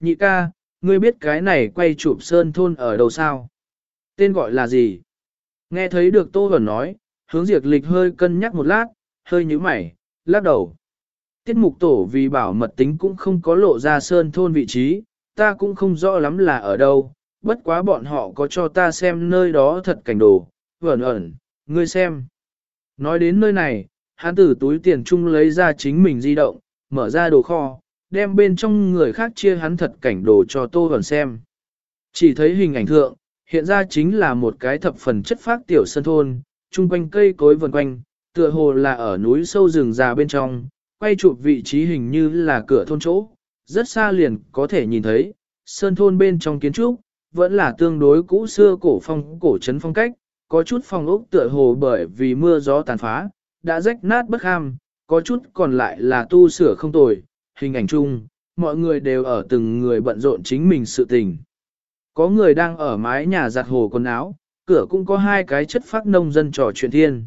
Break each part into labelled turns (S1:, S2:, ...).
S1: Nhị ca, ngươi biết cái này quay chụp sơn thôn ở đâu sao? Tên gọi là gì? Nghe thấy được Tô Vẩn nói, hướng diệt lịch hơi cân nhắc một lát, hơi nhíu mày, lắc đầu. Tiết mục tổ vì bảo mật tính cũng không có lộ ra sơn thôn vị trí, ta cũng không rõ lắm là ở đâu, bất quá bọn họ có cho ta xem nơi đó thật cảnh đồ, vẩn ẩn, ngươi xem. Nói đến nơi này, hắn từ túi tiền chung lấy ra chính mình di động, mở ra đồ kho, đem bên trong người khác chia hắn thật cảnh đồ cho Tô Vẩn xem. Chỉ thấy hình ảnh thượng, hiện ra chính là một cái thập phần chất phác tiểu sân thôn, chung quanh cây cối vần quanh, tựa hồ là ở núi sâu rừng già bên trong, quay chụp vị trí hình như là cửa thôn chỗ, rất xa liền có thể nhìn thấy, sơn thôn bên trong kiến trúc, vẫn là tương đối cũ xưa cổ phong cổ trấn phong cách, có chút phong ốc tựa hồ bởi vì mưa gió tàn phá, đã rách nát bất ham, có chút còn lại là tu sửa không tồi, hình ảnh chung, mọi người đều ở từng người bận rộn chính mình sự tình. Có người đang ở mái nhà giặt hồ quần áo, cửa cũng có hai cái chất phát nông dân trò chuyện thiên.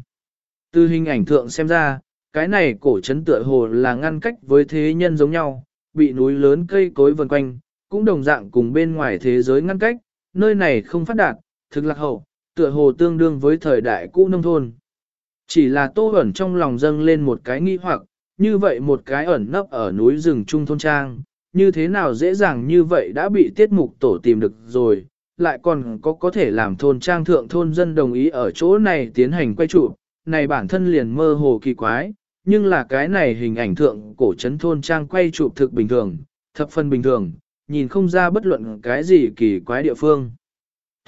S1: Từ hình ảnh thượng xem ra, cái này cổ trấn tựa hồ là ngăn cách với thế nhân giống nhau, bị núi lớn cây cối vần quanh, cũng đồng dạng cùng bên ngoài thế giới ngăn cách, nơi này không phát đạt, thực lạc hậu, tựa hồ tương đương với thời đại cũ nông thôn. Chỉ là tô ẩn trong lòng dâng lên một cái nghi hoặc, như vậy một cái ẩn nấp ở núi rừng trung thôn trang, như thế nào dễ dàng như vậy đã bị tiết mục tổ tìm được rồi, lại còn có có thể làm thôn trang thượng thôn dân đồng ý ở chỗ này tiến hành quay trụ, này bản thân liền mơ hồ kỳ quái, nhưng là cái này hình ảnh thượng cổ trấn thôn trang quay trụ thực bình thường, thập phần bình thường, nhìn không ra bất luận cái gì kỳ quái địa phương.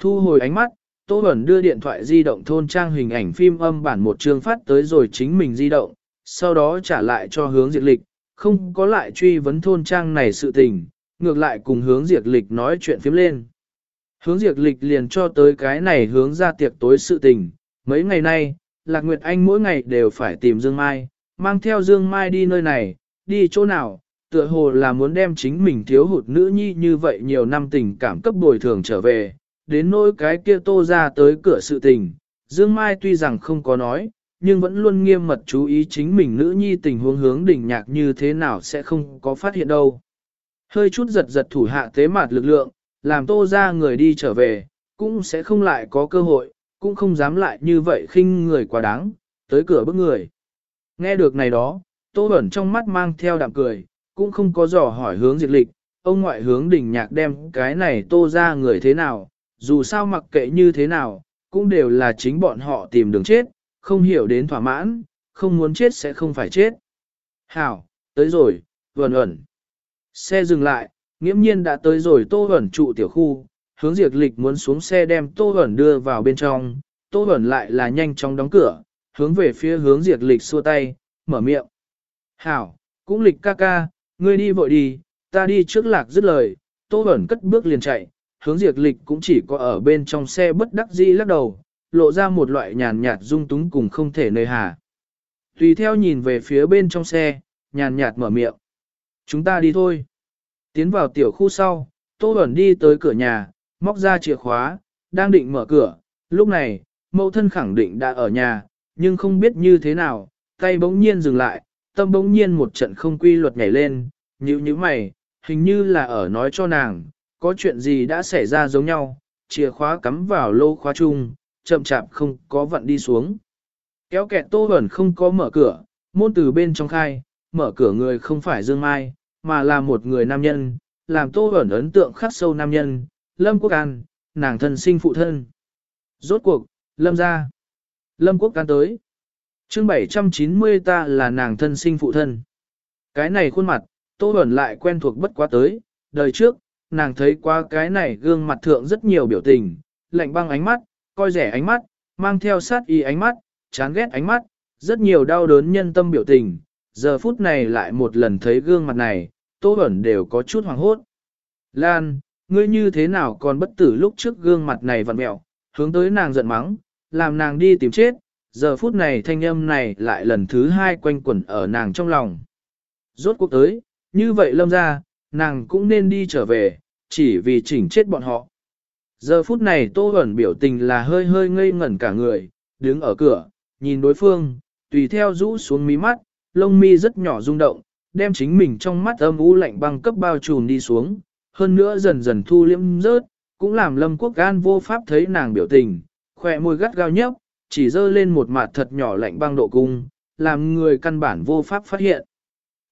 S1: Thu hồi ánh mắt, Tô Bẩn đưa điện thoại di động thôn trang hình ảnh phim âm bản một chương phát tới rồi chính mình di động, sau đó trả lại cho hướng diệt lịch, không có lại truy vấn thôn trang này sự tình, ngược lại cùng hướng diệt lịch nói chuyện phím lên. Hướng diệt lịch liền cho tới cái này hướng ra tiệc tối sự tình, mấy ngày nay, Lạc Nguyệt Anh mỗi ngày đều phải tìm Dương Mai, mang theo Dương Mai đi nơi này, đi chỗ nào, tựa hồ là muốn đem chính mình thiếu hụt nữ nhi như vậy nhiều năm tình cảm cấp bồi thường trở về, đến nỗi cái kia tô ra tới cửa sự tình, Dương Mai tuy rằng không có nói, nhưng vẫn luôn nghiêm mật chú ý chính mình nữ nhi tình huống hướng đỉnh nhạc như thế nào sẽ không có phát hiện đâu. Hơi chút giật giật thủ hạ tế mạt lực lượng, làm tô ra người đi trở về, cũng sẽ không lại có cơ hội, cũng không dám lại như vậy khinh người quá đáng, tới cửa bước người. Nghe được này đó, tô ẩn trong mắt mang theo đạm cười, cũng không có dò hỏi hướng diệt lịch, ông ngoại hướng đỉnh nhạc đem cái này tô ra người thế nào, dù sao mặc kệ như thế nào, cũng đều là chính bọn họ tìm đường chết, không hiểu đến thỏa mãn, không muốn chết sẽ không phải chết. Hảo, tới rồi, vẩn ẩn. Xe dừng lại, nghiễm nhiên đã tới rồi tô ẩn trụ tiểu khu, hướng diệt lịch muốn xuống xe đem tô ẩn đưa vào bên trong, tô ẩn lại là nhanh chóng đóng cửa, hướng về phía hướng diệt lịch xua tay, mở miệng. Hảo, cũng lịch ca ca, ngươi đi vội đi, ta đi trước lạc dứt lời, tô ẩn cất bước liền chạy, hướng diệt lịch cũng chỉ có ở bên trong xe bất đắc dĩ lắc đầu, lộ ra một loại nhàn nhạt dung túng cùng không thể nơi hà. Tùy theo nhìn về phía bên trong xe, nhàn nhạt mở miệng. Chúng ta đi thôi. Tiến vào tiểu khu sau, Tô Bẩn đi tới cửa nhà, móc ra chìa khóa, đang định mở cửa. Lúc này, mẫu thân khẳng định đã ở nhà, nhưng không biết như thế nào, tay bỗng nhiên dừng lại, tâm bỗng nhiên một trận không quy luật nhảy lên, như như mày, hình như là ở nói cho nàng, có chuyện gì đã xảy ra giống nhau, chìa khóa cắm vào lô khóa chung, chậm chạp không có vận đi xuống. Kéo kẹt tô ẩn không có mở cửa, môn từ bên trong khai, mở cửa người không phải Dương Mai, mà là một người nam nhân, làm tô ẩn ấn tượng khắc sâu nam nhân, Lâm Quốc An, nàng thân sinh phụ thân. Rốt cuộc, Lâm ra. Lâm Quốc An tới. chương 790 ta là nàng thân sinh phụ thân. Cái này khuôn mặt, tô ẩn lại quen thuộc bất quá tới, đời trước, nàng thấy qua cái này gương mặt thượng rất nhiều biểu tình, lạnh băng ánh mắt, coi rẻ ánh mắt, mang theo sát y ánh mắt, chán ghét ánh mắt, rất nhiều đau đớn nhân tâm biểu tình. Giờ phút này lại một lần thấy gương mặt này, Tô Bẩn đều có chút hoàng hốt. Lan, ngươi như thế nào còn bất tử lúc trước gương mặt này vặn mẹo, hướng tới nàng giận mắng, làm nàng đi tìm chết, giờ phút này thanh âm này lại lần thứ hai quanh quẩn ở nàng trong lòng. Rốt cuộc tới, như vậy lâm ra, nàng cũng nên đi trở về, chỉ vì chỉnh chết bọn họ. Giờ phút này Tô Huẩn biểu tình là hơi hơi ngây ngẩn cả người, đứng ở cửa, nhìn đối phương, tùy theo rũ xuống mí mắt, lông mi rất nhỏ rung động, đem chính mình trong mắt âm u lạnh băng cấp bao trùm đi xuống, hơn nữa dần dần thu liễm rớt, cũng làm Lâm Quốc Gan vô pháp thấy nàng biểu tình, khỏe môi gắt gao nhấp, chỉ dơ lên một mặt thật nhỏ lạnh băng độ cung, làm người căn bản vô pháp phát hiện.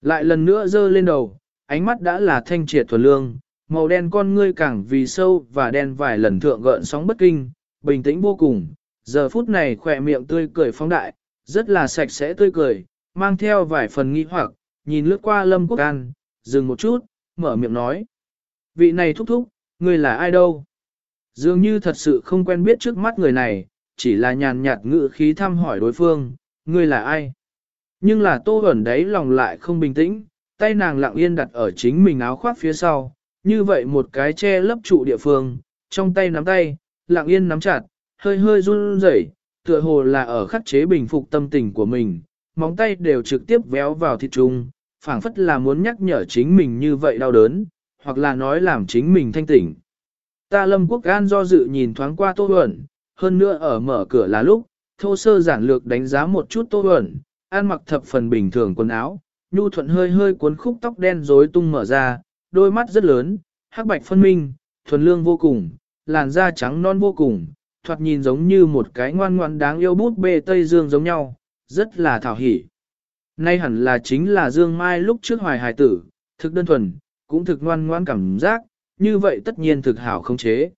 S1: Lại lần nữa dơ lên đầu, ánh mắt đã là thanh triệt thuần lương, màu đen con ngươi càng vì sâu và đen vài lần thượng gợn sóng bất kinh, bình tĩnh vô cùng, giờ phút này khỏe miệng tươi cười phóng đại, rất là sạch sẽ tươi cười, mang theo vài phần nghi hoặc, nhìn lướt qua Lâm Quốc An, dừng một chút, mở miệng nói. Vị này thúc thúc, người là ai đâu? Dường như thật sự không quen biết trước mắt người này, chỉ là nhàn nhạt ngự khí thăm hỏi đối phương, người là ai? Nhưng là tô ẩn đấy lòng lại không bình tĩnh, tay nàng lặng yên đặt ở chính mình áo khoác phía sau, như vậy một cái che lấp trụ địa phương, trong tay nắm tay, lặng yên nắm chặt, hơi hơi run rẩy, tựa hồ là ở khắc chế bình phục tâm tình của mình, móng tay đều trực tiếp véo vào thịt trung, phảng phất là muốn nhắc nhở chính mình như vậy đau đớn, hoặc là nói làm chính mình thanh tỉnh. Ta lâm quốc gan do dự nhìn thoáng qua tô huẩn, hơn nữa ở mở cửa là lúc, thô sơ giản lược đánh giá một chút tô huẩn, ăn mặc thập phần bình thường quần áo, nhu thuận hơi hơi cuốn khúc tóc đen rối tung mở ra, đôi mắt rất lớn, hắc bạch phân minh, thuần lương vô cùng, làn da trắng non vô cùng, thoạt nhìn giống như một cái ngoan ngoan đáng yêu bút bê Tây Dương giống nhau, rất là thảo hỉ. Nay hẳn là chính là Dương Mai lúc trước hoài hài tử, thực đơn thuần, cũng thực ngoan ngoan cảm giác, như vậy tất nhiên thực hảo không chế.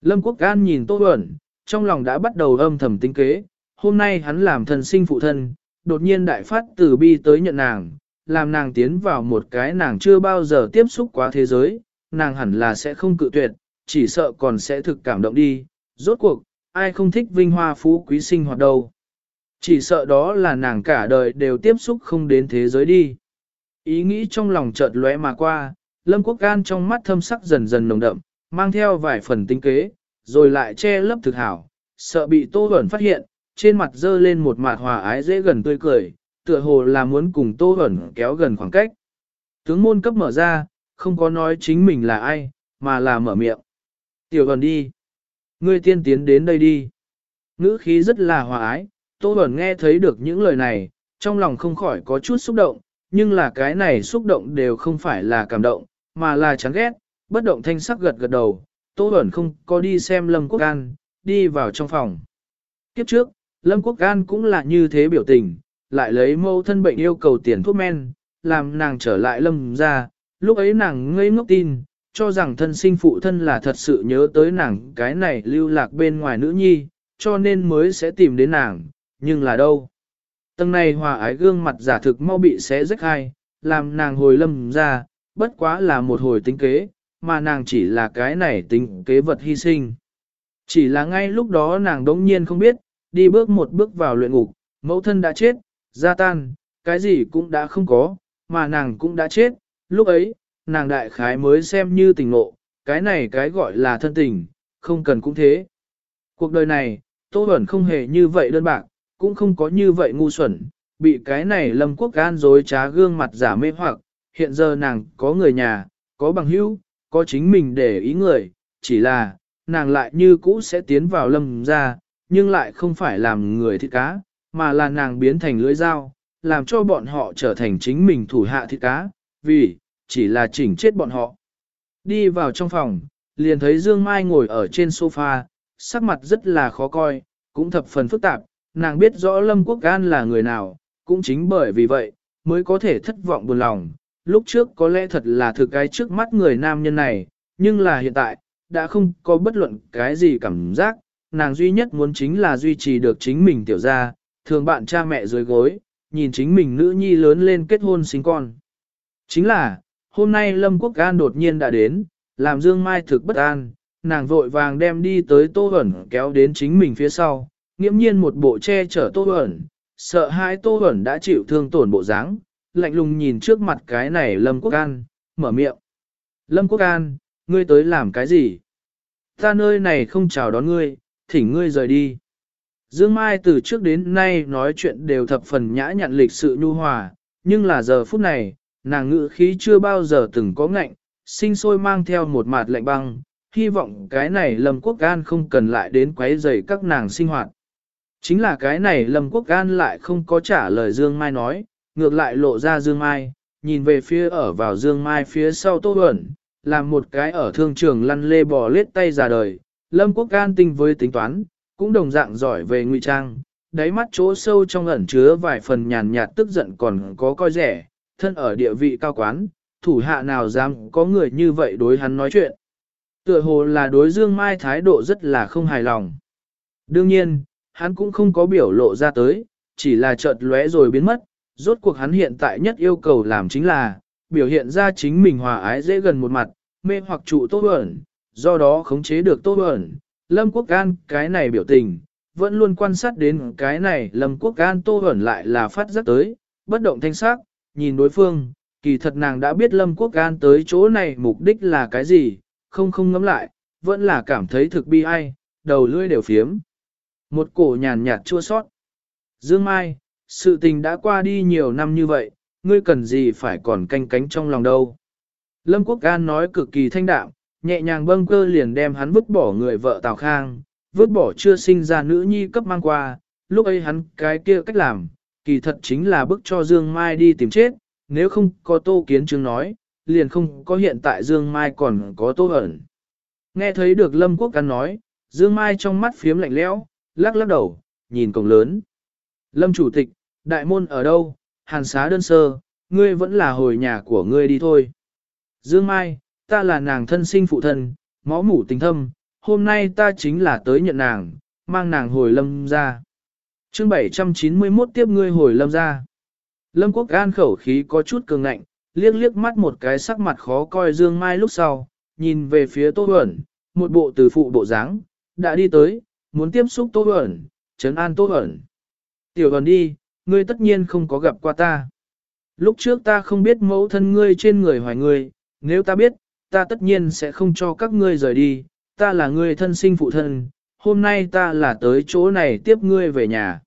S1: Lâm Quốc Gan nhìn Tô Bẩn, trong lòng đã bắt đầu âm thầm tính kế, hôm nay hắn làm thần sinh phụ thân, đột nhiên đại phát từ bi tới nhận nàng, làm nàng tiến vào một cái nàng chưa bao giờ tiếp xúc quá thế giới, nàng hẳn là sẽ không cự tuyệt, chỉ sợ còn sẽ thực cảm động đi, rốt cuộc, ai không thích vinh hoa phú quý sinh hoạt đâu. Chỉ sợ đó là nàng cả đời đều tiếp xúc không đến thế giới đi. Ý nghĩ trong lòng chợt lóe mà qua, Lâm Quốc Gan trong mắt thâm sắc dần dần nồng đậm, mang theo vài phần tinh kế, rồi lại che lấp thực hảo, sợ bị Tô Bẩn phát hiện, trên mặt dơ lên một mặt hòa ái dễ gần tươi cười, tựa hồ là muốn cùng Tô hẩn kéo gần khoảng cách. Tướng môn cấp mở ra, không có nói chính mình là ai, mà là mở miệng. Tiểu hẩn đi. Ngươi tiên tiến đến đây đi. Ngữ khí rất là hòa ái, Tô hẩn nghe thấy được những lời này, trong lòng không khỏi có chút xúc động, nhưng là cái này xúc động đều không phải là cảm động, mà là chán ghét, bất động thanh sắc gật gật đầu. Tô Bẩn không có đi xem Lâm Quốc An, đi vào trong phòng. Kiếp trước, Lâm Quốc An cũng là như thế biểu tình, lại lấy mâu thân bệnh yêu cầu tiền thuốc men, làm nàng trở lại Lâm ra, lúc ấy nàng ngây ngốc tin, cho rằng thân sinh phụ thân là thật sự nhớ tới nàng cái này lưu lạc bên ngoài nữ nhi, cho nên mới sẽ tìm đến nàng, nhưng là đâu. Tầng này hòa ái gương mặt giả thực mau bị xé rách hai, làm nàng hồi lâm ra, bất quá là một hồi tính kế, mà nàng chỉ là cái này tính kế vật hy sinh. Chỉ là ngay lúc đó nàng đống nhiên không biết, đi bước một bước vào luyện ngục, mẫu thân đã chết, gia tan, cái gì cũng đã không có, mà nàng cũng đã chết, lúc ấy, nàng đại khái mới xem như tình ngộ, cái này cái gọi là thân tình, không cần cũng thế. Cuộc đời này, Tô Bẩn không hề như vậy đơn bạc, cũng không có như vậy ngu xuẩn, bị cái này lâm quốc gan dối trá gương mặt giả mê hoặc, hiện giờ nàng có người nhà, có bằng hữu, có chính mình để ý người, chỉ là, nàng lại như cũ sẽ tiến vào lâm ra, nhưng lại không phải làm người thịt cá, mà là nàng biến thành lưỡi dao, làm cho bọn họ trở thành chính mình thủ hạ thịt cá, vì, chỉ là chỉnh chết bọn họ. Đi vào trong phòng, liền thấy Dương Mai ngồi ở trên sofa, sắc mặt rất là khó coi, cũng thập phần phức tạp, nàng biết rõ Lâm Quốc Gan là người nào, cũng chính bởi vì vậy, mới có thể thất vọng buồn lòng. Lúc trước có lẽ thật là thực cái trước mắt người nam nhân này, nhưng là hiện tại, đã không có bất luận cái gì cảm giác, nàng duy nhất muốn chính là duy trì được chính mình tiểu gia, thường bạn cha mẹ dưới gối, nhìn chính mình nữ nhi lớn lên kết hôn sinh con. Chính là, hôm nay Lâm Quốc An đột nhiên đã đến, làm Dương Mai thực bất an, nàng vội vàng đem đi tới Tô Hẩn kéo đến chính mình phía sau, nghiễm nhiên một bộ che chở Tô Hẩn, sợ hai Tô Hẩn đã chịu thương tổn bộ dáng, lạnh lùng nhìn trước mặt cái này Lâm Quốc An, mở miệng. Lâm Quốc An, ngươi tới làm cái gì? Ta nơi này không chào đón ngươi, thỉnh ngươi rời đi. Dương Mai từ trước đến nay nói chuyện đều thập phần nhã nhặn lịch sự nhu hòa, nhưng là giờ phút này, nàng ngữ khí chưa bao giờ từng có ngạnh, sinh sôi mang theo một mạt lạnh băng, hy vọng cái này Lâm Quốc Gan không cần lại đến quấy rầy các nàng sinh hoạt. Chính là cái này Lâm Quốc Gan lại không có trả lời Dương Mai nói, ngược lại lộ ra Dương Mai, nhìn về phía ở vào Dương Mai phía sau Tô Huẩn, làm một cái ở thương trường lăn lê bò lết tay ra đời, Lâm Quốc An tinh với tính toán, cũng đồng dạng giỏi về ngụy trang, đáy mắt chỗ sâu trong ẩn chứa vài phần nhàn nhạt tức giận còn có coi rẻ, thân ở địa vị cao quán, thủ hạ nào dám có người như vậy đối hắn nói chuyện. Tựa hồ là đối Dương Mai thái độ rất là không hài lòng. Đương nhiên, hắn cũng không có biểu lộ ra tới, chỉ là chợt lóe rồi biến mất, rốt cuộc hắn hiện tại nhất yêu cầu làm chính là, biểu hiện ra chính mình hòa ái dễ gần một mặt, mê hoặc trụ tốt ẩn, do đó khống chế được tốt ẩn. Lâm Quốc An cái này biểu tình, vẫn luôn quan sát đến cái này Lâm Quốc An tô ẩn lại là phát giác tới, bất động thanh sắc, nhìn đối phương, kỳ thật nàng đã biết Lâm Quốc An tới chỗ này mục đích là cái gì, không không ngắm lại, vẫn là cảm thấy thực bi ai, đầu lưỡi đều phiếm. Một cổ nhàn nhạt chua sót. Dương Mai, sự tình đã qua đi nhiều năm như vậy, ngươi cần gì phải còn canh cánh trong lòng đâu. Lâm Quốc An nói cực kỳ thanh đạm, nhẹ nhàng bâng cơ liền đem hắn vứt bỏ người vợ Tào Khang, vứt bỏ chưa sinh ra nữ nhi cấp mang qua, lúc ấy hắn cái kia cách làm, kỳ thật chính là bức cho Dương Mai đi tìm chết, nếu không có tô kiến chứng nói, liền không có hiện tại Dương Mai còn có tô ẩn. Nghe thấy được Lâm Quốc Cắn nói, Dương Mai trong mắt phiếm lạnh lẽo, lắc lắc đầu, nhìn cổng lớn. Lâm Chủ tịch, đại môn ở đâu, hàn xá đơn sơ, ngươi vẫn là hồi nhà của ngươi đi thôi. Dương Mai, ta là nàng thân sinh phụ thân, máu mủ tình thâm, hôm nay ta chính là tới nhận nàng, mang nàng hồi lâm ra. chương 791 tiếp ngươi hồi lâm ra. Lâm Quốc An khẩu khí có chút cường ngạnh, liếc liếc mắt một cái sắc mặt khó coi Dương Mai lúc sau, nhìn về phía Tô Huẩn, một bộ từ phụ bộ dáng, đã đi tới, muốn tiếp xúc Tô Huẩn, trấn an Tô Huẩn. Tiểu Huẩn đi, ngươi tất nhiên không có gặp qua ta. Lúc trước ta không biết mẫu thân ngươi trên người hoài ngươi, nếu ta biết, ta tất nhiên sẽ không cho các ngươi rời đi, ta là ngươi thân sinh phụ thân, hôm nay ta là tới chỗ này tiếp ngươi về nhà.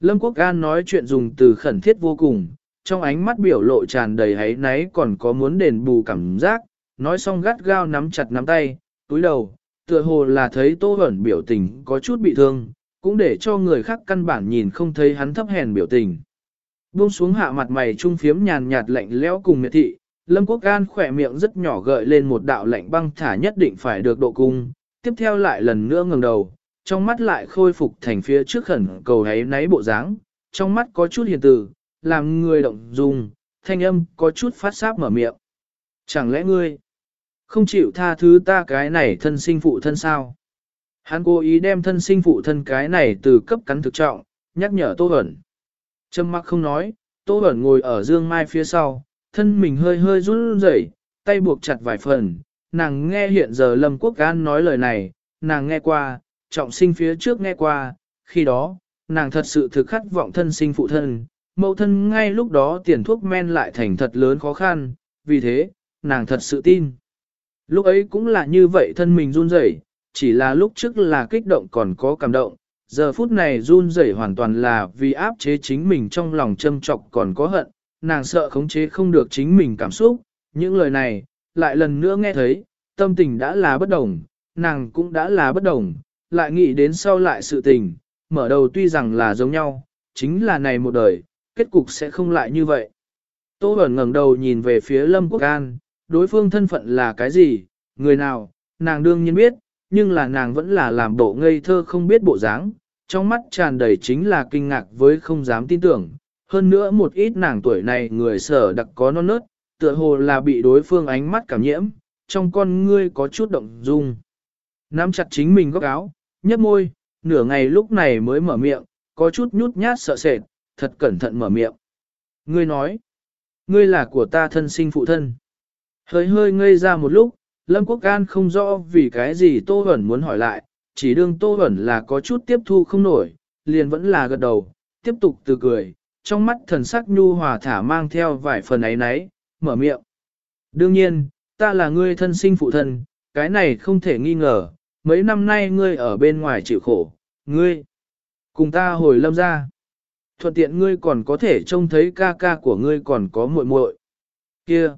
S1: Lâm Quốc An nói chuyện dùng từ khẩn thiết vô cùng, trong ánh mắt biểu lộ tràn đầy hấy náy còn có muốn đền bù cảm giác, nói xong gắt gao nắm chặt nắm tay, túi đầu, tựa hồ là thấy Tô Bẩn biểu tình có chút bị thương, cũng để cho người khác căn bản nhìn không thấy hắn thấp hèn biểu tình. Buông xuống hạ mặt mày trung phiếm nhàn nhạt lạnh lẽo cùng miệt thị, Lâm Quốc An khỏe miệng rất nhỏ gợi lên một đạo lạnh băng thả nhất định phải được độ cung, tiếp theo lại lần nữa ngẩng đầu, trong mắt lại khôi phục thành phía trước khẩn cầu ấy náy bộ dáng, trong mắt có chút hiền từ, làm người động dung, thanh âm có chút phát sáp mở miệng. Chẳng lẽ ngươi không chịu tha thứ ta cái này thân sinh phụ thân sao? Hắn cố ý đem thân sinh phụ thân cái này từ cấp cắn thực trọng, nhắc nhở Tô hẩn. Trâm mặc không nói, Tô hẩn ngồi ở dương mai phía sau, thân mình hơi hơi run rẩy, tay buộc chặt vài phần. Nàng nghe hiện giờ Lâm Quốc An nói lời này, nàng nghe qua, trọng sinh phía trước nghe qua, khi đó, nàng thật sự thực khát vọng thân sinh phụ thân, mẫu thân ngay lúc đó tiền thuốc men lại thành thật lớn khó khăn, vì thế, nàng thật sự tin. Lúc ấy cũng là như vậy thân mình run rẩy, chỉ là lúc trước là kích động còn có cảm động, giờ phút này run rẩy hoàn toàn là vì áp chế chính mình trong lòng châm trọc còn có hận, nàng sợ khống chế không được chính mình cảm xúc, những lời này, lại lần nữa nghe thấy, tâm tình đã là bất đồng, nàng cũng đã là bất đồng, lại nghĩ đến sau lại sự tình, mở đầu tuy rằng là giống nhau, chính là này một đời, kết cục sẽ không lại như vậy. Tô Bẩn ngẩng đầu nhìn về phía Lâm Quốc An, đối phương thân phận là cái gì, người nào, nàng đương nhiên biết, nhưng là nàng vẫn là làm bộ ngây thơ không biết bộ dáng, trong mắt tràn đầy chính là kinh ngạc với không dám tin tưởng. Hơn nữa một ít nàng tuổi này người sở đặc có non nớt, tựa hồ là bị đối phương ánh mắt cảm nhiễm, trong con ngươi có chút động dung. Nắm chặt chính mình góc áo, nhấp môi, nửa ngày lúc này mới mở miệng, có chút nhút nhát sợ sệt, thật cẩn thận mở miệng. Ngươi nói, ngươi là của ta thân sinh phụ thân. Hơi hơi ngây ra một lúc, Lâm Quốc An không rõ vì cái gì Tô Huẩn muốn hỏi lại, chỉ đương Tô Huẩn là có chút tiếp thu không nổi, liền vẫn là gật đầu, tiếp tục từ cười, trong mắt thần sắc nhu hòa thả mang theo vài phần ấy nấy, mở miệng. Đương nhiên, ta là ngươi thân sinh phụ thân, cái này không thể nghi ngờ, mấy năm nay ngươi ở bên ngoài chịu khổ, ngươi, cùng ta hồi lâm ra. Thuận tiện ngươi còn có thể trông thấy ca ca của ngươi còn có muội muội. Kia,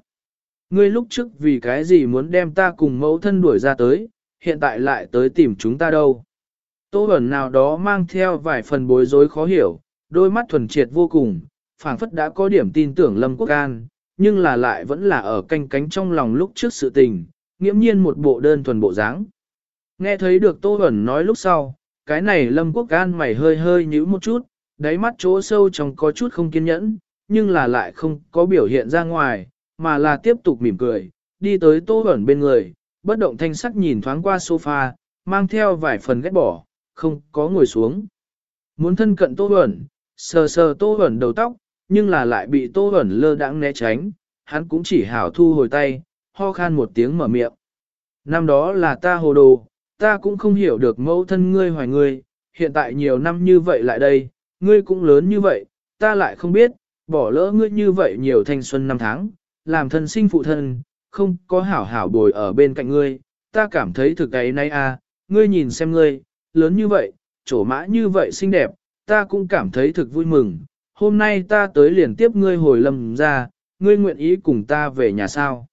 S1: ngươi lúc trước vì cái gì muốn đem ta cùng mẫu thân đuổi ra tới, hiện tại lại tới tìm chúng ta đâu. Tô ẩn nào đó mang theo vài phần bối rối khó hiểu, đôi mắt thuần triệt vô cùng, phảng phất đã có điểm tin tưởng Lâm Quốc An, nhưng là lại vẫn là ở canh cánh trong lòng lúc trước sự tình, nghiễm nhiên một bộ đơn thuần bộ dáng. Nghe thấy được Tô Huẩn nói lúc sau, cái này Lâm Quốc An mày hơi hơi nhíu một chút, đáy mắt chỗ sâu trong có chút không kiên nhẫn, nhưng là lại không có biểu hiện ra ngoài, mà là tiếp tục mỉm cười, đi tới Tô Huẩn bên người, bất động thanh sắc nhìn thoáng qua sofa, mang theo vài phần ghét bỏ, không có ngồi xuống. Muốn thân cận Tô Bẩn, sờ sờ Tô hẩn đầu tóc, nhưng là lại bị Tô hẩn lơ đãng né tránh, hắn cũng chỉ hảo thu hồi tay, ho khan một tiếng mở miệng. Năm đó là ta hồ đồ, ta cũng không hiểu được mẫu thân ngươi hoài ngươi, hiện tại nhiều năm như vậy lại đây, ngươi cũng lớn như vậy, ta lại không biết, bỏ lỡ ngươi như vậy nhiều thanh xuân năm tháng, làm thân sinh phụ thân, không có hảo hảo bồi ở bên cạnh ngươi, ta cảm thấy thực ấy nay a, à, ngươi nhìn xem ngươi, lớn như vậy, trổ mã như vậy xinh đẹp, ta cũng cảm thấy thực vui mừng, hôm nay ta tới liền tiếp ngươi hồi lâm ra, ngươi nguyện ý cùng ta về nhà sao.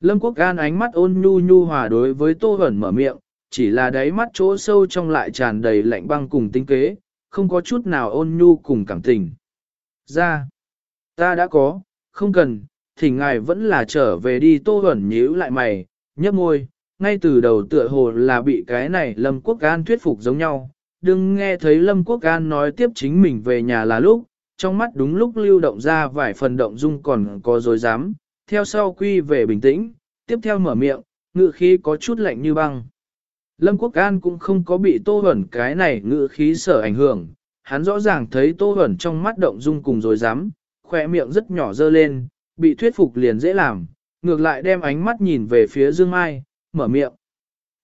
S1: Lâm Quốc Gan ánh mắt ôn nhu nhu hòa đối với Tô Hẩn mở miệng, chỉ là đáy mắt chỗ sâu trong lại tràn đầy lạnh băng cùng tinh kế, không có chút nào ôn nhu cùng cảm tình. Ra, ta đã có, không cần, thì ngài vẫn là trở về đi Tô Hẩn nhíu lại mày, nhấp môi, ngay từ đầu tựa hồ là bị cái này Lâm Quốc Gan thuyết phục giống nhau. Đừng nghe thấy Lâm Quốc An nói tiếp chính mình về nhà là lúc, trong mắt đúng lúc lưu động ra vài phần động dung còn có dối dám, theo sau quy về bình tĩnh, tiếp theo mở miệng, ngự khí có chút lạnh như băng. Lâm Quốc An cũng không có bị Tô hẩn cái này ngự khí sở ảnh hưởng, hắn rõ ràng thấy Tô hẩn trong mắt động dung cùng rồi dám, khỏe miệng rất nhỏ dơ lên, bị thuyết phục liền dễ làm, ngược lại đem ánh mắt nhìn về phía Dương Mai, mở miệng.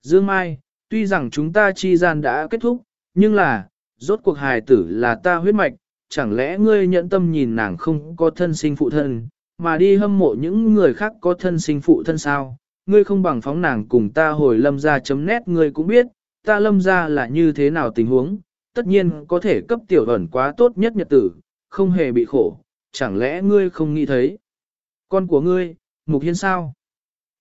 S1: Dương Mai, tuy rằng chúng ta chi gian đã kết thúc, nhưng là, rốt cuộc hài tử là ta huyết mạch, chẳng lẽ ngươi nhận tâm nhìn nàng không có thân sinh phụ thân, mà đi hâm mộ những người khác có thân sinh phụ thân sao? Ngươi không bằng phóng nàng cùng ta hồi lâm ra chấm nét ngươi cũng biết, ta lâm ra là như thế nào tình huống, tất nhiên có thể cấp tiểu ẩn quá tốt nhất nhật tử, không hề bị khổ, chẳng lẽ ngươi không nghĩ thấy? Con của ngươi, Mục Hiên sao?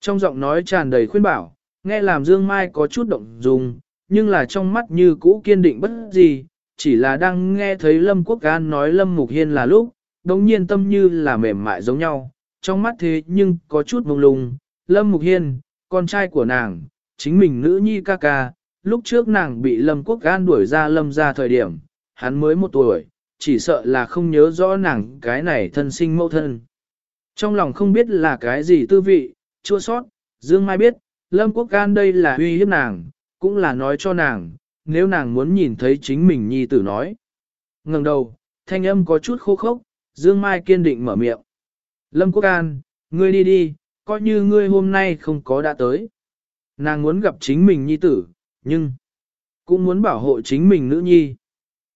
S1: Trong giọng nói tràn đầy khuyên bảo, nghe làm Dương Mai có chút động dung, nhưng là trong mắt như cũ kiên định bất gì, chỉ là đang nghe thấy Lâm Quốc An nói Lâm Mục Hiên là lúc, đồng nhiên tâm như là mềm mại giống nhau, trong mắt thế nhưng có chút mông lung. Lâm Mục Hiên, con trai của nàng, chính mình nữ nhi ca ca, lúc trước nàng bị Lâm Quốc An đuổi ra Lâm ra thời điểm, hắn mới một tuổi, chỉ sợ là không nhớ rõ nàng cái này thân sinh mẫu thân. Trong lòng không biết là cái gì tư vị, chua sót, Dương Mai biết, Lâm Quốc Gan đây là uy hiếp nàng, cũng là nói cho nàng, nếu nàng muốn nhìn thấy chính mình nhi tử nói. ngẩng đầu, thanh âm có chút khô khốc, Dương Mai kiên định mở miệng. Lâm Quốc An, ngươi đi đi, coi như ngươi hôm nay không có đã tới. Nàng muốn gặp chính mình nhi tử, nhưng cũng muốn bảo hộ chính mình nữ nhi.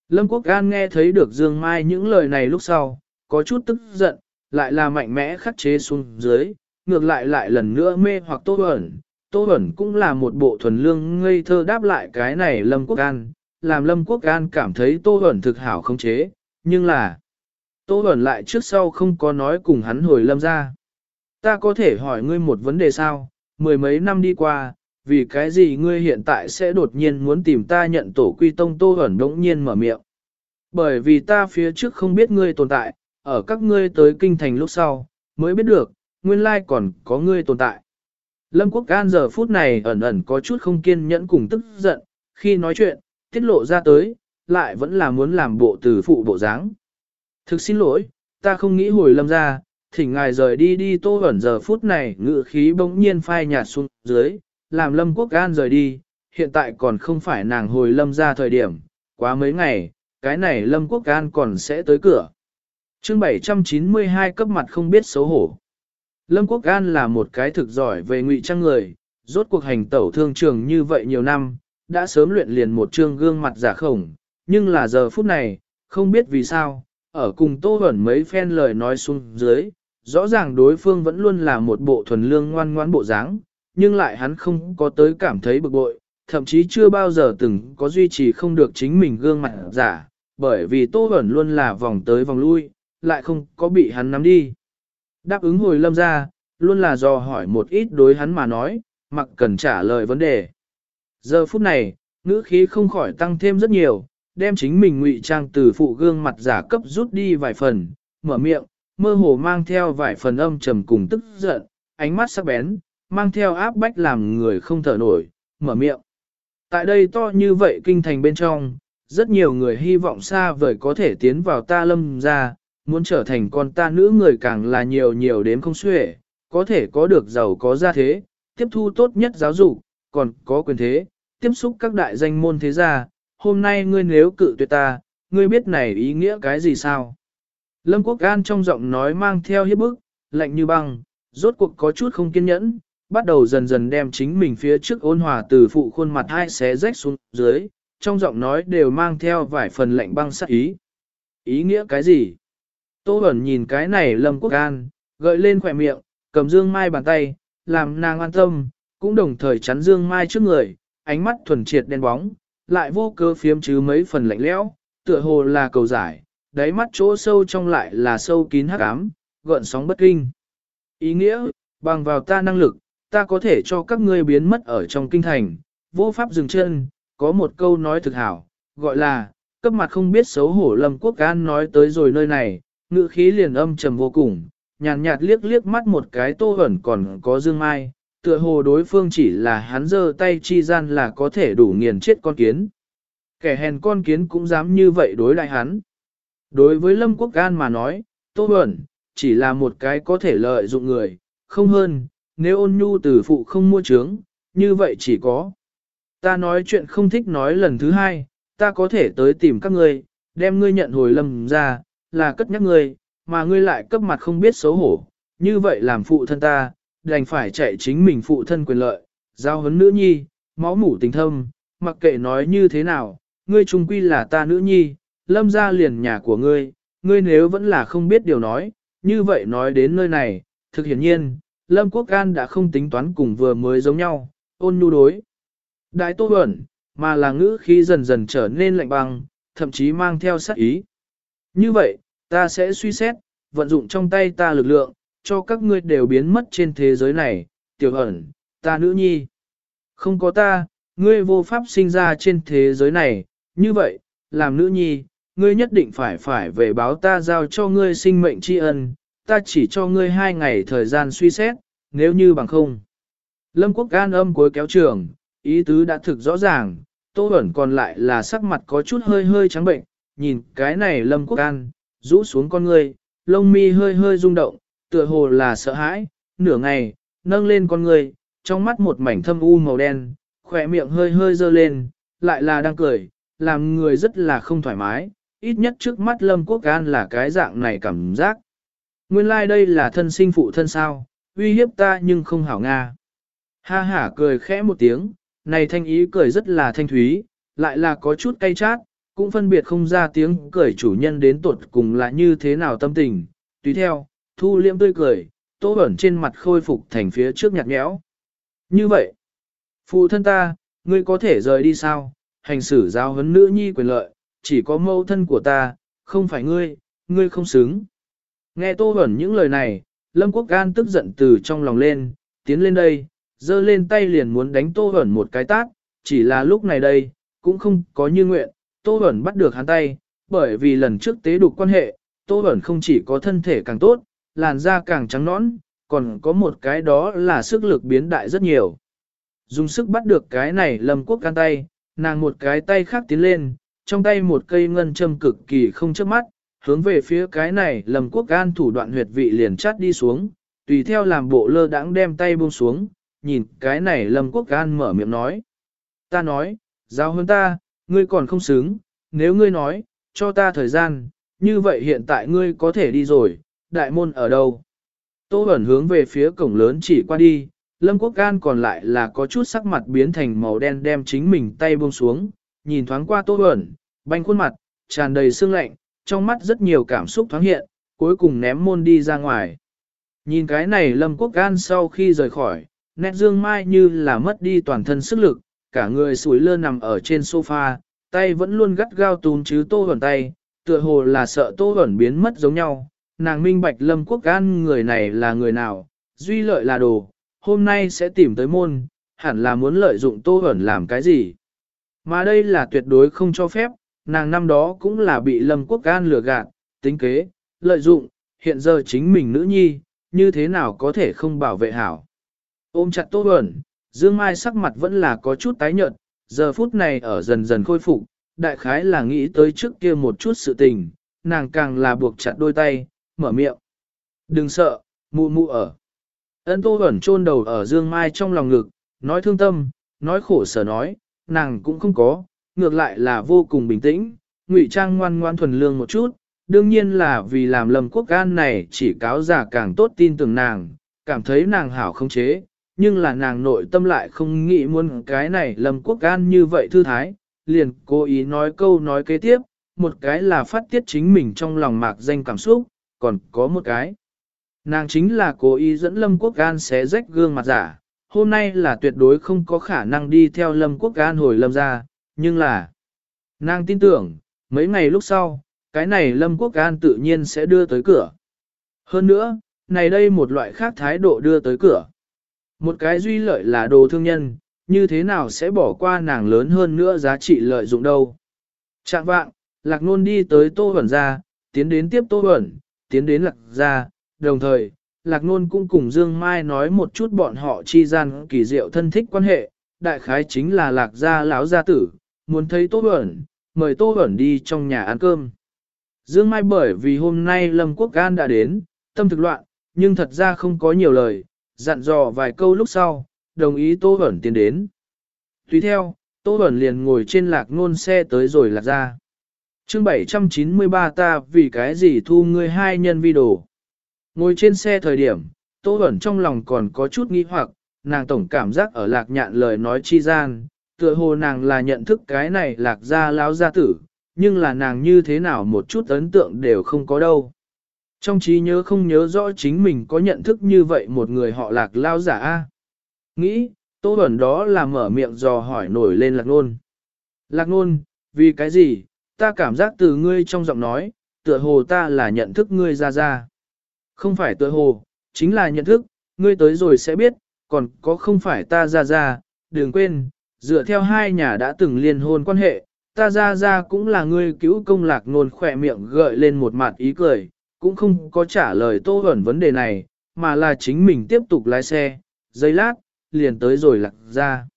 S1: Lâm Quốc An nghe thấy được Dương Mai những lời này lúc sau, có chút tức giận, lại là mạnh mẽ khắc chế xuống dưới, ngược lại lại lần nữa mê hoặc tốt ẩn, Tô Bẩn cũng là một bộ thuần lương ngây thơ đáp lại cái này Lâm Quốc An, làm Lâm Quốc An cảm thấy Tô Bẩn thực hảo không chế, nhưng là Tô Bẩn lại trước sau không có nói cùng hắn hồi Lâm ra. Ta có thể hỏi ngươi một vấn đề sao, mười mấy năm đi qua, vì cái gì ngươi hiện tại sẽ đột nhiên muốn tìm ta nhận tổ quy tông Tô Bẩn đống nhiên mở miệng. Bởi vì ta phía trước không biết ngươi tồn tại, ở các ngươi tới kinh thành lúc sau, mới biết được, nguyên lai còn có ngươi tồn tại. Lâm Quốc Can giờ phút này ẩn ẩn có chút không kiên nhẫn cùng tức giận, khi nói chuyện, tiết lộ ra tới, lại vẫn là muốn làm bộ từ phụ bộ dáng. Thực xin lỗi, ta không nghĩ hồi lâm ra, thỉnh ngài rời đi đi tô ẩn giờ phút này ngự khí bỗng nhiên phai nhạt xuống dưới, làm lâm quốc Can rời đi, hiện tại còn không phải nàng hồi lâm ra thời điểm, quá mấy ngày, cái này lâm quốc Can còn sẽ tới cửa. chương 792 cấp mặt không biết xấu hổ. Lâm Quốc An là một cái thực giỏi về ngụy trang người, rốt cuộc hành tẩu thương trường như vậy nhiều năm, đã sớm luyện liền một trương gương mặt giả khổng, nhưng là giờ phút này, không biết vì sao, ở cùng Tô Hẩn mấy phen lời nói xuống dưới, rõ ràng đối phương vẫn luôn là một bộ thuần lương ngoan ngoãn bộ dáng, nhưng lại hắn không có tới cảm thấy bực bội, thậm chí chưa bao giờ từng có duy trì không được chính mình gương mặt giả, bởi vì Tô Hẩn luôn là vòng tới vòng lui, lại không có bị hắn nắm đi. Đáp ứng hồi lâm ra, luôn là do hỏi một ít đối hắn mà nói, mặc cần trả lời vấn đề. Giờ phút này, ngữ khí không khỏi tăng thêm rất nhiều, đem chính mình ngụy trang từ phụ gương mặt giả cấp rút đi vài phần, mở miệng, mơ hồ mang theo vài phần âm trầm cùng tức giận, ánh mắt sắc bén, mang theo áp bách làm người không thở nổi, mở miệng. Tại đây to như vậy kinh thành bên trong, rất nhiều người hy vọng xa vời có thể tiến vào ta lâm ra, muốn trở thành con ta nữ người càng là nhiều nhiều đến không xuể, có thể có được giàu có gia thế, tiếp thu tốt nhất giáo dục, còn có quyền thế, tiếp xúc các đại danh môn thế gia, hôm nay ngươi nếu cự tuyệt ta, ngươi biết này ý nghĩa cái gì sao? Lâm Quốc An trong giọng nói mang theo hiếp bức, lạnh như băng, rốt cuộc có chút không kiên nhẫn, bắt đầu dần dần đem chính mình phía trước ôn hòa từ phụ khuôn mặt hai xé rách xuống dưới, trong giọng nói đều mang theo vài phần lạnh băng sắc ý. Ý nghĩa cái gì? Tô Bẩn nhìn cái này Lâm Quốc An, gợi lên khỏe miệng, cầm Dương Mai bàn tay, làm nàng an tâm, cũng đồng thời chắn Dương Mai trước người, ánh mắt thuần triệt đen bóng, lại vô cơ phiếm chứ mấy phần lạnh lẽo, tựa hồ là cầu giải, đáy mắt chỗ sâu trong lại là sâu kín hắc ám, gợn sóng bất kinh. Ý nghĩa, bằng vào ta năng lực, ta có thể cho các ngươi biến mất ở trong kinh thành, vô pháp dừng chân, có một câu nói thực hảo, gọi là, cấp mặt không biết xấu hổ Lâm Quốc An nói tới rồi nơi này, ngữ khí liền âm trầm vô cùng, nhàn nhạt, liếc liếc mắt một cái tô ẩn còn có dương mai, tựa hồ đối phương chỉ là hắn giơ tay chi gian là có thể đủ nghiền chết con kiến. Kẻ hèn con kiến cũng dám như vậy đối lại hắn. Đối với Lâm Quốc gan mà nói, Tô Bẩn, chỉ là một cái có thể lợi dụng người, không hơn, nếu ôn nhu từ phụ không mua trướng, như vậy chỉ có. Ta nói chuyện không thích nói lần thứ hai, ta có thể tới tìm các ngươi, đem ngươi nhận hồi lâm ra, là cất nhắc ngươi, mà ngươi lại cấp mặt không biết xấu hổ, như vậy làm phụ thân ta, đành phải chạy chính mình phụ thân quyền lợi, giao hấn nữ nhi, máu mủ tình thâm, mặc kệ nói như thế nào, ngươi trung quy là ta nữ nhi, lâm ra liền nhà của ngươi, ngươi nếu vẫn là không biết điều nói, như vậy nói đến nơi này, thực hiển nhiên, lâm quốc can đã không tính toán cùng vừa mới giống nhau, ôn nhu đối. Đại tô ẩn, mà là ngữ khi dần dần trở nên lạnh băng, thậm chí mang theo sát ý. Như vậy, ta sẽ suy xét, vận dụng trong tay ta lực lượng, cho các ngươi đều biến mất trên thế giới này, tiểu ẩn, ta nữ nhi. Không có ta, ngươi vô pháp sinh ra trên thế giới này, như vậy, làm nữ nhi, ngươi nhất định phải phải về báo ta giao cho ngươi sinh mệnh tri ân, ta chỉ cho ngươi hai ngày thời gian suy xét, nếu như bằng không. Lâm Quốc gan âm cuối kéo trường, ý tứ đã thực rõ ràng, Tô Bẩn còn lại là sắc mặt có chút hơi hơi trắng bệnh, nhìn cái này Lâm Quốc gan, rũ xuống con ngươi, lông mi hơi hơi rung động, tựa hồ là sợ hãi, nửa ngày, nâng lên con ngươi, trong mắt một mảnh thâm u màu đen, khỏe miệng hơi hơi dơ lên, lại là đang cười, làm người rất là không thoải mái, ít nhất trước mắt Lâm Quốc An là cái dạng này cảm giác. Nguyên lai like đây là thân sinh phụ thân sao, uy hiếp ta nhưng không hảo Nga. Ha hả cười khẽ một tiếng, này thanh ý cười rất là thanh thúy, lại là có chút cay chát, cũng phân biệt không ra tiếng cười chủ nhân đến tuột cùng là như thế nào tâm tình. Tùy theo, thu liễm tươi cười, tô ẩn trên mặt khôi phục thành phía trước nhạt nhẽo. Như vậy, phụ thân ta, ngươi có thể rời đi sao, hành xử giao huấn nữ nhi quyền lợi, chỉ có mâu thân của ta, không phải ngươi, ngươi không xứng. Nghe tô ẩn những lời này, Lâm Quốc Gan tức giận từ trong lòng lên, tiến lên đây, giơ lên tay liền muốn đánh tô ẩn một cái tát, chỉ là lúc này đây, cũng không có như nguyện, tô Bẩn bắt được hắn tay, bởi vì lần trước tế đục quan hệ, tô Bẩn không chỉ có thân thể càng tốt, làn da càng trắng nõn, còn có một cái đó là sức lực biến đại rất nhiều. Dùng sức bắt được cái này lâm quốc can tay, nàng một cái tay khác tiến lên, trong tay một cây ngân châm cực kỳ không chớp mắt, hướng về phía cái này lâm quốc can thủ đoạn huyệt vị liền chát đi xuống, tùy theo làm bộ lơ đãng đem tay buông xuống, nhìn cái này lâm quốc can mở miệng nói. Ta nói, giao hơn ta, ngươi còn không xứng, nếu ngươi nói, cho ta thời gian, như vậy hiện tại ngươi có thể đi rồi, đại môn ở đâu? Tô Bẩn hướng về phía cổng lớn chỉ qua đi, Lâm Quốc Gan còn lại là có chút sắc mặt biến thành màu đen đem chính mình tay buông xuống, nhìn thoáng qua Tô Bẩn, banh khuôn mặt, tràn đầy sương lạnh, trong mắt rất nhiều cảm xúc thoáng hiện, cuối cùng ném môn đi ra ngoài. Nhìn cái này Lâm Quốc Gan sau khi rời khỏi, nét dương mai như là mất đi toàn thân sức lực, cả người sủi lơ nằm ở trên sofa, tay vẫn luôn gắt gao túm chứ Tô Bẩn tay, tựa hồ là sợ Tô Bẩn biến mất giống nhau, nàng minh bạch lâm quốc gan người này là người nào, duy lợi là đồ, hôm nay sẽ tìm tới môn, hẳn là muốn lợi dụng tô ẩn làm cái gì. Mà đây là tuyệt đối không cho phép, nàng năm đó cũng là bị lâm quốc gan lừa gạt, tính kế, lợi dụng, hiện giờ chính mình nữ nhi, như thế nào có thể không bảo vệ hảo. Ôm chặt Tô Bẩn, Dương Mai sắc mặt vẫn là có chút tái nhợt, giờ phút này ở dần dần khôi phục, đại khái là nghĩ tới trước kia một chút sự tình, nàng càng là buộc chặt đôi tay, mở miệng. Đừng sợ, mụ mụ ở. Ân Tô ẩn chôn đầu ở Dương Mai trong lòng ngực, nói thương tâm, nói khổ sở nói, nàng cũng không có, ngược lại là vô cùng bình tĩnh, ngụy trang ngoan ngoan thuần lương một chút, đương nhiên là vì làm Lâm Quốc Gan này chỉ cáo giả càng tốt tin tưởng nàng, cảm thấy nàng hảo không chế, nhưng là nàng nội tâm lại không nghĩ muốn cái này Lâm Quốc An như vậy thư thái, liền cố ý nói câu nói kế tiếp, một cái là phát tiết chính mình trong lòng mạc danh cảm xúc, còn có một cái. Nàng chính là cố ý dẫn Lâm Quốc An xé rách gương mặt giả, hôm nay là tuyệt đối không có khả năng đi theo Lâm Quốc An hồi Lâm ra, nhưng là nàng tin tưởng, mấy ngày lúc sau, cái này Lâm Quốc An tự nhiên sẽ đưa tới cửa. Hơn nữa, này đây một loại khác thái độ đưa tới cửa. Một cái duy lợi là đồ thương nhân, như thế nào sẽ bỏ qua nàng lớn hơn nữa giá trị lợi dụng đâu. Trạng vạng, lạc nôn đi tới tô huẩn ra, tiến đến tiếp tô huẩn, tiến đến lạc ra, đồng thời, lạc nôn cũng cùng Dương Mai nói một chút bọn họ chi gian kỳ diệu thân thích quan hệ, đại khái chính là lạc gia lão gia tử, muốn thấy tô huẩn, mời tô huẩn đi trong nhà ăn cơm. Dương Mai bởi vì hôm nay Lâm Quốc Gan đã đến, tâm thực loạn, nhưng thật ra không có nhiều lời, dặn dò vài câu lúc sau, đồng ý Tô Bẩn tiến đến. Tùy theo, Tô Bẩn liền ngồi trên lạc ngôn xe tới rồi lạc ra. chương 793 ta vì cái gì thu ngươi hai nhân vi đồ. Ngồi trên xe thời điểm, Tô Bẩn trong lòng còn có chút nghi hoặc, nàng tổng cảm giác ở lạc nhạn lời nói chi gian, tựa hồ nàng là nhận thức cái này lạc ra láo gia tử, nhưng là nàng như thế nào một chút ấn tượng đều không có đâu. Trong trí nhớ không nhớ rõ chính mình có nhận thức như vậy một người họ lạc lao giả a. Nghĩ, tô ẩn đó là mở miệng dò hỏi nổi lên lạc nôn. Lạc nôn, vì cái gì, ta cảm giác từ ngươi trong giọng nói, tựa hồ ta là nhận thức ngươi ra ra. Không phải tựa hồ, chính là nhận thức, ngươi tới rồi sẽ biết, còn có không phải ta ra ra, đừng quên, dựa theo hai nhà đã từng liên hôn quan hệ, ta ra ra cũng là ngươi cứu công lạc nôn khỏe miệng gợi lên một mặt ý cười, cũng không có trả lời tô ẩn vấn đề này, mà là chính mình tiếp tục lái xe, giây lát, liền tới rồi lạc ra.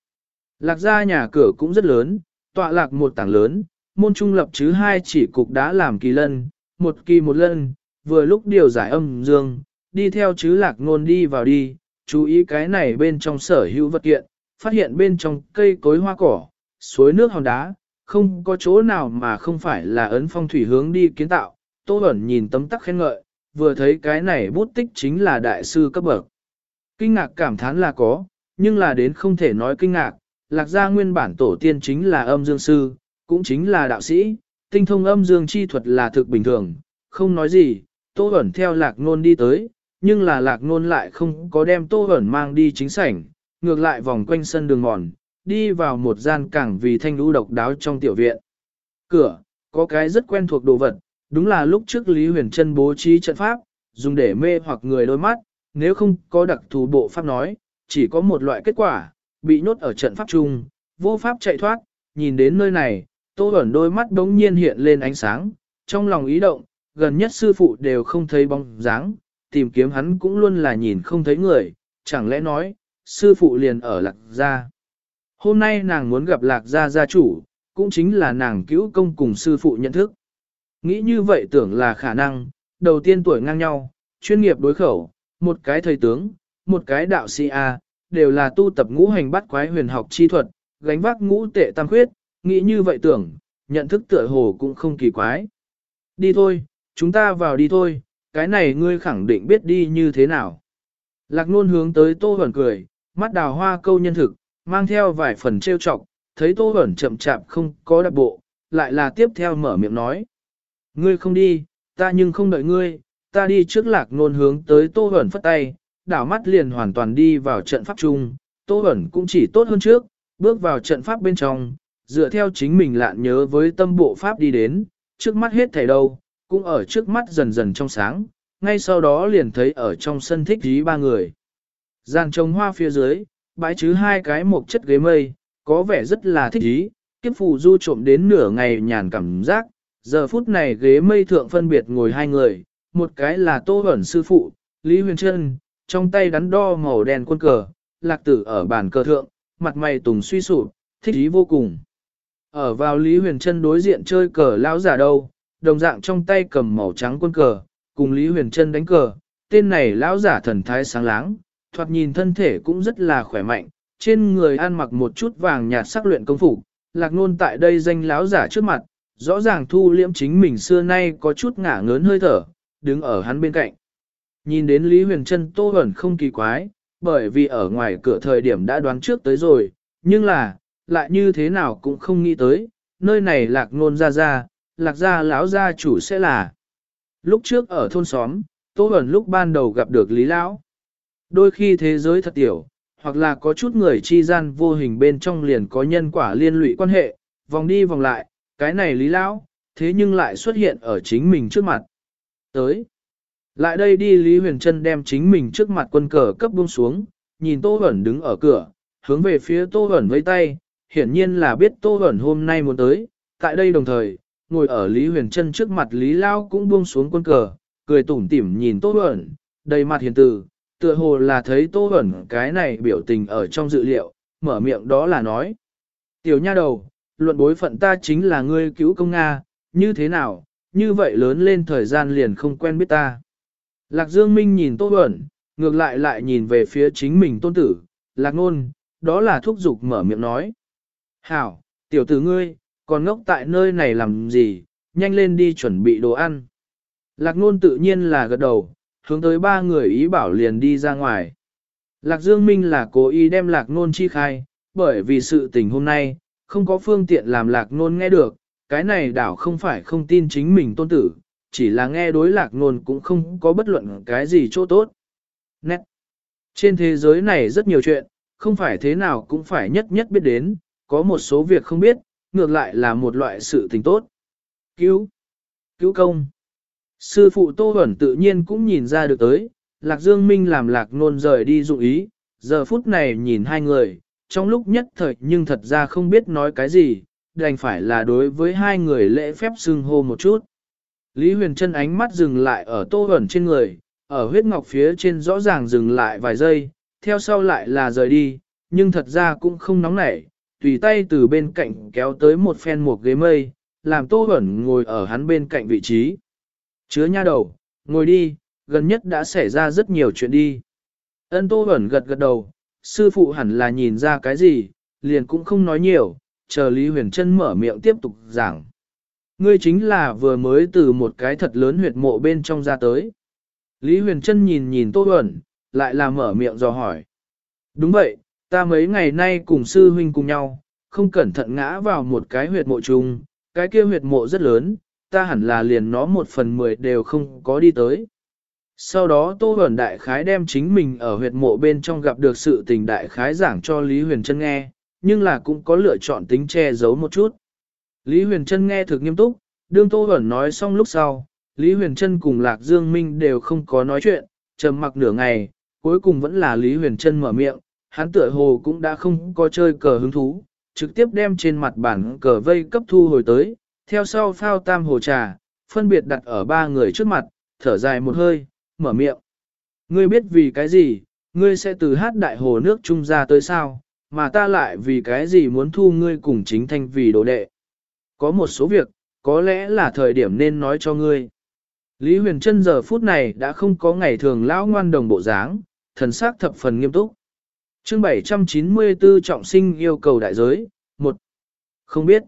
S1: Lạc ra nhà cửa cũng rất lớn, tọa lạc một tảng lớn, môn trung lập chứ hai chỉ cục đá làm kỳ lân, một kỳ một lân, vừa lúc điều giải âm dương, đi theo chứ lạc ngôn đi vào đi, chú ý cái này bên trong sở hữu vật kiện, phát hiện bên trong cây cối hoa cỏ, suối nước hòn đá, không có chỗ nào mà không phải là ấn phong thủy hướng đi kiến tạo. Tô Bẩn nhìn tấm tắc khen ngợi, vừa thấy cái này bút tích chính là đại sư cấp bậc. Kinh ngạc cảm thán là có, nhưng là đến không thể nói kinh ngạc, lạc gia nguyên bản tổ tiên chính là âm dương sư, cũng chính là đạo sĩ, tinh thông âm dương chi thuật là thực bình thường, không nói gì, Tô Bẩn theo lạc nôn đi tới, nhưng là lạc nôn lại không có đem Tô Bẩn mang đi chính sảnh, ngược lại vòng quanh sân đường mòn, đi vào một gian cảng vì thanh lũ độc đáo trong tiểu viện. Cửa, có cái rất quen thuộc đồ vật, đúng là lúc trước Lý Huyền Trân bố trí trận pháp, dùng để mê hoặc người đôi mắt, nếu không có đặc thù bộ pháp nói, chỉ có một loại kết quả, bị nhốt ở trận pháp chung, vô pháp chạy thoát, nhìn đến nơi này, Tô Bẩn đôi mắt đống nhiên hiện lên ánh sáng, trong lòng ý động, gần nhất sư phụ đều không thấy bóng dáng, tìm kiếm hắn cũng luôn là nhìn không thấy người, chẳng lẽ nói, sư phụ liền ở lạc gia. Hôm nay nàng muốn gặp lạc gia gia chủ, cũng chính là nàng cứu công cùng sư phụ nhận thức. Nghĩ như vậy tưởng là khả năng, đầu tiên tuổi ngang nhau, chuyên nghiệp đối khẩu, một cái thầy tướng, một cái đạo sĩ A, đều là tu tập ngũ hành bắt quái huyền học chi thuật, gánh vác ngũ tệ tam khuyết, nghĩ như vậy tưởng, nhận thức tựa hồ cũng không kỳ quái. Đi thôi, chúng ta vào đi thôi, cái này ngươi khẳng định biết đi như thế nào. Lạc nôn hướng tới tô hẩn cười, mắt đào hoa câu nhân thực, mang theo vài phần trêu chọc, thấy tô hẩn chậm chạp không có đặc bộ, lại là tiếp theo mở miệng nói. Ngươi không đi, ta nhưng không đợi ngươi, ta đi trước lạc nôn hướng tới tô hẩn phất tay, đảo mắt liền hoàn toàn đi vào trận pháp chung, tô hẩn cũng chỉ tốt hơn trước, bước vào trận pháp bên trong, dựa theo chính mình lạn nhớ với tâm bộ pháp đi đến, trước mắt hết thảy đâu, cũng ở trước mắt dần dần trong sáng, ngay sau đó liền thấy ở trong sân thích dí ba người. Giàn trồng hoa phía dưới, bãi chứ hai cái một chất ghế mây, có vẻ rất là thích ý, kiếp phù du trộm đến nửa ngày nhàn cảm giác, giờ phút này ghế mây thượng phân biệt ngồi hai người, một cái là Tô Hẩn sư phụ, Lý Huyền Trân, trong tay đắn đo màu đen quân cờ, lạc tử ở bàn cờ thượng, mặt mày tùng suy sụp, thích ý vô cùng. Ở vào Lý Huyền Trân đối diện chơi cờ lão giả đâu, đồng dạng trong tay cầm màu trắng quân cờ, cùng Lý Huyền Trân đánh cờ, tên này lão giả thần thái sáng láng, thoạt nhìn thân thể cũng rất là khỏe mạnh, trên người ăn mặc một chút vàng nhạt sắc luyện công phục, lạc nôn tại đây danh lão giả trước mặt, rõ ràng thu liễm chính mình xưa nay có chút ngả ngớn hơi thở, đứng ở hắn bên cạnh. Nhìn đến Lý Huyền Trân tô ẩn không kỳ quái, bởi vì ở ngoài cửa thời điểm đã đoán trước tới rồi, nhưng là, lại như thế nào cũng không nghĩ tới, nơi này lạc nôn ra ra, lạc gia lão gia chủ sẽ là. Lúc trước ở thôn xóm, Tô ẩn lúc ban đầu gặp được Lý Lão. Đôi khi thế giới thật tiểu, hoặc là có chút người chi gian vô hình bên trong liền có nhân quả liên lụy quan hệ, vòng đi vòng lại, cái này Lý Lão, thế nhưng lại xuất hiện ở chính mình trước mặt. Tới. Lại đây đi Lý Huyền Trân đem chính mình trước mặt quân cờ cấp buông xuống, nhìn Tô hẩn đứng ở cửa, hướng về phía Tô hẩn với tay, hiển nhiên là biết Tô hẩn hôm nay muốn tới, tại đây đồng thời, ngồi ở Lý Huyền Trân trước mặt Lý Lao cũng buông xuống quân cờ, cười tủm tỉm nhìn Tô hẩn đầy mặt hiền từ, tựa hồ là thấy Tô hẩn cái này biểu tình ở trong dự liệu, mở miệng đó là nói. Tiểu nha đầu, luận bối phận ta chính là ngươi cứu công Nga, như thế nào, như vậy lớn lên thời gian liền không quen biết ta. Lạc Dương Minh nhìn Tô Bẩn, ngược lại lại nhìn về phía chính mình tôn tử, Lạc Nôn, đó là thúc giục mở miệng nói. Hảo, tiểu tử ngươi, còn ngốc tại nơi này làm gì, nhanh lên đi chuẩn bị đồ ăn. Lạc nôn tự nhiên là gật đầu, hướng tới ba người ý bảo liền đi ra ngoài. Lạc Dương Minh là cố ý đem lạc nôn chi khai, bởi vì sự tình hôm nay, không có phương tiện làm lạc nôn nghe được, cái này đảo không phải không tin chính mình tôn tử, chỉ là nghe đối lạc nôn cũng không có bất luận cái gì chỗ tốt. Nét! Trên thế giới này rất nhiều chuyện, không phải thế nào cũng phải nhất nhất biết đến, có một số việc không biết, ngược lại là một loại sự tình tốt. Cứu! Cứu công! Sư phụ Tô Huẩn tự nhiên cũng nhìn ra được tới, Lạc Dương Minh làm Lạc Nôn rời đi dụng ý, giờ phút này nhìn hai người, trong lúc nhất thời nhưng thật ra không biết nói cái gì, đành phải là đối với hai người lễ phép xưng hô một chút. Lý Huyền Trân ánh mắt dừng lại ở Tô ẩn trên người, ở huyết ngọc phía trên rõ ràng dừng lại vài giây, theo sau lại là rời đi, nhưng thật ra cũng không nóng nảy, tùy tay từ bên cạnh kéo tới một phen một ghế mây, làm Tô ẩn ngồi ở hắn bên cạnh vị trí. Chứa nha đầu, ngồi đi, gần nhất đã xảy ra rất nhiều chuyện đi. Ân Tô ẩn gật gật đầu, sư phụ hẳn là nhìn ra cái gì, liền cũng không nói nhiều, chờ Lý Huyền Trân mở miệng tiếp tục giảng. Ngươi chính là vừa mới từ một cái thật lớn huyệt mộ bên trong ra tới. Lý Huyền Trân nhìn nhìn Tô Huẩn, lại là mở miệng dò hỏi. Đúng vậy, ta mấy ngày nay cùng sư huynh cùng nhau, không cẩn thận ngã vào một cái huyệt mộ chung, cái kia huyệt mộ rất lớn, ta hẳn là liền nó một phần mười đều không có đi tới. Sau đó Tô Huẩn Đại Khái đem chính mình ở huyệt mộ bên trong gặp được sự tình Đại Khái giảng cho Lý Huyền Trân nghe, nhưng là cũng có lựa chọn tính che giấu một chút. Lý Huyền Trân nghe thực nghiêm túc, đương Tô Huẩn nói xong lúc sau, Lý Huyền Trân cùng Lạc Dương Minh đều không có nói chuyện, trầm mặc nửa ngày, cuối cùng vẫn là Lý Huyền Trân mở miệng, hắn tựa hồ cũng đã không có chơi cờ hứng thú, trực tiếp đem trên mặt bản cờ vây cấp thu hồi tới, theo sau phao tam hồ trà, phân biệt đặt ở ba người trước mặt, thở dài một hơi, mở miệng. Ngươi biết vì cái gì, ngươi sẽ từ hát đại hồ nước trung ra tới sao, mà ta lại vì cái gì muốn thu ngươi cùng chính thanh vì đồ đệ. Có một số việc, có lẽ là thời điểm nên nói cho ngươi. Lý Huyền Trân giờ phút này đã không có ngày thường lão ngoan đồng bộ dáng, thần sắc thập phần nghiêm túc. Chương 794 trọng sinh yêu cầu đại giới, một Không biết.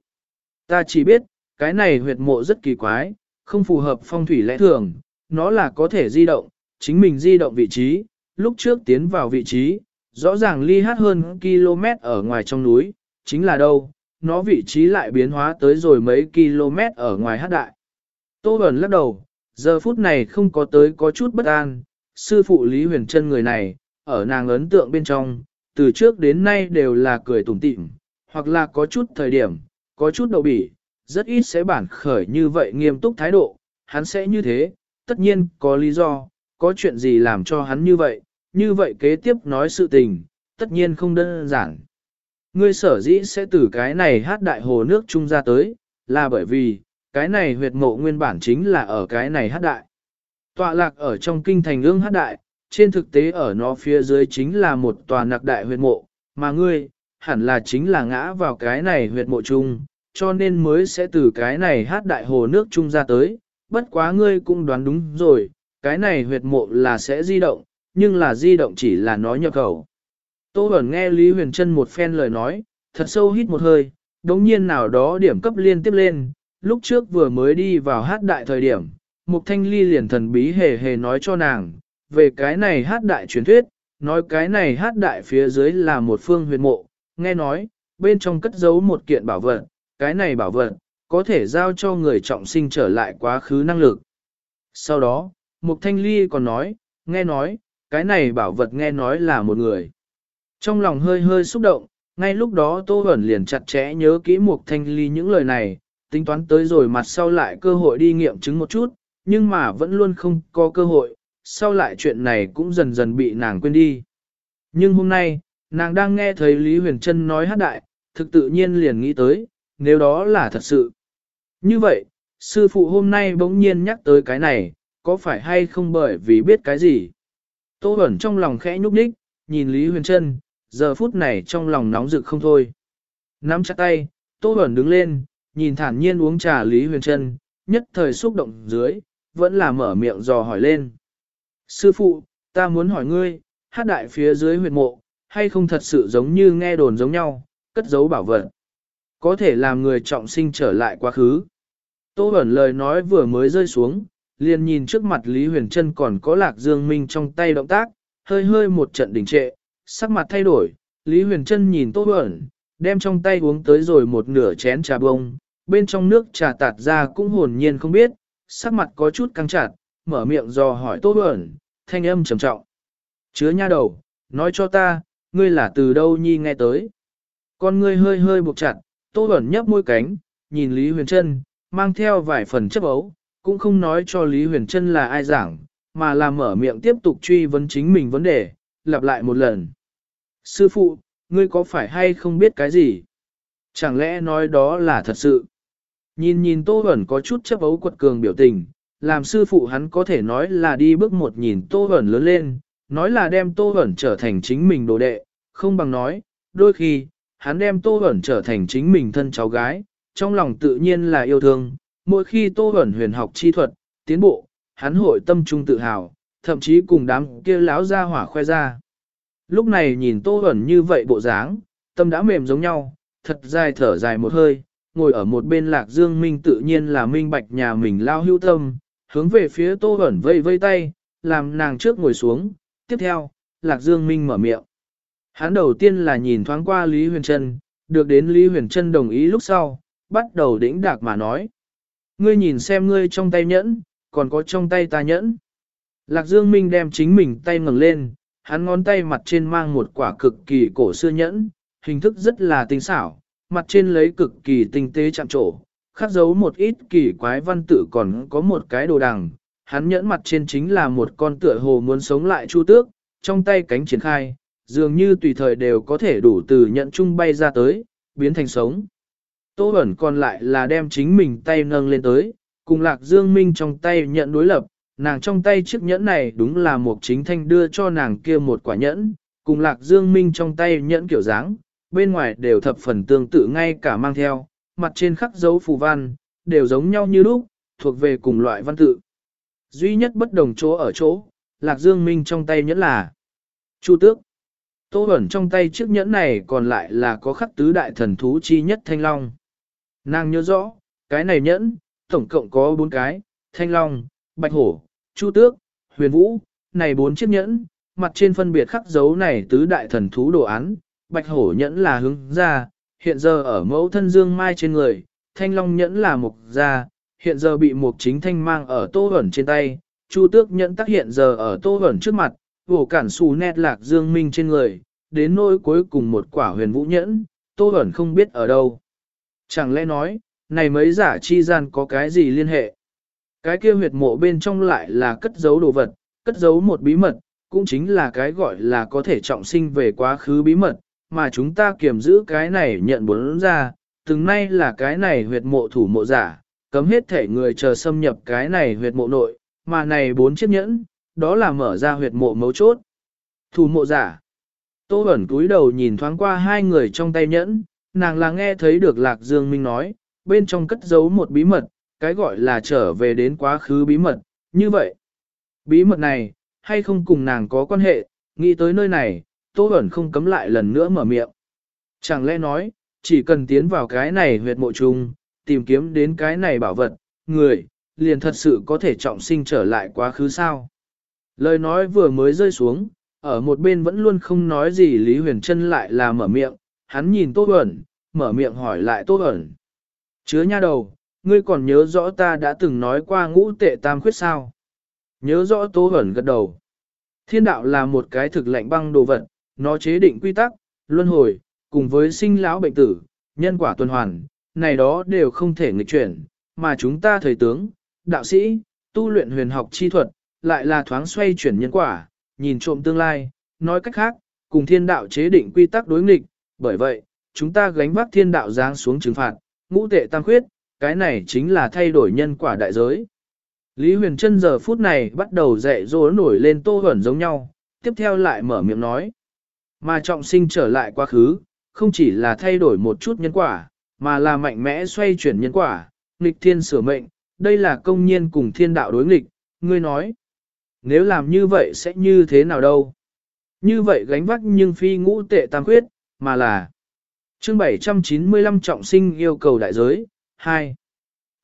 S1: Ta chỉ biết, cái này huyệt mộ rất kỳ quái, không phù hợp phong thủy lẽ thường, nó là có thể di động, chính mình di động vị trí, lúc trước tiến vào vị trí, rõ ràng ly hát hơn km ở ngoài trong núi, chính là đâu, nó vị trí lại biến hóa tới rồi mấy km ở ngoài hát đại. Tô Bẩn lắc đầu, giờ phút này không có tới có chút bất an, sư phụ Lý Huyền Trân người này, ở nàng ấn tượng bên trong, từ trước đến nay đều là cười tủm tỉm, hoặc là có chút thời điểm, có chút đậu bỉ, rất ít sẽ bản khởi như vậy nghiêm túc thái độ, hắn sẽ như thế, tất nhiên có lý do, có chuyện gì làm cho hắn như vậy, như vậy kế tiếp nói sự tình, tất nhiên không đơn giản. Ngươi sở dĩ sẽ từ cái này hát đại hồ nước trung ra tới, là bởi vì, cái này huyệt mộ nguyên bản chính là ở cái này hát đại. Tọa lạc ở trong kinh thành ương hát đại, trên thực tế ở nó phía dưới chính là một tòa nặc đại huyệt mộ, mà ngươi, hẳn là chính là ngã vào cái này huyệt mộ chung, cho nên mới sẽ từ cái này hát đại hồ nước chung ra tới, bất quá ngươi cũng đoán đúng rồi, cái này huyệt mộ là sẽ di động, nhưng là di động chỉ là nói nhập khẩu. Tô Bẩn nghe Lý Huyền Trân một phen lời nói, thật sâu hít một hơi, đống nhiên nào đó điểm cấp liên tiếp lên, lúc trước vừa mới đi vào hát đại thời điểm, Mục Thanh Ly liền thần bí hề hề nói cho nàng, về cái này hát đại truyền thuyết, nói cái này hát đại phía dưới là một phương huyệt mộ, nghe nói, bên trong cất giấu một kiện bảo vật, cái này bảo vật, có thể giao cho người trọng sinh trở lại quá khứ năng lực. Sau đó, Mục Thanh Ly còn nói, nghe nói, cái này bảo vật nghe nói là một người. Trong lòng hơi hơi xúc động, ngay lúc đó Tô Bẩn liền chặt chẽ nhớ kỹ Mục Thanh Ly những lời này, tính toán tới rồi mặt sau lại cơ hội đi nghiệm chứng một chút, nhưng mà vẫn luôn không có cơ hội, sau lại chuyện này cũng dần dần bị nàng quên đi. Nhưng hôm nay, nàng đang nghe thấy Lý Huyền Trân nói hát đại, thực tự nhiên liền nghĩ tới, nếu đó là thật sự. Như vậy, sư phụ hôm nay bỗng nhiên nhắc tới cái này, có phải hay không bởi vì biết cái gì? Tô ẩn trong lòng khẽ nhúc nhích, nhìn Lý Huyền Trân, giờ phút này trong lòng nóng rực không thôi. Nắm chặt tay, Tô ẩn đứng lên, nhìn thản nhiên uống trà Lý Huyền Trân, nhất thời xúc động dưới, vẫn là mở miệng dò hỏi lên. Sư phụ, ta muốn hỏi ngươi, hát đại phía dưới huyệt mộ, hay không thật sự giống như nghe đồn giống nhau, cất giấu bảo vật. Có thể làm người trọng sinh trở lại quá khứ. Tô ẩn lời nói vừa mới rơi xuống, liền nhìn trước mặt Lý Huyền Trân còn có lạc dương minh trong tay động tác, hơi hơi một trận đình trệ, sắc mặt thay đổi, Lý Huyền Trân nhìn Tô ẩn, đem trong tay uống tới rồi một nửa chén trà bông, bên trong nước trà tạt ra cũng hồn nhiên không biết, sắc mặt có chút căng chặt, mở miệng dò hỏi Tô ẩn, thanh âm trầm trọng. Chứa nha đầu, nói cho ta, ngươi là từ đâu nhi nghe tới. Con ngươi hơi hơi buộc chặt, Tô ẩn nhấp môi cánh, nhìn Lý Huyền Trân, mang theo vài phần chấp ấu, cũng không nói cho Lý Huyền Trân là ai giảng, mà là mở miệng tiếp tục truy vấn chính mình vấn đề, lặp lại một lần. Sư phụ, ngươi có phải hay không biết cái gì? Chẳng lẽ nói đó là thật sự? Nhìn nhìn Tô Hẩn có chút chấp ấu quật cường biểu tình, làm sư phụ hắn có thể nói là đi bước một nhìn Tô Hẩn lớn lên, nói là đem Tô Hẩn trở thành chính mình đồ đệ, không bằng nói, đôi khi, hắn đem Tô Hẩn trở thành chính mình thân cháu gái, trong lòng tự nhiên là yêu thương, mỗi khi Tô Bẩn huyền học chi thuật, tiến bộ, hắn hội tâm trung tự hào, thậm chí cùng đám kia láo ra hỏa khoe ra. Lúc này nhìn Tô Bẩn như vậy bộ dáng, tâm đã mềm giống nhau, thật dài thở dài một hơi, ngồi ở một bên lạc dương minh tự nhiên là minh bạch nhà mình lao hưu tâm, hướng về phía tô ẩn vây vây tay, làm nàng trước ngồi xuống, tiếp theo, lạc dương minh mở miệng. Hắn đầu tiên là nhìn thoáng qua Lý Huyền Trân, được đến Lý Huyền Trân đồng ý lúc sau, bắt đầu đĩnh đạc mà nói. Ngươi nhìn xem ngươi trong tay nhẫn, còn có trong tay ta nhẫn. Lạc Dương Minh đem chính mình tay ngẩng lên, hắn ngón tay mặt trên mang một quả cực kỳ cổ xưa nhẫn, hình thức rất là tinh xảo, mặt trên lấy cực kỳ tinh tế chạm trổ, khắc dấu một ít kỳ quái văn tự còn có một cái đồ đằng. Hắn nhẫn mặt trên chính là một con tựa hồ muốn sống lại chu tước, trong tay cánh triển khai, dường như tùy thời đều có thể đủ từ nhận chung bay ra tới, biến thành sống. Tô ẩn còn lại là đem chính mình tay nâng lên tới, cùng lạc dương minh trong tay nhận đối lập, nàng trong tay chiếc nhẫn này đúng là một chính thanh đưa cho nàng kia một quả nhẫn, cùng lạc dương minh trong tay nhẫn kiểu dáng, bên ngoài đều thập phần tương tự ngay cả mang theo, mặt trên khắc dấu phù văn, đều giống nhau như lúc, thuộc về cùng loại văn tự. Duy nhất bất đồng chỗ ở chỗ, Lạc Dương Minh trong tay nhẫn là Chu Tước. Tô ẩn trong tay chiếc nhẫn này còn lại là có khắc tứ đại thần thú chi nhất Thanh Long. Nàng nhớ rõ, cái này nhẫn, tổng cộng có bốn cái, Thanh Long, Bạch Hổ, Chu Tước, Huyền Vũ, này bốn chiếc nhẫn, mặt trên phân biệt khắc dấu này tứ đại thần thú đồ án, bạch hổ nhẫn là hướng ra, hiện giờ ở mẫu thân dương mai trên người, thanh long nhẫn là mục ra, hiện giờ bị mục chính thanh mang ở tô ẩn trên tay, chu tước nhẫn tác hiện giờ ở tô ẩn trước mặt, vổ cản xù nét lạc dương minh trên người, đến nỗi cuối cùng một quả huyền vũ nhẫn, tô ẩn không biết ở đâu. Chẳng lẽ nói, này mấy giả chi gian có cái gì liên hệ? Cái kia huyệt mộ bên trong lại là cất giấu đồ vật, cất giấu một bí mật, cũng chính là cái gọi là có thể trọng sinh về quá khứ bí mật, mà chúng ta kiểm giữ cái này nhận bốn ra, từng nay là cái này huyệt mộ thủ mộ giả, cấm hết thể người chờ xâm nhập cái này huyệt mộ nội, mà này bốn chiếc nhẫn, đó là mở ra huyệt mộ mấu chốt. Thủ mộ giả. Tô ẩn cúi đầu nhìn thoáng qua hai người trong tay nhẫn, nàng là nghe thấy được Lạc Dương Minh nói, bên trong cất giấu một bí mật, cái gọi là trở về đến quá khứ bí mật, như vậy. Bí mật này, hay không cùng nàng có quan hệ, nghĩ tới nơi này, Tô Bẩn không cấm lại lần nữa mở miệng. Chẳng lẽ nói, chỉ cần tiến vào cái này huyệt mộ chung, tìm kiếm đến cái này bảo vật, người, liền thật sự có thể trọng sinh trở lại quá khứ sao. Lời nói vừa mới rơi xuống, ở một bên vẫn luôn không nói gì Lý Huyền Trân lại là mở miệng, hắn nhìn Tô Bẩn, mở miệng hỏi lại Tô Bẩn. Chứa nha đầu, ngươi còn nhớ rõ ta đã từng nói qua ngũ tệ tam khuyết sao? Nhớ rõ Tô Bẩn gật đầu. Thiên đạo là một cái thực lạnh băng đồ vật, nó chế định quy tắc, luân hồi, cùng với sinh lão bệnh tử, nhân quả tuần hoàn, này đó đều không thể nghịch chuyển, mà chúng ta thời tướng, đạo sĩ, tu luyện huyền học chi thuật, lại là thoáng xoay chuyển nhân quả, nhìn trộm tương lai, nói cách khác, cùng thiên đạo chế định quy tắc đối nghịch, bởi vậy, chúng ta gánh vác thiên đạo giáng xuống trừng phạt, ngũ tệ tăng khuyết, cái này chính là thay đổi nhân quả đại giới. Lý Huyền Trân giờ phút này bắt đầu dạy dỗ nổi lên tô hẩn giống nhau, tiếp theo lại mở miệng nói. Mà trọng sinh trở lại quá khứ, không chỉ là thay đổi một chút nhân quả, mà là mạnh mẽ xoay chuyển nhân quả, nghịch thiên sửa mệnh, đây là công nhiên cùng thiên đạo đối nghịch, ngươi nói. Nếu làm như vậy sẽ như thế nào đâu? Như vậy gánh vác nhưng phi ngũ tệ tam khuyết, mà là chương 795 trọng sinh yêu cầu đại giới, 2.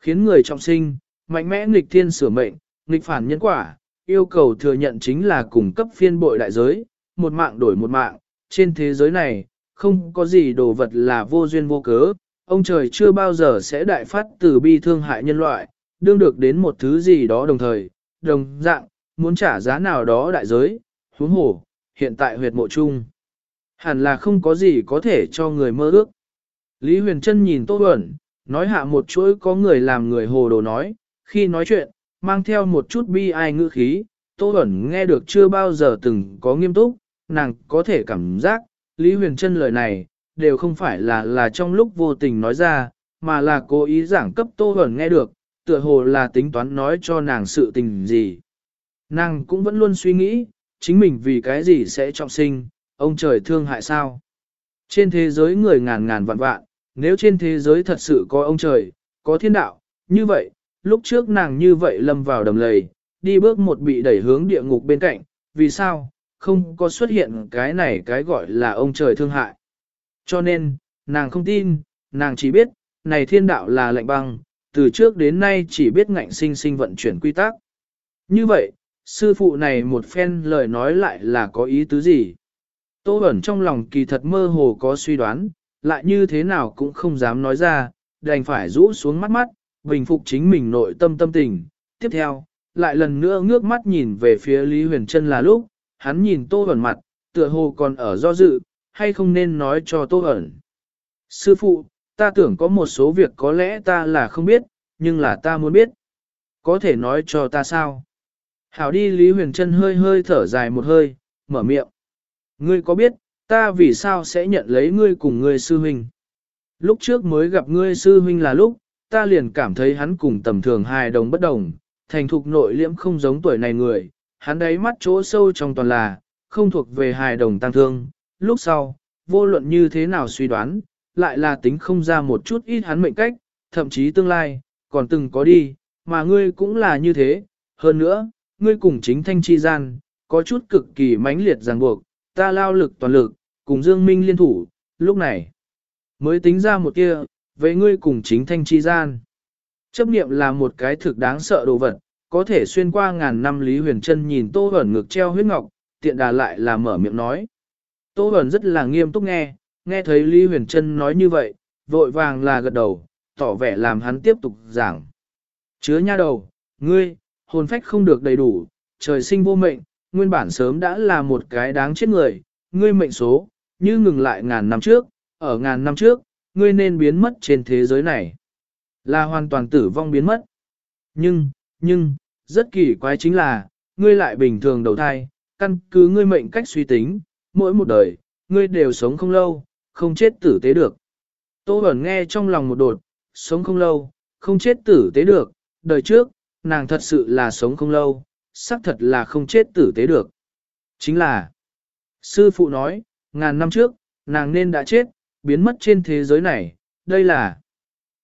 S1: Khiến người trọng sinh, mạnh mẽ nghịch thiên sửa mệnh, nghịch phản nhân quả, yêu cầu thừa nhận chính là cung cấp phiên bội đại giới, một mạng đổi một mạng, trên thế giới này, không có gì đồ vật là vô duyên vô cớ, ông trời chưa bao giờ sẽ đại phát từ bi thương hại nhân loại, đương được đến một thứ gì đó đồng thời, đồng dạng, muốn trả giá nào đó đại giới, huống hổ, hiện tại huyệt mộ chung. Hẳn là không có gì có thể cho người mơ ước. Lý Huyền Trân nhìn Tô Bẩn, nói hạ một chuỗi có người làm người hồ đồ nói, khi nói chuyện, mang theo một chút bi ai ngữ khí, Tô Bẩn nghe được chưa bao giờ từng có nghiêm túc, nàng có thể cảm giác, Lý Huyền Trân lời này, đều không phải là là trong lúc vô tình nói ra, mà là cố ý giảng cấp Tô Bẩn nghe được, tựa hồ là tính toán nói cho nàng sự tình gì. Nàng cũng vẫn luôn suy nghĩ, chính mình vì cái gì sẽ trọng sinh, ông trời thương hại sao. Trên thế giới người ngàn ngàn vạn vạn, nếu trên thế giới thật sự có ông trời, có thiên đạo, như vậy, lúc trước nàng như vậy lâm vào đầm lầy, đi bước một bị đẩy hướng địa ngục bên cạnh, vì sao, không có xuất hiện cái này cái gọi là ông trời thương hại. Cho nên, nàng không tin, nàng chỉ biết, này thiên đạo là lệnh băng, từ trước đến nay chỉ biết ngạnh sinh sinh vận chuyển quy tắc. Như vậy, sư phụ này một phen lời nói lại là có ý tứ gì? Tô ẩn trong lòng kỳ thật mơ hồ có suy đoán, lại như thế nào cũng không dám nói ra, đành phải rũ xuống mắt mắt, bình phục chính mình nội tâm tâm tình. Tiếp theo, lại lần nữa ngước mắt nhìn về phía Lý Huyền Trân là lúc, hắn nhìn Tô ẩn mặt, tựa hồ còn ở do dự, hay không nên nói cho Tô ẩn. Sư phụ, ta tưởng có một số việc có lẽ ta là không biết, nhưng là ta muốn biết. Có thể nói cho ta sao? Hảo đi Lý Huyền Trân hơi hơi thở dài một hơi, mở miệng. Ngươi có biết, ta vì sao sẽ nhận lấy ngươi cùng ngươi sư huynh? Lúc trước mới gặp ngươi sư huynh là lúc, ta liền cảm thấy hắn cùng tầm thường hài đồng bất đồng, thành thục nội liễm không giống tuổi này người, hắn đáy mắt chỗ sâu trong toàn là, không thuộc về hài đồng tăng thương. Lúc sau, vô luận như thế nào suy đoán, lại là tính không ra một chút ít hắn mệnh cách, thậm chí tương lai, còn từng có đi, mà ngươi cũng là như thế. Hơn nữa, ngươi cùng chính thanh chi gian, có chút cực kỳ mãnh liệt ràng buộc, ta lao lực toàn lực, cùng Dương Minh liên thủ, lúc này, mới tính ra một kia, với ngươi cùng chính thanh chi gian. Chấp niệm là một cái thực đáng sợ đồ vật, có thể xuyên qua ngàn năm Lý Huyền Trân nhìn Tô Hẩn ngực treo huyết ngọc, tiện đà lại là mở miệng nói. Tô Hẩn rất là nghiêm túc nghe, nghe thấy Lý Huyền Trân nói như vậy, vội vàng là gật đầu, tỏ vẻ làm hắn tiếp tục giảng. Chứa nha đầu, ngươi, hồn phách không được đầy đủ, trời sinh vô mệnh, nguyên bản sớm đã là một cái đáng chết người, ngươi mệnh số, như ngừng lại ngàn năm trước, ở ngàn năm trước, ngươi nên biến mất trên thế giới này. Là hoàn toàn tử vong biến mất. Nhưng, nhưng, rất kỳ quái chính là, ngươi lại bình thường đầu thai, căn cứ ngươi mệnh cách suy tính, mỗi một đời, ngươi đều sống không lâu, không chết tử tế được. Tô Bẩn nghe trong lòng một đột, sống không lâu, không chết tử tế được, đời trước, nàng thật sự là sống không lâu, xác thật là không chết tử tế được. Chính là, sư phụ nói, ngàn năm trước, nàng nên đã chết, biến mất trên thế giới này, đây là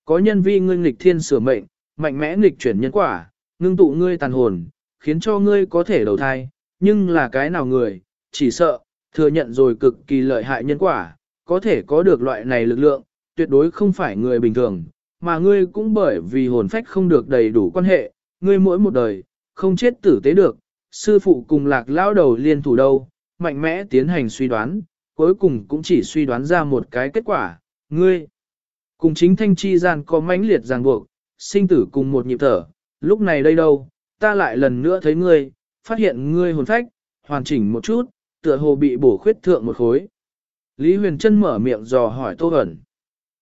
S1: có nhân vi ngươi nghịch thiên sửa mệnh, mạnh mẽ nghịch chuyển nhân quả, ngưng tụ ngươi tàn hồn, khiến cho ngươi có thể đầu thai, nhưng là cái nào người, chỉ sợ, thừa nhận rồi cực kỳ lợi hại nhân quả, có thể có được loại này lực lượng, tuyệt đối không phải người bình thường, mà ngươi cũng bởi vì hồn phách không được đầy đủ quan hệ, ngươi mỗi một đời, không chết tử tế được, sư phụ cùng lạc lao đầu liên thủ đâu, mạnh mẽ tiến hành suy đoán, cuối cùng cũng chỉ suy đoán ra một cái kết quả, ngươi. Cùng chính thanh chi gian có mãnh liệt ràng buộc, sinh tử cùng một nhịp thở, lúc này đây đâu, ta lại lần nữa thấy ngươi, phát hiện ngươi hồn phách, hoàn chỉnh một chút, tựa hồ bị bổ khuyết thượng một khối. Lý Huyền Trân mở miệng dò hỏi Tô Hẩn.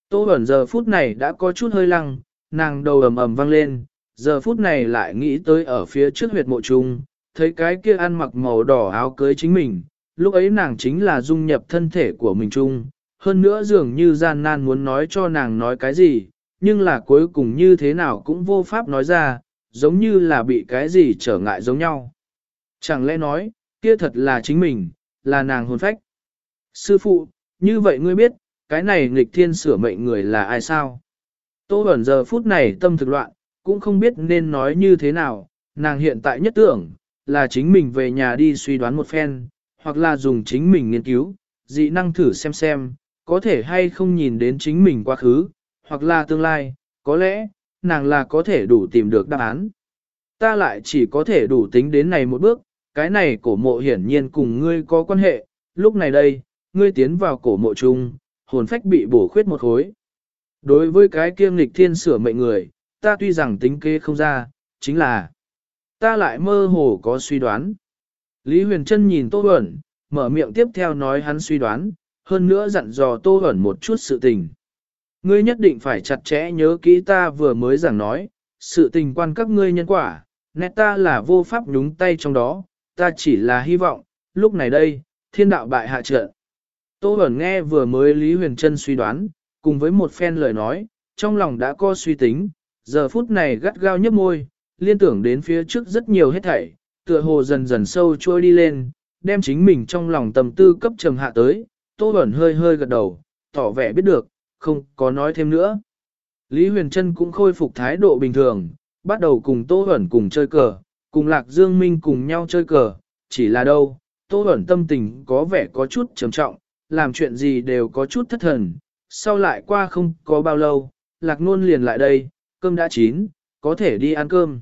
S1: Tô Hẩn giờ phút này đã có chút hơi lăng, nàng đầu ầm ầm vang lên, giờ phút này lại nghĩ tới ở phía trước huyệt mộ trung, thấy cái kia ăn mặc màu đỏ áo cưới chính mình, lúc ấy nàng chính là dung nhập thân thể của mình chung, hơn nữa dường như gian nan muốn nói cho nàng nói cái gì, nhưng là cuối cùng như thế nào cũng vô pháp nói ra, giống như là bị cái gì trở ngại giống nhau. Chẳng lẽ nói, kia thật là chính mình, là nàng hồn phách. Sư phụ, như vậy ngươi biết, cái này nghịch thiên sửa mệnh người là ai sao? Tô ẩn giờ phút này tâm thực loạn, cũng không biết nên nói như thế nào, nàng hiện tại nhất tưởng, là chính mình về nhà đi suy đoán một phen, hoặc là dùng chính mình nghiên cứu, dị năng thử xem xem, có thể hay không nhìn đến chính mình quá khứ, hoặc là tương lai, có lẽ, nàng là có thể đủ tìm được đáp án. Ta lại chỉ có thể đủ tính đến này một bước, cái này cổ mộ hiển nhiên cùng ngươi có quan hệ, lúc này đây, ngươi tiến vào cổ mộ chung, hồn phách bị bổ khuyết một khối. Đối với cái kiêng lịch thiên sửa mệnh người, ta tuy rằng tính kế không ra, chính là ta lại mơ hồ có suy đoán. Lý Huyền Trân nhìn Tô Bẩn, mở miệng tiếp theo nói hắn suy đoán, hơn nữa dặn dò Tô Bẩn một chút sự tình. Ngươi nhất định phải chặt chẽ nhớ kỹ ta vừa mới giảng nói, sự tình quan các ngươi nhân quả, nét ta là vô pháp nhúng tay trong đó, ta chỉ là hy vọng, lúc này đây, thiên đạo bại hạ trận. Tô Bẩn nghe vừa mới Lý Huyền Trân suy đoán, cùng với một phen lời nói, trong lòng đã có suy tính, giờ phút này gắt gao nhấp môi, liên tưởng đến phía trước rất nhiều hết thảy, tựa hồ dần dần sâu trôi đi lên, đem chính mình trong lòng tầm tư cấp trầm hạ tới, Tô Bẩn hơi hơi gật đầu, tỏ vẻ biết được, không có nói thêm nữa. Lý Huyền Trân cũng khôi phục thái độ bình thường, bắt đầu cùng Tô Bẩn cùng chơi cờ, cùng Lạc Dương Minh cùng nhau chơi cờ, chỉ là đâu, Tô Bẩn tâm tình có vẻ có chút trầm trọng, làm chuyện gì đều có chút thất thần, sau lại qua không có bao lâu, Lạc Nôn liền lại đây, cơm đã chín, có thể đi ăn cơm.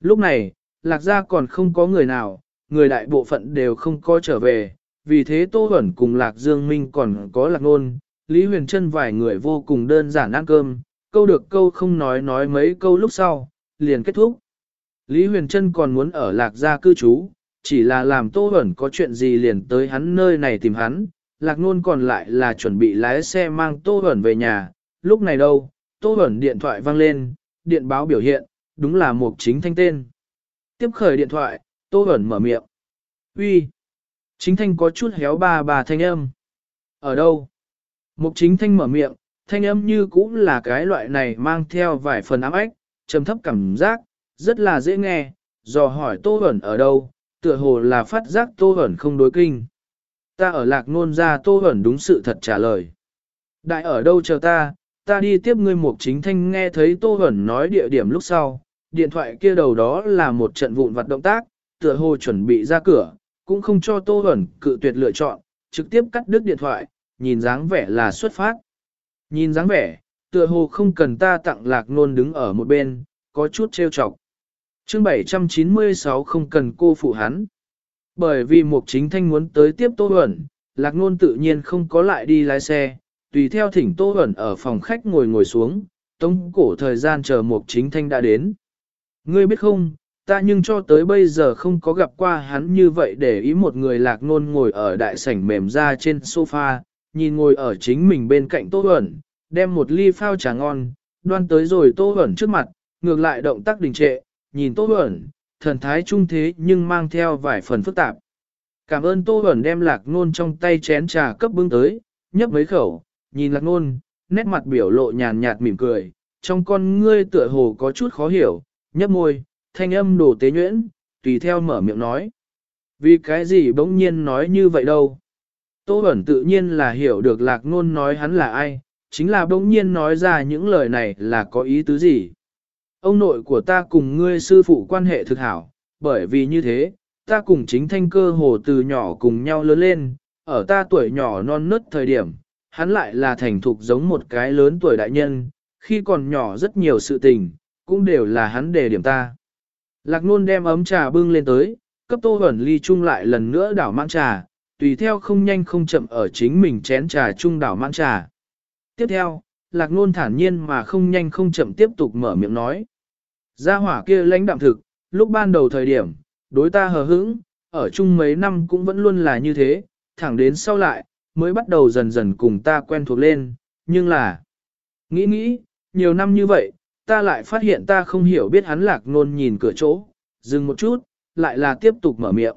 S1: Lúc này, Lạc gia còn không có người nào, người đại bộ phận đều không có trở về, vì thế Tô Huẩn cùng Lạc Dương Minh còn có Lạc Nôn, Lý Huyền Trân vài người vô cùng đơn giản ăn cơm, câu được câu không nói nói mấy câu lúc sau, liền kết thúc. Lý Huyền Trân còn muốn ở Lạc gia cư trú, chỉ là làm Tô Huẩn có chuyện gì liền tới hắn nơi này tìm hắn, Lạc Nôn còn lại là chuẩn bị lái xe mang Tô hẩn về nhà, lúc này đâu, Tô Bẩn điện thoại vang lên, điện báo biểu hiện, đúng là một chính thanh tên. Tiếp khởi điện thoại, Tô Bẩn mở miệng. Uy, Chính thanh có chút héo ba bà thanh âm. Ở đâu? Mục chính thanh mở miệng, thanh âm như cũng là cái loại này mang theo vài phần ám ếch, trầm thấp cảm giác, rất là dễ nghe, dò hỏi Tô Bẩn ở đâu, tựa hồ là phát giác Tô Bẩn không đối kinh. Ta ở lạc nôn ra Tô Bẩn đúng sự thật trả lời. Đại ở đâu chờ ta, ta đi tiếp ngươi mục chính thanh nghe thấy Tô hẩn nói địa điểm lúc sau, điện thoại kia đầu đó là một trận vụn vặt động tác, tựa hồ chuẩn bị ra cửa, cũng không cho Tô hẩn cự tuyệt lựa chọn, trực tiếp cắt đứt điện thoại, nhìn dáng vẻ là xuất phát. Nhìn dáng vẻ, tựa hồ không cần ta tặng lạc nôn đứng ở một bên, có chút trêu chọc. Chương 796 không cần cô phụ hắn. Bởi vì Mục Chính Thanh muốn tới tiếp Tô Huẩn, Lạc Nôn tự nhiên không có lại đi lái xe, tùy theo thỉnh Tô Huẩn ở phòng khách ngồi ngồi xuống, tống cổ thời gian chờ Mục Chính Thanh đã đến. Ngươi biết không, ta nhưng cho tới bây giờ không có gặp qua hắn như vậy để ý một người Lạc Nôn ngồi ở đại sảnh mềm ra trên sofa, nhìn ngồi ở chính mình bên cạnh Tô Huẩn, đem một ly phao trà ngon, đoan tới rồi Tô Huẩn trước mặt, ngược lại động tác đình trệ, nhìn Tô Huẩn, thần thái trung thế nhưng mang theo vài phần phức tạp. Cảm ơn Tô Huẩn đem lạc nôn trong tay chén trà cấp bưng tới, nhấp mấy khẩu, nhìn lạc nôn, nét mặt biểu lộ nhàn nhạt mỉm cười, trong con ngươi tựa hồ có chút khó hiểu, nhấp môi, thanh âm đồ tế nhuyễn, tùy theo mở miệng nói. Vì cái gì bỗng nhiên nói như vậy đâu? Tô ẩn tự nhiên là hiểu được lạc ngôn nói hắn là ai, chính là bỗng nhiên nói ra những lời này là có ý tứ gì. Ông nội của ta cùng ngươi sư phụ quan hệ thực hảo, bởi vì như thế, ta cùng chính thanh cơ hồ từ nhỏ cùng nhau lớn lên, ở ta tuổi nhỏ non nớt thời điểm, hắn lại là thành thục giống một cái lớn tuổi đại nhân, khi còn nhỏ rất nhiều sự tình, cũng đều là hắn đề điểm ta. Lạc nôn đem ấm trà bưng lên tới, cấp tô ẩn ly chung lại lần nữa đảo mang trà, tùy theo không nhanh không chậm ở chính mình chén trà chung đảo mang trà. Tiếp theo, lạc nôn thản nhiên mà không nhanh không chậm tiếp tục mở miệng nói. Gia hỏa kia lãnh đạm thực, lúc ban đầu thời điểm, đối ta hờ hững, ở chung mấy năm cũng vẫn luôn là như thế, thẳng đến sau lại, mới bắt đầu dần dần cùng ta quen thuộc lên, nhưng là, nghĩ nghĩ, nhiều năm như vậy, ta lại phát hiện ta không hiểu biết hắn lạc nôn nhìn cửa chỗ, dừng một chút, lại là tiếp tục mở miệng.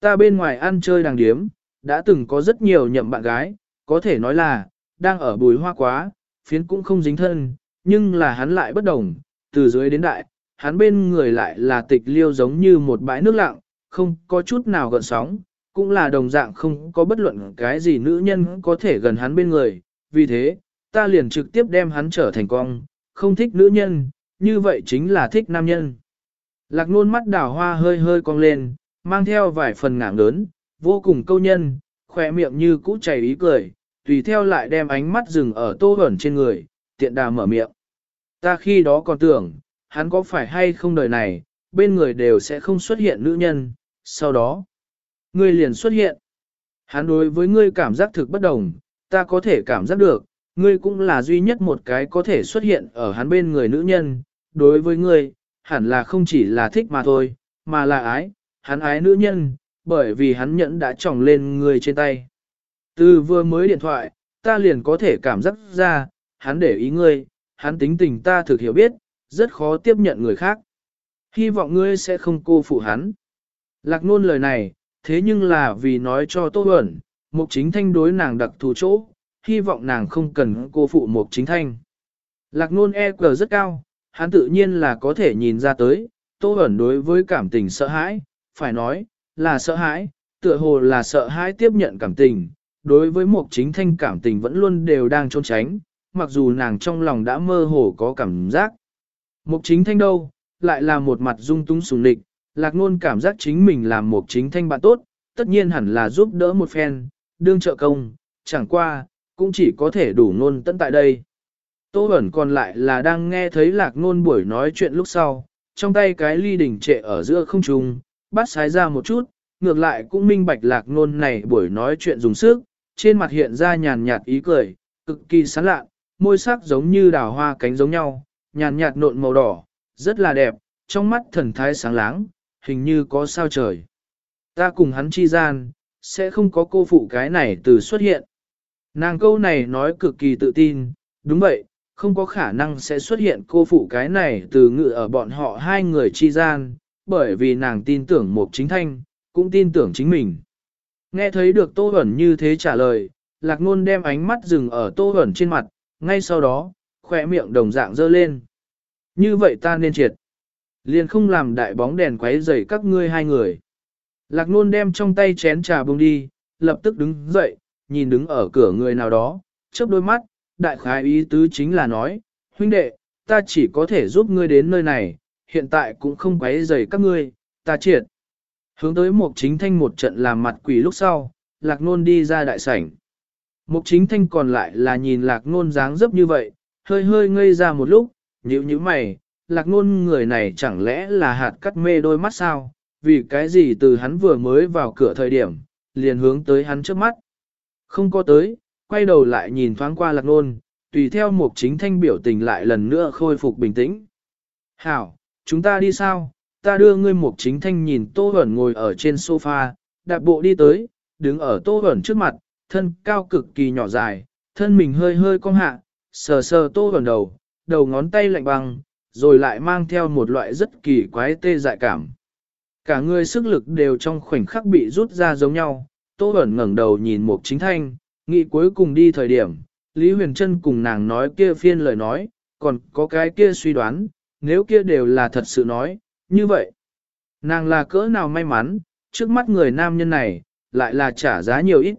S1: Ta bên ngoài ăn chơi đàng điếm, đã từng có rất nhiều nhậm bạn gái, có thể nói là, đang ở bùi hoa quá, phiến cũng không dính thân, nhưng là hắn lại bất đồng, từ dưới đến đại, hắn bên người lại là tịch liêu giống như một bãi nước lặng, không có chút nào gợn sóng, cũng là đồng dạng không có bất luận cái gì nữ nhân có thể gần hắn bên người, vì thế, ta liền trực tiếp đem hắn trở thành con, không thích nữ nhân, như vậy chính là thích nam nhân. Lạc nôn mắt đảo hoa hơi hơi cong lên, mang theo vài phần ngảng lớn, vô cùng câu nhân, khỏe miệng như cũ chảy ý cười, tùy theo lại đem ánh mắt dừng ở tô ẩn trên người, tiện đà mở miệng. Ta khi đó còn tưởng, hắn có phải hay không đời này, bên người đều sẽ không xuất hiện nữ nhân, sau đó, ngươi liền xuất hiện. Hắn đối với ngươi cảm giác thực bất đồng, ta có thể cảm giác được, ngươi cũng là duy nhất một cái có thể xuất hiện ở hắn bên người nữ nhân, đối với ngươi, hẳn là không chỉ là thích mà thôi, mà là ái, hắn ái nữ nhân, bởi vì hắn nhẫn đã tròng lên ngươi trên tay. Từ vừa mới điện thoại, ta liền có thể cảm giác ra, hắn để ý ngươi, hắn tính tình ta thực hiểu biết, rất khó tiếp nhận người khác. Hy vọng ngươi sẽ không cô phụ hắn. Lạc nôn lời này, thế nhưng là vì nói cho Tô Huẩn, Mục Chính Thanh đối nàng đặc thù chỗ, hy vọng nàng không cần cô phụ Mục Chính Thanh. Lạc nôn e cờ rất cao, hắn tự nhiên là có thể nhìn ra tới, Tô Huẩn đối với cảm tình sợ hãi, phải nói, là sợ hãi, tựa hồ là sợ hãi tiếp nhận cảm tình, đối với Mục Chính Thanh cảm tình vẫn luôn đều đang trốn tránh, mặc dù nàng trong lòng đã mơ hồ có cảm giác. Mục chính thanh đâu, lại là một mặt dung túng sùng địch, lạc nôn cảm giác chính mình làm một chính thanh bạn tốt, tất nhiên hẳn là giúp đỡ một phen, đương trợ công, chẳng qua, cũng chỉ có thể đủ nôn tận tại đây. Tô Bẩn còn lại là đang nghe thấy lạc nôn buổi nói chuyện lúc sau, trong tay cái ly đỉnh trệ ở giữa không trung, bắt sái ra một chút, ngược lại cũng minh bạch lạc nôn này buổi nói chuyện dùng sức, trên mặt hiện ra nhàn nhạt ý cười, cực kỳ sán lạ, môi sắc giống như đào hoa cánh giống nhau, nhàn nhạt nộn màu đỏ, rất là đẹp, trong mắt thần thái sáng láng, hình như có sao trời. Ta cùng hắn chi gian, sẽ không có cô phụ cái này từ xuất hiện. Nàng câu này nói cực kỳ tự tin, đúng vậy, không có khả năng sẽ xuất hiện cô phụ cái này từ ngự ở bọn họ hai người chi gian, bởi vì nàng tin tưởng một chính thanh, cũng tin tưởng chính mình. Nghe thấy được Tô Huẩn như thế trả lời, Lạc Nôn đem ánh mắt dừng ở Tô Huẩn trên mặt, ngay sau đó, khỏe miệng đồng dạng dơ lên. Như vậy ta nên triệt. Liền không làm đại bóng đèn quấy rầy các ngươi hai người. Lạc nôn đem trong tay chén trà bông đi, lập tức đứng dậy, nhìn đứng ở cửa người nào đó, chớp đôi mắt, đại khái ý tứ chính là nói, huynh đệ, ta chỉ có thể giúp ngươi đến nơi này, hiện tại cũng không quấy rầy các ngươi, ta triệt. Hướng tới một chính thanh một trận làm mặt quỷ lúc sau, lạc nôn đi ra đại sảnh. Mục chính thanh còn lại là nhìn lạc nôn dáng dấp như vậy, hơi hơi ngây ra một lúc, nhíu nhíu mày, lạc ngôn người này chẳng lẽ là hạt cắt mê đôi mắt sao, vì cái gì từ hắn vừa mới vào cửa thời điểm, liền hướng tới hắn trước mắt. Không có tới, quay đầu lại nhìn thoáng qua lạc ngôn, tùy theo một chính thanh biểu tình lại lần nữa khôi phục bình tĩnh. Hảo, chúng ta đi sao? Ta đưa ngươi một chính thanh nhìn Tô Huẩn ngồi ở trên sofa, đạp bộ đi tới, đứng ở Tô Huẩn trước mặt, thân cao cực kỳ nhỏ dài, thân mình hơi hơi cong hạ, sờ sờ Tô Huẩn đầu, đầu ngón tay lạnh băng, rồi lại mang theo một loại rất kỳ quái tê dại cảm. Cả người sức lực đều trong khoảnh khắc bị rút ra giống nhau, Tô Bẩn ngẩng đầu nhìn Mục Chính Thanh, nghĩ cuối cùng đi thời điểm, Lý Huyền Trân cùng nàng nói kia phiên lời nói, còn có cái kia suy đoán, nếu kia đều là thật sự nói, Như vậy, nàng là cỡ nào may mắn, trước mắt người nam nhân này, lại là trả giá nhiều ít.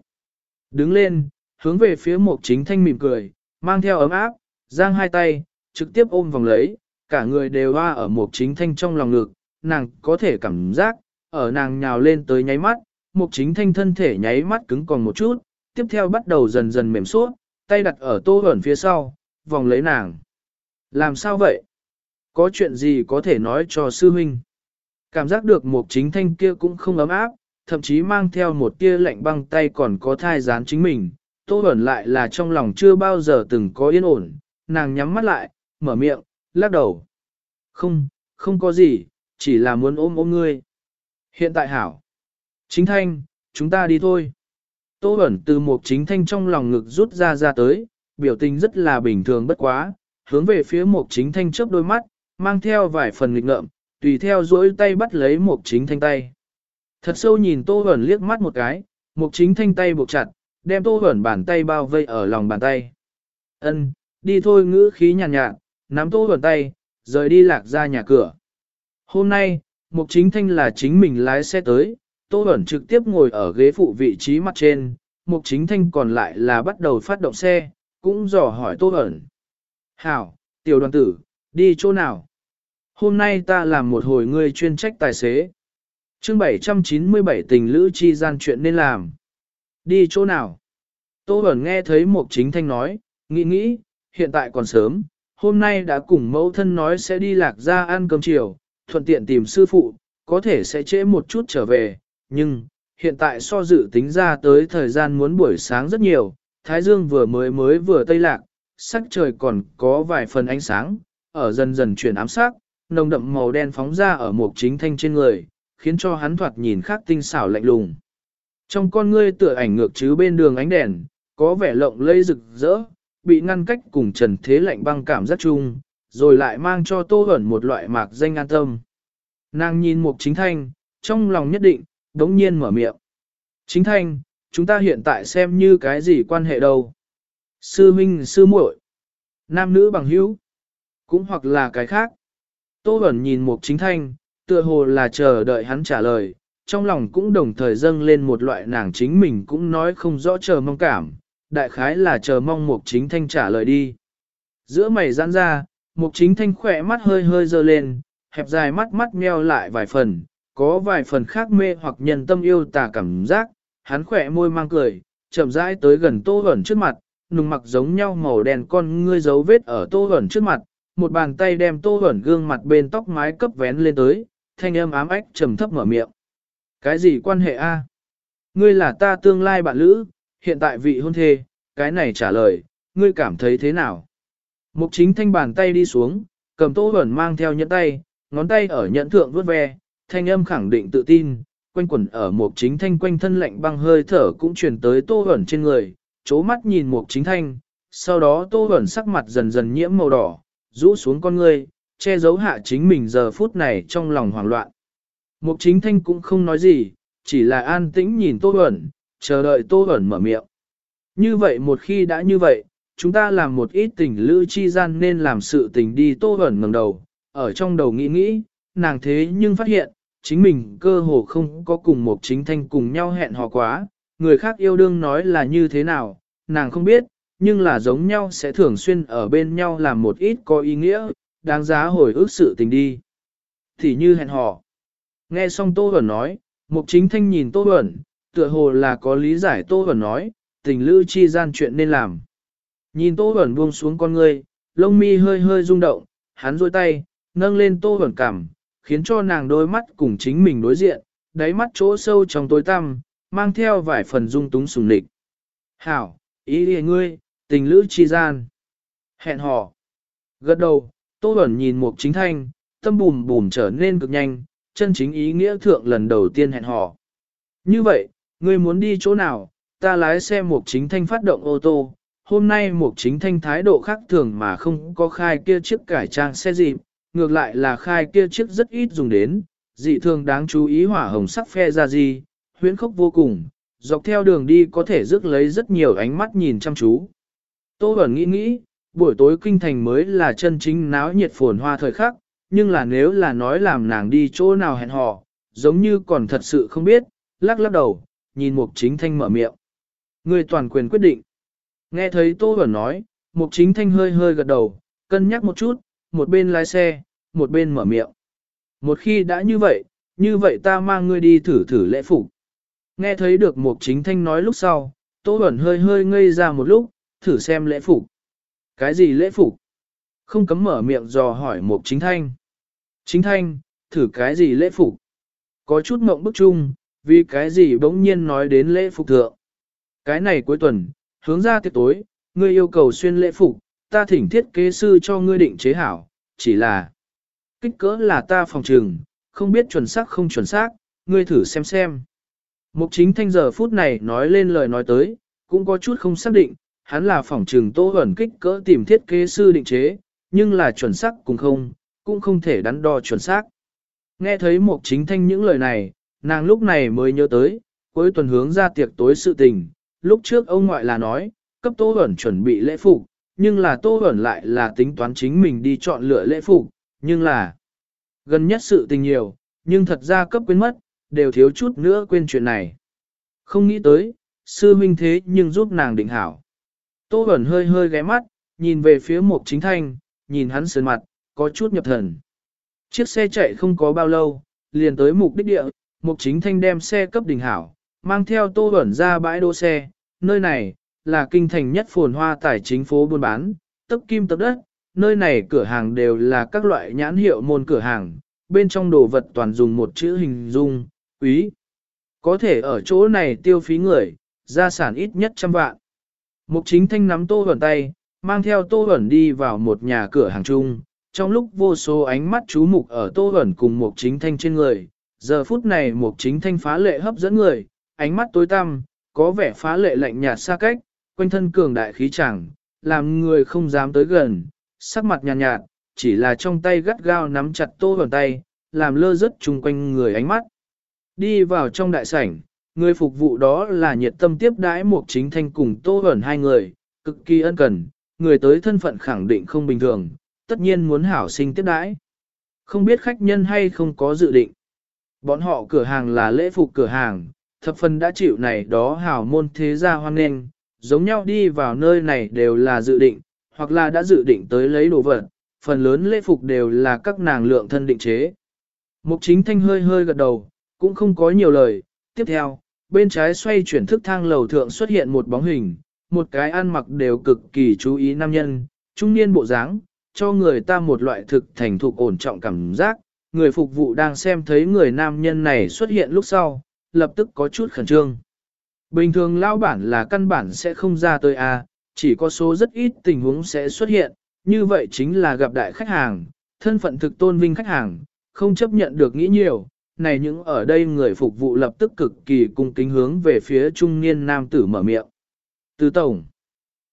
S1: Đứng lên, hướng về phía mục chính thanh mỉm cười, mang theo ấm áp, giang hai tay, trực tiếp ôm vòng lấy, cả người đều hoa ở mục chính thanh trong lòng ngực, nàng có thể cảm giác, ở nàng nhào lên tới nháy mắt, mục chính thanh thân thể nháy mắt cứng còn một chút, tiếp theo bắt đầu dần dần mềm suốt, tay đặt ở tô ẩn phía sau, vòng lấy nàng. Làm sao vậy? Có chuyện gì có thể nói cho sư huynh? Cảm giác được mục chính thanh kia cũng không ấm áp, thậm chí mang theo một tia lạnh băng tay còn có thai dán chính mình. Tô ẩn lại là trong lòng chưa bao giờ từng có yên ổn, nàng nhắm mắt lại, mở miệng, lắc đầu. Không, không có gì, chỉ là muốn ôm ôm ngươi. Hiện tại hảo. Chính thanh, chúng ta đi thôi. Tô ẩn từ một chính thanh trong lòng ngực rút ra ra tới, biểu tình rất là bình thường bất quá, hướng về phía một chính thanh chớp đôi mắt, mang theo vài phần nghịch ngợm, tùy theo duỗi tay bắt lấy một chính thanh tay. Thật sâu nhìn Tô ẩn liếc mắt một cái, một chính thanh tay buộc chặt, đem Tô ẩn bàn tay bao vây ở lòng bàn tay. Ân, đi thôi ngữ khí nhàn nhạt, nhạt, nắm Tô Huẩn tay, rời đi lạc ra nhà cửa. Hôm nay, Mục Chính Thanh là chính mình lái xe tới, Tô Huẩn trực tiếp ngồi ở ghế phụ vị trí mặt trên, Mục Chính Thanh còn lại là bắt đầu phát động xe, cũng dò hỏi Tô Huẩn. Hảo, tiểu đoàn tử, đi chỗ nào? Hôm nay ta làm một hồi ngươi chuyên trách tài xế. chương 797 tình lữ chi gian chuyện nên làm. Đi chỗ nào? Tô Bẩn nghe thấy Mục Chính Thanh nói, nghĩ nghĩ, hiện tại còn sớm, hôm nay đã cùng mẫu thân nói sẽ đi lạc ra ăn cơm chiều, thuận tiện tìm sư phụ, có thể sẽ trễ một chút trở về, nhưng, hiện tại so dự tính ra tới thời gian muốn buổi sáng rất nhiều, Thái Dương vừa mới mới vừa tây lạc, sắc trời còn có vài phần ánh sáng, ở dần dần chuyển ám sắc, nồng đậm màu đen phóng ra ở một chính thanh trên người, khiến cho hắn thoạt nhìn khác tinh xảo lạnh lùng. Trong con ngươi tựa ảnh ngược chứ bên đường ánh đèn, có vẻ lộng lây rực rỡ, bị ngăn cách cùng trần thế lạnh băng cảm giác chung, rồi lại mang cho tô ẩn một loại mạc danh an tâm. Nàng nhìn mục chính thanh, trong lòng nhất định, đống nhiên mở miệng. Chính thanh, chúng ta hiện tại xem như cái gì quan hệ đâu. Sư minh sư muội, nam nữ bằng hữu, cũng hoặc là cái khác. Tô ẩn nhìn mục chính thanh, tựa hồ là chờ đợi hắn trả lời, trong lòng cũng đồng thời dâng lên một loại nàng chính mình cũng nói không rõ chờ mong cảm, đại khái là chờ mong mục chính thanh trả lời đi. Giữa mày giãn ra, mục chính thanh khỏe mắt hơi hơi dơ lên, hẹp dài mắt mắt meo lại vài phần, có vài phần khác mê hoặc nhân tâm yêu tà cảm giác, hắn khỏe môi mang cười, chậm rãi tới gần tô hẩn trước mặt, nùng mặc giống nhau màu đen con ngươi dấu vết ở tô hẩn trước mặt, một bàn tay đem tô hẩn gương mặt bên tóc mái cấp vén lên tới, thanh âm ám ách trầm thấp mở miệng. Cái gì quan hệ a? Ngươi là ta tương lai bạn lữ, hiện tại vị hôn thê, cái này trả lời, ngươi cảm thấy thế nào? Mục chính thanh bàn tay đi xuống, cầm tô ẩn mang theo nhẫn tay, ngón tay ở nhẫn thượng vuốt ve, thanh âm khẳng định tự tin, quanh quẩn ở mục chính thanh quanh thân lạnh băng hơi thở cũng truyền tới tô ẩn trên người, chố mắt nhìn mục chính thanh, sau đó tô ẩn sắc mặt dần dần nhiễm màu đỏ, rũ xuống con ngươi, che giấu hạ chính mình giờ phút này trong lòng hoảng loạn. Mục chính thanh cũng không nói gì, chỉ là an tĩnh nhìn tô ẩn, chờ đợi tô ẩn mở miệng. Như vậy một khi đã như vậy, chúng ta làm một ít tình lữ chi gian nên làm sự tình đi tô ẩn ngẩng đầu, ở trong đầu nghĩ nghĩ, nàng thế nhưng phát hiện, chính mình cơ hồ không có cùng một chính thanh cùng nhau hẹn hò quá, người khác yêu đương nói là như thế nào, nàng không biết, nhưng là giống nhau sẽ thường xuyên ở bên nhau làm một ít có ý nghĩa, đáng giá hồi ức sự tình đi. Thì như hẹn hò. Nghe xong Tô Bẩn nói, Mục Chính Thanh nhìn Tô Bẩn, tựa hồ là có lý giải Tô Bẩn nói, tình lữ chi gian chuyện nên làm. Nhìn Tô Bẩn buông xuống con ngươi, lông mi hơi hơi rung động, hắn rôi tay, nâng lên tô ẩn cảm, khiến cho nàng đôi mắt cùng chính mình đối diện, đáy mắt chỗ sâu trong tối tăm, mang theo vài phần dung túng sùng lịch. Hảo, ý đi ngươi, tình lữ chi gian. Hẹn hò. Gật đầu, tô ẩn nhìn một chính thanh, tâm bùm bùm trở nên cực nhanh, chân chính ý nghĩa thượng lần đầu tiên hẹn hò. Như vậy, ngươi muốn đi chỗ nào, ta lái xe mục chính thanh phát động ô tô. Hôm nay mục chính thanh thái độ khác thường mà không có khai kia chiếc cải trang xe dịp, ngược lại là khai kia chiếc rất ít dùng đến, dị thường đáng chú ý hỏa hồng sắc phe ra gì, huyễn khốc vô cùng, dọc theo đường đi có thể rước lấy rất nhiều ánh mắt nhìn chăm chú. Tô Bẩn nghĩ nghĩ, buổi tối kinh thành mới là chân chính náo nhiệt phồn hoa thời khắc, nhưng là nếu là nói làm nàng đi chỗ nào hẹn hò, giống như còn thật sự không biết, lắc lắc đầu, nhìn Mục Chính Thanh mở miệng. Người toàn quyền quyết định. Nghe thấy Tô Bẩn nói, Mục Chính Thanh hơi hơi gật đầu, cân nhắc một chút, một bên lái xe, một bên mở miệng. Một khi đã như vậy, như vậy ta mang ngươi đi thử thử lễ phục. Nghe thấy được Mục Chính Thanh nói lúc sau, Tô Bẩn hơi hơi ngây ra một lúc, thử xem lễ phục. Cái gì lễ phục? Không cấm mở miệng dò hỏi Mục Chính Thanh. Chính Thanh, thử cái gì lễ phục? Có chút mộng bức chung, vì cái gì bỗng nhiên nói đến lễ phục thượng. Cái này cuối tuần, hướng ra tiệc tối, ngươi yêu cầu xuyên lễ phục, ta thỉnh thiết kế sư cho ngươi định chế hảo, chỉ là kích cỡ là ta phòng trừng, không biết chuẩn xác không chuẩn xác, ngươi thử xem xem. Mục chính thanh giờ phút này nói lên lời nói tới, cũng có chút không xác định, hắn là phòng trừng tô ẩn kích cỡ tìm thiết kế sư định chế, nhưng là chuẩn xác cũng không, cũng không thể đắn đo chuẩn xác. Nghe thấy mục chính thanh những lời này, nàng lúc này mới nhớ tới, cuối tuần hướng ra tiệc tối sự tình, lúc trước ông ngoại là nói, cấp tô ẩn chuẩn bị lễ phục, nhưng là tô ẩn lại là tính toán chính mình đi chọn lựa lễ phục, nhưng là gần nhất sự tình nhiều, nhưng thật ra cấp quên mất, đều thiếu chút nữa quên chuyện này. Không nghĩ tới, sư huynh thế nhưng giúp nàng định hảo. Tô ẩn hơi hơi ghé mắt, nhìn về phía một chính thanh, nhìn hắn sơn mặt, có chút nhập thần. Chiếc xe chạy không có bao lâu, liền tới mục đích địa, mục chính thanh đem xe cấp đình hảo, mang theo tô ẩn ra bãi đỗ xe, nơi này, là kinh thành nhất phồn hoa tài chính phố buôn bán, tấp kim tấp đất, nơi này cửa hàng đều là các loại nhãn hiệu môn cửa hàng, bên trong đồ vật toàn dùng một chữ hình dung, quý. Có thể ở chỗ này tiêu phí người, gia sản ít nhất trăm vạn. Mục chính thanh nắm tô ẩn tay, mang theo tô ẩn đi vào một nhà cửa hàng chung, trong lúc vô số ánh mắt chú mục ở tô ẩn cùng mục chính thanh trên người, giờ phút này mục chính thanh phá lệ hấp dẫn người, ánh mắt tối tăm, có vẻ phá lệ lạnh nhạt xa cách, quanh thân cường đại khí chẳng, làm người không dám tới gần, sắc mặt nhàn nhạt, nhạt, chỉ là trong tay gắt gao nắm chặt tô ẩn tay, làm lơ rớt chung quanh người ánh mắt. Đi vào trong đại sảnh, người phục vụ đó là nhiệt tâm tiếp đãi mục chính thanh cùng tô ẩn hai người, cực kỳ ân cần, người tới thân phận khẳng định không bình thường, tất nhiên muốn hảo sinh tiếp đãi. Không biết khách nhân hay không có dự định. Bọn họ cửa hàng là lễ phục cửa hàng, thập phần đã chịu này đó hảo môn thế gia hoan nghênh, giống nhau đi vào nơi này đều là dự định, hoặc là đã dự định tới lấy đồ vật, phần lớn lễ phục đều là các nàng lượng thân định chế. Mục chính thanh hơi hơi gật đầu, cũng không có nhiều lời. Tiếp theo, bên trái xoay chuyển thức thang lầu thượng xuất hiện một bóng hình, một cái ăn mặc đều cực kỳ chú ý nam nhân, trung niên bộ dáng, cho người ta một loại thực thành thục ổn trọng cảm giác. Người phục vụ đang xem thấy người nam nhân này xuất hiện lúc sau, lập tức có chút khẩn trương. Bình thường lao bản là căn bản sẽ không ra tới a, à, chỉ có số rất ít tình huống sẽ xuất hiện, như vậy chính là gặp đại khách hàng, thân phận thực tôn vinh khách hàng, không chấp nhận được nghĩ nhiều, này những ở đây người phục vụ lập tức cực kỳ cung kính hướng về phía trung niên nam tử mở miệng. Từ tổng,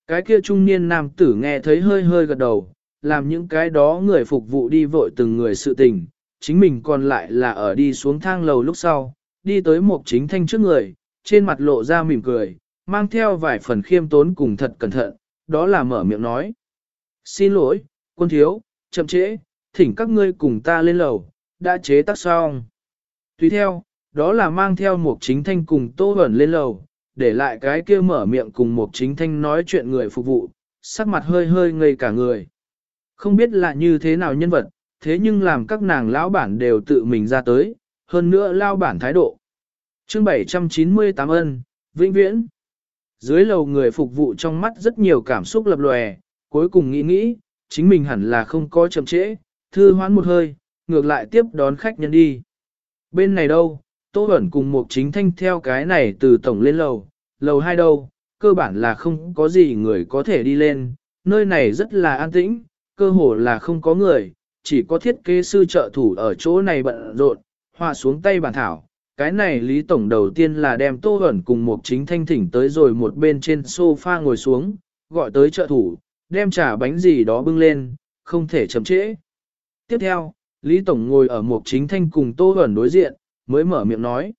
S1: cái kia trung niên nam tử nghe thấy hơi hơi gật đầu, làm những cái đó người phục vụ đi vội từng người sự tình, chính mình còn lại là ở đi xuống thang lầu lúc sau, đi tới một chính thanh trước người, trên mặt lộ ra mỉm cười, mang theo vài phần khiêm tốn cùng thật cẩn thận, đó là mở miệng nói. Xin lỗi, quân thiếu, chậm trễ, thỉnh các ngươi cùng ta lên lầu, đã chế tác xong. Tùy theo, đó là mang theo một chính thanh cùng tô ẩn lên lầu, để lại cái kia mở miệng cùng một chính thanh nói chuyện người phục vụ, sắc mặt hơi hơi ngây cả người. Không biết là như thế nào nhân vật, thế nhưng làm các nàng lão bản đều tự mình ra tới, hơn nữa lao bản thái độ. chương 798 ân, vĩnh viễn. Dưới lầu người phục vụ trong mắt rất nhiều cảm xúc lập lòe, cuối cùng nghĩ nghĩ, chính mình hẳn là không có chậm trễ, thư hoán một hơi, ngược lại tiếp đón khách nhân đi. Bên này đâu, Tô Bẩn cùng một chính thanh theo cái này từ tổng lên lầu, lầu hai đâu, cơ bản là không có gì người có thể đi lên, nơi này rất là an tĩnh, cơ hồ là không có người, chỉ có thiết kế sư trợ thủ ở chỗ này bận rộn, hòa xuống tay bản thảo. Cái này Lý Tổng đầu tiên là đem Tô hẩn cùng một chính thanh thỉnh tới rồi một bên trên sofa ngồi xuống, gọi tới trợ thủ, đem trả bánh gì đó bưng lên, không thể chậm trễ. Tiếp theo, Lý Tổng ngồi ở một chính thanh cùng Tô hẩn đối diện, mới mở miệng nói.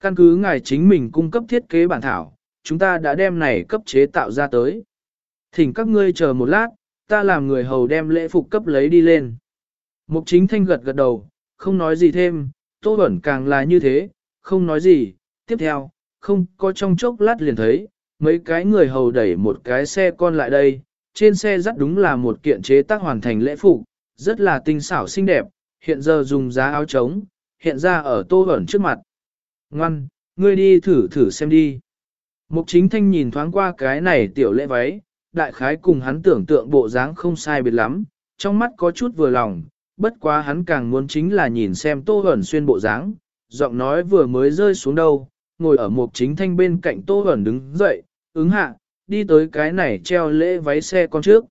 S1: Căn cứ ngài chính mình cung cấp thiết kế bản thảo, chúng ta đã đem này cấp chế tạo ra tới. Thỉnh các ngươi chờ một lát, ta làm người hầu đem lễ phục cấp lấy đi lên. Mục chính thanh gật gật đầu, không nói gì thêm, Tô ẩn càng là như thế, không nói gì. Tiếp theo, không có trong chốc lát liền thấy, mấy cái người hầu đẩy một cái xe con lại đây, trên xe dắt đúng là một kiện chế tác hoàn thành lễ phục, rất là tinh xảo xinh đẹp, hiện giờ dùng giá áo trống, hiện ra ở Tô ẩn trước mặt. Ngoan, ngươi đi thử thử xem đi. Mục chính thanh nhìn thoáng qua cái này tiểu lễ váy, đại khái cùng hắn tưởng tượng bộ dáng không sai biệt lắm, trong mắt có chút vừa lòng, bất quá hắn càng muốn chính là nhìn xem Tô Hẩn xuyên bộ dáng, giọng nói vừa mới rơi xuống đâu, ngồi ở một chính thanh bên cạnh Tô Hẩn đứng dậy, ứng hạ, đi tới cái này treo lễ váy xe con trước.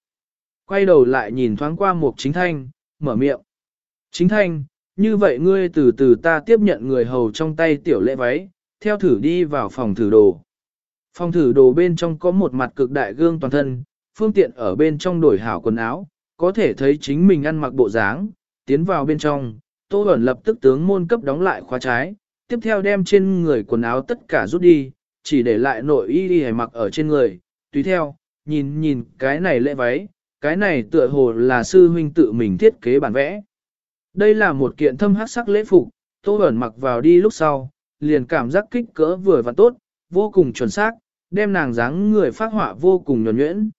S1: Quay đầu lại nhìn thoáng qua một chính thanh, mở miệng. Chính thanh, như vậy ngươi từ từ ta tiếp nhận người hầu trong tay tiểu lễ váy, theo thử đi vào phòng thử đồ. Phòng thử đồ bên trong có một mặt cực đại gương toàn thân, phương tiện ở bên trong đổi hảo quần áo, có thể thấy chính mình ăn mặc bộ dáng, tiến vào bên trong, Tô Bẩn lập tức tướng môn cấp đóng lại khóa trái, tiếp theo đem trên người quần áo tất cả rút đi, chỉ để lại nội y y mặc ở trên người, tùy theo, nhìn nhìn cái này lễ váy, cái này tựa hồ là sư huynh tự mình thiết kế bản vẽ. Đây là một kiện thâm hát sắc lễ phục, Tô Bẩn mặc vào đi lúc sau, liền cảm giác kích cỡ vừa và tốt, vô cùng chuẩn xác, đem nàng dáng người phát họa vô cùng nhuẩn nhuyễn.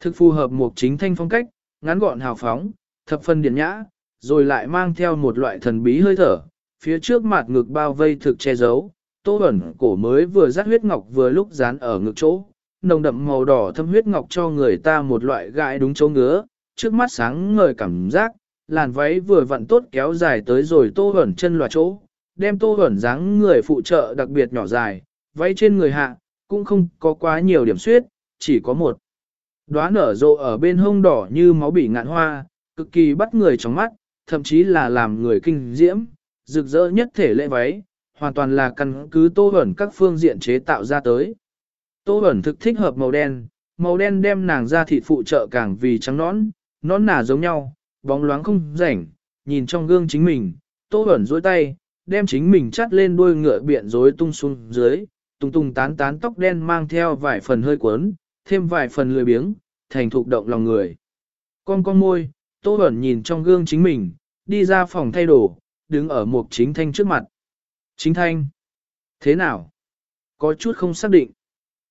S1: Thực phù hợp một chính thanh phong cách, ngắn gọn hào phóng, thập phần điển nhã, rồi lại mang theo một loại thần bí hơi thở, phía trước mặt ngực bao vây thực che giấu, tô ẩn cổ mới vừa rát huyết ngọc vừa lúc dán ở ngực chỗ, nồng đậm màu đỏ thâm huyết ngọc cho người ta một loại gãi đúng chỗ ngứa, trước mắt sáng ngời cảm giác, làn váy vừa vặn tốt kéo dài tới rồi tô ẩn chân loạt chỗ, đem tô ẩn dáng người phụ trợ đặc biệt nhỏ dài, váy trên người hạ, cũng không có quá nhiều điểm suyết, chỉ có một. Đóa nở rộ ở bên hông đỏ như máu bị ngạn hoa, cực kỳ bắt người trong mắt, thậm chí là làm người kinh diễm, rực rỡ nhất thể lễ váy, hoàn toàn là căn cứ tô ẩn các phương diện chế tạo ra tới. Tô ẩn thực thích hợp màu đen, màu đen đem nàng ra thịt phụ trợ càng vì trắng nõn, nón nả giống nhau, bóng loáng không rảnh, nhìn trong gương chính mình, tô ẩn dối tay, đem chính mình chắt lên đuôi ngựa biện rối tung xuống dưới, tung tung tán tán tóc đen mang theo vài phần hơi cuốn, thêm vài phần lười biếng, thành thục động lòng người. Con con môi, Tô Bẩn nhìn trong gương chính mình, đi ra phòng thay đồ, đứng ở một chính thanh trước mặt. Chính thanh. Thế nào? Có chút không xác định.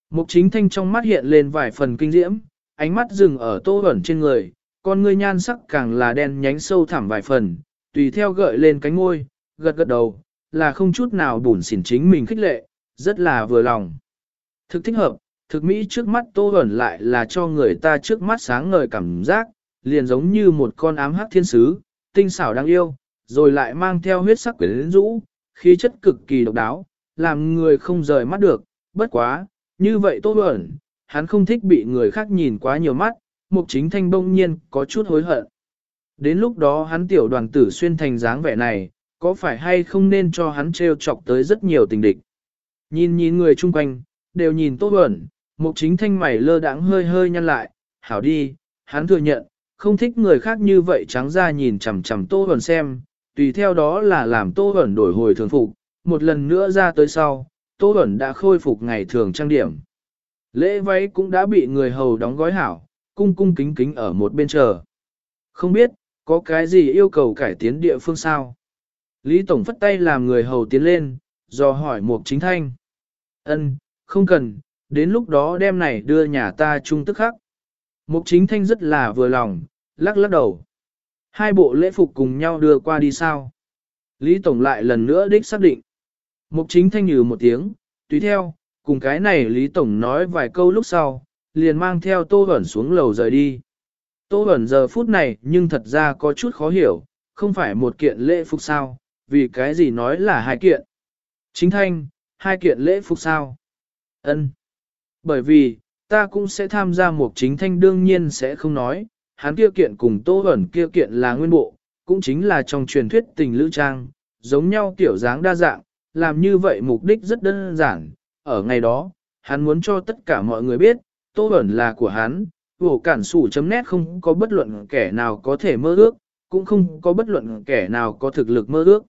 S1: Mục chính thanh trong mắt hiện lên vài phần kinh diễm, ánh mắt dừng ở tô ẩn trên người, con ngươi nhan sắc càng là đen nhánh sâu thẳm vài phần, tùy theo gợi lên cánh ngôi, gật gật đầu, là không chút nào bùn xỉn chính mình khích lệ, rất là vừa lòng. Thực thích hợp, thực mỹ trước mắt tô ẩn lại là cho người ta trước mắt sáng ngời cảm giác, liền giống như một con ám hắc thiên sứ, tinh xảo đáng yêu, rồi lại mang theo huyết sắc quyến rũ, khí chất cực kỳ độc đáo, làm người không rời mắt được, bất quá, như vậy tốt ẩn, hắn không thích bị người khác nhìn quá nhiều mắt, mục chính thanh bỗng nhiên có chút hối hận. Đến lúc đó hắn tiểu đoàn tử xuyên thành dáng vẻ này, có phải hay không nên cho hắn treo chọc tới rất nhiều tình địch. Nhìn nhìn người chung quanh, đều nhìn tốt Bẩn, mục chính thanh mày lơ đãng hơi hơi nhăn lại, hảo đi, hắn thừa nhận, không thích người khác như vậy trắng ra nhìn chằm chằm Tô hẩn xem, tùy theo đó là làm Tô hẩn đổi hồi thường phục, một lần nữa ra tới sau, Tô hẩn đã khôi phục ngày thường trang điểm. Lễ váy cũng đã bị người hầu đóng gói hảo, cung cung kính kính ở một bên chờ. Không biết, có cái gì yêu cầu cải tiến địa phương sao? Lý Tổng phất tay làm người hầu tiến lên, do hỏi Mục Chính Thanh. Ân, không cần, đến lúc đó đem này đưa nhà ta chung tức khắc. Mục Chính Thanh rất là vừa lòng, lắc lắc đầu. Hai bộ lễ phục cùng nhau đưa qua đi sao? Lý Tổng lại lần nữa đích xác định. Mục Chính Thanh nhừ một tiếng, tùy theo, cùng cái này Lý Tổng nói vài câu lúc sau, liền mang theo Tô Bẩn xuống lầu rời đi. Tô Bẩn giờ phút này nhưng thật ra có chút khó hiểu, không phải một kiện lễ phục sao, vì cái gì nói là hai kiện. Chính thanh, hai kiện lễ phục sao? Ân. Bởi vì, ta cũng sẽ tham gia một chính thanh đương nhiên sẽ không nói, hắn kia kiện cùng tô ẩn kia kiện là nguyên bộ, cũng chính là trong truyền thuyết tình lữ trang, giống nhau kiểu dáng đa dạng, làm như vậy mục đích rất đơn giản. Ở ngày đó, hắn muốn cho tất cả mọi người biết, tô ẩn là của hắn, vổ cản sủ chấm nét không có bất luận kẻ nào có thể mơ ước, cũng không có bất luận kẻ nào có thực lực mơ ước.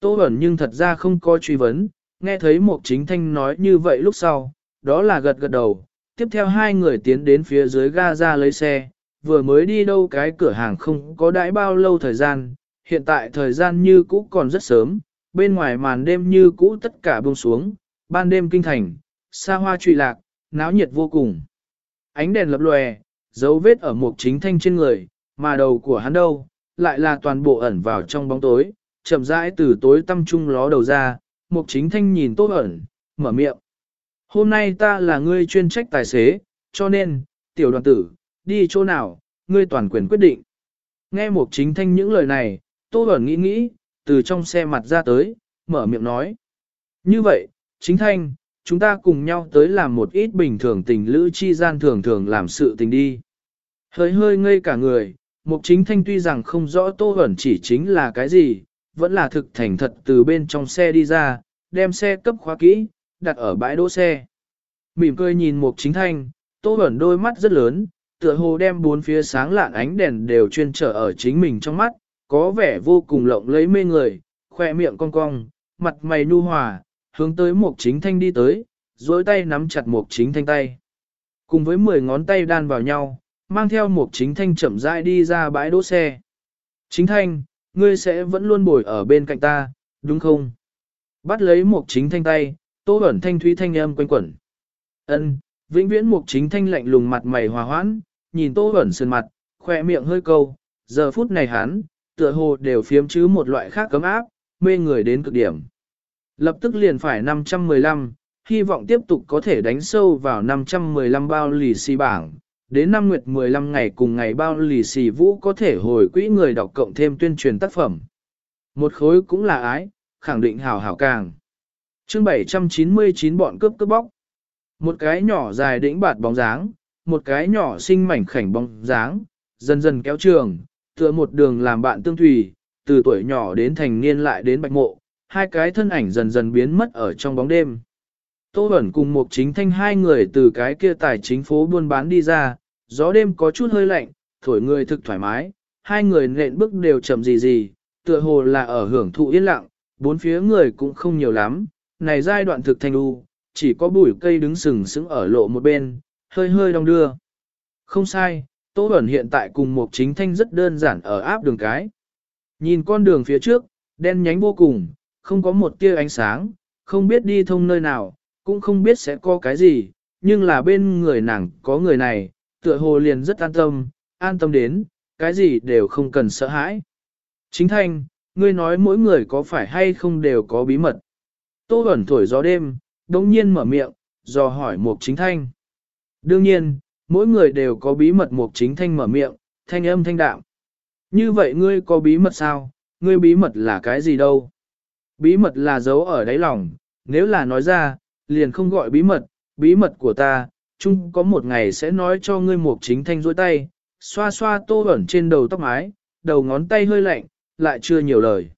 S1: Tô ẩn nhưng thật ra không có truy vấn, nghe thấy một chính thanh nói như vậy lúc sau, đó là gật gật đầu, tiếp theo hai người tiến đến phía dưới ga ra lấy xe, vừa mới đi đâu cái cửa hàng không có đãi bao lâu thời gian, hiện tại thời gian như cũ còn rất sớm, bên ngoài màn đêm như cũ tất cả buông xuống, ban đêm kinh thành, xa hoa trụy lạc, náo nhiệt vô cùng. Ánh đèn lập lòe, dấu vết ở một chính thanh trên người, mà đầu của hắn đâu, lại là toàn bộ ẩn vào trong bóng tối, chậm rãi từ tối tăm trung ló đầu ra, một chính thanh nhìn tốt ẩn, mở miệng. Hôm nay ta là ngươi chuyên trách tài xế, cho nên, tiểu đoàn tử, đi chỗ nào, ngươi toàn quyền quyết định. Nghe một chính thanh những lời này, Tô Bẩn nghĩ nghĩ, từ trong xe mặt ra tới, mở miệng nói. Như vậy, chính thanh, chúng ta cùng nhau tới làm một ít bình thường tình lữ chi gian thường thường làm sự tình đi. Hơi hơi ngây cả người, mục chính thanh tuy rằng không rõ Tô Bẩn chỉ chính là cái gì, vẫn là thực thành thật từ bên trong xe đi ra, đem xe cấp khóa kỹ, đặt ở bãi đỗ xe. Mỉm cười nhìn mục chính thanh, Tô Bẩn đôi mắt rất lớn, tựa hồ đem bốn phía sáng lạn ánh đèn đều chuyên trở ở chính mình trong mắt, có vẻ vô cùng lộng lấy mê người, khoe miệng cong cong, mặt mày nu hòa, hướng tới mục chính thanh đi tới, duỗi tay nắm chặt mục chính thanh tay. Cùng với 10 ngón tay đan vào nhau, mang theo mục chính thanh chậm rãi đi ra bãi đỗ xe. Chính thanh, ngươi sẽ vẫn luôn bồi ở bên cạnh ta, đúng không? Bắt lấy mục chính thanh tay, tô ẩn thanh thúy thanh âm quanh quẩn. Ân, vĩnh viễn mục chính thanh lạnh lùng mặt mày hòa hoãn, nhìn tô ẩn sườn mặt, khoe miệng hơi câu, giờ phút này hắn, tựa hồ đều phiếm chứ một loại khác cấm áp, mê người đến cực điểm. Lập tức liền phải 515, hy vọng tiếp tục có thể đánh sâu vào 515 bao lì xì bảng. Đến năm nguyệt 15 ngày cùng ngày bao lì xì vũ có thể hồi quỹ người đọc cộng thêm tuyên truyền tác phẩm. Một khối cũng là ái, khẳng định hào hảo càng chương 799 bọn cướp cướp bóc. Một cái nhỏ dài đĩnh bạt bóng dáng, một cái nhỏ xinh mảnh khảnh bóng dáng, dần dần kéo trường, tựa một đường làm bạn tương thủy, từ tuổi nhỏ đến thành niên lại đến bạch mộ, hai cái thân ảnh dần dần biến mất ở trong bóng đêm. Tô Bẩn cùng một chính thanh hai người từ cái kia tài chính phố buôn bán đi ra, gió đêm có chút hơi lạnh, thổi người thực thoải mái, hai người nện bước đều chậm gì gì, tựa hồ là ở hưởng thụ yên lặng, bốn phía người cũng không nhiều lắm, này giai đoạn thực thanh u, chỉ có bụi cây đứng sừng sững ở lộ một bên, hơi hơi đong đưa. Không sai, Tô Bẩn hiện tại cùng một chính thanh rất đơn giản ở áp đường cái. Nhìn con đường phía trước, đen nhánh vô cùng, không có một tia ánh sáng, không biết đi thông nơi nào, cũng không biết sẽ có cái gì, nhưng là bên người nàng có người này, tựa hồ liền rất an tâm, an tâm đến, cái gì đều không cần sợ hãi. Chính thanh, ngươi nói mỗi người có phải hay không đều có bí mật. Tô Bẩn thổi gió đêm, đồng nhiên mở miệng, dò hỏi Mục chính thanh. Đương nhiên, mỗi người đều có bí mật Mục chính thanh mở miệng, thanh âm thanh đạm. Như vậy ngươi có bí mật sao? Ngươi bí mật là cái gì đâu? Bí mật là giấu ở đáy lòng, nếu là nói ra, liền không gọi bí mật, bí mật của ta, chung có một ngày sẽ nói cho ngươi Mục chính thanh dối tay, xoa xoa tô Bẩn trên đầu tóc mái, đầu ngón tay hơi lạnh, lại chưa nhiều lời.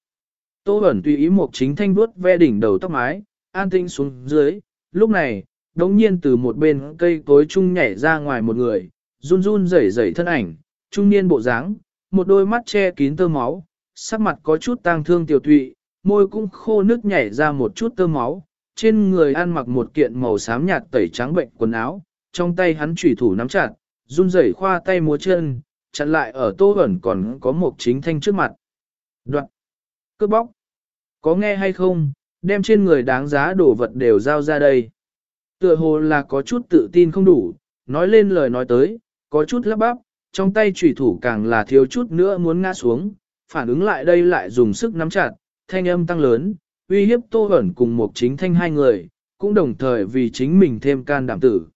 S1: Tô Bẩn tùy ý một chính thanh vuốt ve đỉnh đầu tóc mái, an tinh xuống dưới, lúc này, đống nhiên từ một bên cây cối chung nhảy ra ngoài một người, run run rẩy rẩy thân ảnh, trung niên bộ dáng, một đôi mắt che kín tơ máu, sắc mặt có chút tang thương tiểu tụy, môi cũng khô nước nhảy ra một chút tơ máu, trên người ăn mặc một kiện màu xám nhạt tẩy trắng bệnh quần áo, trong tay hắn chủy thủ nắm chặt, run rẩy khoa tay múa chân, chặn lại ở tô ẩn còn có một chính thanh trước mặt. Đoạn. Cướp bóc. Có nghe hay không, đem trên người đáng giá đổ vật đều giao ra đây. Tựa hồ là có chút tự tin không đủ, nói lên lời nói tới, có chút lắp bắp, trong tay chủy thủ càng là thiếu chút nữa muốn ngã xuống, phản ứng lại đây lại dùng sức nắm chặt, thanh âm tăng lớn, uy hiếp Tô ẩn cùng một chính thanh hai người, cũng đồng thời vì chính mình thêm can đảm tử.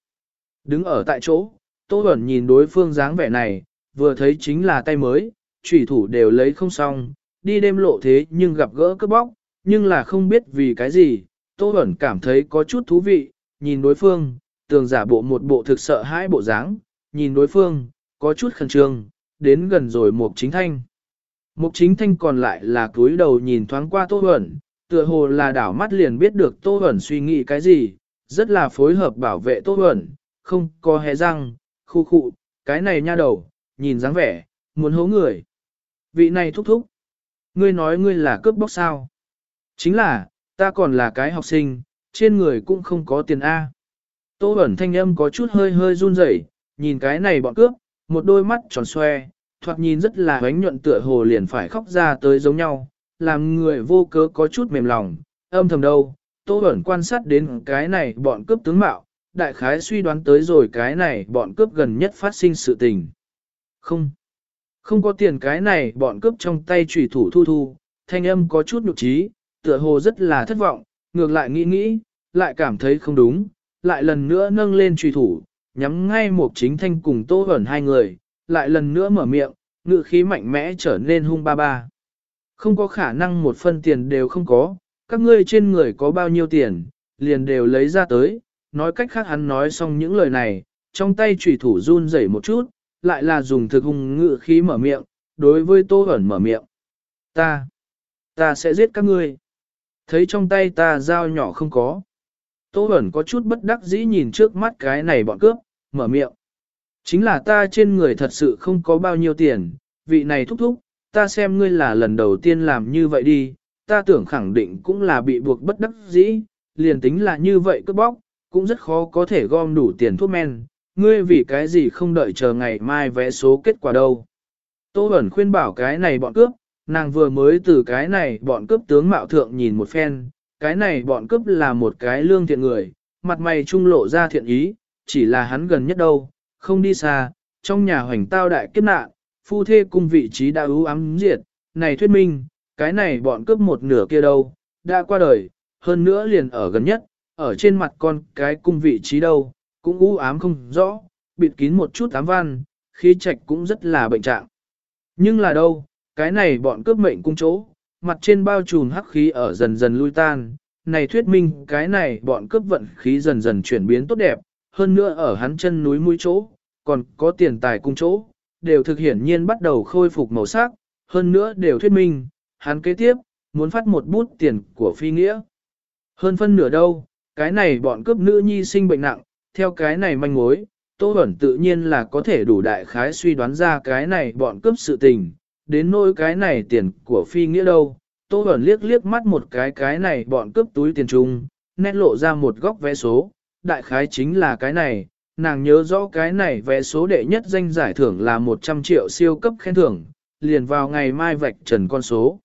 S1: Đứng ở tại chỗ, Tô ẩn nhìn đối phương dáng vẻ này, vừa thấy chính là tay mới, chủy thủ đều lấy không xong, đi đêm lộ thế nhưng gặp gỡ cướp bóc, nhưng là không biết vì cái gì, Tô Bẩn cảm thấy có chút thú vị, nhìn đối phương, tường giả bộ một bộ thực sợ hãi bộ dáng, nhìn đối phương, có chút khẩn trương, đến gần rồi Mục Chính Thanh. Mục Chính Thanh còn lại là cúi đầu nhìn thoáng qua Tô Bẩn, tựa hồ là đảo mắt liền biết được Tô Bẩn suy nghĩ cái gì, rất là phối hợp bảo vệ Tô Bẩn, không có hé răng, khu khụ, cái này nha đầu, nhìn dáng vẻ, muốn hố người. Vị này thúc thúc. Ngươi nói ngươi là cướp bóc sao? Chính là, ta còn là cái học sinh, trên người cũng không có tiền A. Tô ẩn thanh âm có chút hơi hơi run rẩy, nhìn cái này bọn cướp, một đôi mắt tròn xoe, thoạt nhìn rất là ánh nhuận tựa hồ liền phải khóc ra tới giống nhau, làm người vô cớ có chút mềm lòng, âm thầm đâu, Tô ẩn quan sát đến cái này bọn cướp tướng mạo, đại khái suy đoán tới rồi cái này bọn cướp gần nhất phát sinh sự tình. Không, không có tiền cái này bọn cướp trong tay trùy thủ thu thu, thanh âm có chút nhục trí, tựa hồ rất là thất vọng, ngược lại nghĩ nghĩ, lại cảm thấy không đúng, lại lần nữa nâng lên trùy thủ, nhắm ngay một chính thanh cùng Tô hẩn hai người, lại lần nữa mở miệng, ngự khí mạnh mẽ trở nên hung ba ba. Không có khả năng một phân tiền đều không có, các ngươi trên người có bao nhiêu tiền, liền đều lấy ra tới, nói cách khác hắn nói xong những lời này, trong tay trùy thủ run rẩy một chút, lại là dùng thực hung ngự khí mở miệng, đối với Tô Hẩn mở miệng. Ta, ta sẽ giết các ngươi. Thấy trong tay ta dao nhỏ không có. Tô Hẩn có chút bất đắc dĩ nhìn trước mắt cái này bọn cướp, mở miệng. Chính là ta trên người thật sự không có bao nhiêu tiền, vị này thúc thúc, ta xem ngươi là lần đầu tiên làm như vậy đi, ta tưởng khẳng định cũng là bị buộc bất đắc dĩ, liền tính là như vậy cướp bóc, cũng rất khó có thể gom đủ tiền thuốc men, ngươi vì cái gì không đợi chờ ngày mai vẽ số kết quả đâu. Tô Bẩn khuyên bảo cái này bọn cướp, nàng vừa mới từ cái này bọn cướp tướng mạo thượng nhìn một phen, cái này bọn cướp là một cái lương thiện người, mặt mày trung lộ ra thiện ý, chỉ là hắn gần nhất đâu, không đi xa, trong nhà hoành tao đại kiếp nạn, phu thê cung vị trí đã ưu ám diệt, này thuyết minh, cái này bọn cướp một nửa kia đâu, đã qua đời, hơn nữa liền ở gần nhất, ở trên mặt con cái cung vị trí đâu, cũng u ám không rõ, bịt kín một chút ám văn, khí trạch cũng rất là bệnh trạng. Nhưng là đâu, cái này bọn cướp mệnh cung chỗ, mặt trên bao trùm hắc khí ở dần dần lui tan, này thuyết minh cái này bọn cướp vận khí dần dần chuyển biến tốt đẹp, hơn nữa ở hắn chân núi mũi chỗ, còn có tiền tài cung chỗ, đều thực hiển nhiên bắt đầu khôi phục màu sắc, hơn nữa đều thuyết minh, hắn kế tiếp, muốn phát một bút tiền của phi nghĩa. Hơn phân nửa đâu, cái này bọn cướp nữ nhi sinh bệnh nặng, theo cái này manh mối, Tô Bẩn tự nhiên là có thể đủ đại khái suy đoán ra cái này bọn cướp sự tình, đến nỗi cái này tiền của phi nghĩa đâu. Tô Bẩn liếc liếc mắt một cái cái này bọn cướp túi tiền trung, nét lộ ra một góc vé số, đại khái chính là cái này, nàng nhớ rõ cái này vé số đệ nhất danh giải thưởng là 100 triệu siêu cấp khen thưởng, liền vào ngày mai vạch trần con số.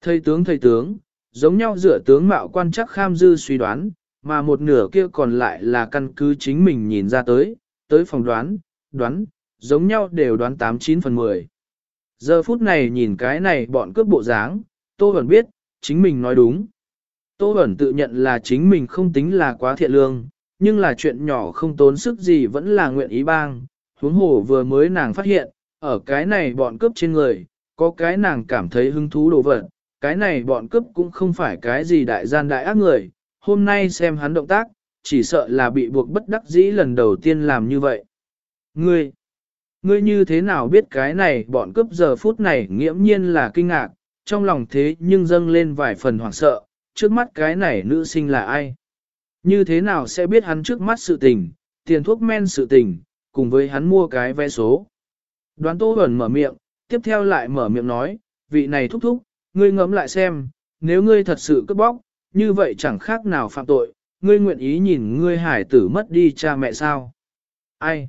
S1: Thầy tướng thầy tướng, giống nhau dựa tướng mạo quan chắc kham dư suy đoán, mà một nửa kia còn lại là căn cứ chính mình nhìn ra tới, tới phòng đoán, đoán, giống nhau đều đoán 89 phần 10. Giờ phút này nhìn cái này bọn cướp bộ dáng, Tô Bẩn biết, chính mình nói đúng. Tô Bẩn tự nhận là chính mình không tính là quá thiện lương, nhưng là chuyện nhỏ không tốn sức gì vẫn là nguyện ý bang. Huống hồ vừa mới nàng phát hiện, ở cái này bọn cướp trên người, có cái nàng cảm thấy hứng thú đồ vật, cái này bọn cướp cũng không phải cái gì đại gian đại ác người, hôm nay xem hắn động tác, chỉ sợ là bị buộc bất đắc dĩ lần đầu tiên làm như vậy. Ngươi, ngươi như thế nào biết cái này bọn cướp giờ phút này nghiễm nhiên là kinh ngạc, trong lòng thế nhưng dâng lên vài phần hoảng sợ, trước mắt cái này nữ sinh là ai? Như thế nào sẽ biết hắn trước mắt sự tình, tiền thuốc men sự tình, cùng với hắn mua cái vé số? Đoán Tô ẩn mở miệng, tiếp theo lại mở miệng nói, vị này thúc thúc, ngươi ngẫm lại xem, nếu ngươi thật sự cướp bóc, như vậy chẳng khác nào phạm tội, ngươi nguyện ý nhìn ngươi hải tử mất đi cha mẹ sao? Ai?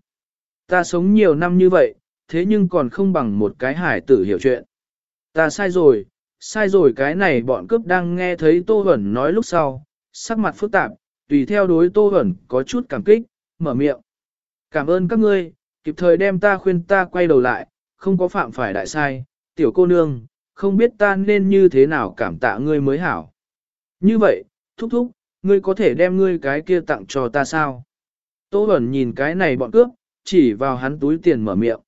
S1: Ta sống nhiều năm như vậy, thế nhưng còn không bằng một cái hải tử hiểu chuyện. Ta sai rồi, sai rồi cái này bọn cướp đang nghe thấy Tô Hẩn nói lúc sau, sắc mặt phức tạp, tùy theo đối Tô Hẩn có chút cảm kích, mở miệng. Cảm ơn các ngươi, kịp thời đem ta khuyên ta quay đầu lại, không có phạm phải đại sai, tiểu cô nương, không biết ta nên như thế nào cảm tạ ngươi mới hảo. Như vậy, thúc thúc, ngươi có thể đem ngươi cái kia tặng cho ta sao? Tô Bẩn nhìn cái này bọn cướp, chỉ vào hắn túi tiền mở miệng.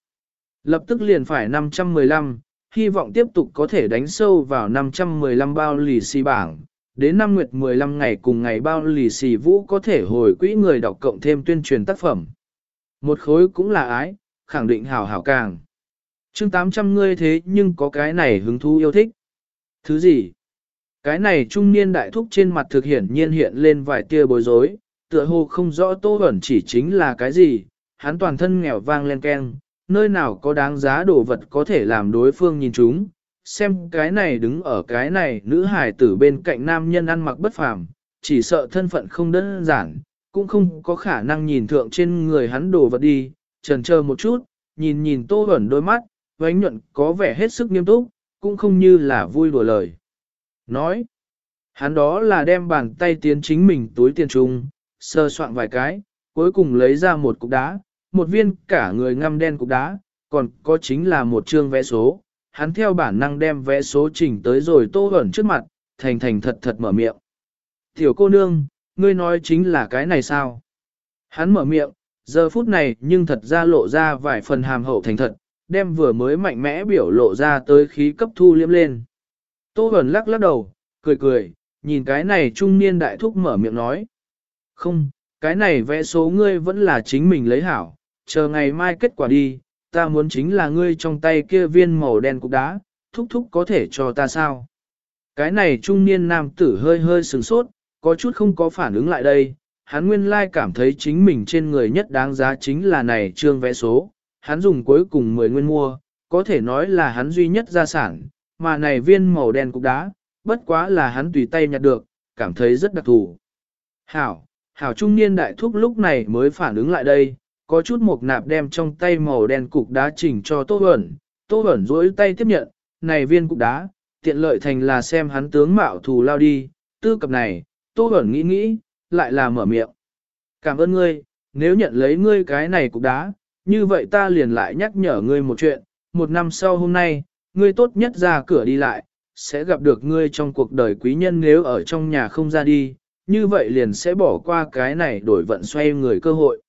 S1: Lập tức liền phải 515, hy vọng tiếp tục có thể đánh sâu vào 515 bao lì xì bảng. Đến năm nguyệt 15 ngày cùng ngày bao lì xì vũ có thể hồi quỹ người đọc cộng thêm tuyên truyền tác phẩm. Một khối cũng là ái, khẳng định hảo hảo càng. chương 800 ngươi thế nhưng có cái này hứng thú yêu thích. Thứ gì? Cái này trung niên đại thúc trên mặt thực hiển nhiên hiện lên vài tia bối rối, tựa hồ không rõ tô ẩn chỉ chính là cái gì, hắn toàn thân nghèo vang lên keng, nơi nào có đáng giá đồ vật có thể làm đối phương nhìn chúng, xem cái này đứng ở cái này nữ hài tử bên cạnh nam nhân ăn mặc bất phàm, chỉ sợ thân phận không đơn giản, cũng không có khả năng nhìn thượng trên người hắn đồ vật đi, trần chờ một chút, nhìn nhìn tô ẩn đôi mắt, vánh nhuận có vẻ hết sức nghiêm túc, cũng không như là vui đùa lời. Nói, hắn đó là đem bàn tay tiến chính mình túi tiền trung, sơ soạn vài cái, cuối cùng lấy ra một cục đá, một viên cả người ngăm đen cục đá, còn có chính là một chương vẽ số. Hắn theo bản năng đem vẽ số chỉnh tới rồi tô ẩn trước mặt, thành thành thật thật mở miệng. Tiểu cô nương, ngươi nói chính là cái này sao? Hắn mở miệng, giờ phút này nhưng thật ra lộ ra vài phần hàm hậu thành thật, đem vừa mới mạnh mẽ biểu lộ ra tới khí cấp thu liếm lên. Tô Bẩn lắc lắc đầu, cười cười, nhìn cái này trung niên đại thúc mở miệng nói. Không, cái này vẽ số ngươi vẫn là chính mình lấy hảo, chờ ngày mai kết quả đi, ta muốn chính là ngươi trong tay kia viên màu đen cục đá, thúc thúc có thể cho ta sao? Cái này trung niên nam tử hơi hơi sừng sốt, có chút không có phản ứng lại đây, hắn nguyên lai cảm thấy chính mình trên người nhất đáng giá chính là này trương vẽ số, hắn dùng cuối cùng 10 nguyên mua, có thể nói là hắn duy nhất gia sản, mà này viên màu đen cục đá, bất quá là hắn tùy tay nhặt được, cảm thấy rất đặc thù. Hảo, hảo trung niên đại thúc lúc này mới phản ứng lại đây, có chút một nạp đem trong tay màu đen cục đá chỉnh cho Tô Bẩn, Tô Bẩn duỗi tay tiếp nhận, này viên cục đá, tiện lợi thành là xem hắn tướng mạo thù lao đi, tư cập này, Tô Bẩn nghĩ nghĩ, lại là mở miệng. Cảm ơn ngươi, nếu nhận lấy ngươi cái này cục đá, như vậy ta liền lại nhắc nhở ngươi một chuyện, một năm sau hôm nay, ngươi tốt nhất ra cửa đi lại, sẽ gặp được ngươi trong cuộc đời quý nhân nếu ở trong nhà không ra đi, như vậy liền sẽ bỏ qua cái này đổi vận xoay người cơ hội.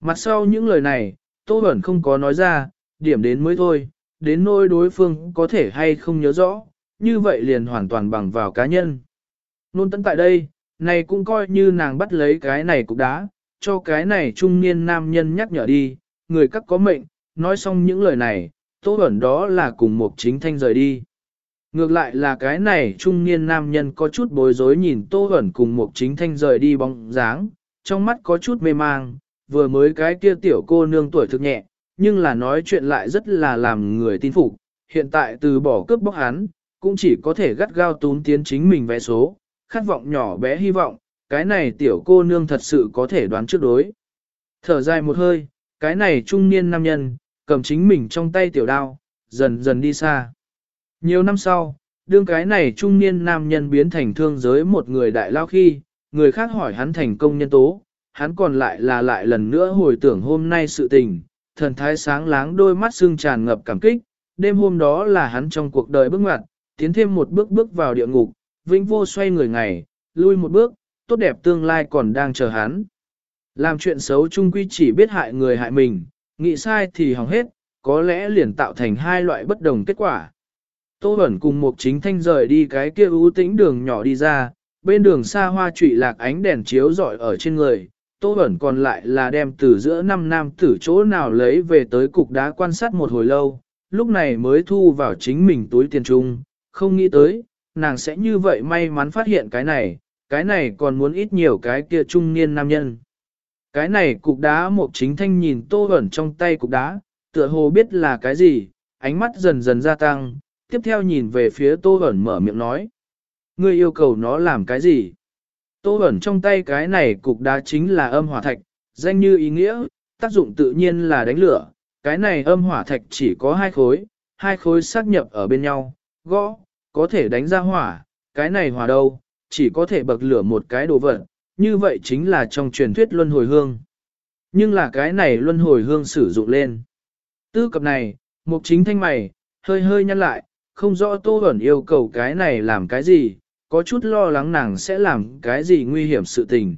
S1: Mặt sau những lời này, Tô Bẩn không có nói ra, điểm đến mới thôi, đến nỗi đối phương có thể hay không nhớ rõ, như vậy liền hoàn toàn bằng vào cá nhân. Nôn tấn tại đây, này cũng coi như nàng bắt lấy cái này cục đá, cho cái này trung niên nam nhân nhắc nhở đi, người các có mệnh, nói xong những lời này, Tô Bẩn đó là cùng một chính thanh rời đi. Ngược lại là cái này trung niên nam nhân có chút bối rối nhìn Tô Bẩn cùng một chính thanh rời đi bóng dáng, trong mắt có chút mê mang, vừa mới cái kia tiểu cô nương tuổi thực nhẹ, nhưng là nói chuyện lại rất là làm người tin phục. Hiện tại từ bỏ cướp bóc hắn, cũng chỉ có thể gắt gao tún tiến chính mình vẽ số, khát vọng nhỏ bé hy vọng, cái này tiểu cô nương thật sự có thể đoán trước đối. Thở dài một hơi, cái này trung niên nam nhân, cầm chính mình trong tay tiểu đao, dần dần đi xa. Nhiều năm sau, đương cái này trung niên nam nhân biến thành thương giới một người đại lao khi, người khác hỏi hắn thành công nhân tố, hắn còn lại là lại lần nữa hồi tưởng hôm nay sự tình, thần thái sáng láng đôi mắt xương tràn ngập cảm kích, đêm hôm đó là hắn trong cuộc đời bước ngoặt, tiến thêm một bước bước vào địa ngục, vĩnh vô xoay người ngày, lui một bước, tốt đẹp tương lai còn đang chờ hắn. Làm chuyện xấu chung quy chỉ biết hại người hại mình, nghĩ sai thì hỏng hết, có lẽ liền tạo thành hai loại bất đồng kết quả. Tô Bẩn cùng một chính thanh rời đi cái kia ưu tĩnh đường nhỏ đi ra, bên đường xa hoa trụy lạc ánh đèn chiếu rọi ở trên người, Tô Bẩn còn lại là đem từ giữa năm nam tử chỗ nào lấy về tới cục đá quan sát một hồi lâu, lúc này mới thu vào chính mình túi tiền trung, không nghĩ tới, nàng sẽ như vậy may mắn phát hiện cái này, cái này còn muốn ít nhiều cái kia trung niên nam nhân. Cái này cục đá một chính thanh nhìn tô ẩn trong tay cục đá, tựa hồ biết là cái gì, ánh mắt dần dần gia tăng, tiếp theo nhìn về phía tô ẩn mở miệng nói. Ngươi yêu cầu nó làm cái gì? Tô ẩn trong tay cái này cục đá chính là âm hỏa thạch, danh như ý nghĩa, tác dụng tự nhiên là đánh lửa. Cái này âm hỏa thạch chỉ có hai khối, hai khối xác nhập ở bên nhau, gõ, có thể đánh ra hỏa, cái này hỏa đâu, chỉ có thể bậc lửa một cái đồ vật, như vậy chính là trong truyền thuyết luân hồi hương. Nhưng là cái này luân hồi hương sử dụng lên. Tư cập này, mục chính thanh mày, hơi hơi nhăn lại, không rõ Tô ẩn yêu cầu cái này làm cái gì, có chút lo lắng nàng sẽ làm cái gì nguy hiểm sự tình.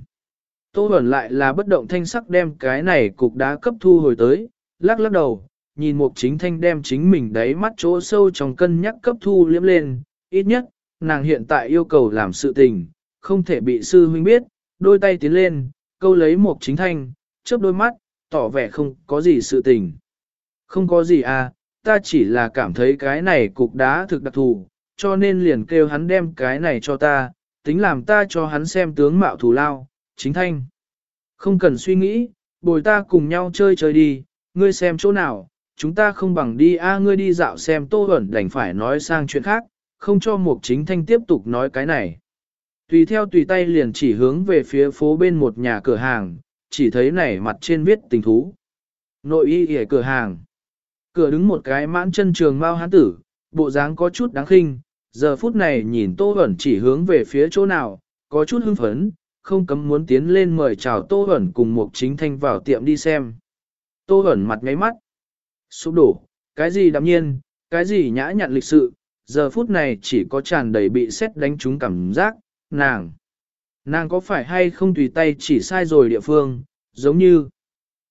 S1: Tô ẩn lại là bất động thanh sắc đem cái này cục đá cấp thu hồi tới, lắc lắc đầu, nhìn mục chính thanh đem chính mình đáy mắt chỗ sâu trong cân nhắc cấp thu liếm lên, ít nhất, nàng hiện tại yêu cầu làm sự tình, không thể bị sư huynh biết, đôi tay tiến lên, câu lấy một chính thanh, chớp đôi mắt, tỏ vẻ không có gì sự tình. Không có gì à, ta chỉ là cảm thấy cái này cục đá thực đặc thù, cho nên liền kêu hắn đem cái này cho ta, tính làm ta cho hắn xem tướng mạo thù lao, chính thanh. Không cần suy nghĩ, bồi ta cùng nhau chơi chơi đi, ngươi xem chỗ nào, chúng ta không bằng đi a ngươi đi dạo xem tô ẩn đành phải nói sang chuyện khác, không cho mục chính thanh tiếp tục nói cái này. Tùy theo tùy tay liền chỉ hướng về phía phố bên một nhà cửa hàng, chỉ thấy này mặt trên viết tình thú. Nội y ỉa cửa hàng. Cửa đứng một cái mãn chân trường mao hán tử, bộ dáng có chút đáng khinh, giờ phút này nhìn Tô Bẩn chỉ hướng về phía chỗ nào, có chút hưng phấn, không cấm muốn tiến lên mời chào Tô Bẩn cùng một chính thanh vào tiệm đi xem. Tô Bẩn mặt ngáy mắt, sụp đổ, cái gì đạm nhiên, cái gì nhã nhặn lịch sự, giờ phút này chỉ có tràn đầy bị xét đánh trúng cảm giác, nàng. Nàng có phải hay không tùy tay chỉ sai rồi địa phương, giống như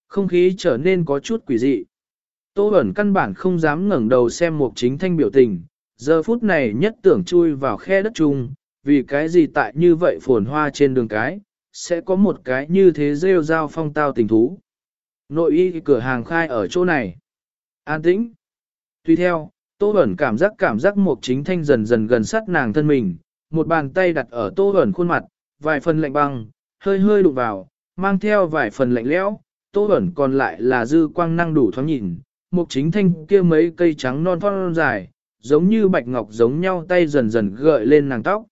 S1: không khí trở nên có chút quỷ dị. Tô ẩn căn bản không dám ngẩng đầu xem một chính thanh biểu tình, giờ phút này nhất tưởng chui vào khe đất chung, vì cái gì tại như vậy phồn hoa trên đường cái, sẽ có một cái như thế rêu rao phong tao tình thú. Nội y cửa hàng khai ở chỗ này. An tĩnh. Tuy theo, Tô ẩn cảm giác cảm giác một chính thanh dần dần gần sát nàng thân mình, một bàn tay đặt ở Tô ẩn khuôn mặt, vài phần lạnh băng, hơi hơi đụng vào, mang theo vài phần lạnh lẽo, Tô ẩn còn lại là dư quang năng đủ thoáng nhìn, một chính thanh kia mấy cây trắng non thon dài, giống như bạch ngọc giống nhau tay dần dần gợi lên nàng tóc.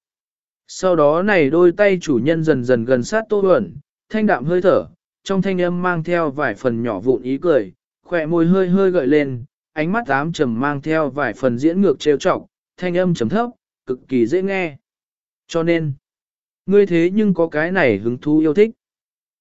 S1: Sau đó này đôi tay chủ nhân dần dần gần sát Tô ẩn, thanh đạm hơi thở, trong thanh âm mang theo vài phần nhỏ vụn ý cười, khỏe môi hơi hơi gợi lên, ánh mắt ám trầm mang theo vài phần diễn ngược trêu chọc, thanh âm trầm thấp, cực kỳ dễ nghe. Cho nên, ngươi thế nhưng có cái này hứng thú yêu thích.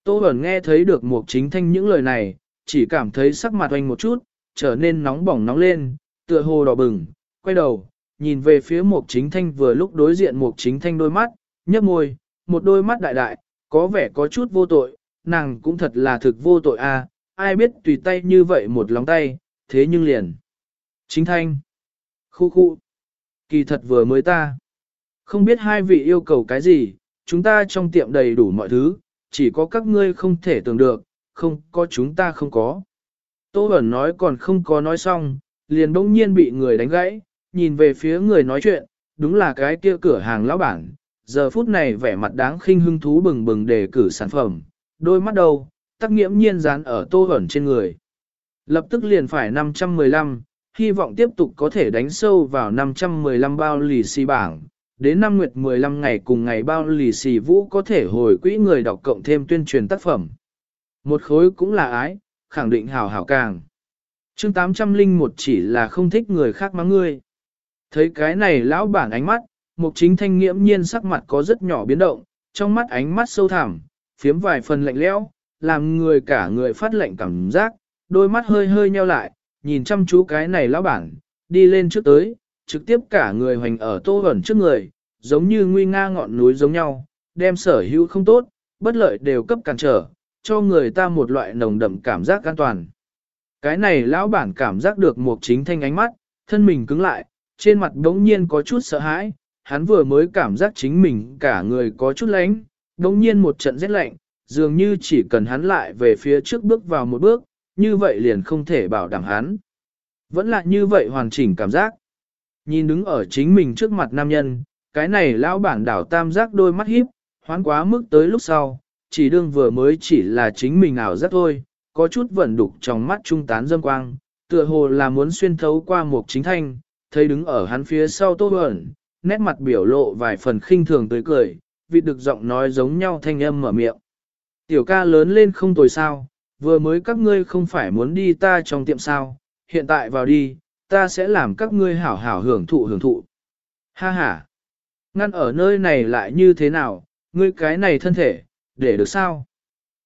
S1: Tô Bẩn nghe thấy được Mục chính thanh những lời này, chỉ cảm thấy sắc mặt oanh một chút, trở nên nóng bỏng nóng lên, tựa hồ đỏ bừng, quay đầu, nhìn về phía Mục chính thanh vừa lúc đối diện Mục chính thanh đôi mắt, nhấp môi, một đôi mắt đại đại, có vẻ có chút vô tội, nàng cũng thật là thực vô tội a, ai biết tùy tay như vậy một lòng tay, thế nhưng liền. Chính thanh. Khu khu. Kỳ thật vừa mới ta. Không biết hai vị yêu cầu cái gì, chúng ta trong tiệm đầy đủ mọi thứ, chỉ có các ngươi không thể tưởng được, không có chúng ta không có. Tô Bẩn nói còn không có nói xong, liền bỗng nhiên bị người đánh gãy, nhìn về phía người nói chuyện, đúng là cái kia cửa hàng lão bản. Giờ phút này vẻ mặt đáng khinh hưng thú bừng bừng để cử sản phẩm, đôi mắt đầu, tắc nghiễm nhiên dán ở Tô Bẩn trên người. Lập tức liền phải 515, hy vọng tiếp tục có thể đánh sâu vào 515 bao lì xì bảng. Đến năm nguyệt 15 ngày cùng ngày bao lì xì vũ có thể hồi quỹ người đọc cộng thêm tuyên truyền tác phẩm. Một khối cũng là ái, khẳng định hào hảo càng. chương 801 chỉ là không thích người khác mắng ngươi. Thấy cái này lão bản ánh mắt, mục chính thanh nghiễm nhiên sắc mặt có rất nhỏ biến động, trong mắt ánh mắt sâu thẳm, phiếm vài phần lạnh lẽo, làm người cả người phát lạnh cảm giác, đôi mắt hơi hơi nheo lại, nhìn chăm chú cái này lão bản, đi lên trước tới, trực tiếp cả người hoành ở tô ẩn trước người, giống như nguy nga ngọn núi giống nhau, đem sở hữu không tốt, bất lợi đều cấp cản trở, cho người ta một loại nồng đậm cảm giác an toàn. Cái này lão bản cảm giác được một chính thanh ánh mắt, thân mình cứng lại, trên mặt đống nhiên có chút sợ hãi, hắn vừa mới cảm giác chính mình cả người có chút lánh, đống nhiên một trận rét lạnh, dường như chỉ cần hắn lại về phía trước bước vào một bước, như vậy liền không thể bảo đảm hắn. Vẫn là như vậy hoàn chỉnh cảm giác. Nhìn đứng ở chính mình trước mặt nam nhân, cái này lão bản đảo tam giác đôi mắt híp, hoán quá mức tới lúc sau, chỉ đương vừa mới chỉ là chính mình ảo giác thôi, có chút vẩn đục trong mắt trung tán dâm quang, tựa hồ là muốn xuyên thấu qua một chính thanh, thấy đứng ở hắn phía sau tô ẩn, nét mặt biểu lộ vài phần khinh thường tới cười, vì được giọng nói giống nhau thanh âm mở miệng. Tiểu ca lớn lên không tồi sao, vừa mới các ngươi không phải muốn đi ta trong tiệm sao, hiện tại vào đi, ta sẽ làm các ngươi hảo hảo hưởng thụ hưởng thụ. Ha ha, ngăn ở nơi này lại như thế nào, ngươi cái này thân thể, để được sao?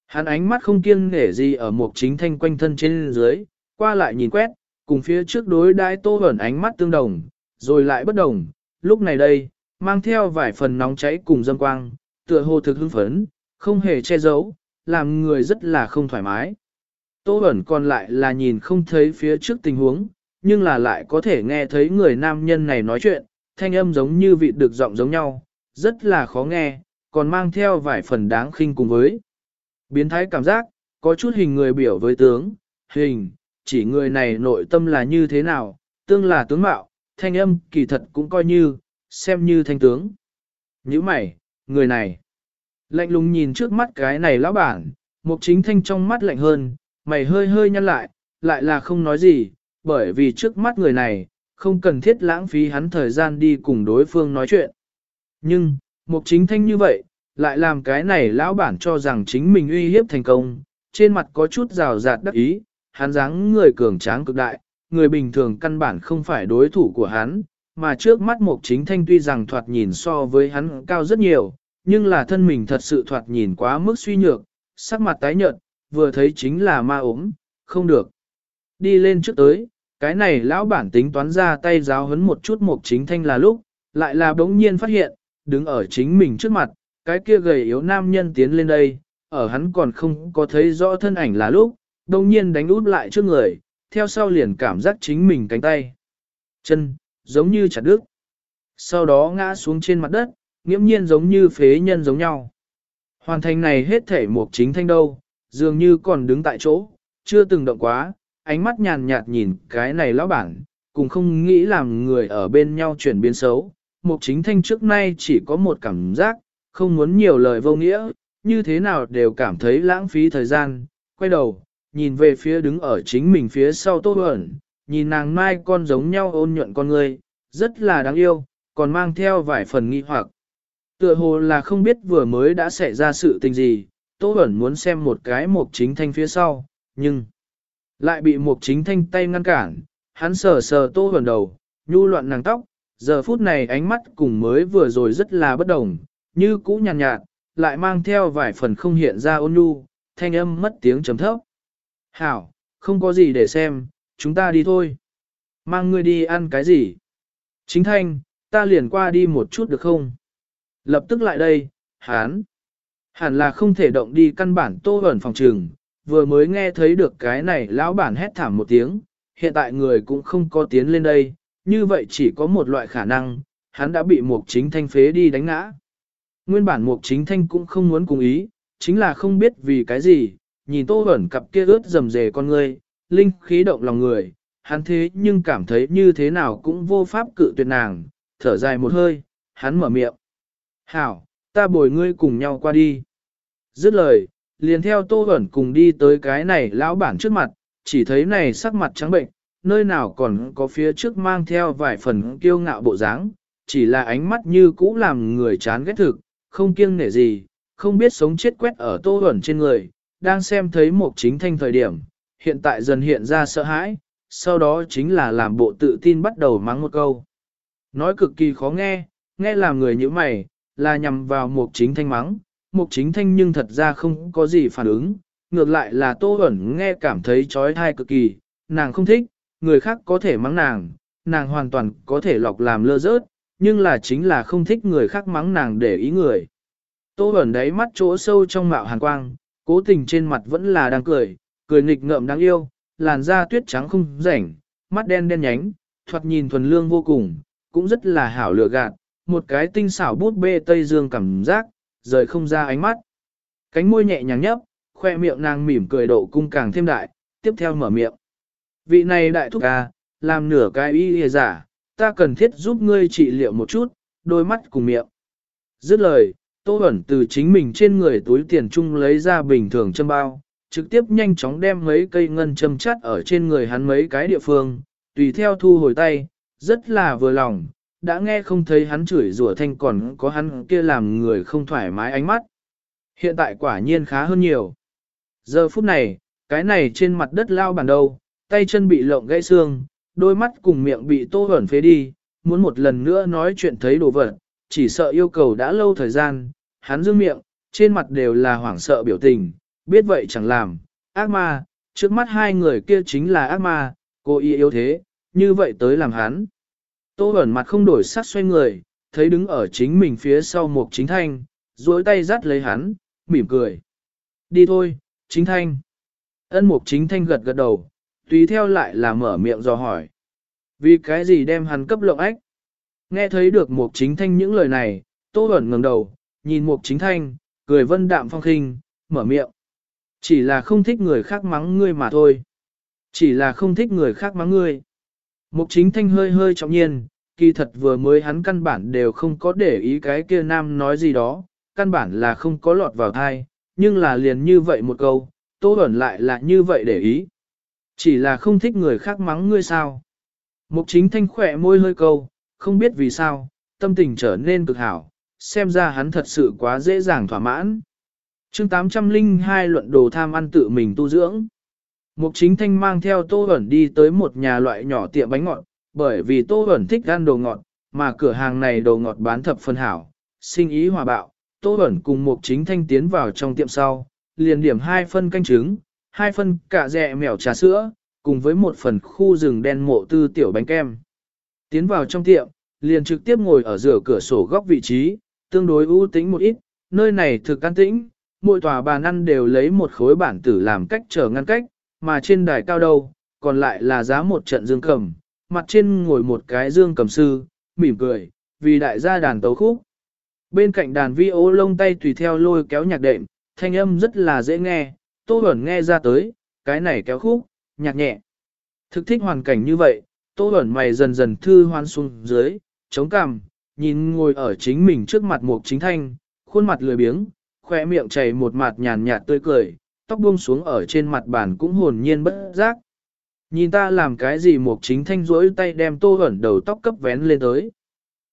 S1: Hắn ánh mắt không kiêng nể gì ở một chính thanh quanh thân trên dưới, qua lại nhìn quét, cùng phía trước đối đãi tô ẩn ánh mắt tương đồng, rồi lại bất đồng, lúc này đây, mang theo vài phần nóng cháy cùng dâm quang, tựa hồ thực hưng phấn, không hề che giấu, làm người rất là không thoải mái. Tô ẩn còn lại là nhìn không thấy phía trước tình huống, nhưng là lại có thể nghe thấy người nam nhân này nói chuyện, thanh âm giống như vị được giọng giống nhau, rất là khó nghe, còn mang theo vài phần đáng khinh cùng với. Biến thái cảm giác, có chút hình người biểu với tướng, hình, chỉ người này nội tâm là như thế nào, tương là tướng mạo, thanh âm kỳ thật cũng coi như, xem như thanh tướng. Như mày, người này, lạnh lùng nhìn trước mắt cái này lão bản, mục chính thanh trong mắt lạnh hơn, mày hơi hơi nhăn lại, lại là không nói gì, bởi vì trước mắt người này, không cần thiết lãng phí hắn thời gian đi cùng đối phương nói chuyện. Nhưng, mục chính thanh như vậy, lại làm cái này lão bản cho rằng chính mình uy hiếp thành công, trên mặt có chút rào rạt đắc ý, hắn dáng người cường tráng cực đại, người bình thường căn bản không phải đối thủ của hắn, mà trước mắt Mục Chính Thanh tuy rằng thoạt nhìn so với hắn cao rất nhiều, nhưng là thân mình thật sự thoạt nhìn quá mức suy nhược, sắc mặt tái nhợt, vừa thấy chính là ma ốm, không được. Đi lên trước tới, cái này lão bản tính toán ra tay giáo hấn một chút Mục Chính Thanh là lúc, lại là bỗng nhiên phát hiện, đứng ở chính mình trước mặt, cái kia gầy yếu nam nhân tiến lên đây, ở hắn còn không có thấy rõ thân ảnh là lúc, đồng nhiên đánh út lại trước người, theo sau liền cảm giác chính mình cánh tay. Chân, giống như chặt đứt. Sau đó ngã xuống trên mặt đất, nghiễm nhiên giống như phế nhân giống nhau. Hoàn thành này hết thể một chính thanh đâu, dường như còn đứng tại chỗ, chưa từng động quá, ánh mắt nhàn nhạt nhìn cái này lão bản, cùng không nghĩ làm người ở bên nhau chuyển biến xấu. Mục chính thanh trước nay chỉ có một cảm giác, không muốn nhiều lời vô nghĩa, như thế nào đều cảm thấy lãng phí thời gian, quay đầu, nhìn về phía đứng ở chính mình phía sau tô ẩn, nhìn nàng mai con giống nhau ôn nhuận con người, rất là đáng yêu, còn mang theo vài phần nghi hoặc. Tựa hồ là không biết vừa mới đã xảy ra sự tình gì, Tô Bẩn muốn xem một cái mục chính thanh phía sau, nhưng lại bị mục chính thanh tay ngăn cản, hắn sờ sờ Tô Bẩn đầu, nhu loạn nàng tóc, giờ phút này ánh mắt cùng mới vừa rồi rất là bất đồng, như cũ nhàn nhạt, nhạt, lại mang theo vài phần không hiện ra ôn nhu, thanh âm mất tiếng chấm thấp. Hảo, không có gì để xem, chúng ta đi thôi. Mang ngươi đi ăn cái gì? Chính thanh, ta liền qua đi một chút được không? Lập tức lại đây, hán. Hẳn là không thể động đi căn bản tô ẩn phòng trường, vừa mới nghe thấy được cái này lão bản hét thảm một tiếng, hiện tại người cũng không có tiến lên đây, như vậy chỉ có một loại khả năng, hắn đã bị mục chính thanh phế đi đánh ngã. Nguyên bản mục chính thanh cũng không muốn cùng ý, chính là không biết vì cái gì, nhìn tô ẩn cặp kia ướt rầm rề con người, linh khí động lòng người, hắn thế nhưng cảm thấy như thế nào cũng vô pháp cự tuyệt nàng, thở dài một hơi, hắn mở miệng. Hảo, ta bồi ngươi cùng nhau qua đi. Dứt lời, liền theo tô ẩn cùng đi tới cái này lão bản trước mặt, chỉ thấy này sắc mặt trắng bệnh, nơi nào còn có phía trước mang theo vài phần kiêu ngạo bộ dáng, chỉ là ánh mắt như cũ làm người chán ghét thực, không kiêng nể gì, không biết sống chết quét ở tô ẩn trên người, đang xem thấy một chính thanh thời điểm, hiện tại dần hiện ra sợ hãi, sau đó chính là làm bộ tự tin bắt đầu mắng một câu. Nói cực kỳ khó nghe, nghe làm người như mày, là nhằm vào một chính thanh mắng, mục chính thanh nhưng thật ra không có gì phản ứng, ngược lại là tô ẩn nghe cảm thấy trói thai cực kỳ, nàng không thích, người khác có thể mắng nàng, nàng hoàn toàn có thể lọc làm lơ rớt, nhưng là chính là không thích người khác mắng nàng để ý người. Tô ẩn đấy mắt chỗ sâu trong mạo hàn quang, cố tình trên mặt vẫn là đang cười, cười nghịch ngợm đáng yêu, làn da tuyết trắng không rảnh, mắt đen đen nhánh, thoạt nhìn thuần lương vô cùng, cũng rất là hảo lựa gạt, một cái tinh xảo bút bê Tây Dương cảm giác, rời không ra ánh mắt. Cánh môi nhẹ nhàng nhấp, khoe miệng nàng mỉm cười độ cung càng thêm đại, tiếp theo mở miệng. Vị này đại thúc ca, làm nửa cái y hề giả, ta cần thiết giúp ngươi trị liệu một chút, đôi mắt cùng miệng. Dứt lời, Tô Bẩn từ chính mình trên người túi tiền chung lấy ra bình thường châm bao, trực tiếp nhanh chóng đem mấy cây ngân châm chắt ở trên người hắn mấy cái địa phương, tùy theo thu hồi tay, rất là vừa lòng, đã nghe không thấy hắn chửi rủa thanh còn có hắn kia làm người không thoải mái ánh mắt. Hiện tại quả nhiên khá hơn nhiều. Giờ phút này, cái này trên mặt đất lao bản đâu, tay chân bị lộng gãy xương, đôi mắt cùng miệng bị tô ẩn phế đi, muốn một lần nữa nói chuyện thấy đồ vật, chỉ sợ yêu cầu đã lâu thời gian, hắn dương miệng, trên mặt đều là hoảng sợ biểu tình, biết vậy chẳng làm, ác ma, trước mắt hai người kia chính là ác ma, cô y yếu thế, như vậy tới làm hắn. Tô ẩn mặt không đổi sắc xoay người, thấy đứng ở chính mình phía sau một chính thanh, duỗi tay dắt lấy hắn, mỉm cười. Đi thôi, chính thanh. Ân mục chính thanh gật gật đầu, tùy theo lại là mở miệng do hỏi. Vì cái gì đem hắn cấp lộng ách? Nghe thấy được mục chính thanh những lời này, tô ẩn ngẩng đầu, nhìn mục chính thanh, cười vân đạm phong khinh, mở miệng. Chỉ là không thích người khác mắng ngươi mà thôi. Chỉ là không thích người khác mắng ngươi. Mục chính thanh hơi hơi trọng nhiên, kỳ thật vừa mới hắn căn bản đều không có để ý cái kia nam nói gì đó, căn bản là không có lọt vào thai, nhưng là liền như vậy một câu, tô ẩn lại là như vậy để ý. Chỉ là không thích người khác mắng ngươi sao. Mục chính thanh khỏe môi hơi câu, không biết vì sao, tâm tình trở nên cực hảo, xem ra hắn thật sự quá dễ dàng thỏa mãn. chương 802 luận đồ tham ăn tự mình tu dưỡng. Mục chính thanh mang theo Tô Bẩn đi tới một nhà loại nhỏ tiệm bánh ngọt, bởi vì Tô Bẩn thích ăn đồ ngọt, mà cửa hàng này đồ ngọt bán thập phân hảo, sinh ý hòa bạo. Tô Bẩn cùng Mục chính thanh tiến vào trong tiệm sau, liền điểm hai phân canh trứng, hai phân cả dẹ mèo trà sữa, cùng với một phần khu rừng đen mộ tư tiểu bánh kem. Tiến vào trong tiệm, liền trực tiếp ngồi ở giữa cửa sổ góc vị trí, tương đối ưu tĩnh một ít, nơi này thực an tĩnh, mỗi tòa bàn ăn đều lấy một khối bản tử làm cách trở ngăn cách, mà trên đài cao đầu, còn lại là giá một trận dương cầm, mặt trên ngồi một cái dương cầm sư, mỉm cười, vì đại gia đàn tấu khúc. Bên cạnh đàn vi ô lông tay tùy theo lôi kéo nhạc đệm, thanh âm rất là dễ nghe, Tô Bẩn nghe ra tới, cái này kéo khúc, nhạc nhẹ. Thực thích hoàn cảnh như vậy, Tô Bẩn mày dần dần thư hoan xuống dưới, chống cằm, nhìn ngồi ở chính mình trước mặt một chính thanh, khuôn mặt lười biếng, khoe miệng chảy một mặt nhàn nhạt tươi cười, tóc buông xuống ở trên mặt bàn cũng hồn nhiên bất giác. Nhìn ta làm cái gì một chính thanh rỗi tay đem tô ẩn đầu tóc cấp vén lên tới.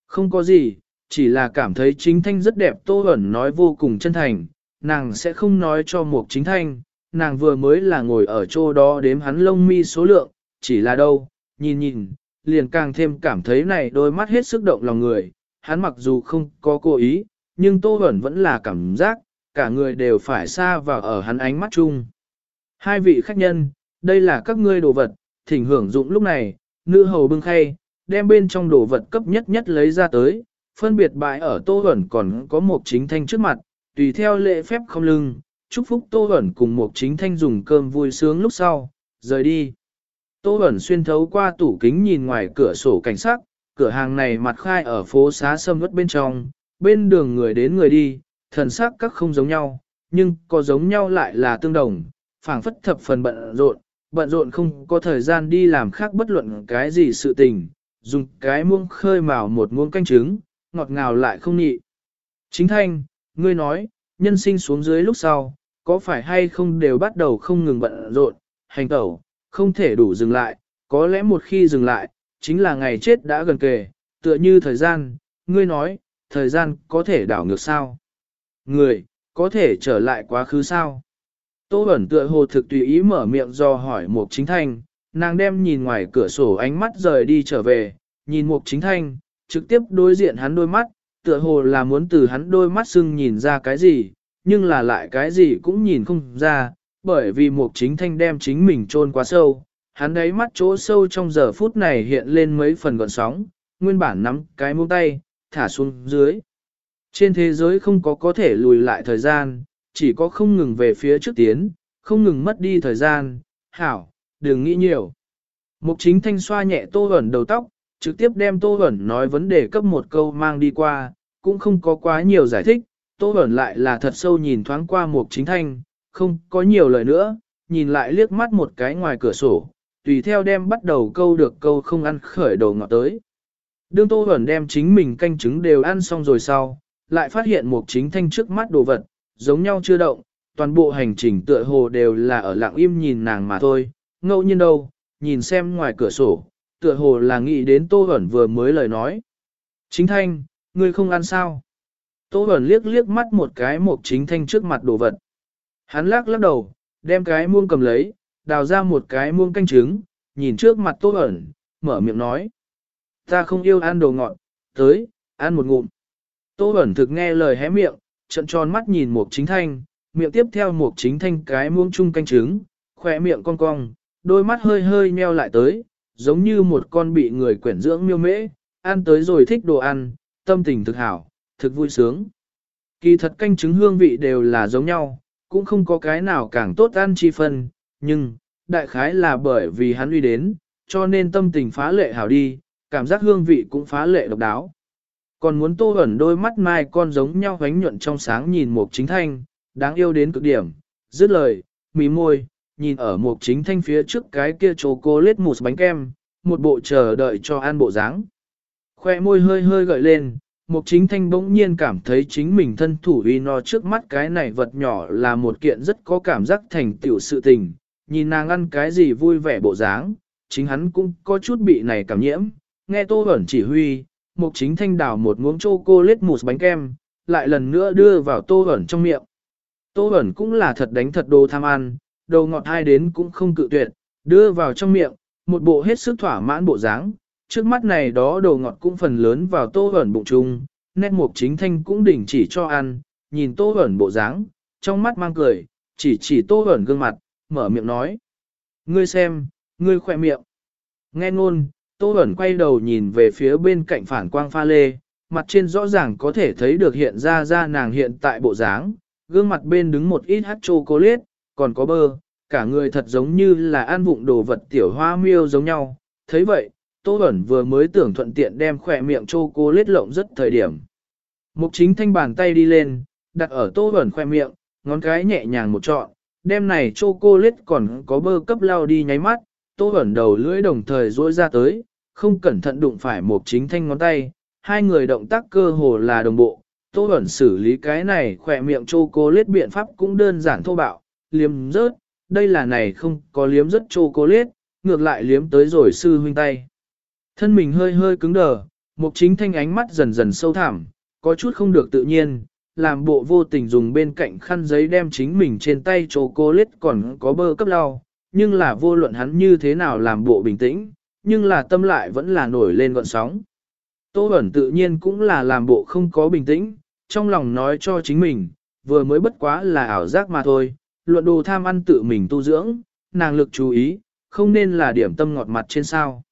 S1: Không có gì, chỉ là cảm thấy chính thanh rất đẹp tô ẩn nói vô cùng chân thành, nàng sẽ không nói cho một chính thanh, nàng vừa mới là ngồi ở chỗ đó đếm hắn lông mi số lượng, chỉ là đâu, nhìn nhìn, liền càng thêm cảm thấy này đôi mắt hết sức động lòng người, hắn mặc dù không có cố ý, nhưng Tô Bẩn vẫn là cảm giác, cả người đều phải xa vào ở hắn ánh mắt chung. Hai vị khách nhân, đây là các ngươi đồ vật, thỉnh hưởng dụng lúc này, nữ hầu bưng khay, đem bên trong đồ vật cấp nhất nhất lấy ra tới, phân biệt bãi ở Tô Bẩn còn có một chính thanh trước mặt, tùy theo lễ phép không lưng, chúc phúc Tô Bẩn cùng một chính thanh dùng cơm vui sướng lúc sau, rời đi. Tô Bẩn xuyên thấu qua tủ kính nhìn ngoài cửa sổ cảnh sát cửa hàng này mặt khai ở phố xá sâm vất bên trong, bên đường người đến người đi, thần sắc các không giống nhau, nhưng có giống nhau lại là tương đồng, phảng phất thập phần bận rộn, bận rộn không có thời gian đi làm khác bất luận cái gì sự tình, dùng cái muông khơi mào một muông canh trứng, ngọt ngào lại không nhị. Chính thanh, ngươi nói, nhân sinh xuống dưới lúc sau, có phải hay không đều bắt đầu không ngừng bận rộn, hành tẩu, không thể đủ dừng lại, có lẽ một khi dừng lại, chính là ngày chết đã gần kề, tựa như thời gian, ngươi nói, thời gian có thể đảo ngược sao? Người, có thể trở lại quá khứ sao? Tô Bẩn tựa hồ thực tùy ý mở miệng do hỏi Mục Chính Thanh, nàng đem nhìn ngoài cửa sổ ánh mắt rời đi trở về, nhìn Mục Chính Thanh, trực tiếp đối diện hắn đôi mắt, tựa hồ là muốn từ hắn đôi mắt sưng nhìn ra cái gì, nhưng là lại cái gì cũng nhìn không ra, bởi vì Mục Chính Thanh đem chính mình chôn quá sâu, hắn đáy mắt chỗ sâu trong giờ phút này hiện lên mấy phần gọn sóng, nguyên bản nắm cái mông tay, thả xuống dưới. Trên thế giới không có có thể lùi lại thời gian, chỉ có không ngừng về phía trước tiến, không ngừng mất đi thời gian, hảo, đừng nghĩ nhiều. Mục chính thanh xoa nhẹ tô ẩn đầu tóc, trực tiếp đem tô ẩn nói vấn đề cấp một câu mang đi qua, cũng không có quá nhiều giải thích, tô ẩn lại là thật sâu nhìn thoáng qua mục chính thanh, không có nhiều lời nữa, nhìn lại liếc mắt một cái ngoài cửa sổ, tùy theo đem bắt đầu câu được câu không ăn khởi đầu ngọt tới. Đương Tô ẩn đem chính mình canh trứng đều ăn xong rồi sau, lại phát hiện một chính thanh trước mắt đồ vật, giống nhau chưa động, toàn bộ hành trình tựa hồ đều là ở lặng im nhìn nàng mà thôi, ngẫu nhiên đâu, nhìn xem ngoài cửa sổ, tựa hồ là nghĩ đến Tô hẩn vừa mới lời nói. Chính thanh, ngươi không ăn sao? Tô hẩn liếc liếc mắt một cái một chính thanh trước mặt đồ vật. Hắn lắc lắc đầu, đem cái muông cầm lấy, đào ra một cái muông canh trứng, nhìn trước mặt Tô hẩn mở miệng nói. Ta không yêu ăn đồ ngọt, tới, ăn một ngụm. Tô Bẩn thực nghe lời hé miệng, trận tròn mắt nhìn Mục Chính Thanh, miệng tiếp theo Mục Chính Thanh cái muông chung canh trứng, khỏe miệng cong cong, đôi mắt hơi hơi nheo lại tới, giống như một con bị người quyển dưỡng miêu mễ, ăn tới rồi thích đồ ăn, tâm tình thực hảo, thực vui sướng. Kỳ thật canh trứng hương vị đều là giống nhau, cũng không có cái nào càng tốt ăn chi phân, nhưng, đại khái là bởi vì hắn uy đến, cho nên tâm tình phá lệ hảo đi, cảm giác hương vị cũng phá lệ độc đáo. Còn muốn tô ẩn đôi mắt mai con giống nhau ánh nhuận trong sáng nhìn một chính thanh, đáng yêu đến cực điểm, dứt lời, mí môi, nhìn ở một chính thanh phía trước cái kia trộn cô lết mousse bánh kem, một bộ chờ đợi cho an bộ dáng. Khoe môi hơi hơi gợi lên, Mục chính thanh bỗng nhiên cảm thấy chính mình thân thủ uy no trước mắt cái này vật nhỏ là một kiện rất có cảm giác thành tiểu sự tình, nhìn nàng ăn cái gì vui vẻ bộ dáng, chính hắn cũng có chút bị này cảm nhiễm, nghe Tô ẩn chỉ huy, Mục Chính Thanh đảo một muỗng chocolate mousse bánh kem, lại lần nữa đưa vào Tô ẩn trong miệng. Tô ẩn cũng là thật đánh thật đồ tham ăn, đầu ngọt hai đến cũng không cự tuyệt, đưa vào trong miệng, một bộ hết sức thỏa mãn bộ dáng. Trước mắt này đó đầu ngọt cũng phần lớn vào tô ẩn bụng chung, nét mục chính thanh cũng đỉnh chỉ cho ăn, nhìn tô ẩn bộ dáng, trong mắt mang cười, chỉ chỉ tô ẩn gương mặt, mở miệng nói. Ngươi xem, ngươi khỏe miệng. Nghe ngôn, tô ẩn quay đầu nhìn về phía bên cạnh phản quang pha lê, mặt trên rõ ràng có thể thấy được hiện ra ra nàng hiện tại bộ dáng, gương mặt bên đứng một ít hát chocolate, còn có bơ, cả người thật giống như là ăn vụng đồ vật tiểu hoa miêu giống nhau. thấy vậy, Tô Bẩn vừa mới tưởng thuận tiện đem khỏe miệng chocolate lộng rất thời điểm. Mục chính thanh bàn tay đi lên, đặt ở Tô Bẩn khỏe miệng, ngón cái nhẹ nhàng một trọn, đem này chocolate còn có bơ cấp lao đi nháy mắt, Tô Bẩn đầu lưỡi đồng thời rỗi ra tới, không cẩn thận đụng phải một chính thanh ngón tay, hai người động tác cơ hồ là đồng bộ. Tô ẩn xử lý cái này khỏe miệng chocolate biện pháp cũng đơn giản thô bạo, liếm rớt, đây là này không có liếm rớt lết, ngược lại liếm tới rồi sư huynh tay. Thân mình hơi hơi cứng đờ, mục chính thanh ánh mắt dần dần sâu thẳm, có chút không được tự nhiên, làm bộ vô tình dùng bên cạnh khăn giấy đem chính mình trên tay chocolate còn có bơ cấp lau, nhưng là vô luận hắn như thế nào làm bộ bình tĩnh, nhưng là tâm lại vẫn là nổi lên gọn sóng. Tô Bẩn tự nhiên cũng là làm bộ không có bình tĩnh, trong lòng nói cho chính mình, vừa mới bất quá là ảo giác mà thôi, luận đồ tham ăn tự mình tu dưỡng, nàng lực chú ý, không nên là điểm tâm ngọt mặt trên sao.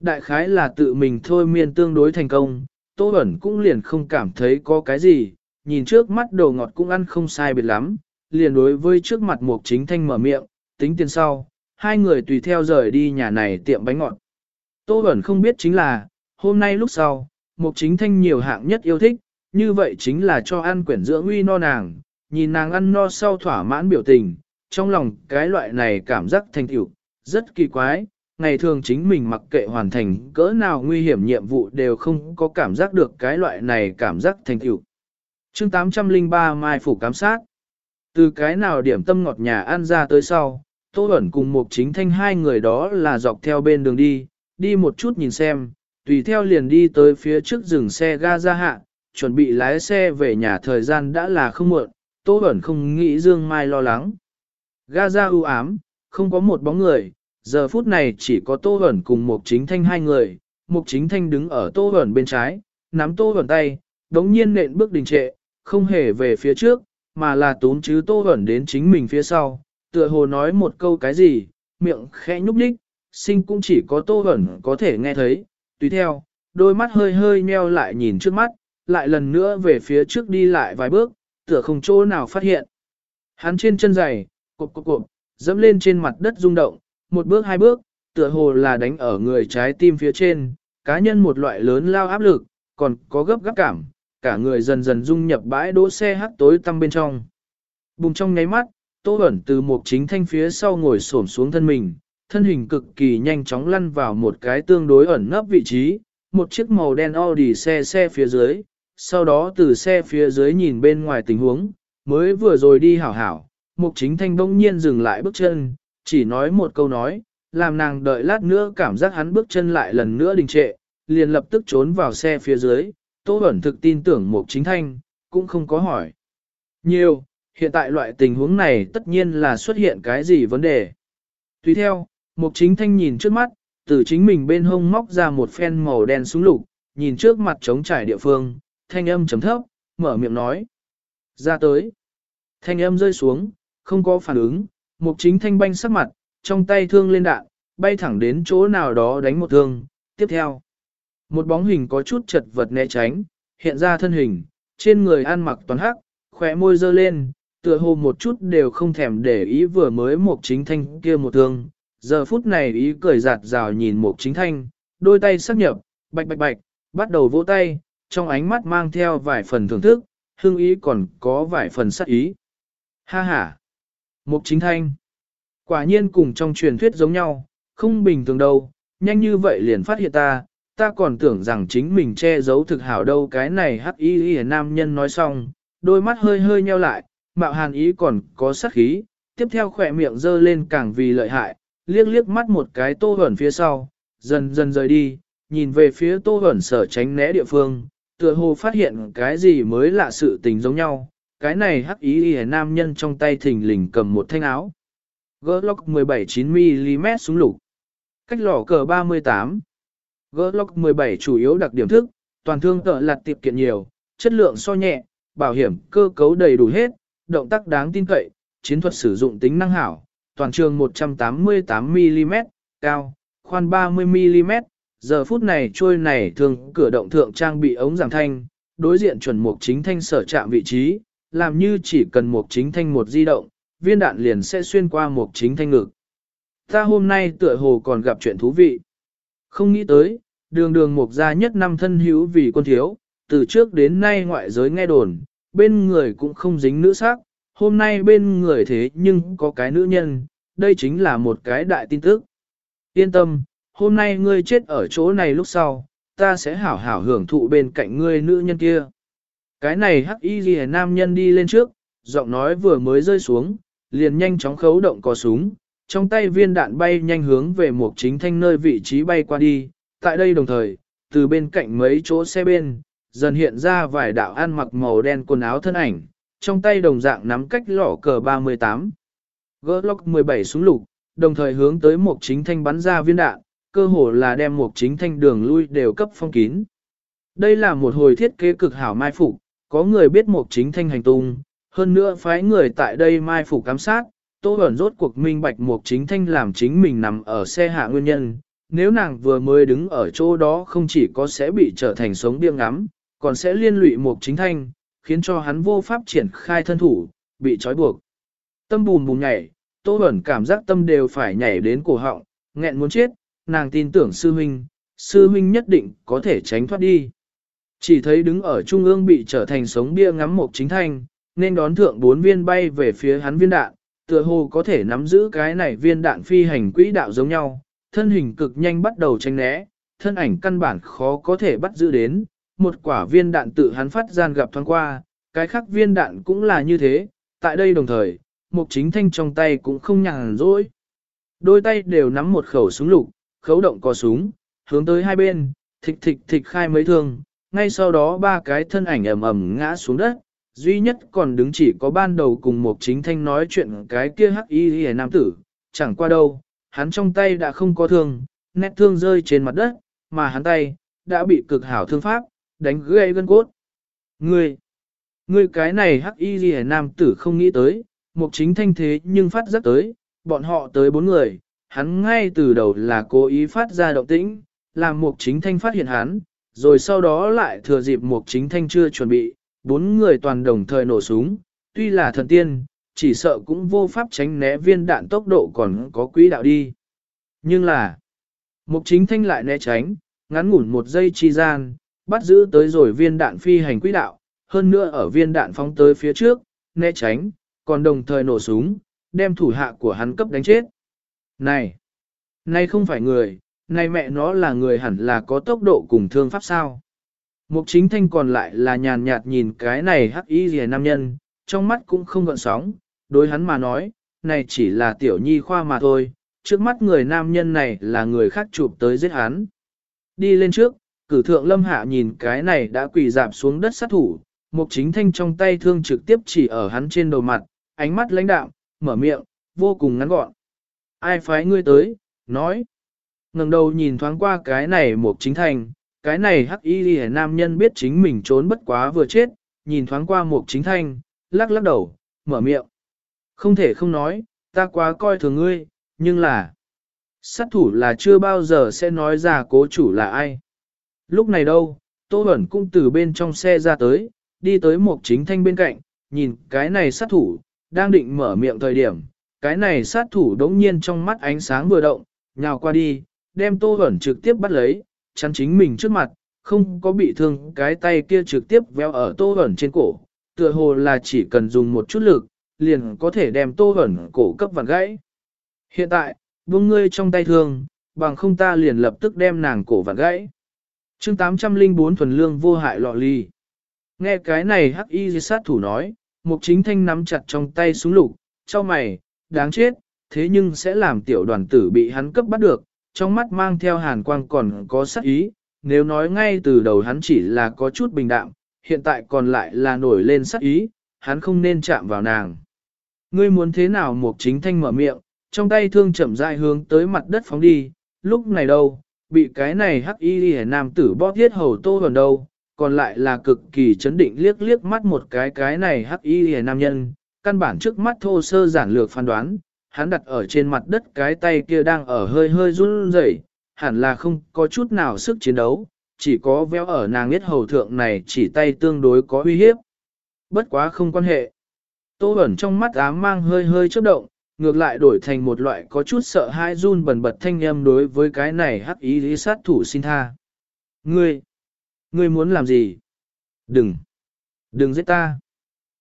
S1: Đại khái là tự mình thôi miên tương đối thành công, Tô Bẩn cũng liền không cảm thấy có cái gì, nhìn trước mắt đồ ngọt cũng ăn không sai biệt lắm, liền đối với trước mặt một chính thanh mở miệng, tính tiền sau, hai người tùy theo rời đi nhà này tiệm bánh ngọt. Tô Bẩn không biết chính là, hôm nay lúc sau, một chính thanh nhiều hạng nhất yêu thích, như vậy chính là cho ăn quyển dưỡng uy no nàng, nhìn nàng ăn no sau thỏa mãn biểu tình, trong lòng cái loại này cảm giác thành tựu rất kỳ quái, ngày thường chính mình mặc kệ hoàn thành cỡ nào nguy hiểm nhiệm vụ đều không có cảm giác được cái loại này cảm giác thành tựu. Chương 803 Mai Phủ Cám sát Từ cái nào điểm tâm ngọt nhà ăn ra tới sau, Tô Bẩn cùng Mục chính thanh hai người đó là dọc theo bên đường đi, đi một chút nhìn xem, tùy theo liền đi tới phía trước rừng xe ga ra hạ, chuẩn bị lái xe về nhà thời gian đã là không muộn, Tô Bẩn không nghĩ Dương Mai lo lắng. Ga ra ưu ám, không có một bóng người, giờ phút này chỉ có Tô Bẩn cùng Mục chính thanh hai người, Mục chính thanh đứng ở Tô Bẩn bên trái, nắm Tô Bẩn tay, đống nhiên nện bước đình trệ, không hề về phía trước, mà là tốn chứ Tô Bẩn đến chính mình phía sau, tựa hồ nói một câu cái gì, miệng khẽ nhúc nhích, sinh cũng chỉ có Tô ẩn có thể nghe thấy, tùy theo, đôi mắt hơi hơi nheo lại nhìn trước mắt, lại lần nữa về phía trước đi lại vài bước, tựa không chỗ nào phát hiện. Hắn trên chân giày, cộp cộp cộp, dẫm lên trên mặt đất rung động, một bước hai bước, tựa hồ là đánh ở người trái tim phía trên, cá nhân một loại lớn lao áp lực, còn có gấp gáp cảm, cả người dần dần dung nhập bãi đỗ xe hắt tối tăm bên trong. Bùng trong nháy mắt, Tô Bẩn từ một chính thanh phía sau ngồi xổm xuống thân mình, thân hình cực kỳ nhanh chóng lăn vào một cái tương đối ẩn nấp vị trí, một chiếc màu đen Audi xe xe phía dưới, sau đó từ xe phía dưới nhìn bên ngoài tình huống, mới vừa rồi đi hảo hảo, mục chính thanh bỗng nhiên dừng lại bước chân, chỉ nói một câu nói, làm nàng đợi lát nữa cảm giác hắn bước chân lại lần nữa đình trệ, liền lập tức trốn vào xe phía dưới, Tô Bẩn thực tin tưởng mục chính thanh, cũng không có hỏi. Nhiều, hiện tại loại tình huống này tất nhiên là xuất hiện cái gì vấn đề. Tùy theo, mục chính thanh nhìn trước mắt, từ chính mình bên hông móc ra một phen màu đen súng lục, nhìn trước mặt trống trải địa phương, thanh âm chấm thấp, mở miệng nói. Ra tới. Thanh âm rơi xuống, không có phản ứng, mục chính thanh banh sắc mặt, trong tay thương lên đạn, bay thẳng đến chỗ nào đó đánh một thương. Tiếp theo, một bóng hình có chút chật vật né tránh, hiện ra thân hình, trên người ăn mặc toàn hắc, khỏe môi dơ lên, tựa hồ một chút đều không thèm để ý vừa mới mục chính thanh kia một thương. Giờ phút này ý cười giạt rào nhìn mục chính thanh, đôi tay sắc nhập, bạch bạch bạch, bắt đầu vỗ tay, trong ánh mắt mang theo vài phần thưởng thức, hương ý còn có vài phần sắc ý. Ha ha! Mục chính thanh! Quả nhiên cùng trong truyền thuyết giống nhau, không bình thường đâu, nhanh như vậy liền phát hiện ta, ta còn tưởng rằng chính mình che giấu thực hảo đâu cái này hắc y y nam nhân nói xong, đôi mắt hơi hơi nheo lại, mạo hàn ý còn có sắc khí, tiếp theo khỏe miệng dơ lên càng vì lợi hại, liếc liếc mắt một cái tô hẩn phía sau, dần dần rời đi, nhìn về phía tô hẩn sở tránh né địa phương, tựa hồ phát hiện cái gì mới lạ sự tình giống nhau, cái này hắc ý y nam nhân trong tay thình lình cầm một thanh áo. Glock 17 9mm súng lục. Cách lỏ cờ 38. Glock 17 chủ yếu đặc điểm thức, toàn thương tợ lặt tiệp kiện nhiều, chất lượng so nhẹ, bảo hiểm cơ cấu đầy đủ hết, động tác đáng tin cậy, chiến thuật sử dụng tính năng hảo, toàn trường 188mm, cao, khoan 30mm, giờ phút này trôi này thường cửa động thượng trang bị ống giảm thanh, đối diện chuẩn mục chính thanh sở chạm vị trí, làm như chỉ cần mục chính thanh một di động, viên đạn liền sẽ xuyên qua mục chính thanh ngực. Ta hôm nay tựa hồ còn gặp chuyện thú vị. Không nghĩ tới, đường đường mục gia nhất năm thân hữu vì quân thiếu, từ trước đến nay ngoại giới nghe đồn, bên người cũng không dính nữ sắc, hôm nay bên người thế nhưng có cái nữ nhân, đây chính là một cái đại tin tức. Yên tâm, hôm nay ngươi chết ở chỗ này lúc sau, ta sẽ hảo hảo hưởng thụ bên cạnh ngươi nữ nhân kia. Cái này hắc y ghi nam nhân đi lên trước, giọng nói vừa mới rơi xuống, liền nhanh chóng khấu động cò súng, trong tay viên đạn bay nhanh hướng về một chính thanh nơi vị trí bay qua đi. Tại đây đồng thời, từ bên cạnh mấy chỗ xe bên, dần hiện ra vài đạo ăn mặc màu đen quần áo thân ảnh, trong tay đồng dạng nắm cách lỏ cờ 38. Glock 17 súng lục, đồng thời hướng tới một chính thanh bắn ra viên đạn, cơ hồ là đem một chính thanh đường lui đều cấp phong kín. Đây là một hồi thiết kế cực hảo mai phục, có người biết một chính thanh hành tung, hơn nữa phái người tại đây mai phục cám sát, Tô Bẩn rốt cuộc minh bạch một chính thanh làm chính mình nằm ở xe hạ nguyên nhân. Nếu nàng vừa mới đứng ở chỗ đó không chỉ có sẽ bị trở thành sống điên ngắm, còn sẽ liên lụy một chính thanh, khiến cho hắn vô pháp triển khai thân thủ, bị trói buộc. Tâm bùn bùn nhảy, Tô Bẩn cảm giác tâm đều phải nhảy đến cổ họng, nghẹn muốn chết, nàng tin tưởng sư huynh, sư huynh nhất định có thể tránh thoát đi. Chỉ thấy đứng ở trung ương bị trở thành sống bia ngắm một chính thanh, nên đón thượng bốn viên bay về phía hắn viên đạn, tựa hồ có thể nắm giữ cái này viên đạn phi hành quỹ đạo giống nhau, thân hình cực nhanh bắt đầu tranh né, thân ảnh căn bản khó có thể bắt giữ đến, một quả viên đạn tự hắn phát gian gặp thoáng qua, cái khác viên đạn cũng là như thế, tại đây đồng thời, một chính thanh trong tay cũng không nhàn rỗi. Đôi tay đều nắm một khẩu súng lục, khấu động có súng, hướng tới hai bên, thịch thịch thịch khai mấy thương, ngay sau đó ba cái thân ảnh ầm ầm ngã xuống đất, duy nhất còn đứng chỉ có ban đầu cùng một chính thanh nói chuyện cái kia hắc y hề nam tử, chẳng qua đâu, hắn trong tay đã không có thương, nét thương rơi trên mặt đất, mà hắn tay, đã bị cực hảo thương pháp, đánh gây gân cốt. Ngươi, ngươi cái này hắc y gì nam tử không nghĩ tới, mục chính thanh thế nhưng phát rất tới, bọn họ tới bốn người, hắn ngay từ đầu là cố ý phát ra động tĩnh, làm mục chính thanh phát hiện hắn, rồi sau đó lại thừa dịp mục chính thanh chưa chuẩn bị, bốn người toàn đồng thời nổ súng, tuy là thần tiên, chỉ sợ cũng vô pháp tránh né viên đạn tốc độ còn có quỹ đạo đi. Nhưng là, mục chính thanh lại né tránh, ngắn ngủn một giây chi gian, bắt giữ tới rồi viên đạn phi hành quỹ đạo, hơn nữa ở viên đạn phóng tới phía trước, né tránh, còn đồng thời nổ súng, đem thủ hạ của hắn cấp đánh chết. Này, này không phải người, này mẹ nó là người hẳn là có tốc độ cùng thương pháp sao. Mục chính thanh còn lại là nhàn nhạt nhìn cái này hắc y rìa nam nhân, trong mắt cũng không gợn sóng, đối hắn mà nói, này chỉ là tiểu nhi khoa mà thôi, trước mắt người nam nhân này là người khác chụp tới giết hắn. Đi lên trước, cử thượng lâm hạ nhìn cái này đã quỳ dạp xuống đất sát thủ, mục chính thanh trong tay thương trực tiếp chỉ ở hắn trên đầu mặt, ánh mắt lãnh đạm, mở miệng, vô cùng ngắn gọn. Ai phái ngươi tới, nói. ngẩng đầu nhìn thoáng qua cái này Mục chính Thanh cái này hắc y lìa nam nhân biết chính mình trốn bất quá vừa chết, nhìn thoáng qua Mục chính thanh, lắc lắc đầu, mở miệng. Không thể không nói, ta quá coi thường ngươi, nhưng là... Sát thủ là chưa bao giờ sẽ nói ra cố chủ là ai. Lúc này đâu, Tô Bẩn cũng từ bên trong xe ra tới, đi tới một chính thanh bên cạnh, nhìn cái này sát thủ, đang định mở miệng thời điểm, cái này sát thủ đống nhiên trong mắt ánh sáng vừa động, nhào qua đi, đem Tô Bẩn trực tiếp bắt lấy, chắn chính mình trước mặt, không có bị thương cái tay kia trực tiếp véo ở Tô Bẩn trên cổ, tựa hồ là chỉ cần dùng một chút lực, liền có thể đem Tô Bẩn cổ cấp vặn gãy. Hiện tại, buông ngươi trong tay thương, bằng không ta liền lập tức đem nàng cổ vặn gãy chương 804 thuần lương vô hại lọ ly. Nghe cái này hắc y sát thủ nói, mục chính thanh nắm chặt trong tay súng lục, cho mày, đáng chết, thế nhưng sẽ làm tiểu đoàn tử bị hắn cấp bắt được, trong mắt mang theo hàn quang còn có sát ý, nếu nói ngay từ đầu hắn chỉ là có chút bình đạm, hiện tại còn lại là nổi lên sát ý, hắn không nên chạm vào nàng. Ngươi muốn thế nào Mục chính thanh mở miệng, trong tay thương chậm rãi hướng tới mặt đất phóng đi, lúc này đâu, bị cái này hắc y hề nam tử bóp thiết hầu tô gần đâu, còn lại là cực kỳ chấn định liếc liếc mắt một cái cái này hắc y hề nam nhân, căn bản trước mắt thô sơ giản lược phán đoán, hắn đặt ở trên mặt đất cái tay kia đang ở hơi hơi run rẩy, hẳn là không có chút nào sức chiến đấu, chỉ có véo ở nàng biết hầu thượng này chỉ tay tương đối có uy hiếp. Bất quá không quan hệ. Tô ẩn trong mắt ám mang hơi hơi chớp động, ngược lại đổi thành một loại có chút sợ hãi run bần bật thanh âm đối với cái này hắc ý lý sát thủ xin tha. Ngươi, ngươi muốn làm gì? Đừng, đừng giết ta.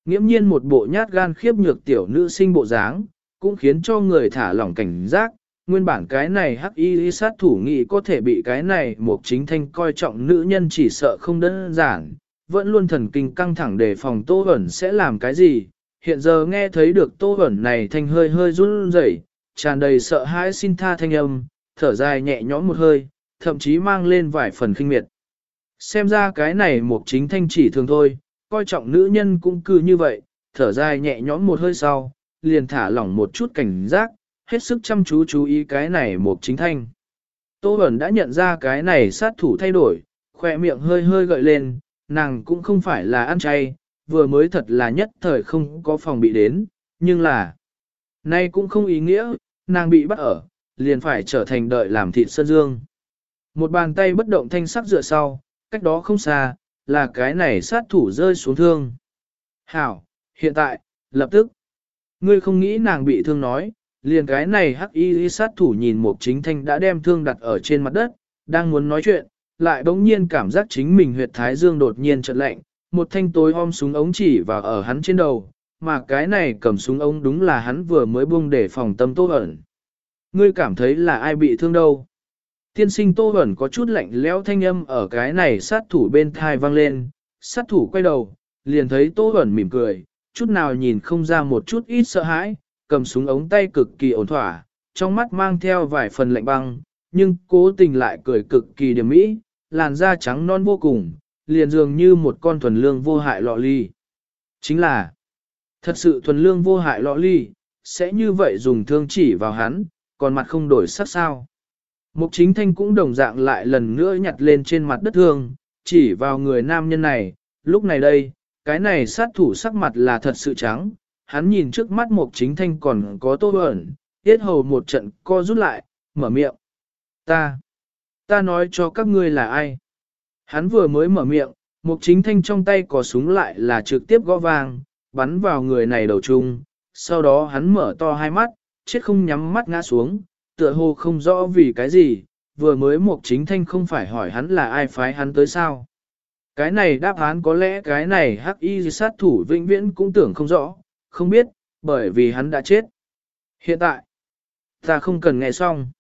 S1: Nghiễm nhiên một bộ nhát gan khiếp nhược tiểu nữ sinh bộ dáng, cũng khiến cho người thả lỏng cảnh giác. Nguyên bản cái này hắc y lý sát thủ nghĩ có thể bị cái này một chính thanh coi trọng nữ nhân chỉ sợ không đơn giản, vẫn luôn thần kinh căng thẳng để phòng tô ẩn sẽ làm cái gì, hiện giờ nghe thấy được tô ẩn này thanh hơi hơi run rẩy, tràn đầy sợ hãi xin tha thanh âm, thở dài nhẹ nhõm một hơi, thậm chí mang lên vài phần kinh miệt. Xem ra cái này một chính thanh chỉ thường thôi, coi trọng nữ nhân cũng cứ như vậy, thở dài nhẹ nhõm một hơi sau, liền thả lỏng một chút cảnh giác, hết sức chăm chú chú ý cái này một chính thanh. Tô Bẩn đã nhận ra cái này sát thủ thay đổi, khoe miệng hơi hơi gợi lên, nàng cũng không phải là ăn chay, vừa mới thật là nhất thời không có phòng bị đến, nhưng là, nay cũng không ý nghĩa, nàng bị bắt ở, liền phải trở thành đợi làm thịt sơn dương. Một bàn tay bất động thanh sắc dựa sau, cách đó không xa, là cái này sát thủ rơi xuống thương. Hảo, hiện tại, lập tức, ngươi không nghĩ nàng bị thương nói, liền cái này hắc y sát thủ nhìn một chính thanh đã đem thương đặt ở trên mặt đất, đang muốn nói chuyện, lại bỗng nhiên cảm giác chính mình huyệt thái dương đột nhiên chợt lạnh, một thanh tối om súng ống chỉ vào ở hắn trên đầu, mà cái này cầm súng ống đúng là hắn vừa mới buông để phòng tâm tô Hẩn. Ngươi cảm thấy là ai bị thương đâu? Tiên sinh tô Hẩn có chút lạnh lẽo thanh âm ở cái này sát thủ bên thai vang lên, sát thủ quay đầu, liền thấy tô Hẩn mỉm cười, chút nào nhìn không ra một chút ít sợ hãi, cầm súng ống tay cực kỳ ổn thỏa, trong mắt mang theo vài phần lạnh băng, nhưng cố tình lại cười cực kỳ điểm mỹ, làn da trắng non vô cùng, liền dường như một con thuần lương vô hại lọ ly. Chính là, thật sự thuần lương vô hại lọ ly, sẽ như vậy dùng thương chỉ vào hắn, còn mặt không đổi sắc sao. Mục chính thanh cũng đồng dạng lại lần nữa nhặt lên trên mặt đất thương, chỉ vào người nam nhân này, lúc này đây, cái này sát thủ sắc mặt là thật sự trắng, hắn nhìn trước mắt mục chính thanh còn có tô ẩn, tiết hầu một trận co rút lại, mở miệng. Ta, ta nói cho các ngươi là ai? Hắn vừa mới mở miệng, mục chính thanh trong tay có súng lại là trực tiếp gõ vang, bắn vào người này đầu chung, sau đó hắn mở to hai mắt, chết không nhắm mắt ngã xuống, tựa hồ không rõ vì cái gì, vừa mới mục chính thanh không phải hỏi hắn là ai phái hắn tới sao. Cái này đáp án có lẽ cái này hắc y sát thủ vĩnh viễn cũng tưởng không rõ, không biết, bởi vì hắn đã chết. Hiện tại, ta không cần nghe xong.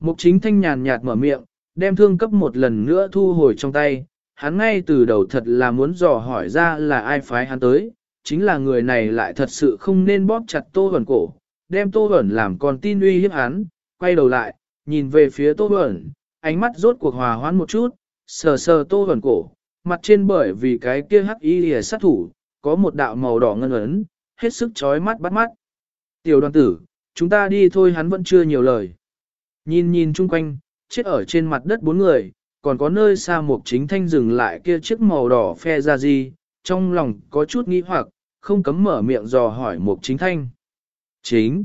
S1: Mục chính thanh nhàn nhạt mở miệng, đem thương cấp một lần nữa thu hồi trong tay, hắn ngay từ đầu thật là muốn dò hỏi ra là ai phái hắn tới, chính là người này lại thật sự không nên bóp chặt tô hẩn cổ, đem tô hẩn làm con tin uy hiếp hắn, quay đầu lại, nhìn về phía tô hẩn, ánh mắt rốt cuộc hòa hoãn một chút, sờ sờ tô hẩn cổ, mặt trên bởi vì cái kia hắc y lìa sát thủ, có một đạo màu đỏ ngân ấn, hết sức chói mắt bắt mắt. Tiểu đoàn tử, chúng ta đi thôi hắn vẫn chưa nhiều lời. Nhìn nhìn chung quanh, chết ở trên mặt đất bốn người, còn có nơi xa mục chính thanh dừng lại kia chiếc màu đỏ phe ra gì, trong lòng có chút nghi hoặc, không cấm mở miệng dò hỏi mục chính thanh. Chính,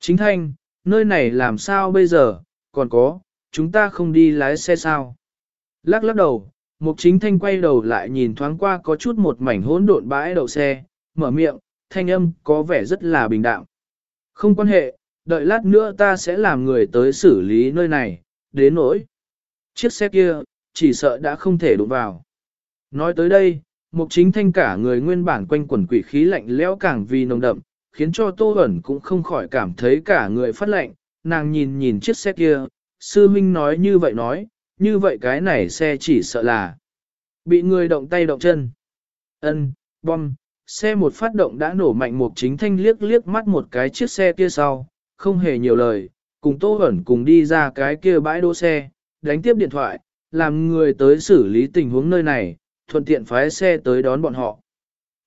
S1: chính thanh, nơi này làm sao bây giờ, còn có, chúng ta không đi lái xe sao? Lắc lắc đầu, Mục chính thanh quay đầu lại nhìn thoáng qua có chút một mảnh hỗn độn bãi đậu xe, mở miệng, thanh âm có vẻ rất là bình đạm. Không quan hệ, đợi lát nữa ta sẽ làm người tới xử lý nơi này, đến nỗi. Chiếc xe kia, chỉ sợ đã không thể đụng vào. Nói tới đây, mục chính thanh cả người nguyên bản quanh quẩn quỷ khí lạnh lẽo càng vì nồng đậm, khiến cho Tô Bẩn cũng không khỏi cảm thấy cả người phát lạnh, nàng nhìn nhìn chiếc xe kia, sư minh nói như vậy nói, như vậy cái này xe chỉ sợ là bị người động tay động chân. Ân, bom, xe một phát động đã nổ mạnh một chính thanh liếc liếc mắt một cái chiếc xe kia sau, không hề nhiều lời, cùng Tô hẩn cùng đi ra cái kia bãi đỗ xe, đánh tiếp điện thoại, làm người tới xử lý tình huống nơi này, thuận tiện phái xe tới đón bọn họ.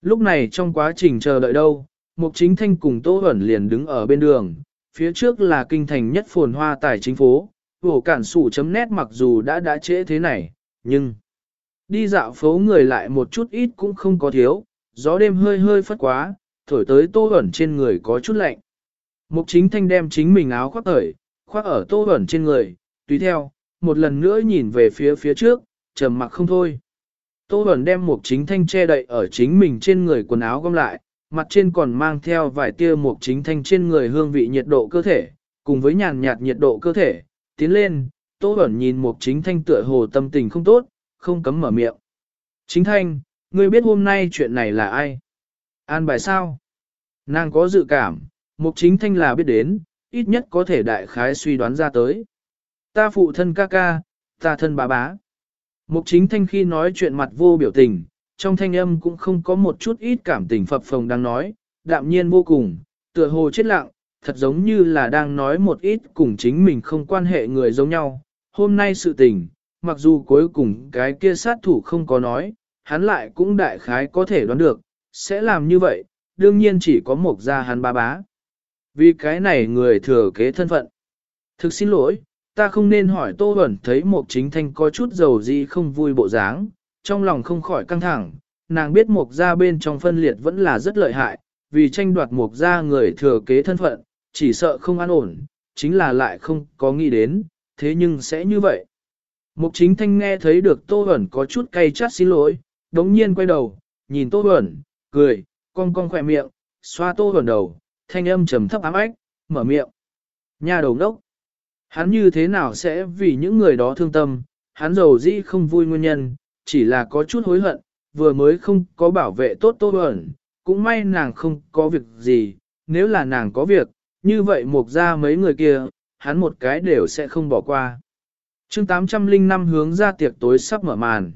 S1: Lúc này trong quá trình chờ đợi đâu, Mục Chính Thanh cùng Tô hẩn liền đứng ở bên đường, phía trước là kinh thành nhất phồn hoa tài chính phố, vổ cản sủ chấm nét mặc dù đã đã trễ thế này, nhưng đi dạo phố người lại một chút ít cũng không có thiếu, gió đêm hơi hơi phất quá, thổi tới tô hẩn trên người có chút lạnh. Mục chính thanh đem chính mình áo khoác ở, khoác ở tô ẩn trên người, tùy theo, một lần nữa nhìn về phía phía trước, trầm mặc không thôi. Tô ẩn đem mục chính thanh che đậy ở chính mình trên người quần áo gom lại, mặt trên còn mang theo vài tia mục chính thanh trên người hương vị nhiệt độ cơ thể, cùng với nhàn nhạt nhiệt độ cơ thể, tiến lên, Tô ẩn nhìn mục chính thanh tựa hồ tâm tình không tốt, không cấm mở miệng. Chính thanh, ngươi biết hôm nay chuyện này là ai? An bài sao? Nàng có dự cảm, mục chính thanh là biết đến, ít nhất có thể đại khái suy đoán ra tới. Ta phụ thân ca ca, ta thân bà bá. Mục chính thanh khi nói chuyện mặt vô biểu tình, trong thanh âm cũng không có một chút ít cảm tình phập phồng đang nói, đạm nhiên vô cùng, tựa hồ chết lặng, thật giống như là đang nói một ít cùng chính mình không quan hệ người giống nhau. Hôm nay sự tình, mặc dù cuối cùng cái kia sát thủ không có nói, hắn lại cũng đại khái có thể đoán được, sẽ làm như vậy, đương nhiên chỉ có một gia hắn ba bá. Vì cái này người thừa kế thân phận. Thực xin lỗi, ta không nên hỏi Tô Huẩn thấy mục chính thanh có chút dầu gì không vui bộ dáng, trong lòng không khỏi căng thẳng, nàng biết mục gia bên trong phân liệt vẫn là rất lợi hại, vì tranh đoạt mục gia người thừa kế thân phận, chỉ sợ không an ổn, chính là lại không có nghĩ đến, thế nhưng sẽ như vậy. Mục chính thanh nghe thấy được Tô Huẩn có chút cay chát xin lỗi, đống nhiên quay đầu, nhìn Tô Huẩn, cười, cong cong khỏe miệng, xoa Tô Huẩn đầu, thanh âm trầm thấp ám ách, mở miệng. Nhà đầu đốc, hắn như thế nào sẽ vì những người đó thương tâm, hắn giàu dĩ không vui nguyên nhân, chỉ là có chút hối hận, vừa mới không có bảo vệ tốt Tô ẩn, cũng may nàng không có việc gì, nếu là nàng có việc, như vậy mục ra mấy người kia, hắn một cái đều sẽ không bỏ qua. chương 805 hướng ra tiệc tối sắp mở màn.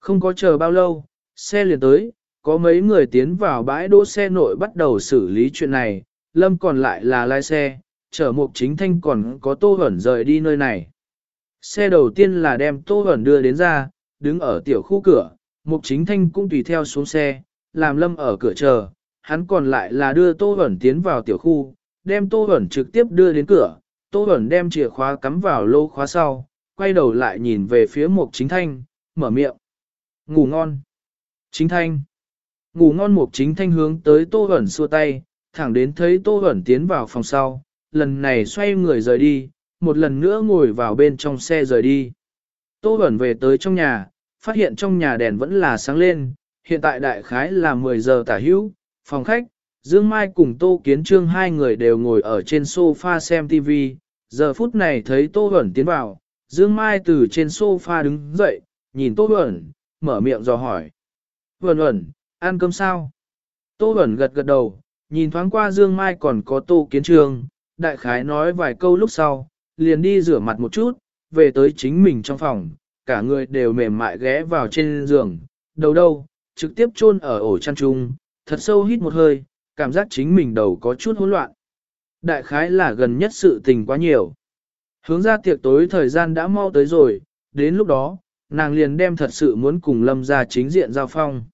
S1: Không có chờ bao lâu, xe liền tới, có mấy người tiến vào bãi đỗ xe nội bắt đầu xử lý chuyện này, Lâm còn lại là lái xe, chở mục chính thanh còn có Tô Hẩn rời đi nơi này. Xe đầu tiên là đem Tô Hẩn đưa đến ra, đứng ở tiểu khu cửa, mục chính thanh cũng tùy theo xuống xe, làm Lâm ở cửa chờ, hắn còn lại là đưa Tô Hẩn tiến vào tiểu khu, đem Tô Hẩn trực tiếp đưa đến cửa, Tô Hẩn đem chìa khóa cắm vào lô khóa sau, quay đầu lại nhìn về phía mục chính thanh, mở miệng. Ngủ ngon. Chính thanh. Ngủ ngon mục chính thanh hướng tới Tô Hẩn xua tay, thẳng đến thấy Tô Hẩn tiến vào phòng sau, lần này xoay người rời đi, một lần nữa ngồi vào bên trong xe rời đi. Tô Hẩn về tới trong nhà, phát hiện trong nhà đèn vẫn là sáng lên, hiện tại đại khái là 10 giờ tả hữu, phòng khách, Dương Mai cùng Tô Kiến Trương hai người đều ngồi ở trên sofa xem TV, giờ phút này thấy Tô Hẩn tiến vào, Dương Mai từ trên sofa đứng dậy, nhìn Tô Hẩn, mở miệng dò hỏi. Hẩn Hẩn, ăn cơm sao? Tô Bẩn gật gật đầu, nhìn thoáng qua Dương Mai còn có Tô Kiến Trương, đại khái nói vài câu lúc sau, liền đi rửa mặt một chút, về tới chính mình trong phòng, cả người đều mềm mại ghé vào trên giường, đầu đâu, trực tiếp chôn ở ổ chăn trung, thật sâu hít một hơi, cảm giác chính mình đầu có chút hỗn loạn. Đại khái là gần nhất sự tình quá nhiều. Hướng ra tiệc tối thời gian đã mau tới rồi, đến lúc đó, nàng liền đem thật sự muốn cùng lâm ra chính diện giao phong.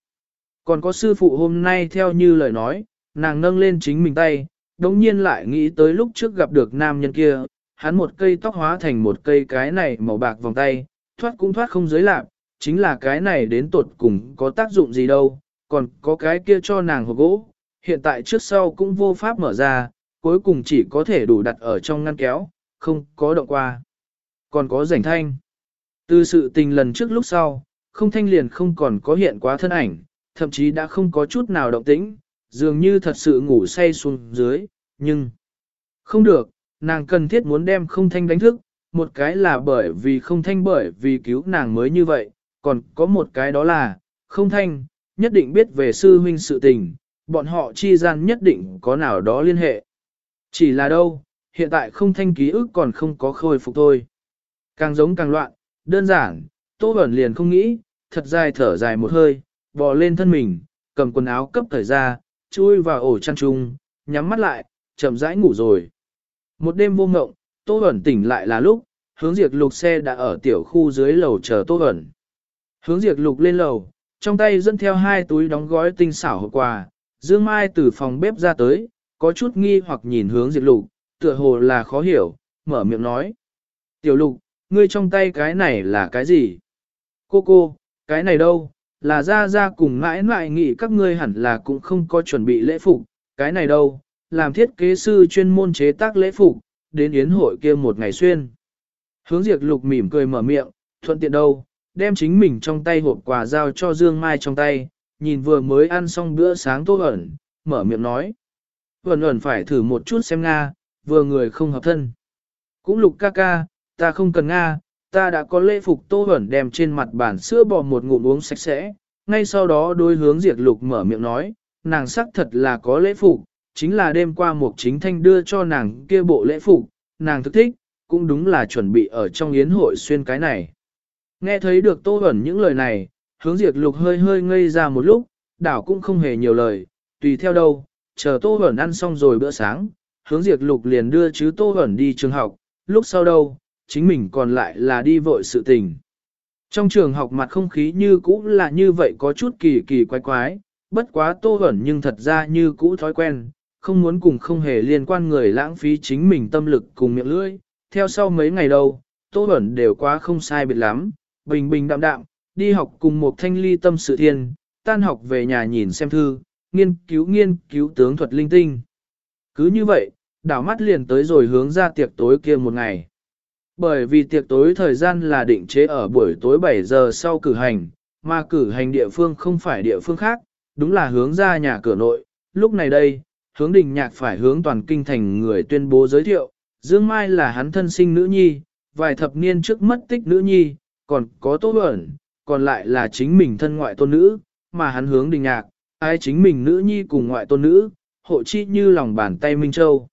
S1: Còn có sư phụ hôm nay theo như lời nói, nàng nâng lên chính mình tay, đồng nhiên lại nghĩ tới lúc trước gặp được nam nhân kia, hắn một cây tóc hóa thành một cây cái này màu bạc vòng tay, thoát cũng thoát không giới lạc, chính là cái này đến tột cùng có tác dụng gì đâu, còn có cái kia cho nàng hộp gỗ, hiện tại trước sau cũng vô pháp mở ra, cuối cùng chỉ có thể đủ đặt ở trong ngăn kéo, không có động qua. Còn có rảnh thanh. Từ sự tình lần trước lúc sau, không thanh liền không còn có hiện quá thân ảnh, thậm chí đã không có chút nào động tĩnh, dường như thật sự ngủ say xuống dưới, nhưng không được, nàng cần thiết muốn đem không thanh đánh thức, một cái là bởi vì không thanh bởi vì cứu nàng mới như vậy, còn có một cái đó là, không thanh, nhất định biết về sư huynh sự tình, bọn họ chi gian nhất định có nào đó liên hệ. Chỉ là đâu, hiện tại không thanh ký ức còn không có khôi phục thôi. Càng giống càng loạn, đơn giản, Tô Bẩn liền không nghĩ, thật dài thở dài một hơi, bò lên thân mình, cầm quần áo cấp thời ra, chui vào ổ chăn chung, nhắm mắt lại, chậm rãi ngủ rồi. Một đêm vô ngộng, Tô Bẩn tỉnh lại là lúc, hướng diệt lục xe đã ở tiểu khu dưới lầu chờ Tô Bẩn. Hướng diệt lục lên lầu, trong tay dẫn theo hai túi đóng gói tinh xảo hộp quà, Dương Mai từ phòng bếp ra tới, có chút nghi hoặc nhìn hướng diệt lục, tựa hồ là khó hiểu, mở miệng nói. Tiểu lục, ngươi trong tay cái này là cái gì? Cô cô, cái này đâu, là ra ra cùng mãi mãi nghĩ các ngươi hẳn là cũng không có chuẩn bị lễ phục, cái này đâu, làm thiết kế sư chuyên môn chế tác lễ phục, đến yến hội kia một ngày xuyên. Hướng diệt lục mỉm cười mở miệng, thuận tiện đâu, đem chính mình trong tay hộp quà giao cho Dương Mai trong tay, nhìn vừa mới ăn xong bữa sáng tô ẩn, mở miệng nói. Ẩn ẩn phải thử một chút xem Nga, vừa người không hợp thân. Cũng lục ca ca, ta không cần Nga, ta đã có lễ phục tô hẩn đem trên mặt bàn sữa bò một ngụm uống sạch sẽ, ngay sau đó đôi hướng diệt lục mở miệng nói, nàng sắc thật là có lễ phục, chính là đêm qua một chính thanh đưa cho nàng kia bộ lễ phục, nàng thức thích, cũng đúng là chuẩn bị ở trong yến hội xuyên cái này. Nghe thấy được tô hẩn những lời này, hướng diệt lục hơi hơi ngây ra một lúc, đảo cũng không hề nhiều lời, tùy theo đâu, chờ tô hẩn ăn xong rồi bữa sáng, hướng diệt lục liền đưa chứ tô hẩn đi trường học, lúc sau đâu, chính mình còn lại là đi vội sự tình. Trong trường học mặt không khí như cũ là như vậy có chút kỳ kỳ quái quái, bất quá tô ẩn nhưng thật ra như cũ thói quen, không muốn cùng không hề liên quan người lãng phí chính mình tâm lực cùng miệng lưỡi. Theo sau mấy ngày đầu, tô ẩn đều quá không sai biệt lắm, bình bình đạm đạm, đi học cùng một thanh ly tâm sự thiên, tan học về nhà nhìn xem thư, nghiên cứu nghiên cứu tướng thuật linh tinh. Cứ như vậy, đảo mắt liền tới rồi hướng ra tiệc tối kia một ngày. Bởi vì tiệc tối thời gian là định chế ở buổi tối 7 giờ sau cử hành, mà cử hành địa phương không phải địa phương khác, đúng là hướng ra nhà cửa nội. Lúc này đây, hướng đình nhạc phải hướng toàn kinh thành người tuyên bố giới thiệu, Dương Mai là hắn thân sinh nữ nhi, vài thập niên trước mất tích nữ nhi, còn có tố ẩn, còn lại là chính mình thân ngoại tôn nữ, mà hắn hướng đình nhạc, ai chính mình nữ nhi cùng ngoại tôn nữ, hộ chi như lòng bàn tay Minh Châu.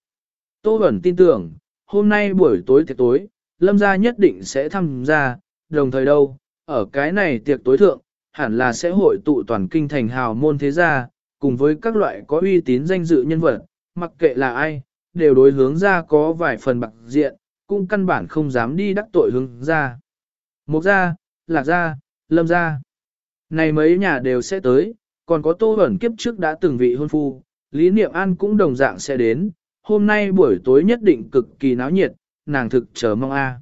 S1: Tô Bẩn tin tưởng, hôm nay buổi tối tiệc tối, Lâm gia nhất định sẽ tham gia, đồng thời đâu, ở cái này tiệc tối thượng, hẳn là sẽ hội tụ toàn kinh thành hào môn thế gia, cùng với các loại có uy tín danh dự nhân vật, mặc kệ là ai, đều đối hướng ra có vài phần bạc diện, cũng căn bản không dám đi đắc tội hướng ra. Mục gia, lạc gia, lâm gia. Này mấy nhà đều sẽ tới, còn có tô ẩn kiếp trước đã từng vị hôn phu, Lý Niệm An cũng đồng dạng sẽ đến, hôm nay buổi tối nhất định cực kỳ náo nhiệt, nàng thực chờ mong a.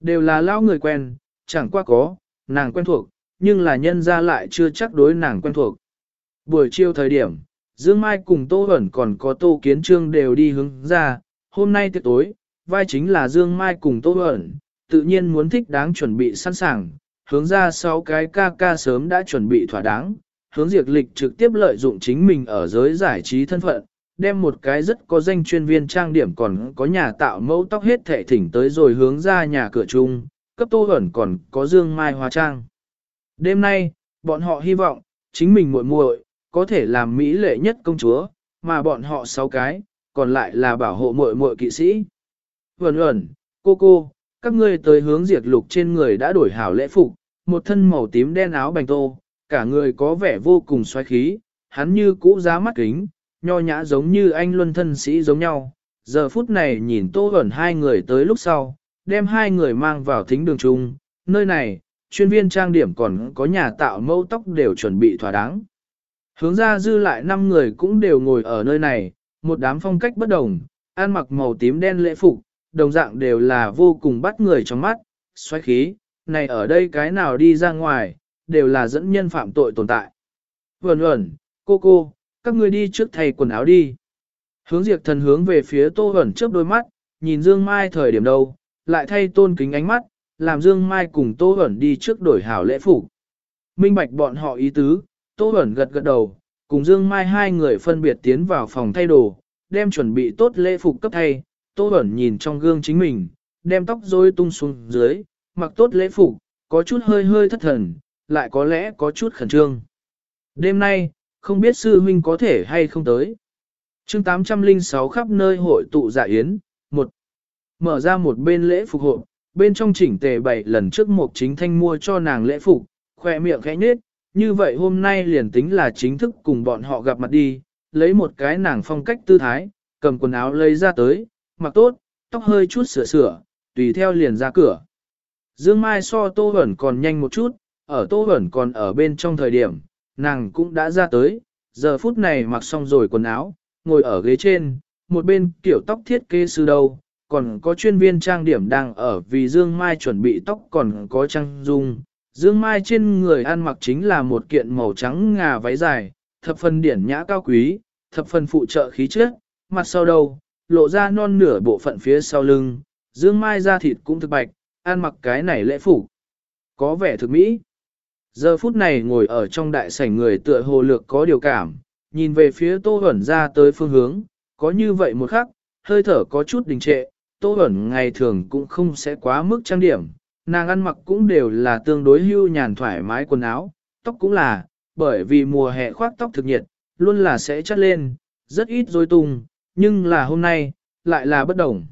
S1: Đều là lao người quen, chẳng qua có, nàng quen thuộc, nhưng là nhân ra lại chưa chắc đối nàng quen thuộc. Buổi chiều thời điểm, Dương Mai cùng Tô Hẩn còn có Tô Kiến Trương đều đi hướng ra, hôm nay tiệc tối, vai chính là Dương Mai cùng Tô Hẩn, tự nhiên muốn thích đáng chuẩn bị sẵn sàng, hướng ra sau cái ca ca sớm đã chuẩn bị thỏa đáng, hướng diệt lịch trực tiếp lợi dụng chính mình ở giới giải trí thân phận, đem một cái rất có danh chuyên viên trang điểm còn có nhà tạo mẫu tóc hết thệ thỉnh tới rồi hướng ra nhà cửa chung, cấp tô ẩn còn có dương mai hóa trang. Đêm nay, bọn họ hy vọng, chính mình muội muội có thể làm mỹ lệ nhất công chúa, mà bọn họ sáu cái, còn lại là bảo hộ muội muội kỵ sĩ. Vẩn ẩn, cô cô, các ngươi tới hướng diệt lục trên người đã đổi hảo lễ phục, một thân màu tím đen áo bành tô, cả người có vẻ vô cùng xoáy khí, hắn như cũ giá mắt kính, nho nhã giống như anh luân thân sĩ giống nhau. Giờ phút này nhìn tô ẩn hai người tới lúc sau, đem hai người mang vào thính đường chung, nơi này, chuyên viên trang điểm còn có nhà tạo mẫu tóc đều chuẩn bị thỏa đáng. Hướng ra dư lại năm người cũng đều ngồi ở nơi này, một đám phong cách bất đồng, ăn mặc màu tím đen lễ phục, đồng dạng đều là vô cùng bắt người trong mắt, xoáy khí, này ở đây cái nào đi ra ngoài, đều là dẫn nhân phạm tội tồn tại. Vẩn ẩn, cô cô, các ngươi đi trước thay quần áo đi. Hướng diệt thần hướng về phía tô ẩn trước đôi mắt, nhìn Dương Mai thời điểm đâu, lại thay tôn kính ánh mắt, làm Dương Mai cùng tô ẩn đi trước đổi hảo lễ phục. Minh bạch bọn họ ý tứ, tô ẩn gật gật đầu, cùng Dương Mai hai người phân biệt tiến vào phòng thay đồ, đem chuẩn bị tốt lễ phục cấp thay, tô ẩn nhìn trong gương chính mình, đem tóc rối tung xuống dưới, mặc tốt lễ phục, có chút hơi hơi thất thần, lại có lẽ có chút khẩn trương. Đêm nay, không biết sư huynh có thể hay không tới. chương 806 khắp nơi hội tụ dạ yến, một Mở ra một bên lễ phục hộ, bên trong chỉnh tề bảy lần trước một chính thanh mua cho nàng lễ phục, khỏe miệng khẽ nết, như vậy hôm nay liền tính là chính thức cùng bọn họ gặp mặt đi, lấy một cái nàng phong cách tư thái, cầm quần áo lấy ra tới, mặc tốt, tóc hơi chút sửa sửa, tùy theo liền ra cửa. Dương Mai so Tô Hẩn còn nhanh một chút, ở Tô Hẩn còn ở bên trong thời điểm, nàng cũng đã ra tới, giờ phút này mặc xong rồi quần áo, ngồi ở ghế trên, một bên kiểu tóc thiết kế sư đâu, còn có chuyên viên trang điểm đang ở vì Dương Mai chuẩn bị tóc còn có trang dung. Dương Mai trên người ăn mặc chính là một kiện màu trắng ngà váy dài, thập phần điển nhã cao quý, thập phần phụ trợ khí chất, mặt sau đầu, lộ ra non nửa bộ phận phía sau lưng, Dương Mai da thịt cũng thực bạch, ăn mặc cái này lễ phục có vẻ thực mỹ. Giờ phút này ngồi ở trong đại sảnh người tựa hồ lược có điều cảm, nhìn về phía Tô Huẩn ra tới phương hướng, có như vậy một khắc, hơi thở có chút đình trệ, Tô Huẩn ngày thường cũng không sẽ quá mức trang điểm, nàng ăn mặc cũng đều là tương đối hưu nhàn thoải mái quần áo, tóc cũng là, bởi vì mùa hè khoác tóc thực nhiệt, luôn là sẽ chất lên, rất ít rối tung, nhưng là hôm nay, lại là bất đồng.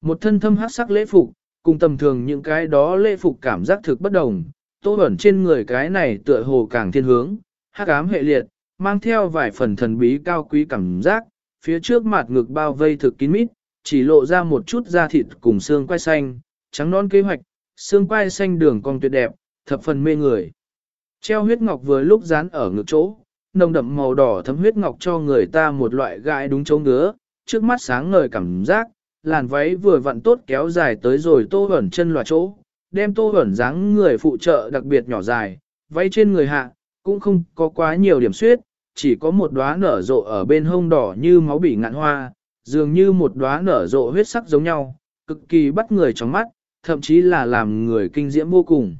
S1: Một thân thâm hát sắc lễ phục, cùng tầm thường những cái đó lễ phục cảm giác thực bất đồng, tô ẩn trên người cái này tựa hồ càng thiên hướng, hắc ám hệ liệt, mang theo vài phần thần bí cao quý cảm giác, phía trước mặt ngực bao vây thực kín mít, chỉ lộ ra một chút da thịt cùng xương quai xanh, trắng non kế hoạch, xương quai xanh đường cong tuyệt đẹp, thập phần mê người. Treo huyết ngọc vừa lúc dán ở ngực chỗ, nồng đậm màu đỏ thấm huyết ngọc cho người ta một loại gãi đúng chỗ ngứa, trước mắt sáng ngời cảm giác, làn váy vừa vặn tốt kéo dài tới rồi tô ẩn chân loạt chỗ, đem tô hẩn dáng người phụ trợ đặc biệt nhỏ dài, váy trên người hạ, cũng không có quá nhiều điểm suyết, chỉ có một đóa nở rộ ở bên hông đỏ như máu bị ngạn hoa, dường như một đóa nở rộ huyết sắc giống nhau, cực kỳ bắt người trong mắt, thậm chí là làm người kinh diễm vô cùng.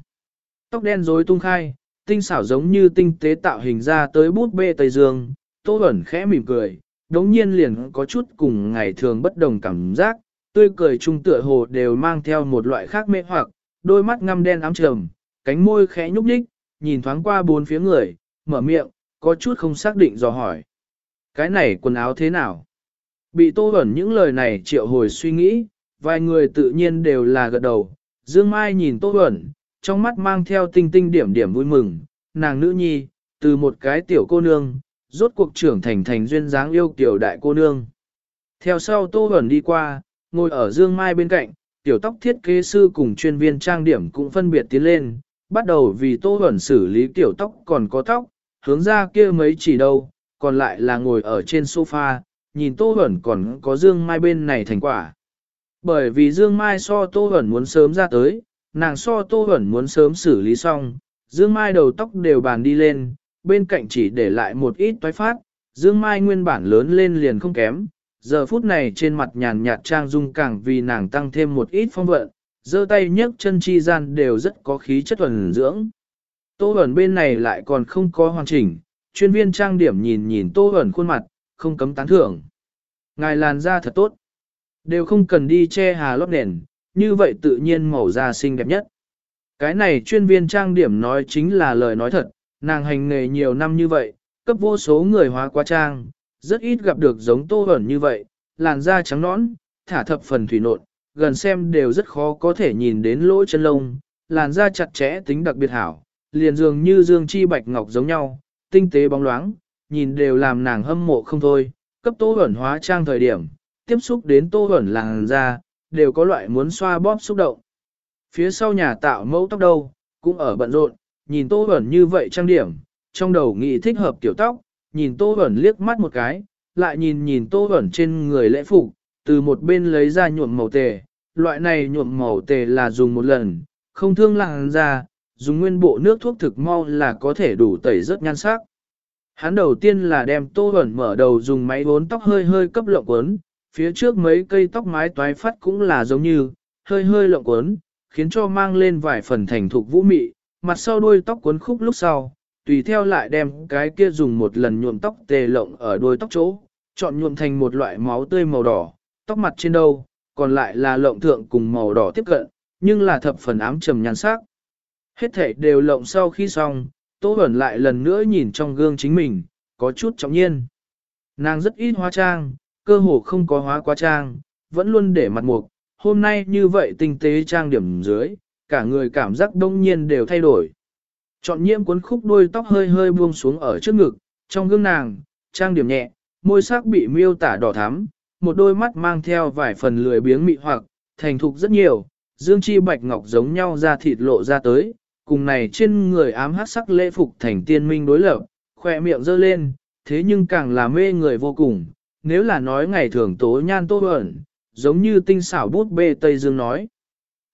S1: Tóc đen rối tung khai, tinh xảo giống như tinh tế tạo hình ra tới bút bê Tây Dương, Tô Bẩn khẽ mỉm cười, đống nhiên liền có chút cùng ngày thường bất đồng cảm giác, tươi cười trung tựa hồ đều mang theo một loại khác mê hoặc, đôi mắt ngăm đen ám trầm, cánh môi khẽ nhúc nhích, nhìn thoáng qua bốn phía người, mở miệng, có chút không xác định dò hỏi. Cái này quần áo thế nào? Bị tô ẩn những lời này triệu hồi suy nghĩ, vài người tự nhiên đều là gật đầu. Dương Mai nhìn tô ẩn, trong mắt mang theo tinh tinh điểm điểm vui mừng, nàng nữ nhi, từ một cái tiểu cô nương, rốt cuộc trưởng thành thành duyên dáng yêu tiểu đại cô nương. Theo sau Tô ẩn đi qua, ngồi ở Dương Mai bên cạnh, tiểu tóc thiết kế sư cùng chuyên viên trang điểm cũng phân biệt tiến lên, bắt đầu vì Tô Bẩn xử lý tiểu tóc còn có tóc, hướng ra kia mấy chỉ đâu, còn lại là ngồi ở trên sofa, nhìn Tô Bẩn còn có Dương Mai bên này thành quả. Bởi vì Dương Mai so Tô Bẩn muốn sớm ra tới, nàng so Tô Bẩn muốn sớm xử lý xong, Dương Mai đầu tóc đều bàn đi lên, bên cạnh chỉ để lại một ít toái phát, Dương Mai nguyên bản lớn lên liền không kém, giờ phút này trên mặt nhàn nhạt trang dung càng vì nàng tăng thêm một ít phong vận, giơ tay nhấc chân chi gian đều rất có khí chất thuần dưỡng. Tô ẩn bên này lại còn không có hoàn chỉnh, chuyên viên trang điểm nhìn nhìn tô ẩn khuôn mặt, không cấm tán thưởng. Ngài làn da thật tốt, đều không cần đi che hà lót nền, như vậy tự nhiên màu da xinh đẹp nhất. Cái này chuyên viên trang điểm nói chính là lời nói thật, nàng hành nghề nhiều năm như vậy, cấp vô số người hóa quá trang, rất ít gặp được giống tô ẩn như vậy, làn da trắng nõn, thả thập phần thủy nộn, gần xem đều rất khó có thể nhìn đến lỗ chân lông, làn da chặt chẽ tính đặc biệt hảo, liền dường như dương chi bạch ngọc giống nhau, tinh tế bóng loáng, nhìn đều làm nàng hâm mộ không thôi, cấp tô ẩn hóa trang thời điểm, tiếp xúc đến tô ẩn làn da, đều có loại muốn xoa bóp xúc động. Phía sau nhà tạo mẫu tóc đâu, cũng ở bận rộn, nhìn Tô hẩn như vậy trang điểm, trong đầu nghĩ thích hợp kiểu tóc, nhìn Tô Bẩn liếc mắt một cái, lại nhìn nhìn Tô Bẩn trên người lễ phục, từ một bên lấy ra nhuộm màu tề, loại này nhuộm màu tề là dùng một lần, không thương làng ra, dùng nguyên bộ nước thuốc thực mau là có thể đủ tẩy rất nhan sắc. Hắn đầu tiên là đem Tô Bẩn mở đầu dùng máy bốn tóc hơi hơi cấp lộng quấn, phía trước mấy cây tóc mái toái phát cũng là giống như, hơi hơi lộng quấn, khiến cho mang lên vài phần thành thục vũ mị, mặt sau đuôi tóc cuốn khúc lúc sau, tùy theo lại đem cái kia dùng một lần nhuộm tóc tề lộng ở đuôi tóc chỗ, chọn nhuộm thành một loại máu tươi màu đỏ, tóc mặt trên đâu, còn lại là lộng thượng cùng màu đỏ tiếp cận, nhưng là thập phần ám trầm nhan sắc. Hết thể đều lộng sau khi xong, Tô Bẩn lại lần nữa nhìn trong gương chính mình, có chút trọng nhiên. Nàng rất ít hóa trang, cơ hồ không có hóa quá trang, vẫn luôn để mặt mục, hôm nay như vậy tinh tế trang điểm dưới, cả người cảm giác đông nhiên đều thay đổi. Chọn nhiễm cuốn khúc đuôi tóc hơi hơi buông xuống ở trước ngực, trong gương nàng, trang điểm nhẹ, môi sắc bị miêu tả đỏ thắm, một đôi mắt mang theo vài phần lười biếng mị hoặc, thành thục rất nhiều, dương chi bạch ngọc giống nhau ra thịt lộ ra tới, cùng này trên người ám hát sắc lễ phục thành tiên minh đối lập, khỏe miệng dơ lên, thế nhưng càng là mê người vô cùng, nếu là nói ngày thường tố nhan tô ẩn, giống như tinh xảo bút bê Tây Dương nói.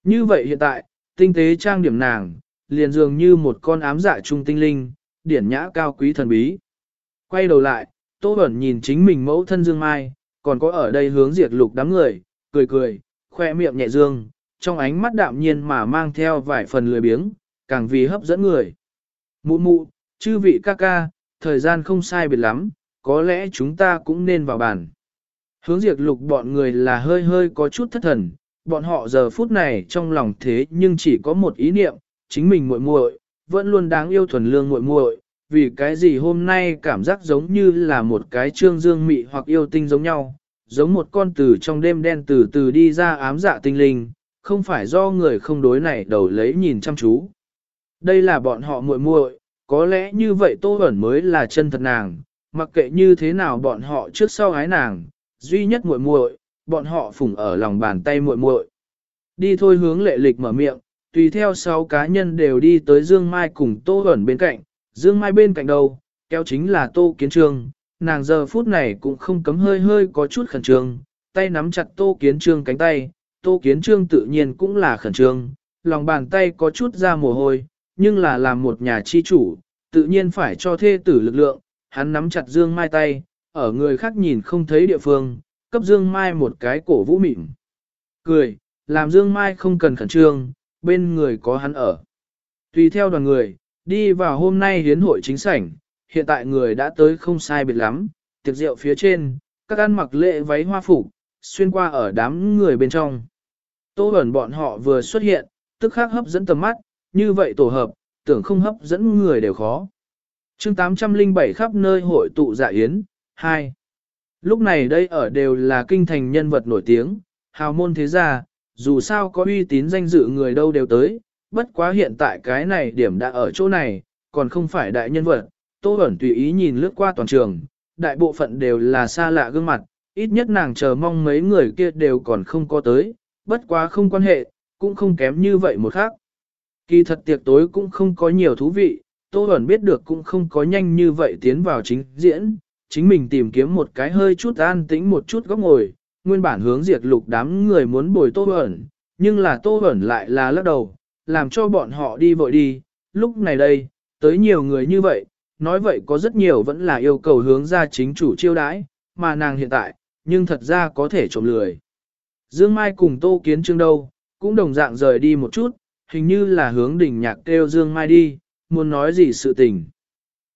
S1: Như vậy hiện tại, tinh tế trang điểm nàng, liền dường như một con ám dạ trung tinh linh, điển nhã cao quý thần bí. Quay đầu lại, Tô Bẩn nhìn chính mình mẫu thân Dương Mai, còn có ở đây hướng diệt lục đám người, cười cười, khoe miệng nhẹ dương, trong ánh mắt đạm nhiên mà mang theo vài phần lười biếng, càng vì hấp dẫn người. Mụ mụ, chư vị ca ca, thời gian không sai biệt lắm, có lẽ chúng ta cũng nên vào bàn. Hướng diệt lục bọn người là hơi hơi có chút thất thần, bọn họ giờ phút này trong lòng thế nhưng chỉ có một ý niệm, chính mình muội muội vẫn luôn đáng yêu thuần lương muội muội, vì cái gì hôm nay cảm giác giống như là một cái trương dương mị hoặc yêu tinh giống nhau, giống một con từ trong đêm đen từ từ đi ra ám dạ tinh linh, không phải do người không đối này đầu lấy nhìn chăm chú. Đây là bọn họ muội muội, có lẽ như vậy Tô Bẩn mới là chân thật nàng, mặc kệ như thế nào bọn họ trước sau ái nàng, duy nhất muội muội, bọn họ phủng ở lòng bàn tay muội muội. Đi thôi hướng lệ lịch mở miệng, tùy theo sáu cá nhân đều đi tới Dương Mai cùng Tô Bẩn bên cạnh, Dương Mai bên cạnh đầu, kéo chính là Tô Kiến Trương, nàng giờ phút này cũng không cấm hơi hơi có chút khẩn trương, tay nắm chặt Tô Kiến Trương cánh tay, Tô Kiến Trương tự nhiên cũng là khẩn trương, lòng bàn tay có chút ra mồ hôi, nhưng là làm một nhà chi chủ, tự nhiên phải cho thê tử lực lượng, hắn nắm chặt Dương Mai tay, ở người khác nhìn không thấy địa phương, cấp Dương Mai một cái cổ vũ mịn. Cười, làm Dương Mai không cần khẩn trương, bên người có hắn ở. Tùy theo đoàn người, đi vào hôm nay hiến hội chính sảnh, hiện tại người đã tới không sai biệt lắm, tiệc rượu phía trên, các ăn mặc lệ váy hoa phục xuyên qua ở đám người bên trong. Tô ẩn bọn họ vừa xuất hiện, tức khắc hấp dẫn tầm mắt, như vậy tổ hợp, tưởng không hấp dẫn người đều khó. chương 807 khắp nơi hội tụ dạ yến, 2. Lúc này đây ở đều là kinh thành nhân vật nổi tiếng, hào môn thế gia, dù sao có uy tín danh dự người đâu đều tới, bất quá hiện tại cái này điểm đã ở chỗ này, còn không phải đại nhân vật, Tô Bẩn tùy ý nhìn lướt qua toàn trường, đại bộ phận đều là xa lạ gương mặt, ít nhất nàng chờ mong mấy người kia đều còn không có tới, bất quá không quan hệ, cũng không kém như vậy một khác. Kỳ thật tiệc tối cũng không có nhiều thú vị, Tô Bẩn biết được cũng không có nhanh như vậy tiến vào chính diễn, chính mình tìm kiếm một cái hơi chút an tĩnh một chút góc ngồi, nguyên bản hướng diệt lục đám người muốn bồi Tô ẩn, nhưng là Tô ẩn lại là lắc đầu, làm cho bọn họ đi vội đi, lúc này đây, tới nhiều người như vậy, nói vậy có rất nhiều vẫn là yêu cầu hướng ra chính chủ chiêu đãi, mà nàng hiện tại, nhưng thật ra có thể trộm lười. Dương Mai cùng Tô Kiến Trương đâu, cũng đồng dạng rời đi một chút, hình như là hướng đỉnh nhạc kêu Dương Mai đi, muốn nói gì sự tình.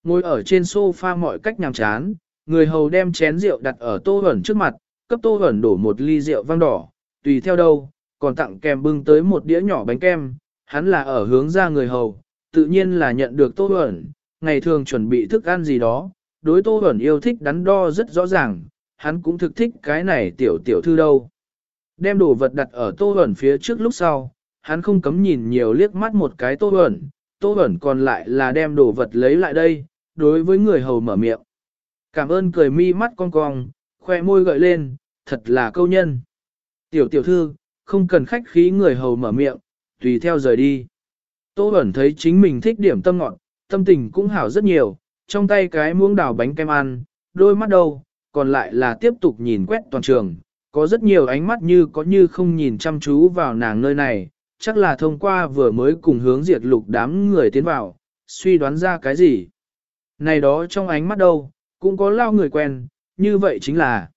S1: Ngồi ở trên sofa mọi cách nhàm chán, người hầu đem chén rượu đặt ở Tô Hẩn trước mặt, cấp Tô Hẩn đổ một ly rượu vang đỏ, tùy theo đâu, còn tặng kèm bưng tới một đĩa nhỏ bánh kem, hắn là ở hướng ra người hầu, tự nhiên là nhận được Tô Hẩn, ngày thường chuẩn bị thức ăn gì đó, đối Tô Hẩn yêu thích đắn đo rất rõ ràng, hắn cũng thực thích cái này tiểu tiểu thư đâu. Đem đồ vật đặt ở Tô Hẩn phía trước lúc sau, hắn không cấm nhìn nhiều liếc mắt một cái Tô Hẩn, Tô Hẩn còn lại là đem đồ vật lấy lại đây, đối với người hầu mở miệng. Cảm ơn cười mi mắt cong cong, khoe môi gợi lên, thật là câu nhân. Tiểu tiểu thư, không cần khách khí người hầu mở miệng, tùy theo rời đi. Tô Bẩn thấy chính mình thích điểm tâm ngọt, tâm tình cũng hảo rất nhiều, trong tay cái muỗng đào bánh kem ăn, đôi mắt đâu, còn lại là tiếp tục nhìn quét toàn trường, có rất nhiều ánh mắt như có như không nhìn chăm chú vào nàng nơi này, chắc là thông qua vừa mới cùng hướng diệt lục đám người tiến vào, suy đoán ra cái gì. Này đó trong ánh mắt đâu, cũng có lao người quen, như vậy chính là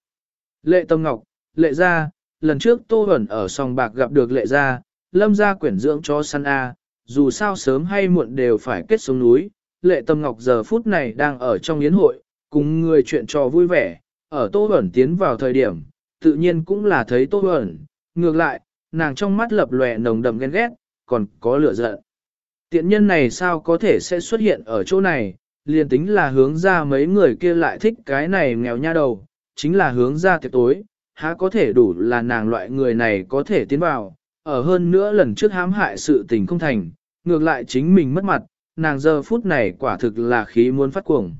S1: Lệ Tâm Ngọc, Lệ Gia, lần trước Tô Huẩn ở sòng bạc gặp được Lệ Gia, lâm gia quyển dưỡng cho săn A, dù sao sớm hay muộn đều phải kết xuống núi, lệ tâm ngọc giờ phút này đang ở trong yến hội, cùng người chuyện trò vui vẻ, ở Tô Huẩn tiến vào thời điểm, tự nhiên cũng là thấy Tô Huẩn, ngược lại, nàng trong mắt lập lòe nồng đậm ghen ghét, còn có lửa giận. Tiện nhân này sao có thể sẽ xuất hiện ở chỗ này, liền tính là hướng ra mấy người kia lại thích cái này nghèo nha đầu, chính là hướng ra tiệc tối, há có thể đủ là nàng loại người này có thể tiến vào, ở hơn nữa lần trước hãm hại sự tình không thành, ngược lại chính mình mất mặt, nàng giờ phút này quả thực là khí muốn phát cuồng.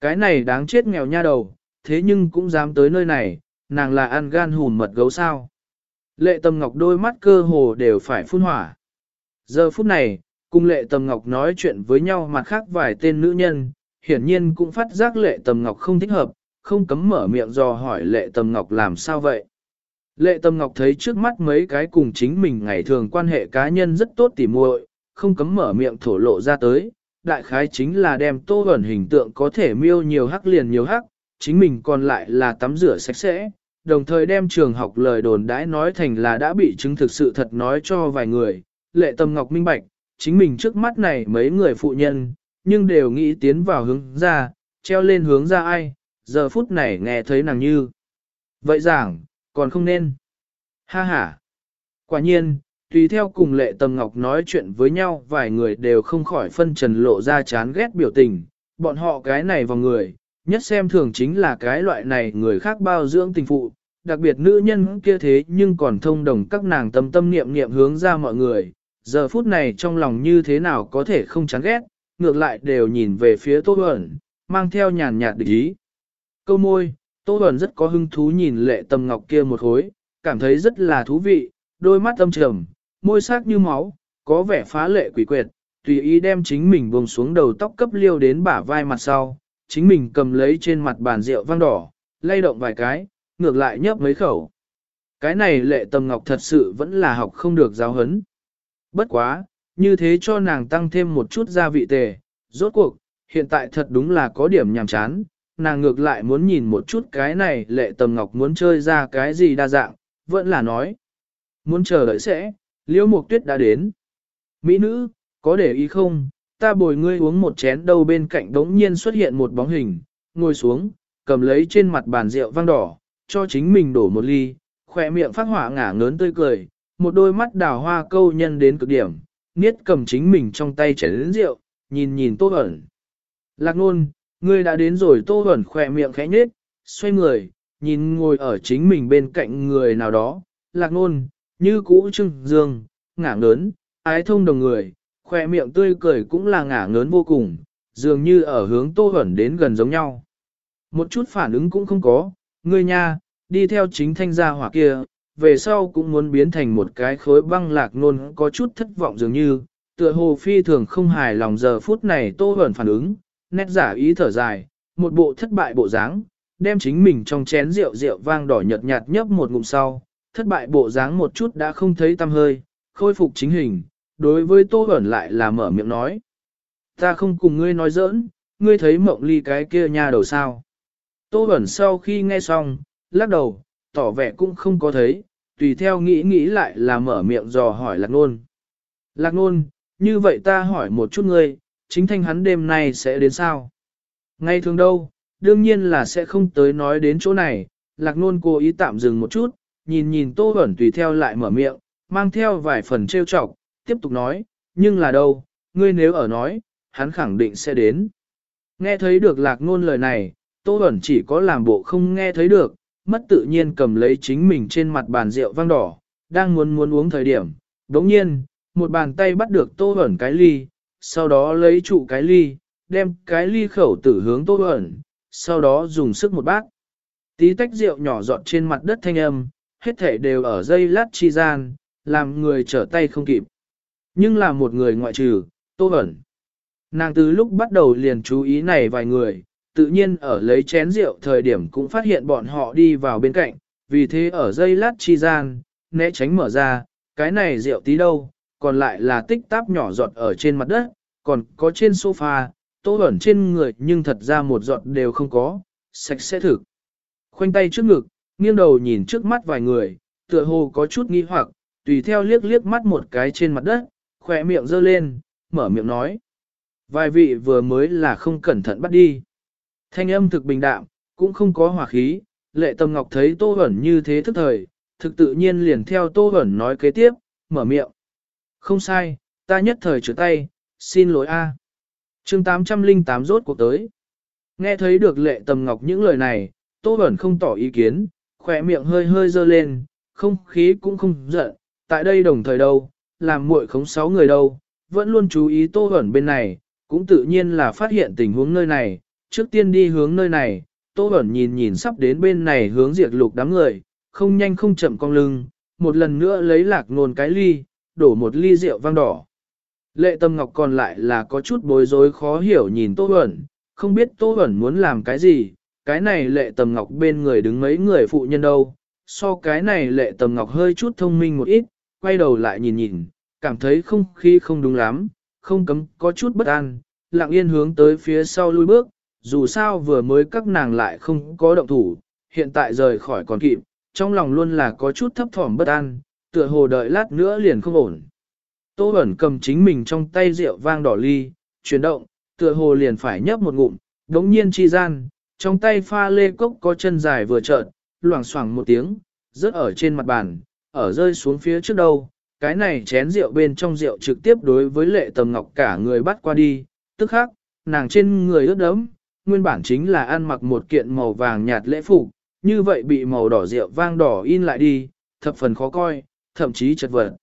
S1: Cái này đáng chết nghèo nha đầu, thế nhưng cũng dám tới nơi này, nàng là ăn gan hùn mật gấu sao. Lệ Tâm Ngọc đôi mắt cơ hồ đều phải phun hỏa. Giờ phút này, Cung Lệ Tâm Ngọc nói chuyện với nhau mặt khác vài tên nữ nhân, hiển nhiên cũng phát giác Lệ Tâm Ngọc không thích hợp, không cấm mở miệng dò hỏi lệ tầm ngọc làm sao vậy. Lệ tầm ngọc thấy trước mắt mấy cái cùng chính mình ngày thường quan hệ cá nhân rất tốt tỉ muội, không cấm mở miệng thổ lộ ra tới, đại khái chính là đem tô ẩn hình tượng có thể miêu nhiều hắc liền nhiều hắc, chính mình còn lại là tắm rửa sạch sẽ, đồng thời đem trường học lời đồn đãi nói thành là đã bị chứng thực sự thật nói cho vài người, lệ tâm ngọc minh bạch, chính mình trước mắt này mấy người phụ nhân, nhưng đều nghĩ tiến vào hướng ra, treo lên hướng ra ai, giờ phút này nghe thấy nàng như. Vậy giảng, còn không nên. Ha ha. Quả nhiên, tùy theo cùng lệ tầm ngọc nói chuyện với nhau vài người đều không khỏi phân trần lộ ra chán ghét biểu tình, bọn họ cái này vào người, nhất xem thường chính là cái loại này người khác bao dưỡng tình phụ, đặc biệt nữ nhân kia thế nhưng còn thông đồng các nàng tâm tâm niệm niệm hướng ra mọi người, giờ phút này trong lòng như thế nào có thể không chán ghét, ngược lại đều nhìn về phía Tô Bẩn, mang theo nhàn nhạt địch ý. Câu môi, Tô Bẩn rất có hứng thú nhìn lệ tầm ngọc kia một hối, cảm thấy rất là thú vị, đôi mắt âm trầm, môi sắc như máu, có vẻ phá lệ quỷ quyệt, tùy ý đem chính mình buông xuống đầu tóc cấp liêu đến bả vai mặt sau, chính mình cầm lấy trên mặt bàn rượu vang đỏ, lay động vài cái, ngược lại nhấp mấy khẩu. Cái này lệ tầm ngọc thật sự vẫn là học không được giáo hấn. Bất quá, như thế cho nàng tăng thêm một chút gia vị tề, rốt cuộc, hiện tại thật đúng là có điểm nhàm chán, nàng ngược lại muốn nhìn một chút cái này lệ tầm ngọc muốn chơi ra cái gì đa dạng, vẫn là nói. Muốn chờ đợi sẽ, liễu mục tuyết đã đến. Mỹ nữ, có để ý không, ta bồi ngươi uống một chén đâu bên cạnh đống nhiên xuất hiện một bóng hình, ngồi xuống, cầm lấy trên mặt bàn rượu vang đỏ, cho chính mình đổ một ly, khỏe miệng phát hỏa ngả ngớn tươi cười, một đôi mắt đào hoa câu nhân đến cực điểm, niết cầm chính mình trong tay chảy đến rượu, nhìn nhìn tô ẩn. Lạc nôn, ngươi đã đến rồi tô ẩn khỏe miệng khẽ nhếch, xoay người, nhìn ngồi ở chính mình bên cạnh người nào đó, lạc nôn, như cũ trưng dương, ngả ngớn, ái thông đồng người, khoe miệng tươi cười cũng là ngả ngớn vô cùng, dường như ở hướng tô ẩn đến gần giống nhau. Một chút phản ứng cũng không có, ngươi nha, đi theo chính thanh gia hỏa kia, về sau cũng muốn biến thành một cái khối băng lạc nôn có chút thất vọng dường như, tựa hồ phi thường không hài lòng giờ phút này tô hẩn phản ứng, nét giả ý thở dài, một bộ thất bại bộ dáng, đem chính mình trong chén rượu rượu vang đỏ nhợt nhạt nhấp một ngụm sau, thất bại bộ dáng một chút đã không thấy tâm hơi, khôi phục chính hình, đối với Tô hẩn lại là mở miệng nói. Ta không cùng ngươi nói giỡn, ngươi thấy mộng ly cái kia nha đầu sao. Tô Bẩn sau khi nghe xong, lắc đầu, tỏ vẻ cũng không có thấy, tùy theo nghĩ nghĩ lại là mở miệng dò hỏi Lạc Nôn. Lạc Nôn, như vậy ta hỏi một chút ngươi, chính thanh hắn đêm nay sẽ đến sao? Ngay thường đâu, đương nhiên là sẽ không tới nói đến chỗ này, Lạc Nôn cố ý tạm dừng một chút, nhìn nhìn Tô Bẩn tùy theo lại mở miệng, mang theo vài phần trêu chọc, tiếp tục nói, nhưng là đâu, ngươi nếu ở nói, hắn khẳng định sẽ đến. Nghe thấy được lạc nôn lời này, Tô Bẩn chỉ có làm bộ không nghe thấy được, mất tự nhiên cầm lấy chính mình trên mặt bàn rượu vang đỏ, đang muốn muốn uống thời điểm. Đống nhiên, một bàn tay bắt được Tô ẩn cái ly, sau đó lấy trụ cái ly, đem cái ly khẩu tử hướng Tô ẩn, sau đó dùng sức một bát. Tí tách rượu nhỏ giọt trên mặt đất thanh âm, hết thể đều ở dây lát chi gian, làm người trở tay không kịp. Nhưng là một người ngoại trừ, Tô ẩn. Nàng từ lúc bắt đầu liền chú ý này vài người, tự nhiên ở lấy chén rượu thời điểm cũng phát hiện bọn họ đi vào bên cạnh, vì thế ở dây lát chi gian, né tránh mở ra, cái này rượu tí đâu, còn lại là tích táp nhỏ giọt ở trên mặt đất, còn có trên sofa, tô ẩn trên người nhưng thật ra một giọt đều không có, sạch sẽ thực. Khoanh tay trước ngực, nghiêng đầu nhìn trước mắt vài người, tựa hồ có chút nghi hoặc, tùy theo liếc liếc mắt một cái trên mặt đất, khỏe miệng giơ lên, mở miệng nói. Vài vị vừa mới là không cẩn thận bắt đi. Thanh âm thực bình đạm, cũng không có hỏa khí, lệ tâm ngọc thấy tô ẩn như thế thức thời, thực tự nhiên liền theo tô ẩn nói kế tiếp, mở miệng. Không sai, ta nhất thời trở tay, xin lỗi a. À. chương 808 rốt cuộc tới. Nghe thấy được lệ tầm ngọc những lời này, tô ẩn không tỏ ý kiến, khỏe miệng hơi hơi dơ lên, không khí cũng không giận, tại đây đồng thời đâu, làm muội khống sáu người đâu, vẫn luôn chú ý tô ẩn bên này, cũng tự nhiên là phát hiện tình huống nơi này, trước tiên đi hướng nơi này, tô Bẩn nhìn nhìn sắp đến bên này hướng diệt lục đám người, không nhanh không chậm cong lưng, một lần nữa lấy lạc nôn cái ly, đổ một ly rượu vang đỏ. Lệ tâm ngọc còn lại là có chút bối rối khó hiểu nhìn tô Bẩn, không biết tô Bẩn muốn làm cái gì, cái này lệ tầm ngọc bên người đứng mấy người phụ nhân đâu, so cái này lệ tầm ngọc hơi chút thông minh một ít, quay đầu lại nhìn nhìn, cảm thấy không khí không đúng lắm, không cấm có chút bất an, lặng yên hướng tới phía sau lui bước, dù sao vừa mới các nàng lại không có động thủ, hiện tại rời khỏi còn kịp, trong lòng luôn là có chút thấp thỏm bất an, tựa hồ đợi lát nữa liền không ổn. Tô Bẩn cầm chính mình trong tay rượu vang đỏ ly, chuyển động, tựa hồ liền phải nhấp một ngụm, đống nhiên chi gian, trong tay pha lê cốc có chân dài vừa trợn, loảng xoảng một tiếng, rớt ở trên mặt bàn, ở rơi xuống phía trước đầu cái này chén rượu bên trong rượu trực tiếp đối với lệ tầm ngọc cả người bắt qua đi, tức khác, nàng trên người ướt đẫm, nguyên bản chính là ăn mặc một kiện màu vàng nhạt lễ phục, như vậy bị màu đỏ rượu vang đỏ in lại đi, thập phần khó coi, thậm chí chật vật.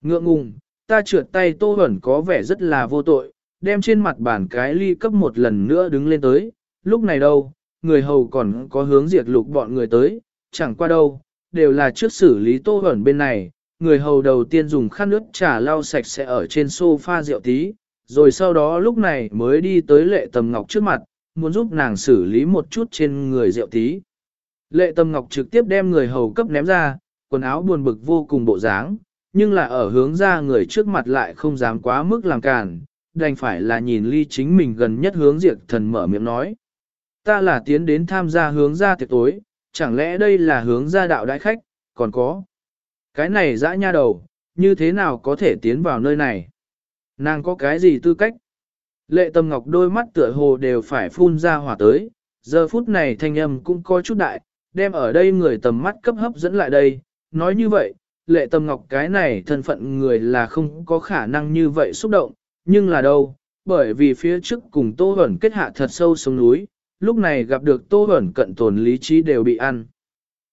S1: Ngượng ngùng, ta trượt tay tô ẩn có vẻ rất là vô tội, đem trên mặt bàn cái ly cấp một lần nữa đứng lên tới, lúc này đâu, người hầu còn có hướng diệt lục bọn người tới, chẳng qua đâu, đều là trước xử lý tô ẩn bên này, người hầu đầu tiên dùng khăn nước trà lau sạch sẽ ở trên sofa rượu tí, rồi sau đó lúc này mới đi tới lệ tầm ngọc trước mặt, muốn giúp nàng xử lý một chút trên người rượu tí. Lệ Tâm ngọc trực tiếp đem người hầu cấp ném ra, quần áo buồn bực vô cùng bộ dáng, nhưng là ở hướng ra người trước mặt lại không dám quá mức làm cản, đành phải là nhìn ly chính mình gần nhất hướng diệt thần mở miệng nói. Ta là tiến đến tham gia hướng ra tiệc tối, chẳng lẽ đây là hướng ra đạo đại khách, còn có. Cái này dã nha đầu, như thế nào có thể tiến vào nơi này? Nàng có cái gì tư cách? Lệ tâm ngọc đôi mắt tựa hồ đều phải phun ra hỏa tới, giờ phút này thanh âm cũng có chút đại, đem ở đây người tầm mắt cấp hấp dẫn lại đây. Nói như vậy, lệ tâm ngọc cái này thân phận người là không có khả năng như vậy xúc động, nhưng là đâu, bởi vì phía trước cùng Tô Hẩn kết hạ thật sâu xuống núi, lúc này gặp được Tô Hẩn cận tồn lý trí đều bị ăn.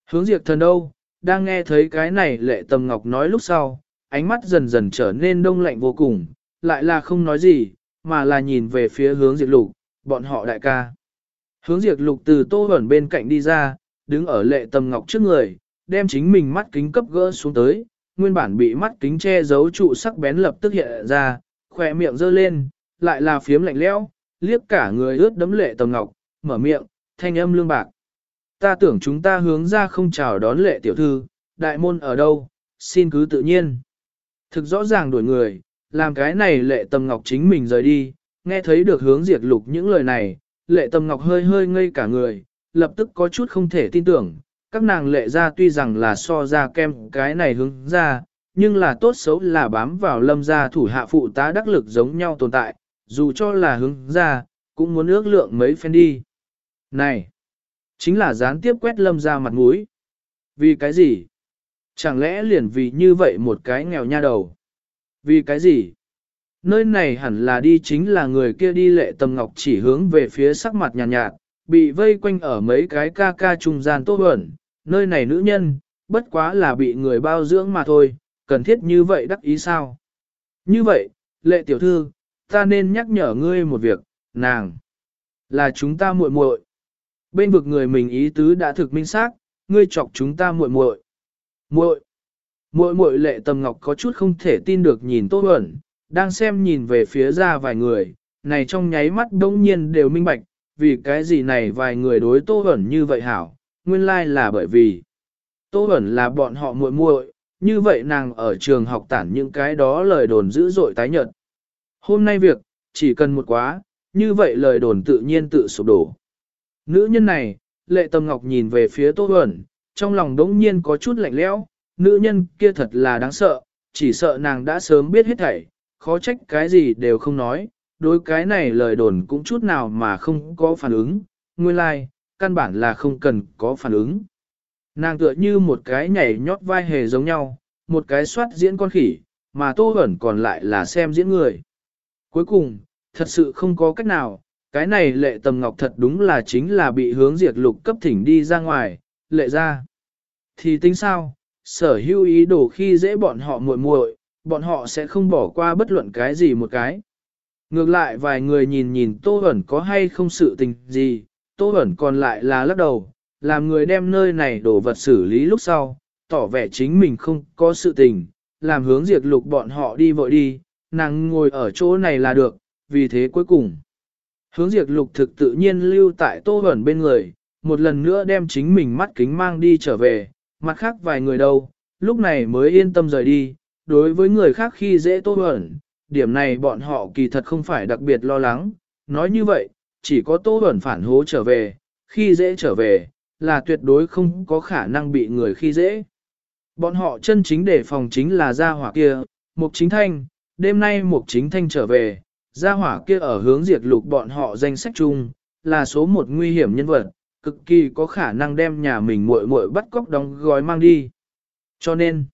S1: Hướng diệt thần đâu, đang nghe thấy cái này lệ tâm ngọc nói lúc sau, ánh mắt dần dần trở nên đông lạnh vô cùng, lại là không nói gì, mà là nhìn về phía hướng diệt lục, bọn họ đại ca. Hướng diệt lục từ tô ẩn bên cạnh đi ra, đứng ở lệ tầm ngọc trước người, đem chính mình mắt kính cấp gỡ xuống tới, nguyên bản bị mắt kính che giấu trụ sắc bén lập tức hiện ra, khỏe miệng giơ lên, lại là phiếm lạnh lẽo, liếc cả người ướt đấm lệ tầm ngọc, mở miệng, thanh âm lương bạc. Ta tưởng chúng ta hướng ra không chào đón lệ tiểu thư, đại môn ở đâu, xin cứ tự nhiên. Thực rõ ràng đuổi người, làm cái này lệ tâm ngọc chính mình rời đi, nghe thấy được hướng diệt lục những lời này, lệ tâm ngọc hơi hơi ngây cả người, lập tức có chút không thể tin tưởng, các nàng lệ ra tuy rằng là so ra kem cái này hướng ra, nhưng là tốt xấu là bám vào lâm gia thủ hạ phụ tá đắc lực giống nhau tồn tại, dù cho là hướng ra, cũng muốn ước lượng mấy phen đi. Này, chính là gián tiếp quét lâm ra mặt mũi. Vì cái gì? Chẳng lẽ liền vì như vậy một cái nghèo nha đầu? Vì cái gì? Nơi này hẳn là đi chính là người kia đi lệ tầm ngọc chỉ hướng về phía sắc mặt nhàn nhạt, nhạt, bị vây quanh ở mấy cái ca ca trung gian tốt ẩn. Nơi này nữ nhân, bất quá là bị người bao dưỡng mà thôi, cần thiết như vậy đắc ý sao? Như vậy, lệ tiểu thư, ta nên nhắc nhở ngươi một việc, nàng, là chúng ta muội muội. Bên vực người mình ý tứ đã thực minh xác, ngươi chọc chúng ta muội muội. Muội. Muội muội lệ tâm ngọc có chút không thể tin được nhìn Tô Huẩn, đang xem nhìn về phía ra vài người, này trong nháy mắt đông nhiên đều minh bạch, vì cái gì này vài người đối Tô Huẩn như vậy hảo, nguyên lai like là bởi vì Tô Huẩn là bọn họ muội muội, như vậy nàng ở trường học tản những cái đó lời đồn dữ dội tái nhợt. Hôm nay việc, chỉ cần một quá, như vậy lời đồn tự nhiên tự sụp đổ. Nữ nhân này, lệ tâm ngọc nhìn về phía Tô Huẩn, trong lòng đống nhiên có chút lạnh lẽo, nữ nhân kia thật là đáng sợ, chỉ sợ nàng đã sớm biết hết thảy, khó trách cái gì đều không nói, đối cái này lời đồn cũng chút nào mà không có phản ứng, nguyên lai, like, căn bản là không cần có phản ứng. Nàng tựa như một cái nhảy nhót vai hề giống nhau, một cái soát diễn con khỉ, mà Tô ẩn còn lại là xem diễn người. Cuối cùng, thật sự không có cách nào, cái này lệ tầm ngọc thật đúng là chính là bị hướng diệt lục cấp thỉnh đi ra ngoài, lệ ra. Thì tính sao, sở hữu ý đồ khi dễ bọn họ muội muội, bọn họ sẽ không bỏ qua bất luận cái gì một cái. Ngược lại vài người nhìn nhìn Tô Hẩn có hay không sự tình gì, Tô Hẩn còn lại là lắc đầu, làm người đem nơi này đổ vật xử lý lúc sau, tỏ vẻ chính mình không có sự tình, làm hướng diệt lục bọn họ đi vội đi, nàng ngồi ở chỗ này là được, vì thế cuối cùng. Hướng diệt lục thực tự nhiên lưu tại Tô Hẩn bên người, một lần nữa đem chính mình mắt kính mang đi trở về, mặt khác vài người đâu, lúc này mới yên tâm rời đi, đối với người khác khi dễ tô ẩn, điểm này bọn họ kỳ thật không phải đặc biệt lo lắng, nói như vậy, chỉ có tô ẩn phản hố trở về, khi dễ trở về, là tuyệt đối không có khả năng bị người khi dễ. Bọn họ chân chính để phòng chính là gia hỏa kia, mục chính thanh, đêm nay mục chính thanh trở về, gia hỏa kia ở hướng diệt lục bọn họ danh sách chung, là số một nguy hiểm nhân vật, cực kỳ có khả năng đem nhà mình muội muội bắt cóc đóng gói mang đi. Cho nên,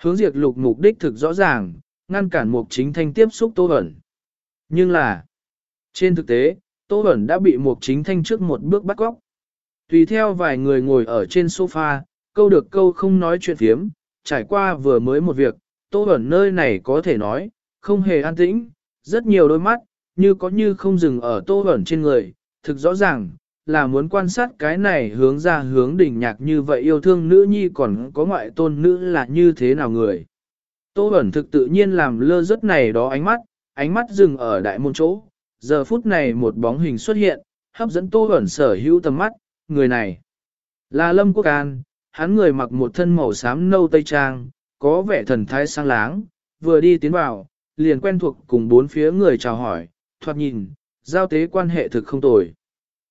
S1: hướng diệt lục mục đích thực rõ ràng, ngăn cản mục chính thanh tiếp xúc Tô Bẩn. Nhưng là, trên thực tế, Tô Bẩn đã bị mục chính thanh trước một bước bắt cóc. Tùy theo vài người ngồi ở trên sofa, câu được câu không nói chuyện phiếm, trải qua vừa mới một việc, Tô Bẩn nơi này có thể nói, không hề an tĩnh, rất nhiều đôi mắt, như có như không dừng ở Tô Bẩn trên người, thực rõ ràng, là muốn quan sát cái này hướng ra hướng đỉnh nhạc như vậy yêu thương nữ nhi còn có ngoại tôn nữ là như thế nào người. Tô Bẩn thực tự nhiên làm lơ rớt này đó ánh mắt, ánh mắt dừng ở đại môn chỗ, giờ phút này một bóng hình xuất hiện, hấp dẫn Tô Bẩn sở hữu tầm mắt, người này là Lâm Quốc An, hắn người mặc một thân màu xám nâu tây trang, có vẻ thần thái sang láng, vừa đi tiến vào, liền quen thuộc cùng bốn phía người chào hỏi, thoạt nhìn, giao tế quan hệ thực không tồi.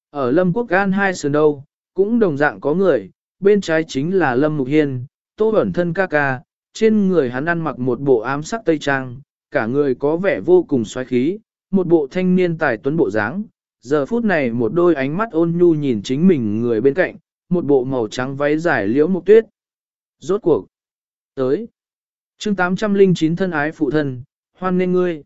S1: Ở Lâm Quốc An hai sườn đâu, cũng đồng dạng có người, bên trái chính là Lâm Mục Hiên, tô ẩn thân ca ca, trên người hắn ăn mặc một bộ ám sắc tây trang, cả người có vẻ vô cùng xoáy khí, một bộ thanh niên tài tuấn bộ dáng. Giờ phút này một đôi ánh mắt ôn nhu nhìn chính mình người bên cạnh, một bộ màu trắng váy dài liễu mục tuyết. Rốt cuộc. Tới. chương 809 thân ái phụ thân, hoan nên ngươi.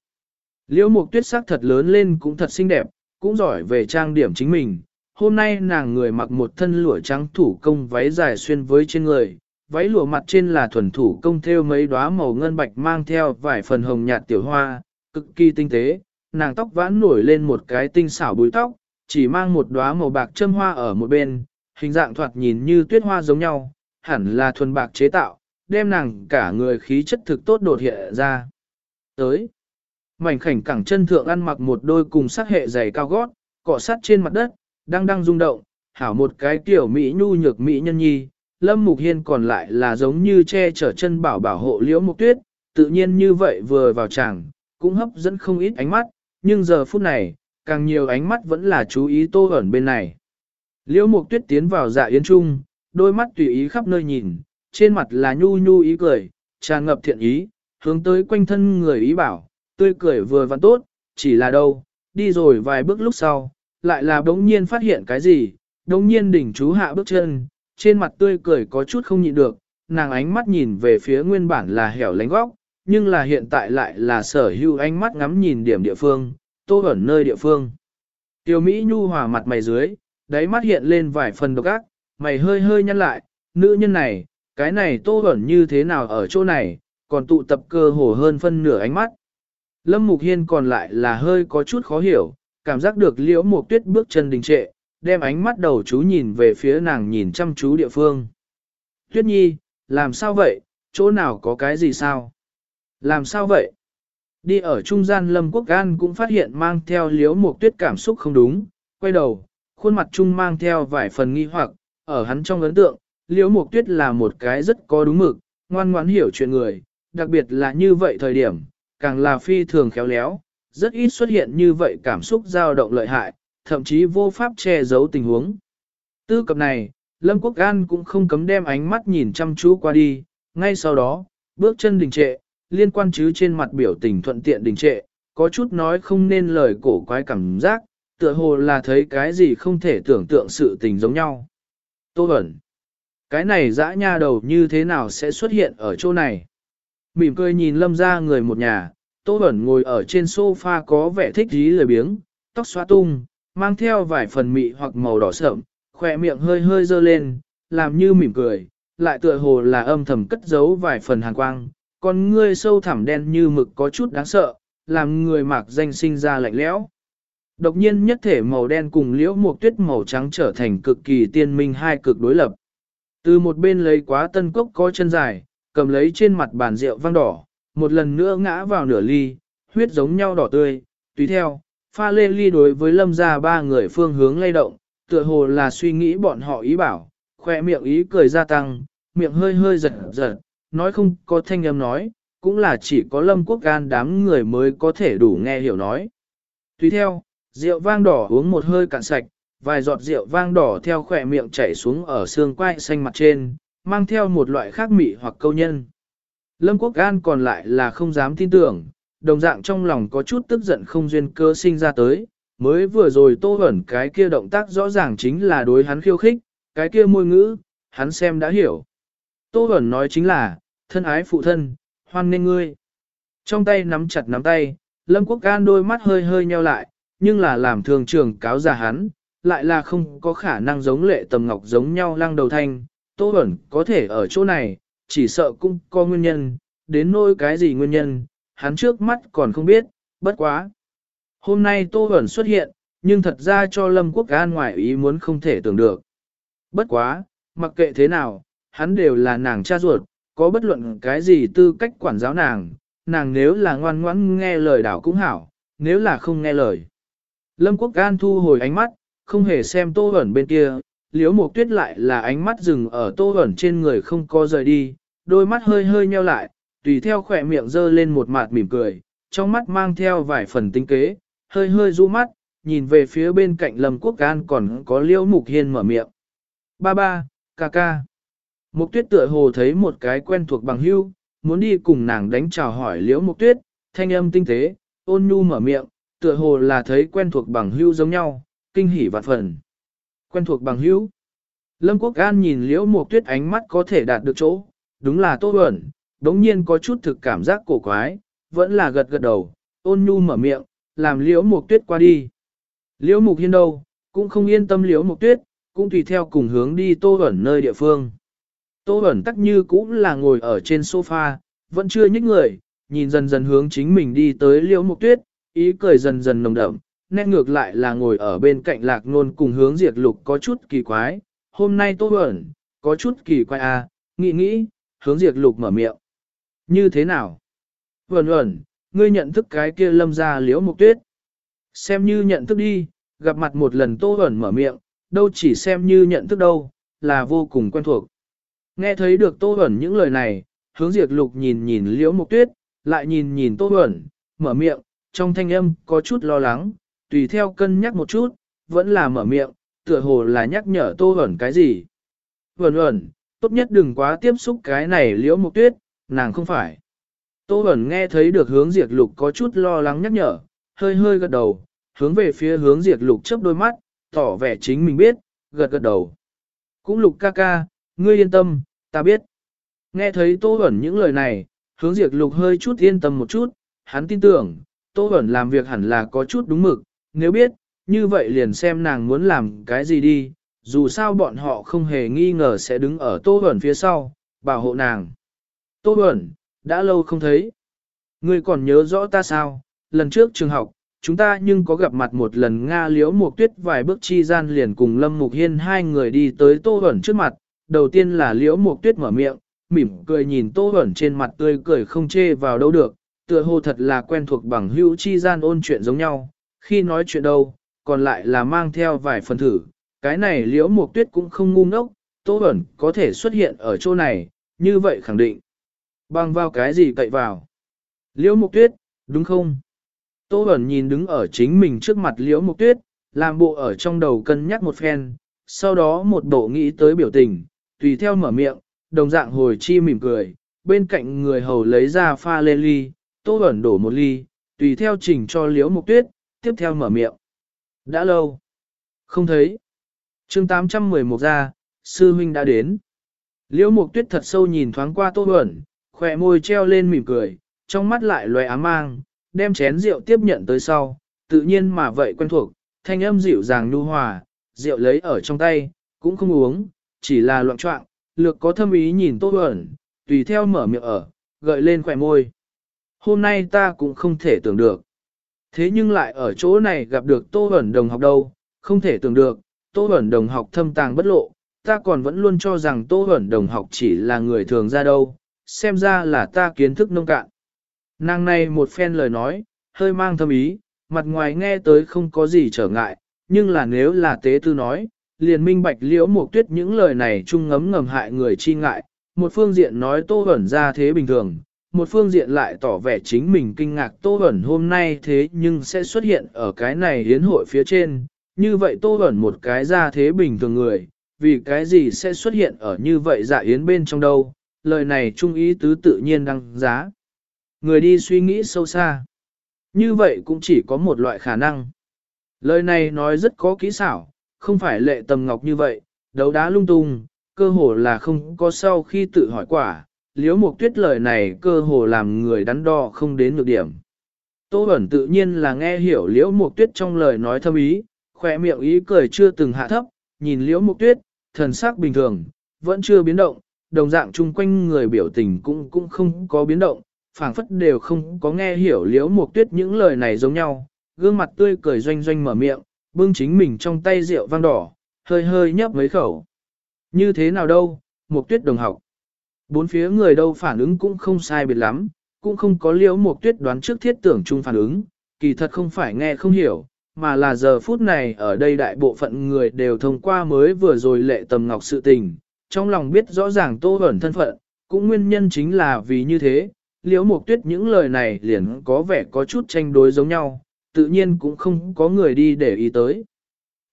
S1: Liễu mục tuyết sắc thật lớn lên cũng thật xinh đẹp, cũng giỏi về trang điểm chính mình. Hôm nay nàng người mặc một thân lụa trắng thủ công váy dài xuyên với trên người, váy lụa mặt trên là thuần thủ công thêu mấy đóa màu ngân bạch mang theo vài phần hồng nhạt tiểu hoa, cực kỳ tinh tế. Nàng tóc vãn nổi lên một cái tinh xảo búi tóc, chỉ mang một đóa màu bạc châm hoa ở một bên, hình dạng thoạt nhìn như tuyết hoa giống nhau, hẳn là thuần bạc chế tạo, đem nàng cả người khí chất thực tốt đột hiện ra. Tới, mảnh khảnh cẳng chân thượng ăn mặc một đôi cùng sắc hệ giày cao gót, cọ sát trên mặt đất, đang đang rung động, hảo một cái tiểu mỹ nhu nhược mỹ nhân nhi, Lâm Mục Hiên còn lại là giống như che chở chân bảo bảo hộ liễu mục tuyết, tự nhiên như vậy vừa vào chàng, cũng hấp dẫn không ít ánh mắt, nhưng giờ phút này, càng nhiều ánh mắt vẫn là chú ý tô ẩn bên này. Liễu mục tuyết tiến vào dạ yến trung, đôi mắt tùy ý khắp nơi nhìn, trên mặt là nhu nhu ý cười, tràn ngập thiện ý, hướng tới quanh thân người ý bảo, tươi cười vừa văn tốt, chỉ là đâu, đi rồi vài bước lúc sau, lại là đống nhiên phát hiện cái gì, đống nhiên đỉnh chú hạ bước chân, trên mặt tươi cười có chút không nhịn được, nàng ánh mắt nhìn về phía nguyên bản là hẻo lánh góc, nhưng là hiện tại lại là sở hữu ánh mắt ngắm nhìn điểm địa phương, tô ẩn nơi địa phương. Tiểu Mỹ nhu hòa mặt mày dưới, đáy mắt hiện lên vài phần độc ác, mày hơi hơi nhăn lại, nữ nhân này, cái này tô ẩn như thế nào ở chỗ này, còn tụ tập cơ hồ hơn phân nửa ánh mắt. Lâm Mục Hiên còn lại là hơi có chút khó hiểu, cảm giác được liễu mục tuyết bước chân đình trệ, đem ánh mắt đầu chú nhìn về phía nàng nhìn chăm chú địa phương. Tuyết nhi, làm sao vậy, chỗ nào có cái gì sao? Làm sao vậy? Đi ở trung gian Lâm Quốc Gan cũng phát hiện mang theo liễu mục tuyết cảm xúc không đúng, quay đầu, khuôn mặt trung mang theo vài phần nghi hoặc, ở hắn trong ấn tượng, liễu mục tuyết là một cái rất có đúng mực, ngoan ngoãn hiểu chuyện người, đặc biệt là như vậy thời điểm, càng là phi thường khéo léo, rất ít xuất hiện như vậy cảm xúc dao động lợi hại, thậm chí vô pháp che giấu tình huống. Tư cập này, Lâm Quốc An cũng không cấm đem ánh mắt nhìn chăm chú qua đi, ngay sau đó, bước chân đình trệ, liên quan chứ trên mặt biểu tình thuận tiện đình trệ, có chút nói không nên lời cổ quái cảm giác, tựa hồ là thấy cái gì không thể tưởng tượng sự tình giống nhau. Tô ẩn, cái này dã nha đầu như thế nào sẽ xuất hiện ở chỗ này? Mỉm cười nhìn lâm ra người một nhà, Tô ẩn ngồi ở trên sofa có vẻ thích dí lười biếng, tóc xóa tung, mang theo vài phần mị hoặc màu đỏ sợm, khỏe miệng hơi hơi dơ lên, làm như mỉm cười, lại tựa hồ là âm thầm cất giấu vài phần hàn quang, con ngươi sâu thẳm đen như mực có chút đáng sợ, làm người mạc danh sinh ra lạnh lẽo. Độc nhiên nhất thể màu đen cùng liễu một tuyết màu trắng trở thành cực kỳ tiên minh hai cực đối lập. Từ một bên lấy quá tân cốc có chân dài, cầm lấy trên mặt bàn rượu vang đỏ, một lần nữa ngã vào nửa ly, huyết giống nhau đỏ tươi, tùy theo, pha lê ly đối với lâm ra ba người phương hướng lay động, tựa hồ là suy nghĩ bọn họ ý bảo, khoe miệng ý cười gia tăng, miệng hơi hơi giật giật, nói không có thanh âm nói, cũng là chỉ có lâm quốc gan đám người mới có thể đủ nghe hiểu nói. Tùy theo, rượu vang đỏ uống một hơi cạn sạch, vài giọt rượu vang đỏ theo khỏe miệng chảy xuống ở xương quai xanh mặt trên, mang theo một loại khác mị hoặc câu nhân. Lâm Quốc An còn lại là không dám tin tưởng, đồng dạng trong lòng có chút tức giận không duyên cơ sinh ra tới, mới vừa rồi tô ẩn cái kia động tác rõ ràng chính là đối hắn khiêu khích, cái kia môi ngữ, hắn xem đã hiểu. Tô ẩn nói chính là, thân ái phụ thân, hoan nên ngươi. Trong tay nắm chặt nắm tay, Lâm Quốc An đôi mắt hơi hơi nheo lại, nhưng là làm thường trưởng cáo già hắn, lại là không có khả năng giống lệ tầm ngọc giống nhau lăng đầu thanh, Tô Bẩn có thể ở chỗ này, chỉ sợ cũng có nguyên nhân, đến nỗi cái gì nguyên nhân, hắn trước mắt còn không biết, bất quá. Hôm nay Tô Bẩn xuất hiện, nhưng thật ra cho Lâm Quốc An ngoại ý muốn không thể tưởng được. Bất quá, mặc kệ thế nào, hắn đều là nàng cha ruột, có bất luận cái gì tư cách quản giáo nàng, nàng nếu là ngoan ngoãn nghe lời đảo cũng hảo, nếu là không nghe lời. Lâm Quốc An thu hồi ánh mắt, không hề xem Tô Bẩn bên kia, liếu Mộc tuyết lại là ánh mắt dừng ở tô ẩn trên người không có rời đi, đôi mắt hơi hơi nheo lại, tùy theo khỏe miệng dơ lên một mặt mỉm cười, trong mắt mang theo vài phần tinh kế, hơi hơi du mắt, nhìn về phía bên cạnh Lâm Quốc Can còn có liễu mục hiên mở miệng. Ba ba, ca ca. Mục tuyết tựa hồ thấy một cái quen thuộc bằng hưu, muốn đi cùng nàng đánh chào hỏi liễu mục tuyết, thanh âm tinh tế, ôn nhu mở miệng, tựa hồ là thấy quen thuộc bằng hưu giống nhau, kinh hỉ vạn phần. Quen thuộc bằng hữu. Lâm Quốc An nhìn liễu một tuyết ánh mắt có thể đạt được chỗ, đúng là tô ẩn, đống nhiên có chút thực cảm giác cổ quái, vẫn là gật gật đầu, ôn nhu mở miệng, làm liễu mục tuyết qua đi. Liễu mục hiên đâu, cũng không yên tâm liễu mục tuyết, cũng tùy theo cùng hướng đi tô ẩn nơi địa phương. Tô ẩn tắc như cũng là ngồi ở trên sofa, vẫn chưa nhích người, nhìn dần dần hướng chính mình đi tới liễu mục tuyết, ý cười dần dần nồng đậm, nét ngược lại là ngồi ở bên cạnh lạc nôn cùng hướng diệt lục có chút kỳ quái, hôm nay tô ẩn, có chút kỳ quái à, nghĩ nghĩ, hướng diệt lục mở miệng. Như thế nào? Vẩn ẩn, ngươi nhận thức cái kia lâm ra liễu mục tuyết. Xem như nhận thức đi, gặp mặt một lần tô ẩn mở miệng, đâu chỉ xem như nhận thức đâu, là vô cùng quen thuộc. Nghe thấy được tô ẩn những lời này, hướng diệt lục nhìn nhìn liễu mục tuyết, lại nhìn nhìn tô ẩn, mở miệng, trong thanh âm có chút lo lắng, tùy theo cân nhắc một chút, vẫn là mở miệng, tựa hồ là nhắc nhở tô hẩn cái gì. hẩn hẩn tốt nhất đừng quá tiếp xúc cái này liễu mục tuyết, nàng không phải. Tô hẩn nghe thấy được hướng diệt lục có chút lo lắng nhắc nhở, hơi hơi gật đầu, hướng về phía hướng diệt lục chớp đôi mắt, tỏ vẻ chính mình biết, gật gật đầu. Cũng lục ca ca, ngươi yên tâm, ta biết. Nghe thấy tô hẩn những lời này, hướng diệt lục hơi chút yên tâm một chút, hắn tin tưởng, tô hẩn làm việc hẳn là có chút đúng mực, nếu biết, như vậy liền xem nàng muốn làm cái gì đi, dù sao bọn họ không hề nghi ngờ sẽ đứng ở Tô Bẩn phía sau, bảo hộ nàng. Tô Bẩn, đã lâu không thấy. Ngươi còn nhớ rõ ta sao, lần trước trường học, chúng ta nhưng có gặp mặt một lần Nga liễu một tuyết vài bước chi gian liền cùng Lâm Mục Hiên hai người đi tới Tô Bẩn trước mặt, đầu tiên là liễu một tuyết mở miệng, mỉm cười nhìn Tô Bẩn trên mặt tươi cười không chê vào đâu được, tựa hồ thật là quen thuộc bằng hữu chi gian ôn chuyện giống nhau, khi nói chuyện đâu, còn lại là mang theo vài phần thử, cái này liễu mục tuyết cũng không ngu ngốc, Tô Bẩn có thể xuất hiện ở chỗ này, như vậy khẳng định. Bằng vào cái gì cậy vào? Liễu mục tuyết, đúng không? Tô Bẩn nhìn đứng ở chính mình trước mặt liễu mục tuyết, làm bộ ở trong đầu cân nhắc một phen, sau đó một bộ nghĩ tới biểu tình, tùy theo mở miệng, đồng dạng hồi chi mỉm cười, bên cạnh người hầu lấy ra pha lê ly, Tô Bẩn đổ một ly, tùy theo chỉnh cho liễu mục tuyết, tiếp theo mở miệng. Đã lâu. Không thấy. chương 811 ra, sư huynh đã đến. Liễu mục tuyết thật sâu nhìn thoáng qua tô huẩn, khỏe môi treo lên mỉm cười, trong mắt lại loé ám mang, đem chén rượu tiếp nhận tới sau, tự nhiên mà vậy quen thuộc, thanh âm dịu dàng nhu hòa, rượu lấy ở trong tay, cũng không uống, chỉ là loạn trọng, lược có thâm ý nhìn tô huẩn, tùy theo mở miệng ở, gợi lên khỏe môi. Hôm nay ta cũng không thể tưởng được. Thế nhưng lại ở chỗ này gặp được Tô Bẩn đồng học đâu, không thể tưởng được, Tô Bẩn đồng học thâm tàng bất lộ, ta còn vẫn luôn cho rằng Tô Bẩn đồng học chỉ là người thường ra đâu, xem ra là ta kiến thức nông cạn. Nàng này một phen lời nói, hơi mang thâm ý, mặt ngoài nghe tới không có gì trở ngại, nhưng là nếu là tế tư nói, liền minh bạch liễu một tuyết những lời này chung ngấm ngầm hại người chi ngại, một phương diện nói tô ẩn ra thế bình thường, một phương diện lại tỏ vẻ chính mình kinh ngạc tô ẩn hôm nay thế nhưng sẽ xuất hiện ở cái này hiến hội phía trên, như vậy tô ẩn một cái ra thế bình thường người, vì cái gì sẽ xuất hiện ở như vậy dạ yến bên trong đâu, lời này trung ý tứ tự nhiên đăng giá. Người đi suy nghĩ sâu xa. Như vậy cũng chỉ có một loại khả năng. Lời này nói rất có kỹ xảo, không phải lệ tầm ngọc như vậy, đấu đá lung tung, cơ hồ là không có sau khi tự hỏi quả. Liễu mục tuyết lời này cơ hồ làm người đắn đo không đến được điểm. Tô Bẩn tự nhiên là nghe hiểu liễu mục tuyết trong lời nói thâm ý, khỏe miệng ý cười chưa từng hạ thấp, nhìn liễu mục tuyết, thần sắc bình thường, vẫn chưa biến động, đồng dạng chung quanh người biểu tình cũng cũng không có biến động, phảng phất đều không có nghe hiểu liễu mục tuyết những lời này giống nhau, gương mặt tươi cười doanh doanh mở miệng, bưng chính mình trong tay rượu vang đỏ, hơi hơi nhấp mấy khẩu. Như thế nào đâu, mục tuyết đồng học. Bốn phía người đâu phản ứng cũng không sai biệt lắm, cũng không có liễu một tuyết đoán trước thiết tưởng chung phản ứng, kỳ thật không phải nghe không hiểu, mà là giờ phút này ở đây đại bộ phận người đều thông qua mới vừa rồi lệ tầm ngọc sự tình, trong lòng biết rõ ràng tô ẩn thân phận, cũng nguyên nhân chính là vì như thế, liễu một tuyết những lời này liền có vẻ có chút tranh đối giống nhau, tự nhiên cũng không có người đi để ý tới.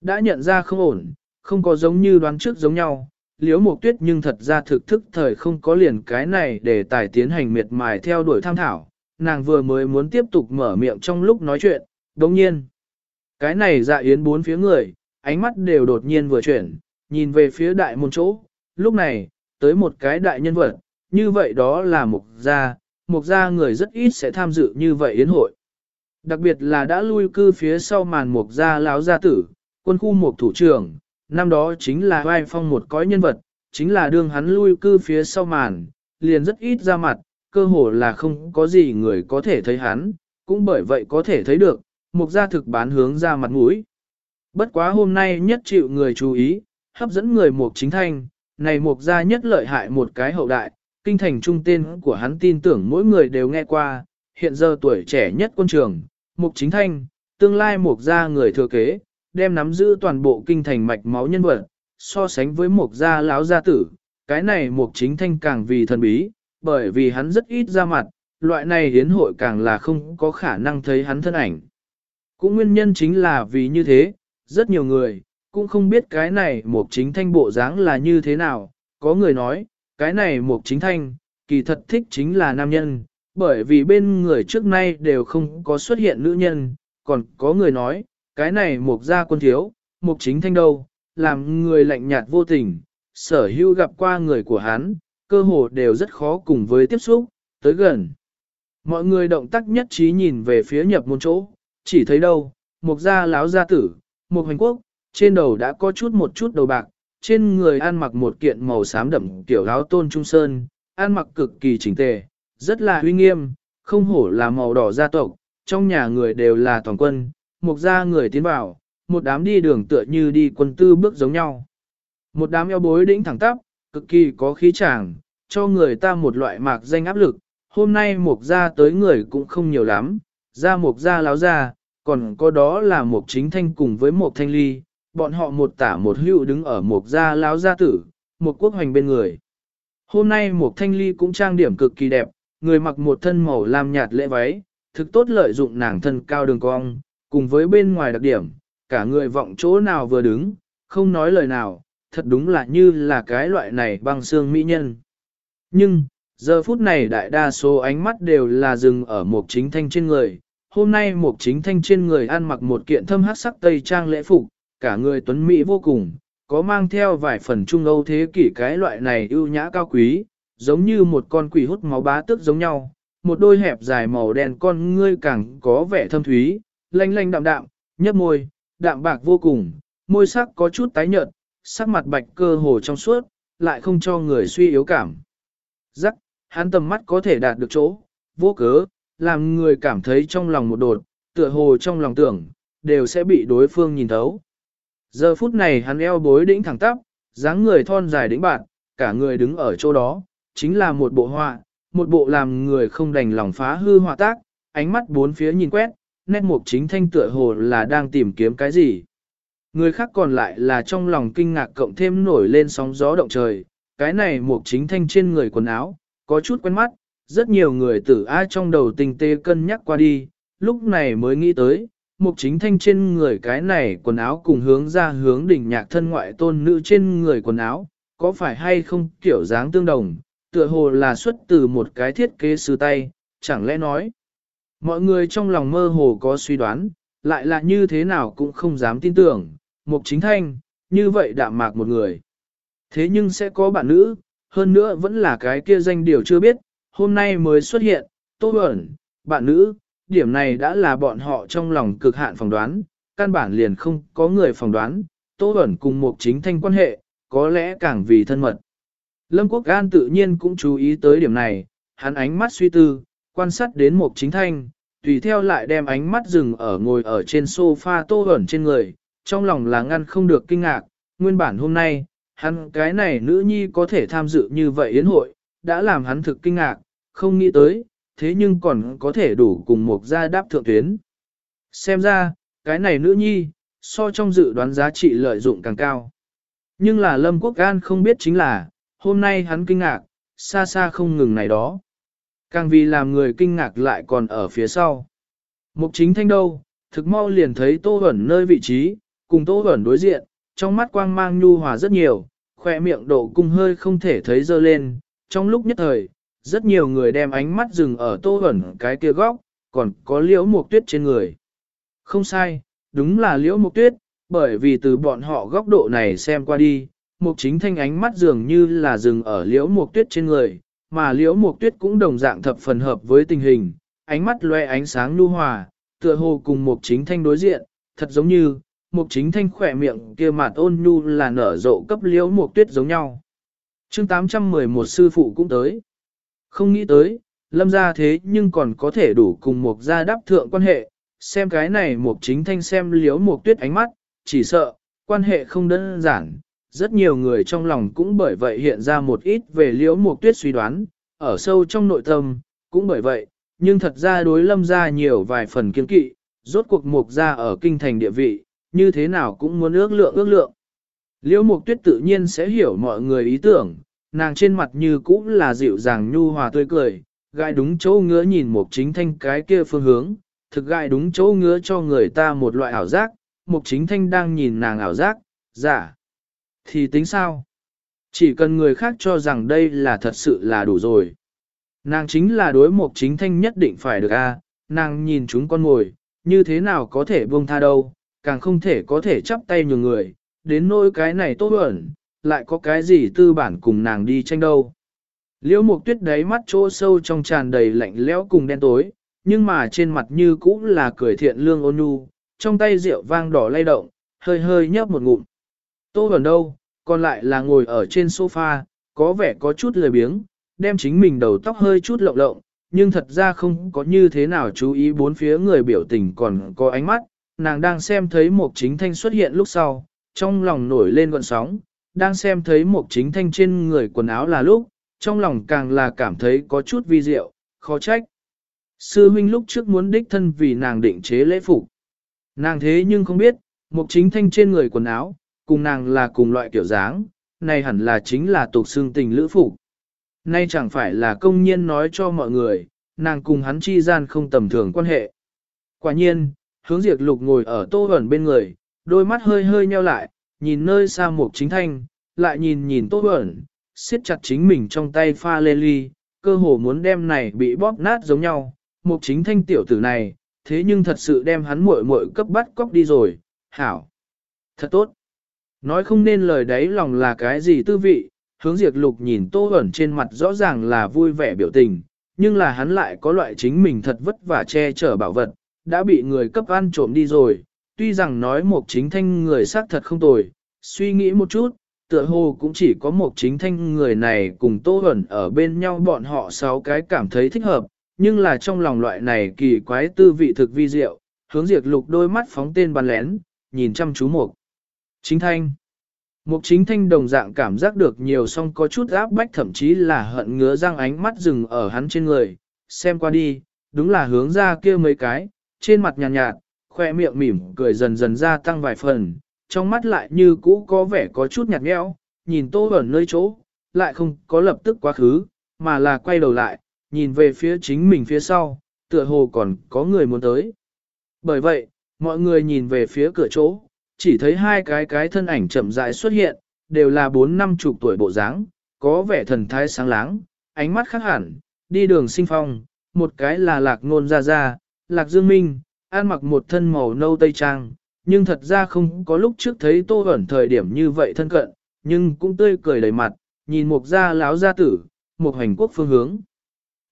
S1: Đã nhận ra không ổn, không có giống như đoán trước giống nhau, liễu mục tuyết nhưng thật ra thực thức thời không có liền cái này để tài tiến hành miệt mài theo đuổi tham thảo, nàng vừa mới muốn tiếp tục mở miệng trong lúc nói chuyện, đồng nhiên. Cái này dạ yến bốn phía người, ánh mắt đều đột nhiên vừa chuyển, nhìn về phía đại môn chỗ, lúc này, tới một cái đại nhân vật, như vậy đó là mục gia, mục gia người rất ít sẽ tham dự như vậy yến hội. Đặc biệt là đã lui cư phía sau màn mục gia lão gia tử, quân khu mục thủ trưởng, năm đó chính là vai phong một cõi nhân vật, chính là đương hắn lui cư phía sau màn, liền rất ít ra mặt, cơ hồ là không có gì người có thể thấy hắn, cũng bởi vậy có thể thấy được, mục gia thực bán hướng ra mặt mũi. Bất quá hôm nay nhất chịu người chú ý, hấp dẫn người mục chính thanh, này mục gia nhất lợi hại một cái hậu đại, kinh thành trung tên của hắn tin tưởng mỗi người đều nghe qua, hiện giờ tuổi trẻ nhất quân trường, mục chính thanh, tương lai mục gia người thừa kế, đem nắm giữ toàn bộ kinh thành mạch máu nhân vật, so sánh với một gia lão gia tử, cái này một chính thanh càng vì thần bí, bởi vì hắn rất ít ra mặt, loại này hiến hội càng là không có khả năng thấy hắn thân ảnh. Cũng nguyên nhân chính là vì như thế, rất nhiều người, cũng không biết cái này một chính thanh bộ dáng là như thế nào, có người nói, cái này một chính thanh, kỳ thật thích chính là nam nhân, bởi vì bên người trước nay đều không có xuất hiện nữ nhân, còn có người nói, cái này mục gia quân thiếu, mục chính thanh đâu, làm người lạnh nhạt vô tình, sở hữu gặp qua người của hắn, cơ hồ đều rất khó cùng với tiếp xúc, tới gần. Mọi người động tác nhất trí nhìn về phía nhập môn chỗ, chỉ thấy đâu, mục gia láo gia tử, mục hành quốc, trên đầu đã có chút một chút đầu bạc, trên người ăn mặc một kiện màu xám đậm kiểu áo tôn trung sơn, ăn mặc cực kỳ chỉnh tề, rất là uy nghiêm, không hổ là màu đỏ gia tộc, trong nhà người đều là toàn quân, một gia người tiến vào, một đám đi đường tựa như đi quân tư bước giống nhau. Một đám eo bối đĩnh thẳng tắp, cực kỳ có khí tràng, cho người ta một loại mạc danh áp lực, hôm nay mục gia tới người cũng không nhiều lắm, ra mục gia láo ra, còn có đó là mục chính thanh cùng với mục thanh ly, bọn họ một tả một hữu đứng ở mục gia láo gia tử, một quốc hoành bên người. Hôm nay mục thanh ly cũng trang điểm cực kỳ đẹp, người mặc một thân màu lam nhạt lễ váy, thực tốt lợi dụng nàng thân cao đường cong, cùng với bên ngoài đặc điểm, cả người vọng chỗ nào vừa đứng, không nói lời nào, thật đúng là như là cái loại này băng xương mỹ nhân. Nhưng, giờ phút này đại đa số ánh mắt đều là dừng ở một chính thanh trên người. Hôm nay một chính thanh trên người ăn mặc một kiện thâm hát sắc tây trang lễ phục, cả người tuấn mỹ vô cùng, có mang theo vài phần trung âu thế kỷ cái loại này ưu nhã cao quý, giống như một con quỷ hút máu bá tước giống nhau. Một đôi hẹp dài màu đen con ngươi càng có vẻ thâm thúy, lanh lanh đạm đạm, nhấp môi, đạm bạc vô cùng, môi sắc có chút tái nhợt, sắc mặt bạch cơ hồ trong suốt, lại không cho người suy yếu cảm. Rắc, hắn tầm mắt có thể đạt được chỗ, vô cớ, làm người cảm thấy trong lòng một đột, tựa hồ trong lòng tưởng, đều sẽ bị đối phương nhìn thấu. Giờ phút này hắn eo bối đĩnh thẳng tắp, dáng người thon dài đĩnh bạn, cả người đứng ở chỗ đó, chính là một bộ họa, một bộ làm người không đành lòng phá hư họa tác, ánh mắt bốn phía nhìn quét, nét mục chính thanh tựa hồ là đang tìm kiếm cái gì. Người khác còn lại là trong lòng kinh ngạc cộng thêm nổi lên sóng gió động trời, cái này mục chính thanh trên người quần áo, có chút quen mắt, rất nhiều người tử ai trong đầu tình tê cân nhắc qua đi, lúc này mới nghĩ tới, mục chính thanh trên người cái này quần áo cùng hướng ra hướng đỉnh nhạc thân ngoại tôn nữ trên người quần áo, có phải hay không kiểu dáng tương đồng, tựa hồ là xuất từ một cái thiết kế sư tay, chẳng lẽ nói. Mọi người trong lòng mơ hồ có suy đoán, lại là như thế nào cũng không dám tin tưởng, mục chính thanh, như vậy đạm mạc một người. Thế nhưng sẽ có bạn nữ, hơn nữa vẫn là cái kia danh điều chưa biết, hôm nay mới xuất hiện, tô ẩn, bạn nữ, điểm này đã là bọn họ trong lòng cực hạn phỏng đoán, căn bản liền không có người phỏng đoán, tô ẩn cùng mục chính thanh quan hệ, có lẽ càng vì thân mật. Lâm Quốc An tự nhiên cũng chú ý tới điểm này, hắn ánh mắt suy tư, quan sát đến mục chính thanh, tùy theo lại đem ánh mắt dừng ở ngồi ở trên sofa tô ẩn trên người, trong lòng là ngăn không được kinh ngạc, nguyên bản hôm nay, hắn cái này nữ nhi có thể tham dự như vậy yến hội, đã làm hắn thực kinh ngạc, không nghĩ tới, thế nhưng còn có thể đủ cùng một gia đáp thượng tuyến. Xem ra, cái này nữ nhi, so trong dự đoán giá trị lợi dụng càng cao. Nhưng là Lâm Quốc An không biết chính là, hôm nay hắn kinh ngạc, xa xa không ngừng này đó. Càng vì làm người kinh ngạc lại còn ở phía sau. Mục chính thanh đâu, thực mau liền thấy Tô Huẩn nơi vị trí, cùng Tô Huẩn đối diện, trong mắt quang mang nhu hòa rất nhiều, khỏe miệng độ cung hơi không thể thấy dơ lên. Trong lúc nhất thời, rất nhiều người đem ánh mắt dừng ở Tô Huẩn cái kia góc, còn có liễu mục tuyết trên người. Không sai, đúng là liễu mục tuyết, bởi vì từ bọn họ góc độ này xem qua đi, mục chính thanh ánh mắt dường như là dừng ở liễu mục tuyết trên người, mà liễu mục tuyết cũng đồng dạng thập phần hợp với tình hình, ánh mắt loe ánh sáng nhu hòa, tựa hồ cùng mục chính thanh đối diện, thật giống như, mục chính thanh khỏe miệng kia mặt ôn nhu là nở rộ cấp liễu mục tuyết giống nhau. chương 811 sư phụ cũng tới. Không nghĩ tới, lâm ra thế nhưng còn có thể đủ cùng mục gia đáp thượng quan hệ, xem cái này mục chính thanh xem liễu mục tuyết ánh mắt, chỉ sợ, quan hệ không đơn giản, rất nhiều người trong lòng cũng bởi vậy hiện ra một ít về liễu mục tuyết suy đoán, ở sâu trong nội tâm, cũng bởi vậy, nhưng thật ra đối lâm ra nhiều vài phần kiên kỵ, rốt cuộc mục ra ở kinh thành địa vị, như thế nào cũng muốn ước lượng ước lượng. Liễu mục tuyết tự nhiên sẽ hiểu mọi người ý tưởng, nàng trên mặt như cũng là dịu dàng nhu hòa tươi cười, gai đúng chỗ ngứa nhìn mục chính thanh cái kia phương hướng, thực gai đúng chỗ ngứa cho người ta một loại ảo giác, mục chính thanh đang nhìn nàng ảo giác, giả. Dạ. Thì tính sao? Chỉ cần người khác cho rằng đây là thật sự là đủ rồi. Nàng chính là đối mục chính thanh nhất định phải được a. nàng nhìn chúng con ngồi, như thế nào có thể buông tha đâu, càng không thể có thể chắp tay nhường người, đến nỗi cái này tốt ẩn, lại có cái gì tư bản cùng nàng đi tranh đâu. Liễu mục tuyết đáy mắt chỗ sâu trong tràn đầy lạnh lẽo cùng đen tối, nhưng mà trên mặt như cũ là cười thiện lương ôn nhu, trong tay rượu vang đỏ lay động, hơi hơi nhấp một ngụm. Tô ẩn đâu, còn lại là ngồi ở trên sofa, có vẻ có chút lười biếng, đem chính mình đầu tóc hơi chút lộng lộng, nhưng thật ra không có như thế nào chú ý bốn phía người biểu tình còn có ánh mắt, nàng đang xem thấy một chính thanh xuất hiện lúc sau, trong lòng nổi lên gọn sóng, đang xem thấy một chính thanh trên người quần áo là lúc, trong lòng càng là cảm thấy có chút vi diệu, khó trách. Sư huynh lúc trước muốn đích thân vì nàng định chế lễ phục. Nàng thế nhưng không biết, một chính thanh trên người quần áo, cùng nàng là cùng loại kiểu dáng, này hẳn là chính là tục xương tình lữ phục. Nay chẳng phải là công nhiên nói cho mọi người, nàng cùng hắn chi gian không tầm thường quan hệ. Quả nhiên, hướng diệt lục ngồi ở tô ẩn bên người, đôi mắt hơi hơi nheo lại, nhìn nơi xa một chính thanh, lại nhìn nhìn tô ẩn, siết chặt chính mình trong tay pha lê ly, cơ hồ muốn đem này bị bóp nát giống nhau. Một chính thanh tiểu tử này, thế nhưng thật sự đem hắn muội muội cấp bắt cóc đi rồi, hảo. Thật tốt. Nói không nên lời đấy lòng là cái gì tư vị, hướng diệt lục nhìn tô ẩn trên mặt rõ ràng là vui vẻ biểu tình, nhưng là hắn lại có loại chính mình thật vất vả che chở bảo vật, đã bị người cấp ăn trộm đi rồi, tuy rằng nói một chính thanh người xác thật không tồi, suy nghĩ một chút, tựa hồ cũng chỉ có một chính thanh người này cùng tô ẩn ở bên nhau bọn họ sáu cái cảm thấy thích hợp, nhưng là trong lòng loại này kỳ quái tư vị thực vi diệu, hướng diệt lục đôi mắt phóng tên bắn lén, nhìn chăm chú một. Chính thanh. Mục chính thanh đồng dạng cảm giác được nhiều song có chút áp bách thậm chí là hận ngứa răng ánh mắt dừng ở hắn trên người, xem qua đi, đúng là hướng ra kia mấy cái, trên mặt nhàn nhạt, nhạt, khoe miệng mỉm cười dần dần ra tăng vài phần, trong mắt lại như cũ có vẻ có chút nhạt nhẽo, nhìn Tô ở nơi chỗ, lại không có lập tức quá khứ, mà là quay đầu lại, nhìn về phía chính mình phía sau, tựa hồ còn có người muốn tới. Bởi vậy, mọi người nhìn về phía cửa chỗ, chỉ thấy hai cái cái thân ảnh chậm rãi xuất hiện, đều là bốn năm chục tuổi bộ dáng, có vẻ thần thái sáng láng, ánh mắt khác hẳn, đi đường sinh phong, một cái là lạc ngôn ra ra, lạc dương minh, ăn mặc một thân màu nâu tây trang, nhưng thật ra không có lúc trước thấy tô ẩn thời điểm như vậy thân cận, nhưng cũng tươi cười đầy mặt, nhìn một gia láo gia tử, một hành quốc phương hướng.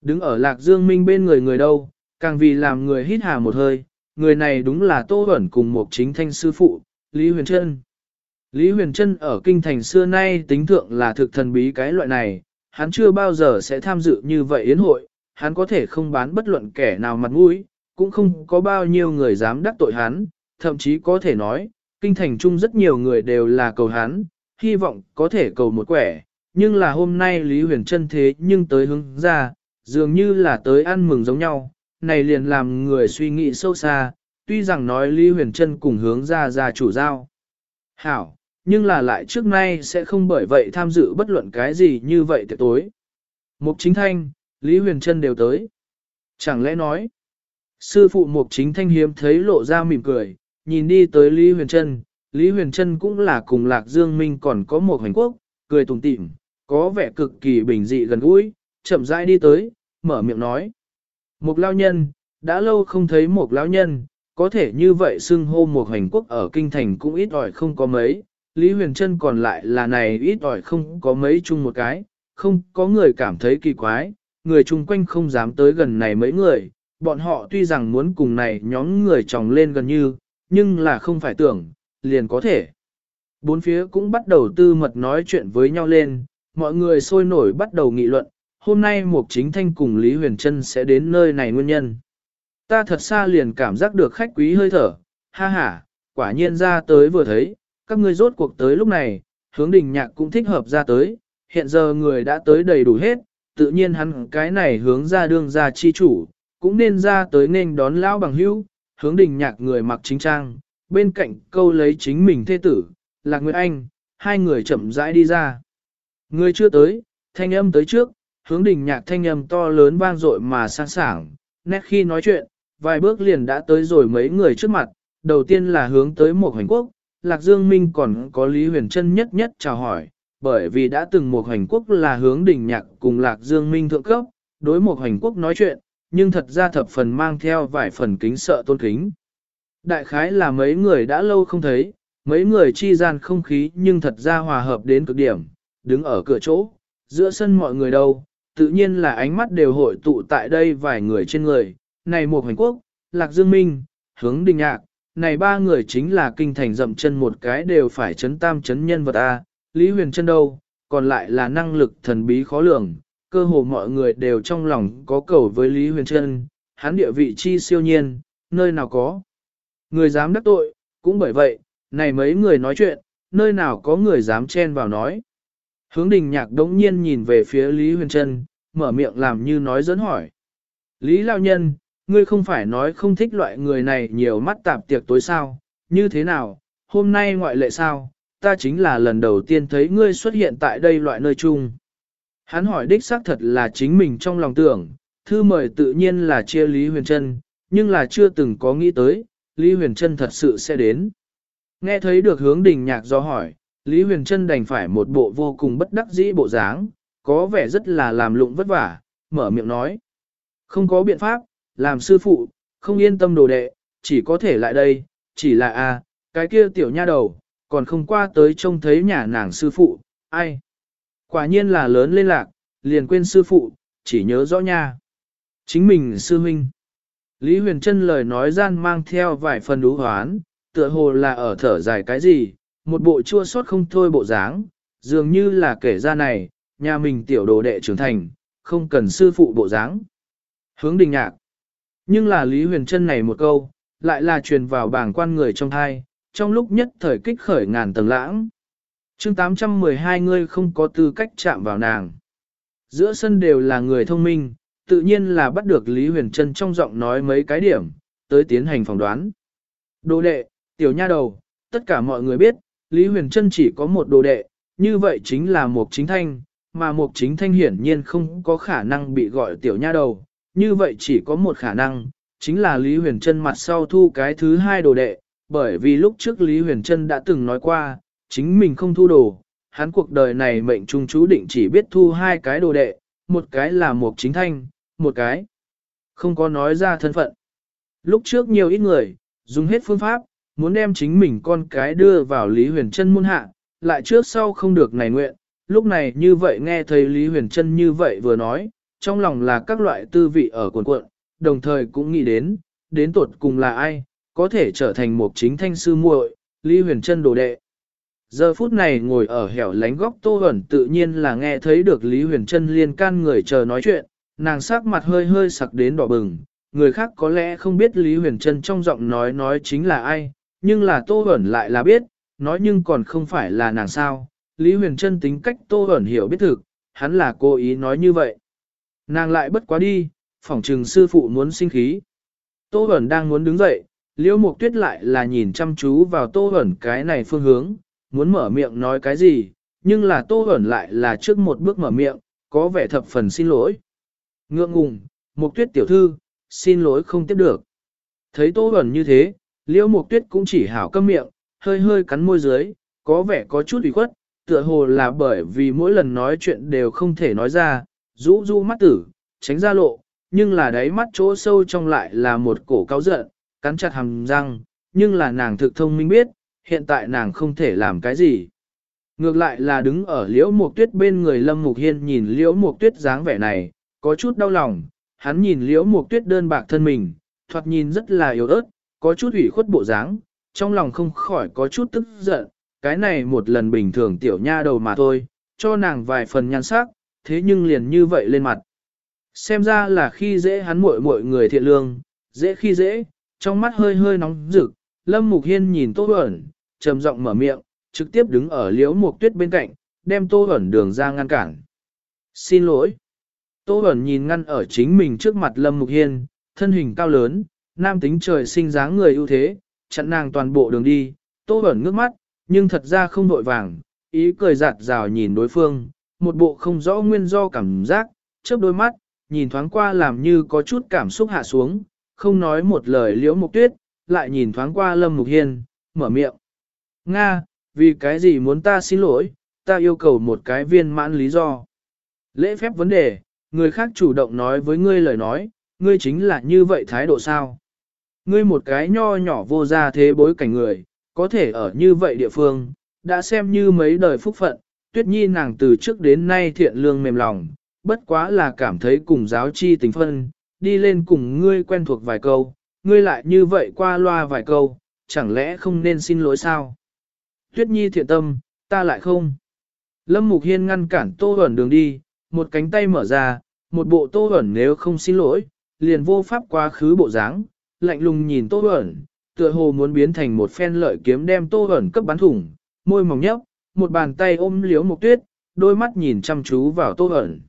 S1: Đứng ở lạc dương minh bên người người đâu, càng vì làm người hít hà một hơi, người này đúng là tô ẩn cùng một chính thanh sư phụ, Lý Huyền Trân. Lý Huyền Trân ở kinh thành xưa nay tính thượng là thực thần bí cái loại này, hắn chưa bao giờ sẽ tham dự như vậy yến hội, hắn có thể không bán bất luận kẻ nào mặt mũi, cũng không có bao nhiêu người dám đắc tội hắn, thậm chí có thể nói, kinh thành chung rất nhiều người đều là cầu hắn, hy vọng có thể cầu một quẻ, nhưng là hôm nay Lý Huyền Trân thế nhưng tới hướng ra, dường như là tới ăn mừng giống nhau, này liền làm người suy nghĩ sâu xa, tuy rằng nói Lý Huyền Trân cùng hướng ra ra chủ giao. Hảo, nhưng là lại trước nay sẽ không bởi vậy tham dự bất luận cái gì như vậy tiệc tối. Mục chính thanh, Lý Huyền Trân đều tới. Chẳng lẽ nói, sư phụ mục chính thanh hiếm thấy lộ ra mỉm cười, nhìn đi tới Lý Huyền Trân, Lý Huyền Trân cũng là cùng Lạc Dương Minh còn có một hành quốc, cười tùng tịm, có vẻ cực kỳ bình dị gần gũi, chậm rãi đi tới, mở miệng nói. Một lao nhân, đã lâu không thấy một lão nhân, có thể như vậy xưng hô một hành quốc ở kinh thành cũng ít ỏi không có mấy, Lý Huyền Trân còn lại là này ít ỏi không có mấy chung một cái, không có người cảm thấy kỳ quái, người chung quanh không dám tới gần này mấy người, bọn họ tuy rằng muốn cùng này nhóm người chồng lên gần như, nhưng là không phải tưởng, liền có thể. Bốn phía cũng bắt đầu tư mật nói chuyện với nhau lên, mọi người sôi nổi bắt đầu nghị luận, hôm nay Mục Chính Thanh cùng Lý Huyền Trân sẽ đến nơi này nguyên nhân. Ta thật xa liền cảm giác được khách quý hơi thở, ha ha, quả nhiên ra tới vừa thấy, các ngươi rốt cuộc tới lúc này, hướng đình nhạc cũng thích hợp ra tới, hiện giờ người đã tới đầy đủ hết, tự nhiên hắn cái này hướng ra đương ra chi chủ, cũng nên ra tới nên đón lão bằng hữu, hướng đình nhạc người mặc chính trang, bên cạnh câu lấy chính mình thê tử, Lạc Nguyệt Anh, hai người chậm rãi đi ra. Người chưa tới, thanh âm tới trước, hướng đình nhạc thanh âm to lớn vang dội mà sang sảng, nét khi nói chuyện, vài bước liền đã tới rồi mấy người trước mặt, đầu tiên là hướng tới một hành quốc, Lạc Dương Minh còn có Lý Huyền Trân nhất nhất chào hỏi, bởi vì đã từng một hành quốc là hướng đỉnh nhạc cùng Lạc Dương Minh thượng cấp, đối một hành quốc nói chuyện, nhưng thật ra thập phần mang theo vài phần kính sợ tôn kính. Đại khái là mấy người đã lâu không thấy, mấy người chi gian không khí nhưng thật ra hòa hợp đến cực điểm, đứng ở cửa chỗ, giữa sân mọi người đâu, tự nhiên là ánh mắt đều hội tụ tại đây vài người trên người, này một hành quốc, Lạc Dương Minh, hướng đình nhạc, này ba người chính là kinh thành dậm chân một cái đều phải chấn tam chấn nhân vật A, Lý Huyền chân đâu, còn lại là năng lực thần bí khó lường, cơ hồ mọi người đều trong lòng có cầu với Lý Huyền Trân, hắn địa vị chi siêu nhiên, nơi nào có. Người dám đắc tội, cũng bởi vậy, này mấy người nói chuyện, nơi nào có người dám chen vào nói. Hướng đình nhạc đống nhiên nhìn về phía Lý Huyền Trân, mở miệng làm như nói dẫn hỏi. Lý Lao Nhân, ngươi không phải nói không thích loại người này nhiều mắt tạp tiệc tối sao, như thế nào, hôm nay ngoại lệ sao, ta chính là lần đầu tiên thấy ngươi xuất hiện tại đây loại nơi chung. Hắn hỏi đích xác thật là chính mình trong lòng tưởng, thư mời tự nhiên là chia Lý Huyền Trân, nhưng là chưa từng có nghĩ tới, Lý Huyền Trân thật sự sẽ đến. Nghe thấy được hướng đình nhạc do hỏi, Lý Huyền Trân đành phải một bộ vô cùng bất đắc dĩ bộ dáng, có vẻ rất là làm lụng vất vả, mở miệng nói. Không có biện pháp, làm sư phụ, không yên tâm đồ đệ, chỉ có thể lại đây, chỉ là a cái kia tiểu nha đầu, còn không qua tới trông thấy nhà nàng sư phụ, ai. Quả nhiên là lớn lên lạc, liền quên sư phụ, chỉ nhớ rõ nha. Chính mình sư huynh. Lý Huyền Trân lời nói gian mang theo vài phần đú hoán, tựa hồ là ở thở dài cái gì, một bộ chua sót không thôi bộ dáng, dường như là kể ra này, nhà mình tiểu đồ đệ trưởng thành, không cần sư phụ bộ dáng. Hướng đình nhạc. Nhưng là Lý Huyền Trân này một câu, lại là truyền vào bảng quan người trong thai, trong lúc nhất thời kích khởi ngàn tầng lãng. chương 812 ngươi không có tư cách chạm vào nàng. Giữa sân đều là người thông minh, tự nhiên là bắt được Lý Huyền Trân trong giọng nói mấy cái điểm, tới tiến hành phỏng đoán. Đồ đệ, tiểu nha đầu, tất cả mọi người biết, Lý Huyền Trân chỉ có một đồ đệ, như vậy chính là một chính thanh, mà Mục chính thanh hiển nhiên không có khả năng bị gọi tiểu nha đầu, như vậy chỉ có một khả năng, chính là Lý Huyền Trân mặt sau thu cái thứ hai đồ đệ, bởi vì lúc trước Lý Huyền Trân đã từng nói qua, chính mình không thu đồ, hắn cuộc đời này mệnh trung chú định chỉ biết thu hai cái đồ đệ, một cái là một chính thanh, một cái không có nói ra thân phận. Lúc trước nhiều ít người, dùng hết phương pháp, muốn đem chính mình con cái đưa vào Lý Huyền Trân môn hạ, lại trước sau không được này nguyện, lúc này như vậy nghe thấy Lý Huyền Trân như vậy vừa nói, trong lòng là các loại tư vị ở cuộn cuộn, đồng thời cũng nghĩ đến, đến tuột cùng là ai, có thể trở thành một chính thanh sư muội, Lý Huyền Trân đồ đệ. Giờ phút này ngồi ở hẻo lánh góc Tô Hẩn tự nhiên là nghe thấy được Lý Huyền Trân liên can người chờ nói chuyện, nàng sắc mặt hơi hơi sặc đến đỏ bừng, người khác có lẽ không biết Lý Huyền Trân trong giọng nói nói chính là ai, nhưng là Tô Hẩn lại là biết, nói nhưng còn không phải là nàng sao. Lý Huyền Trân tính cách Tô Hẩn hiểu biết thực, hắn là cố ý nói như vậy. Nàng lại bất quá đi, phỏng trừng sư phụ muốn sinh khí. Tô Hẩn đang muốn đứng dậy, Liễu Mục Tuyết lại là nhìn chăm chú vào Tô Hẩn cái này phương hướng, muốn mở miệng nói cái gì, nhưng là Tô Hẩn lại là trước một bước mở miệng, có vẻ thập phần xin lỗi. Ngượng ngùng, Mục Tuyết tiểu thư, xin lỗi không tiếp được. Thấy Tô Hẩn như thế, Liễu Mục Tuyết cũng chỉ hảo câm miệng, hơi hơi cắn môi dưới, có vẻ có chút ủy khuất, tựa hồ là bởi vì mỗi lần nói chuyện đều không thể nói ra, rũ rũ mắt tử, tránh ra lộ, nhưng là đáy mắt chỗ sâu trong lại là một cổ cáo giận, cắn chặt hàm răng, nhưng là nàng thực thông minh biết, hiện tại nàng không thể làm cái gì. Ngược lại là đứng ở liễu mục tuyết bên người Lâm Mục Hiên nhìn liễu mục tuyết dáng vẻ này, có chút đau lòng, hắn nhìn liễu mục tuyết đơn bạc thân mình, thoạt nhìn rất là yếu ớt, có chút ủy khuất bộ dáng, trong lòng không khỏi có chút tức giận, cái này một lần bình thường tiểu nha đầu mà thôi, cho nàng vài phần nhan sắc, thế nhưng liền như vậy lên mặt. Xem ra là khi dễ hắn muội muội người thiện lương, dễ khi dễ, trong mắt hơi hơi nóng rực, Lâm Mục Hiên nhìn Tô Bẩn, trầm giọng mở miệng, trực tiếp đứng ở liễu mục tuyết bên cạnh, đem Tô Bẩn đường ra ngăn cản. Xin lỗi. Tô Bẩn nhìn ngăn ở chính mình trước mặt Lâm Mục Hiên, thân hình cao lớn, nam tính trời sinh dáng người ưu thế, chặn nàng toàn bộ đường đi, Tô Bẩn ngước mắt, nhưng thật ra không vội vàng, ý cười giạt rào nhìn đối phương, một bộ không rõ nguyên do cảm giác, chớp đôi mắt, nhìn thoáng qua làm như có chút cảm xúc hạ xuống, không nói một lời liễu mục tuyết, lại nhìn thoáng qua Lâm Mục Hiên, mở miệng. Nga, vì cái gì muốn ta xin lỗi, ta yêu cầu một cái viên mãn lý do. Lễ phép vấn đề, người khác chủ động nói với ngươi lời nói, ngươi chính là như vậy thái độ sao? Ngươi một cái nho nhỏ vô gia thế bối cảnh người, có thể ở như vậy địa phương, đã xem như mấy đời phúc phận, tuyết nhi nàng từ trước đến nay thiện lương mềm lòng, bất quá là cảm thấy cùng giáo chi tình phân, đi lên cùng ngươi quen thuộc vài câu, ngươi lại như vậy qua loa vài câu, chẳng lẽ không nên xin lỗi sao? Tuyết nhi thiện tâm, ta lại không. Lâm Mục Hiên ngăn cản Tô Huẩn đường đi, một cánh tay mở ra, một bộ Tô Huẩn nếu không xin lỗi, liền vô pháp quá khứ bộ dáng, lạnh lùng nhìn Tô Huẩn, tựa hồ muốn biến thành một phen lợi kiếm đem Tô Huẩn cấp bắn thủng, môi mỏng nhấp, một bàn tay ôm liếu Mục Tuyết, đôi mắt nhìn chăm chú vào Tô ẩn,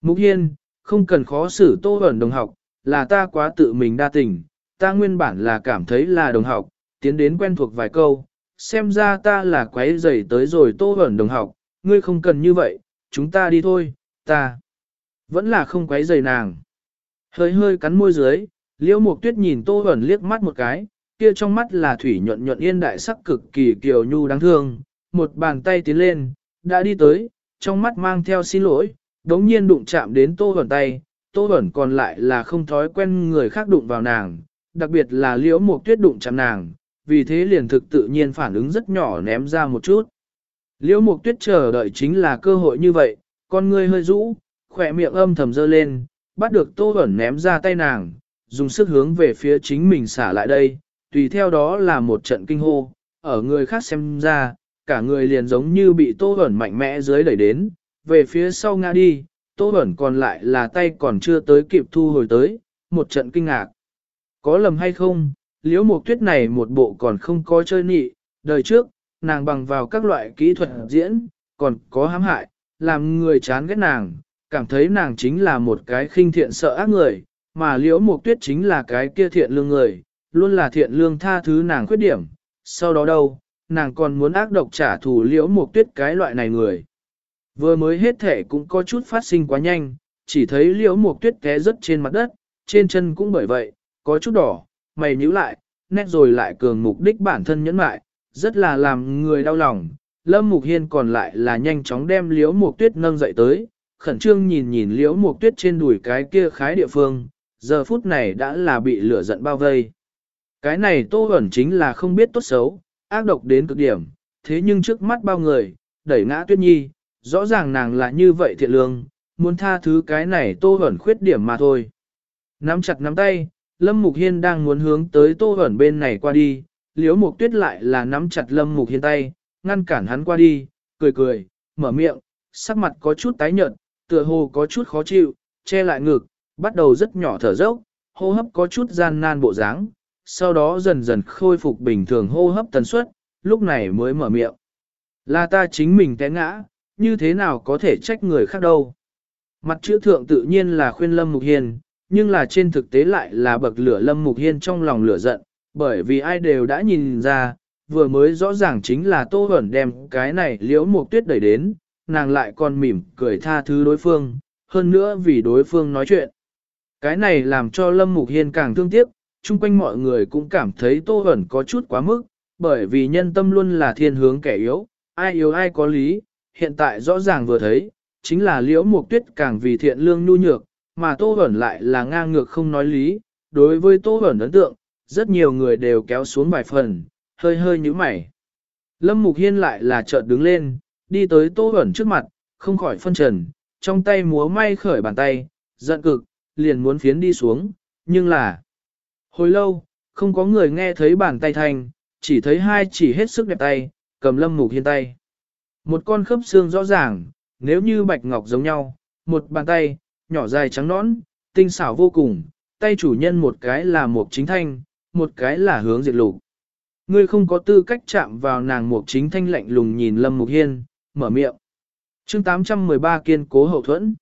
S1: Mục Hiên, không cần khó xử Tô ẩn đồng học, là ta quá tự mình đa tình, ta nguyên bản là cảm thấy là đồng học, tiến đến quen thuộc vài câu, xem ra ta là quấy rầy tới rồi Tô ẩn đồng học, ngươi không cần như vậy, chúng ta đi thôi, ta vẫn là không quấy rầy nàng. Hơi hơi cắn môi dưới, Liễu Mục Tuyết nhìn Tô ẩn liếc mắt một cái, kia trong mắt là thủy nhuận nhuận yên đại sắc cực kỳ kiều nhu đáng thương, một bàn tay tiến lên, đã đi tới, trong mắt mang theo xin lỗi, đống nhiên đụng chạm đến Tô Huẩn tay, Tô Huẩn còn lại là không thói quen người khác đụng vào nàng, đặc biệt là Liễu một Tuyết đụng chạm nàng, vì thế liền thực tự nhiên phản ứng rất nhỏ ném ra một chút. Liễu Mục Tuyết chờ đợi chính là cơ hội như vậy, con ngươi hơi rũ, khỏe miệng âm thầm dơ lên, bắt được Tô ẩn ném ra tay nàng, dùng sức hướng về phía chính mình xả lại đây, tùy theo đó là một trận kinh hô, ở người khác xem ra, cả người liền giống như bị Tô Huẩn mạnh mẽ dưới đẩy đến, về phía sau ngã đi, Tô Huẩn còn lại là tay còn chưa tới kịp thu hồi tới, một trận kinh ngạc. Có lầm hay không, liễu mục tuyết này một bộ còn không có chơi nị, đời trước, nàng bằng vào các loại kỹ thuật diễn, còn có hãm hại, làm người chán ghét nàng, cảm thấy nàng chính là một cái khinh thiện sợ ác người, mà liễu mục tuyết chính là cái kia thiện lương người, luôn là thiện lương tha thứ nàng khuyết điểm, sau đó đâu, nàng còn muốn ác độc trả thù liễu một tuyết cái loại này người. Vừa mới hết thể cũng có chút phát sinh quá nhanh, chỉ thấy liễu một tuyết té rất trên mặt đất, trên chân cũng bởi vậy, có chút đỏ, mày nhíu lại, nét rồi lại cường mục đích bản thân nhẫn mại, rất là làm người đau lòng. Lâm Mục Hiên còn lại là nhanh chóng đem liễu mục tuyết nâng dậy tới, khẩn trương nhìn nhìn liễu mục tuyết trên đùi cái kia khái địa phương, giờ phút này đã là bị lửa giận bao vây. Cái này tô ẩn chính là không biết tốt xấu, ác độc đến cực điểm, thế nhưng trước mắt bao người, đẩy ngã tuyết nhi, rõ ràng nàng là như vậy thiện lương, muốn tha thứ cái này tô ẩn khuyết điểm mà thôi. Nắm chặt nắm tay, Lâm Mục Hiên đang muốn hướng tới tô ẩn bên này qua đi, liễu mục tuyết lại là nắm chặt Lâm Mục Hiên tay, ngăn cản hắn qua đi, cười cười, mở miệng, sắc mặt có chút tái nhợt, tựa hồ có chút khó chịu, che lại ngực, bắt đầu rất nhỏ thở dốc, hô hấp có chút gian nan bộ dáng, sau đó dần dần khôi phục bình thường hô hấp tần suất, lúc này mới mở miệng. Là ta chính mình té ngã, như thế nào có thể trách người khác đâu. Mặt chữ thượng tự nhiên là khuyên Lâm Mục Hiên, nhưng là trên thực tế lại là bậc lửa Lâm Mục Hiên trong lòng lửa giận, bởi vì ai đều đã nhìn ra, vừa mới rõ ràng chính là Tô Huẩn đem cái này liễu mục tuyết đẩy đến, nàng lại còn mỉm cười tha thứ đối phương, hơn nữa vì đối phương nói chuyện. Cái này làm cho Lâm Mục Hiên càng thương tiếc, chung quanh mọi người cũng cảm thấy Tô hẩn có chút quá mức, bởi vì nhân tâm luôn là thiên hướng kẻ yếu, ai yếu ai có lý, hiện tại rõ ràng vừa thấy, chính là liễu mục tuyết càng vì thiện lương nhu nhược, mà Tô hẩn lại là ngang ngược không nói lý, đối với Tô hẩn ấn tượng, rất nhiều người đều kéo xuống vài phần, hơi hơi như mày. Lâm Mục Hiên lại là chợt đứng lên, đi tới Tô hẩn trước mặt, không khỏi phân trần, trong tay múa may khởi bàn tay, giận cực, liền muốn phiến đi xuống, nhưng là... Hồi lâu, không có người nghe thấy bàn tay thành, chỉ thấy hai chỉ hết sức đẹp tay, cầm Lâm Mục Hiên tay. Một con khớp xương rõ ràng, nếu như bạch ngọc giống nhau, một bàn tay, nhỏ dài trắng nõn, tinh xảo vô cùng, tay chủ nhân một cái là một chính thanh, một cái là hướng diệt lục. Ngươi không có tư cách chạm vào nàng mục chính thanh lạnh lùng nhìn Lâm Mục Hiên, mở miệng. chương 813 kiên cố hậu thuẫn.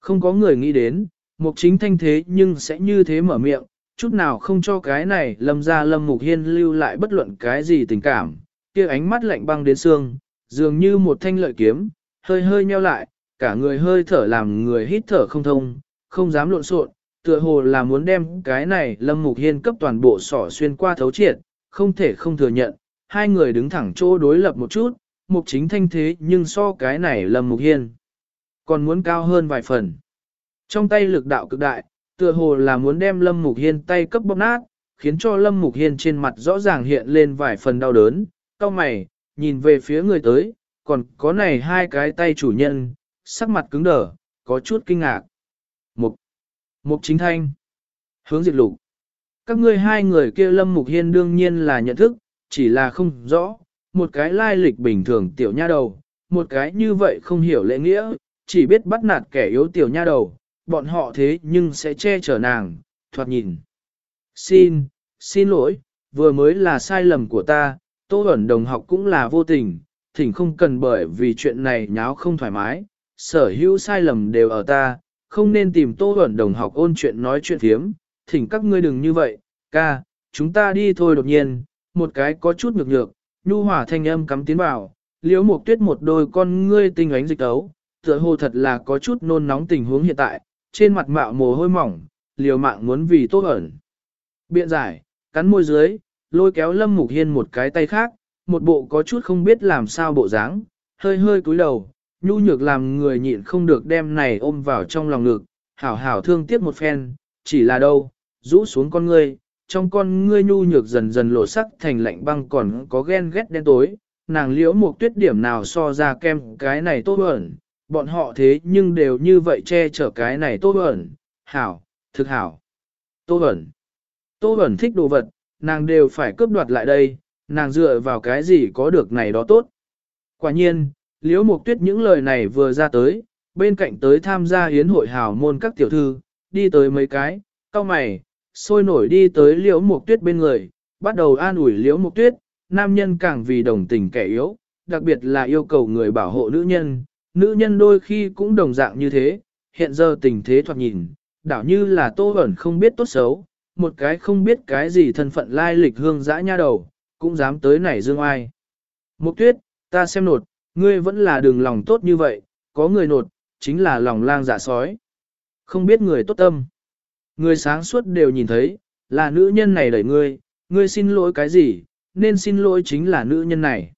S1: Không có người nghĩ đến, mục chính thanh thế nhưng sẽ như thế mở miệng, chút nào không cho cái này lâm ra Lâm Mục Hiên lưu lại bất luận cái gì tình cảm, kia ánh mắt lạnh băng đến xương, dường như một thanh lợi kiếm, hơi hơi nheo lại, cả người hơi thở làm người hít thở không thông, không dám lộn xộn, tựa hồ là muốn đem cái này Lâm Mục Hiên cấp toàn bộ sỏ xuyên qua thấu triệt, không thể không thừa nhận, hai người đứng thẳng chỗ đối lập một chút, mục chính thanh thế nhưng so cái này Lâm Mục Hiên còn muốn cao hơn vài phần. Trong tay lực đạo cực đại, tựa hồ là muốn đem Lâm Mục Hiên tay cấp bóp nát, khiến cho Lâm Mục Hiên trên mặt rõ ràng hiện lên vài phần đau đớn, cao mày, nhìn về phía người tới, còn có này hai cái tay chủ nhân, sắc mặt cứng đờ, có chút kinh ngạc. Mục, Mục chính thanh, hướng diệt lục. Các ngươi hai người kia Lâm Mục Hiên đương nhiên là nhận thức, chỉ là không rõ, một cái lai lịch bình thường tiểu nha đầu, một cái như vậy không hiểu lễ nghĩa, chỉ biết bắt nạt kẻ yếu tiểu nha đầu, bọn họ thế nhưng sẽ che chở nàng, thoạt nhìn. Xin, xin lỗi, vừa mới là sai lầm của ta, Tô ẩn đồng học cũng là vô tình, thỉnh không cần bởi vì chuyện này nháo không thoải mái, sở hữu sai lầm đều ở ta, không nên tìm Tô ẩn đồng học ôn chuyện nói chuyện thiếm, thỉnh các ngươi đừng như vậy, ca, chúng ta đi thôi đột nhiên, một cái có chút nhược nhược, nhu hỏa thanh âm cắm tiến vào, liễu mục tuyết một đôi con ngươi tinh ánh dịch tấu, tựa hồ thật là có chút nôn nóng tình huống hiện tại, trên mặt mạo mồ hôi mỏng, liều mạng muốn vì tốt ẩn. Biện giải, cắn môi dưới, lôi kéo lâm mục hiên một cái tay khác, một bộ có chút không biết làm sao bộ dáng, hơi hơi cúi đầu, nhu nhược làm người nhịn không được đem này ôm vào trong lòng ngực, hảo hảo thương tiếc một phen, chỉ là đâu, rũ xuống con ngươi, trong con ngươi nhu nhược dần dần lộ sắc thành lạnh băng còn có ghen ghét đen tối, nàng liễu một tuyết điểm nào so ra kem cái này tốt ẩn, bọn họ thế nhưng đều như vậy che chở cái này Tô ẩn, hảo, thực hảo, Tô ẩn. Tô ẩn thích đồ vật, nàng đều phải cướp đoạt lại đây, nàng dựa vào cái gì có được này đó tốt. Quả nhiên, liễu mục tuyết những lời này vừa ra tới, bên cạnh tới tham gia hiến hội hào môn các tiểu thư, đi tới mấy cái, cao mày, sôi nổi đi tới liễu mục tuyết bên người, bắt đầu an ủi liễu mục tuyết, nam nhân càng vì đồng tình kẻ yếu, đặc biệt là yêu cầu người bảo hộ nữ nhân, nữ nhân đôi khi cũng đồng dạng như thế, hiện giờ tình thế thoạt nhìn, đảo như là tô ẩn không biết tốt xấu, một cái không biết cái gì thân phận lai lịch hương dã nha đầu, cũng dám tới nảy dương ai. Mục tuyết, ta xem nột, ngươi vẫn là đường lòng tốt như vậy, có người nột, chính là lòng lang dạ sói. Không biết người tốt tâm. Người sáng suốt đều nhìn thấy, là nữ nhân này đẩy ngươi, ngươi xin lỗi cái gì, nên xin lỗi chính là nữ nhân này.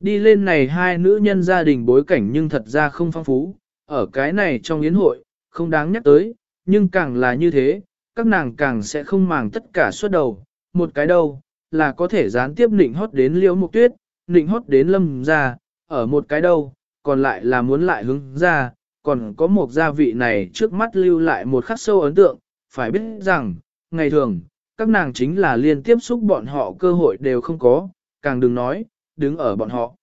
S1: Đi lên này hai nữ nhân gia đình bối cảnh nhưng thật ra không phong phú, ở cái này trong yến hội, không đáng nhắc tới, nhưng càng là như thế, các nàng càng sẽ không màng tất cả suốt đầu, một cái đầu, là có thể gián tiếp nịnh hót đến liễu mục tuyết, nịnh hót đến lâm ra, ở một cái đâu, còn lại là muốn lại hướng ra, còn có một gia vị này trước mắt lưu lại một khắc sâu ấn tượng, phải biết rằng, ngày thường, các nàng chính là liên tiếp xúc bọn họ cơ hội đều không có, càng đừng nói, đứng ở bọn họ.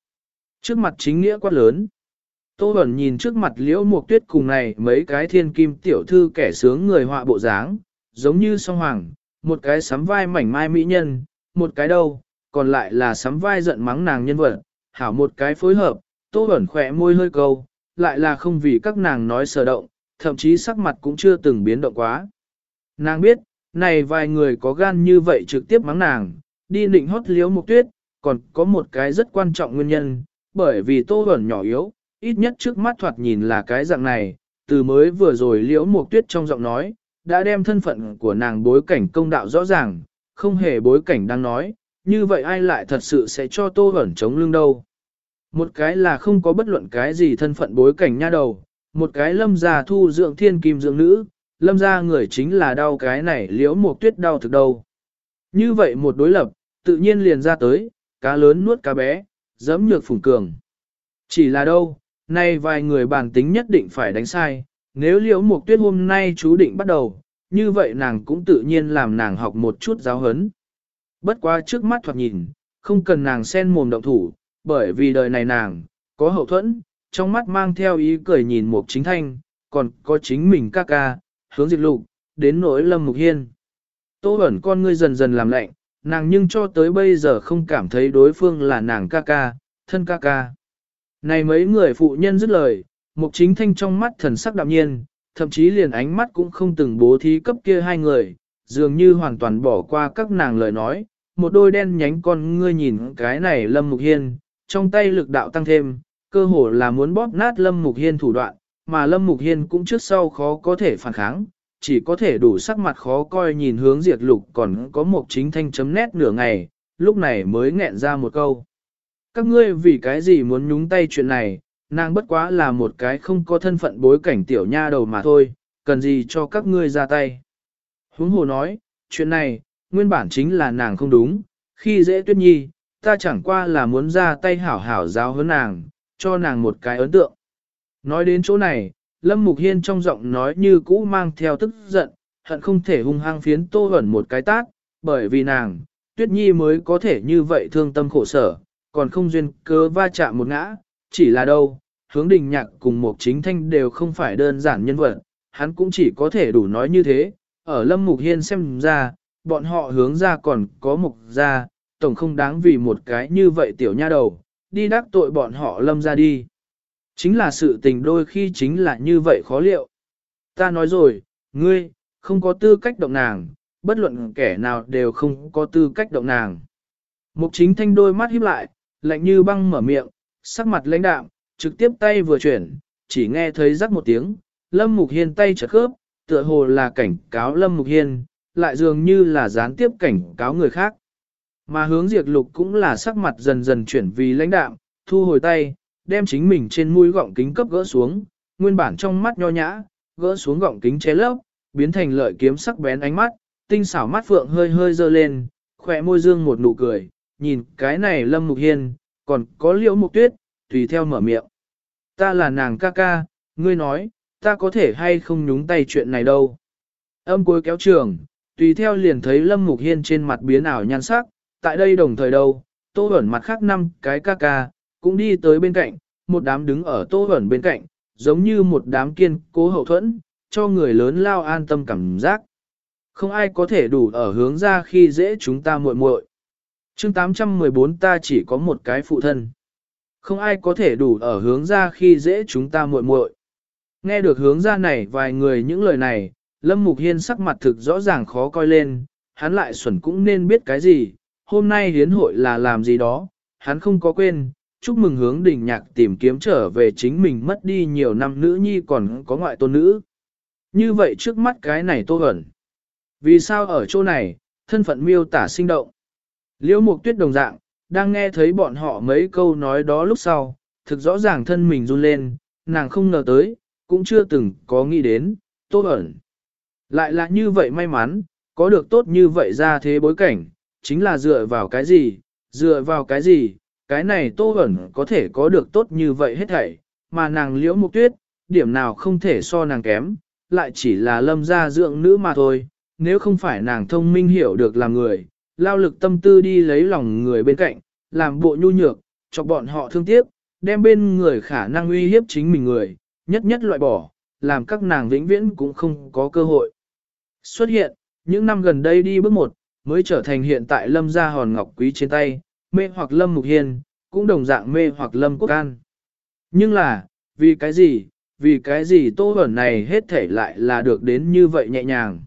S1: Trước mặt chính nghĩa quá lớn. Tô Bẩn nhìn trước mặt liễu mục tuyết cùng này mấy cái thiên kim tiểu thư kẻ sướng người họa bộ dáng, giống như song hoàng, một cái sắm vai mảnh mai mỹ nhân, một cái đâu, còn lại là sắm vai giận mắng nàng nhân vật, hảo một cái phối hợp, Tô Bẩn khỏe môi hơi câu, lại là không vì các nàng nói sở động, thậm chí sắc mặt cũng chưa từng biến động quá. Nàng biết, này vài người có gan như vậy trực tiếp mắng nàng, đi nịnh hót liễu mục tuyết, còn có một cái rất quan trọng nguyên nhân, bởi vì Tô Bẩn nhỏ yếu, ít nhất trước mắt thoạt nhìn là cái dạng này, từ mới vừa rồi liễu mục tuyết trong giọng nói, đã đem thân phận của nàng bối cảnh công đạo rõ ràng, không hề bối cảnh đang nói, như vậy ai lại thật sự sẽ cho Tô Bẩn chống lưng đâu. Một cái là không có bất luận cái gì thân phận bối cảnh nha đầu, một cái lâm già thu dưỡng thiên kim dưỡng nữ, lâm ra người chính là đau cái này liễu mục tuyết đau thực đâu. Như vậy một đối lập, tự nhiên liền ra tới, cá lớn nuốt cá bé, giấm nhược phùng cường. Chỉ là đâu, nay vài người bản tính nhất định phải đánh sai, nếu liễu mục tuyết hôm nay chú định bắt đầu, như vậy nàng cũng tự nhiên làm nàng học một chút giáo hấn. Bất quá trước mắt thoạt nhìn, không cần nàng sen mồm động thủ, bởi vì đời này nàng, có hậu thuẫn, trong mắt mang theo ý cười nhìn mục chính thanh, còn có chính mình ca ca, hướng diệt lục, đến nỗi lâm mục hiên. Tô ẩn con ngươi dần dần làm lạnh, nàng nhưng cho tới bây giờ không cảm thấy đối phương là nàng ca ca, thân ca ca. Này mấy người phụ nhân dứt lời, mục chính thanh trong mắt thần sắc đạm nhiên, thậm chí liền ánh mắt cũng không từng bố thí cấp kia hai người, dường như hoàn toàn bỏ qua các nàng lời nói, một đôi đen nhánh con ngươi nhìn cái này lâm mục hiên, trong tay lực đạo tăng thêm, cơ hồ là muốn bóp nát lâm mục hiên thủ đoạn, mà lâm mục hiên cũng trước sau khó có thể phản kháng, chỉ có thể đủ sắc mặt khó coi nhìn hướng diệt lục còn có một chính thanh chấm nét nửa ngày, lúc này mới nghẹn ra một câu. Các ngươi vì cái gì muốn nhúng tay chuyện này, nàng bất quá là một cái không có thân phận bối cảnh tiểu nha đầu mà thôi, cần gì cho các ngươi ra tay. Huống hồ nói, chuyện này, nguyên bản chính là nàng không đúng, khi dễ tuyết nhi, ta chẳng qua là muốn ra tay hảo hảo giáo hơn nàng, cho nàng một cái ấn tượng. Nói đến chỗ này, Lâm Mục Hiên trong giọng nói như cũ mang theo tức giận, hận không thể hung hăng phiến tô ẩn một cái tát, bởi vì nàng, Tuyết Nhi mới có thể như vậy thương tâm khổ sở, còn không duyên cớ va chạm một ngã, chỉ là đâu, hướng đình nhạc cùng một chính thanh đều không phải đơn giản nhân vật, hắn cũng chỉ có thể đủ nói như thế, ở Lâm Mục Hiên xem ra, bọn họ hướng ra còn có mục ra, tổng không đáng vì một cái như vậy tiểu nha đầu, đi đắc tội bọn họ Lâm ra đi. Chính là sự tình đôi khi chính là như vậy khó liệu. Ta nói rồi, ngươi, không có tư cách động nàng, bất luận kẻ nào đều không có tư cách động nàng. Mục chính thanh đôi mắt híp lại, lạnh như băng mở miệng, sắc mặt lãnh đạm, trực tiếp tay vừa chuyển, chỉ nghe thấy rắc một tiếng, Lâm Mục Hiên tay chật khớp, tựa hồ là cảnh cáo Lâm Mục Hiên, lại dường như là gián tiếp cảnh cáo người khác. Mà hướng diệt lục cũng là sắc mặt dần dần chuyển vì lãnh đạm, thu hồi tay, đem chính mình trên mũi gọng kính cấp gỡ xuống, nguyên bản trong mắt nho nhã, gỡ xuống gọng kính che lấp, biến thành lợi kiếm sắc bén ánh mắt, tinh xảo mắt phượng hơi hơi dơ lên, khỏe môi dương một nụ cười, nhìn cái này lâm mục hiên, còn có liễu mục tuyết, tùy theo mở miệng. Ta là nàng ca ca, ngươi nói, ta có thể hay không nhúng tay chuyện này đâu. Âm cuối kéo trường, tùy theo liền thấy lâm mục hiên trên mặt biến ảo nhan sắc, tại đây đồng thời đâu, tô ẩn mặt khác năm cái ca ca, cũng đi tới bên cạnh, một đám đứng ở tô ẩn bên cạnh, giống như một đám kiên cố hậu thuẫn, cho người lớn lao an tâm cảm giác. Không ai có thể đủ ở hướng ra khi dễ chúng ta muội muội. Chương 814 ta chỉ có một cái phụ thân. Không ai có thể đủ ở hướng ra khi dễ chúng ta muội muội. Nghe được hướng ra này vài người những lời này, Lâm Mục Hiên sắc mặt thực rõ ràng khó coi lên, hắn lại xuẩn cũng nên biết cái gì, hôm nay hiến hội là làm gì đó, hắn không có quên, chúc mừng hướng đình nhạc tìm kiếm trở về chính mình mất đi nhiều năm nữ nhi còn có ngoại tôn nữ. Như vậy trước mắt cái này tô ẩn. Vì sao ở chỗ này, thân phận miêu tả sinh động. Liễu mục tuyết đồng dạng, đang nghe thấy bọn họ mấy câu nói đó lúc sau, thực rõ ràng thân mình run lên, nàng không ngờ tới, cũng chưa từng có nghĩ đến, tô ẩn. Lại là như vậy may mắn, có được tốt như vậy ra thế bối cảnh, chính là dựa vào cái gì, dựa vào cái gì, cái này tô ẩn có thể có được tốt như vậy hết thảy, mà nàng liễu mục tuyết, điểm nào không thể so nàng kém, lại chỉ là lâm gia dưỡng nữ mà thôi, nếu không phải nàng thông minh hiểu được làm người, lao lực tâm tư đi lấy lòng người bên cạnh, làm bộ nhu nhược, cho bọn họ thương tiếc, đem bên người khả năng uy hiếp chính mình người, nhất nhất loại bỏ, làm các nàng vĩnh viễn cũng không có cơ hội. Xuất hiện, những năm gần đây đi bước một, mới trở thành hiện tại lâm gia hòn ngọc quý trên tay, mê hoặc lâm mục hiên, cũng đồng dạng mê hoặc lâm quốc an. Nhưng là, vì cái gì, vì cái gì tô ẩn này hết thể lại là được đến như vậy nhẹ nhàng.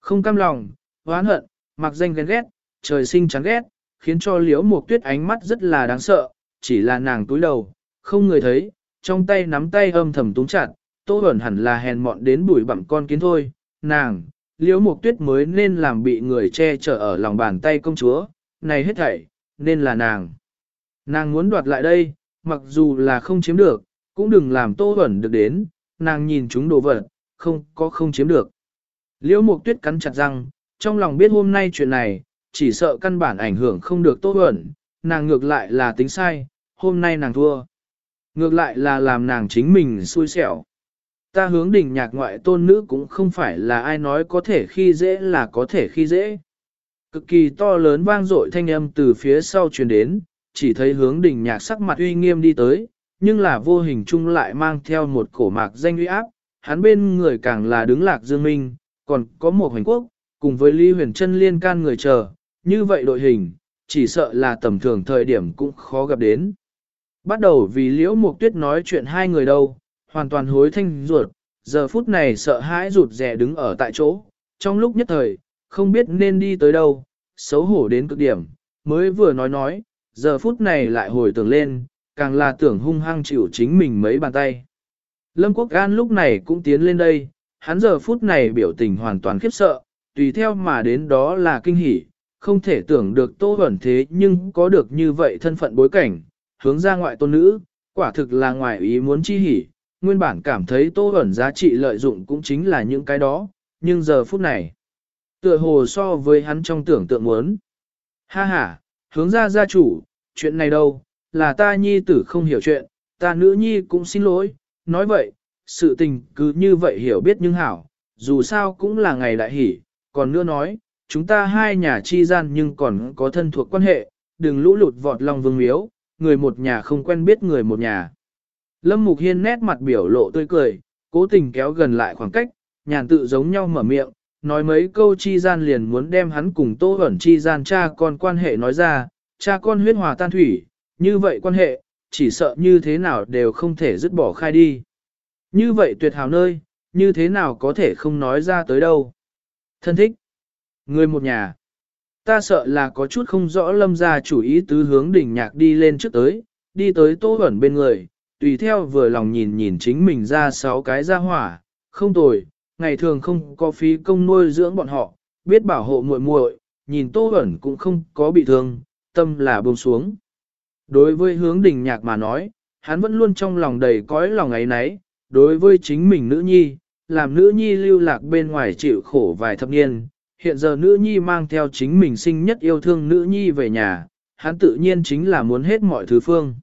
S1: Không cam lòng, oán hận, mặc danh ghen ghét, trời sinh chán ghét, khiến cho liễu một tuyết ánh mắt rất là đáng sợ, chỉ là nàng túi đầu, không người thấy, trong tay nắm tay âm thầm túng chặt, tô ẩn hẳn là hèn mọn đến bụi bặm con kiến thôi, nàng, liễu mộc tuyết mới nên làm bị người che chở ở lòng bàn tay công chúa, này hết thảy, nên là nàng. Nàng muốn đoạt lại đây, mặc dù là không chiếm được, cũng đừng làm tô ẩn được đến, nàng nhìn chúng đồ vật, không có không chiếm được. Liễu mục tuyết cắn chặt răng, trong lòng biết hôm nay chuyện này, chỉ sợ căn bản ảnh hưởng không được tô ẩn, nàng ngược lại là tính sai, hôm nay nàng thua. Ngược lại là làm nàng chính mình xui xẻo. Ta hướng đỉnh nhạc ngoại tôn nữ cũng không phải là ai nói có thể khi dễ là có thể khi dễ. Cực kỳ to lớn vang dội thanh âm từ phía sau truyền đến, chỉ thấy hướng đỉnh nhạc sắc mặt uy nghiêm đi tới, nhưng là vô hình chung lại mang theo một cổ mạc danh uy áp, hắn bên người càng là đứng lạc dương minh, còn có một hành quốc, cùng với Lý Huyền Trân liên can người chờ, như vậy đội hình, chỉ sợ là tầm thường thời điểm cũng khó gặp đến. Bắt đầu vì Liễu Mục Tuyết nói chuyện hai người đâu, hoàn toàn hối thanh ruột, giờ phút này sợ hãi rụt rè đứng ở tại chỗ, trong lúc nhất thời, không biết nên đi tới đâu, xấu hổ đến cực điểm, mới vừa nói nói, giờ phút này lại hồi tưởng lên, càng là tưởng hung hăng chịu chính mình mấy bàn tay. Lâm Quốc An lúc này cũng tiến lên đây, hắn giờ phút này biểu tình hoàn toàn khiếp sợ, tùy theo mà đến đó là kinh hỉ, không thể tưởng được tô ẩn thế nhưng có được như vậy thân phận bối cảnh, hướng ra ngoại tôn nữ, quả thực là ngoài ý muốn chi hỉ, nguyên bản cảm thấy tô ẩn giá trị lợi dụng cũng chính là những cái đó, nhưng giờ phút này, tựa hồ so với hắn trong tưởng tượng muốn. Ha ha, hướng ra gia chủ, chuyện này đâu, là ta nhi tử không hiểu chuyện, ta nữ nhi cũng xin lỗi, nói vậy, sự tình cứ như vậy hiểu biết nhưng hảo, dù sao cũng là ngày đại hỷ, còn nữa nói, chúng ta hai nhà chi gian nhưng còn có thân thuộc quan hệ, đừng lũ lụt vọt lòng vương miếu, người một nhà không quen biết người một nhà. Lâm Mục Hiên nét mặt biểu lộ tươi cười, cố tình kéo gần lại khoảng cách, nhàn tự giống nhau mở miệng, nói mấy câu chi gian liền muốn đem hắn cùng Tô Hẩn chi gian cha con quan hệ nói ra, cha con huyết hòa tan thủy, như vậy quan hệ, chỉ sợ như thế nào đều không thể dứt bỏ khai đi. Như vậy tuyệt hào nơi, như thế nào có thể không nói ra tới đâu. Thân thích, người một nhà, ta sợ là có chút không rõ lâm ra chủ ý tứ hướng đỉnh nhạc đi lên trước tới, đi tới Tô Hẩn bên người, tùy theo vừa lòng nhìn nhìn chính mình ra sáu cái ra hỏa, không tồi, ngày thường không có phí công nuôi dưỡng bọn họ, biết bảo hộ muội muội, nhìn Tô Bẩn cũng không có bị thương, tâm là buông xuống. Đối với hướng đình nhạc mà nói, hắn vẫn luôn trong lòng đầy cõi lòng ấy nấy, đối với chính mình nữ nhi, làm nữ nhi lưu lạc bên ngoài chịu khổ vài thập niên, hiện giờ nữ nhi mang theo chính mình sinh nhất yêu thương nữ nhi về nhà, hắn tự nhiên chính là muốn hết mọi thứ phương.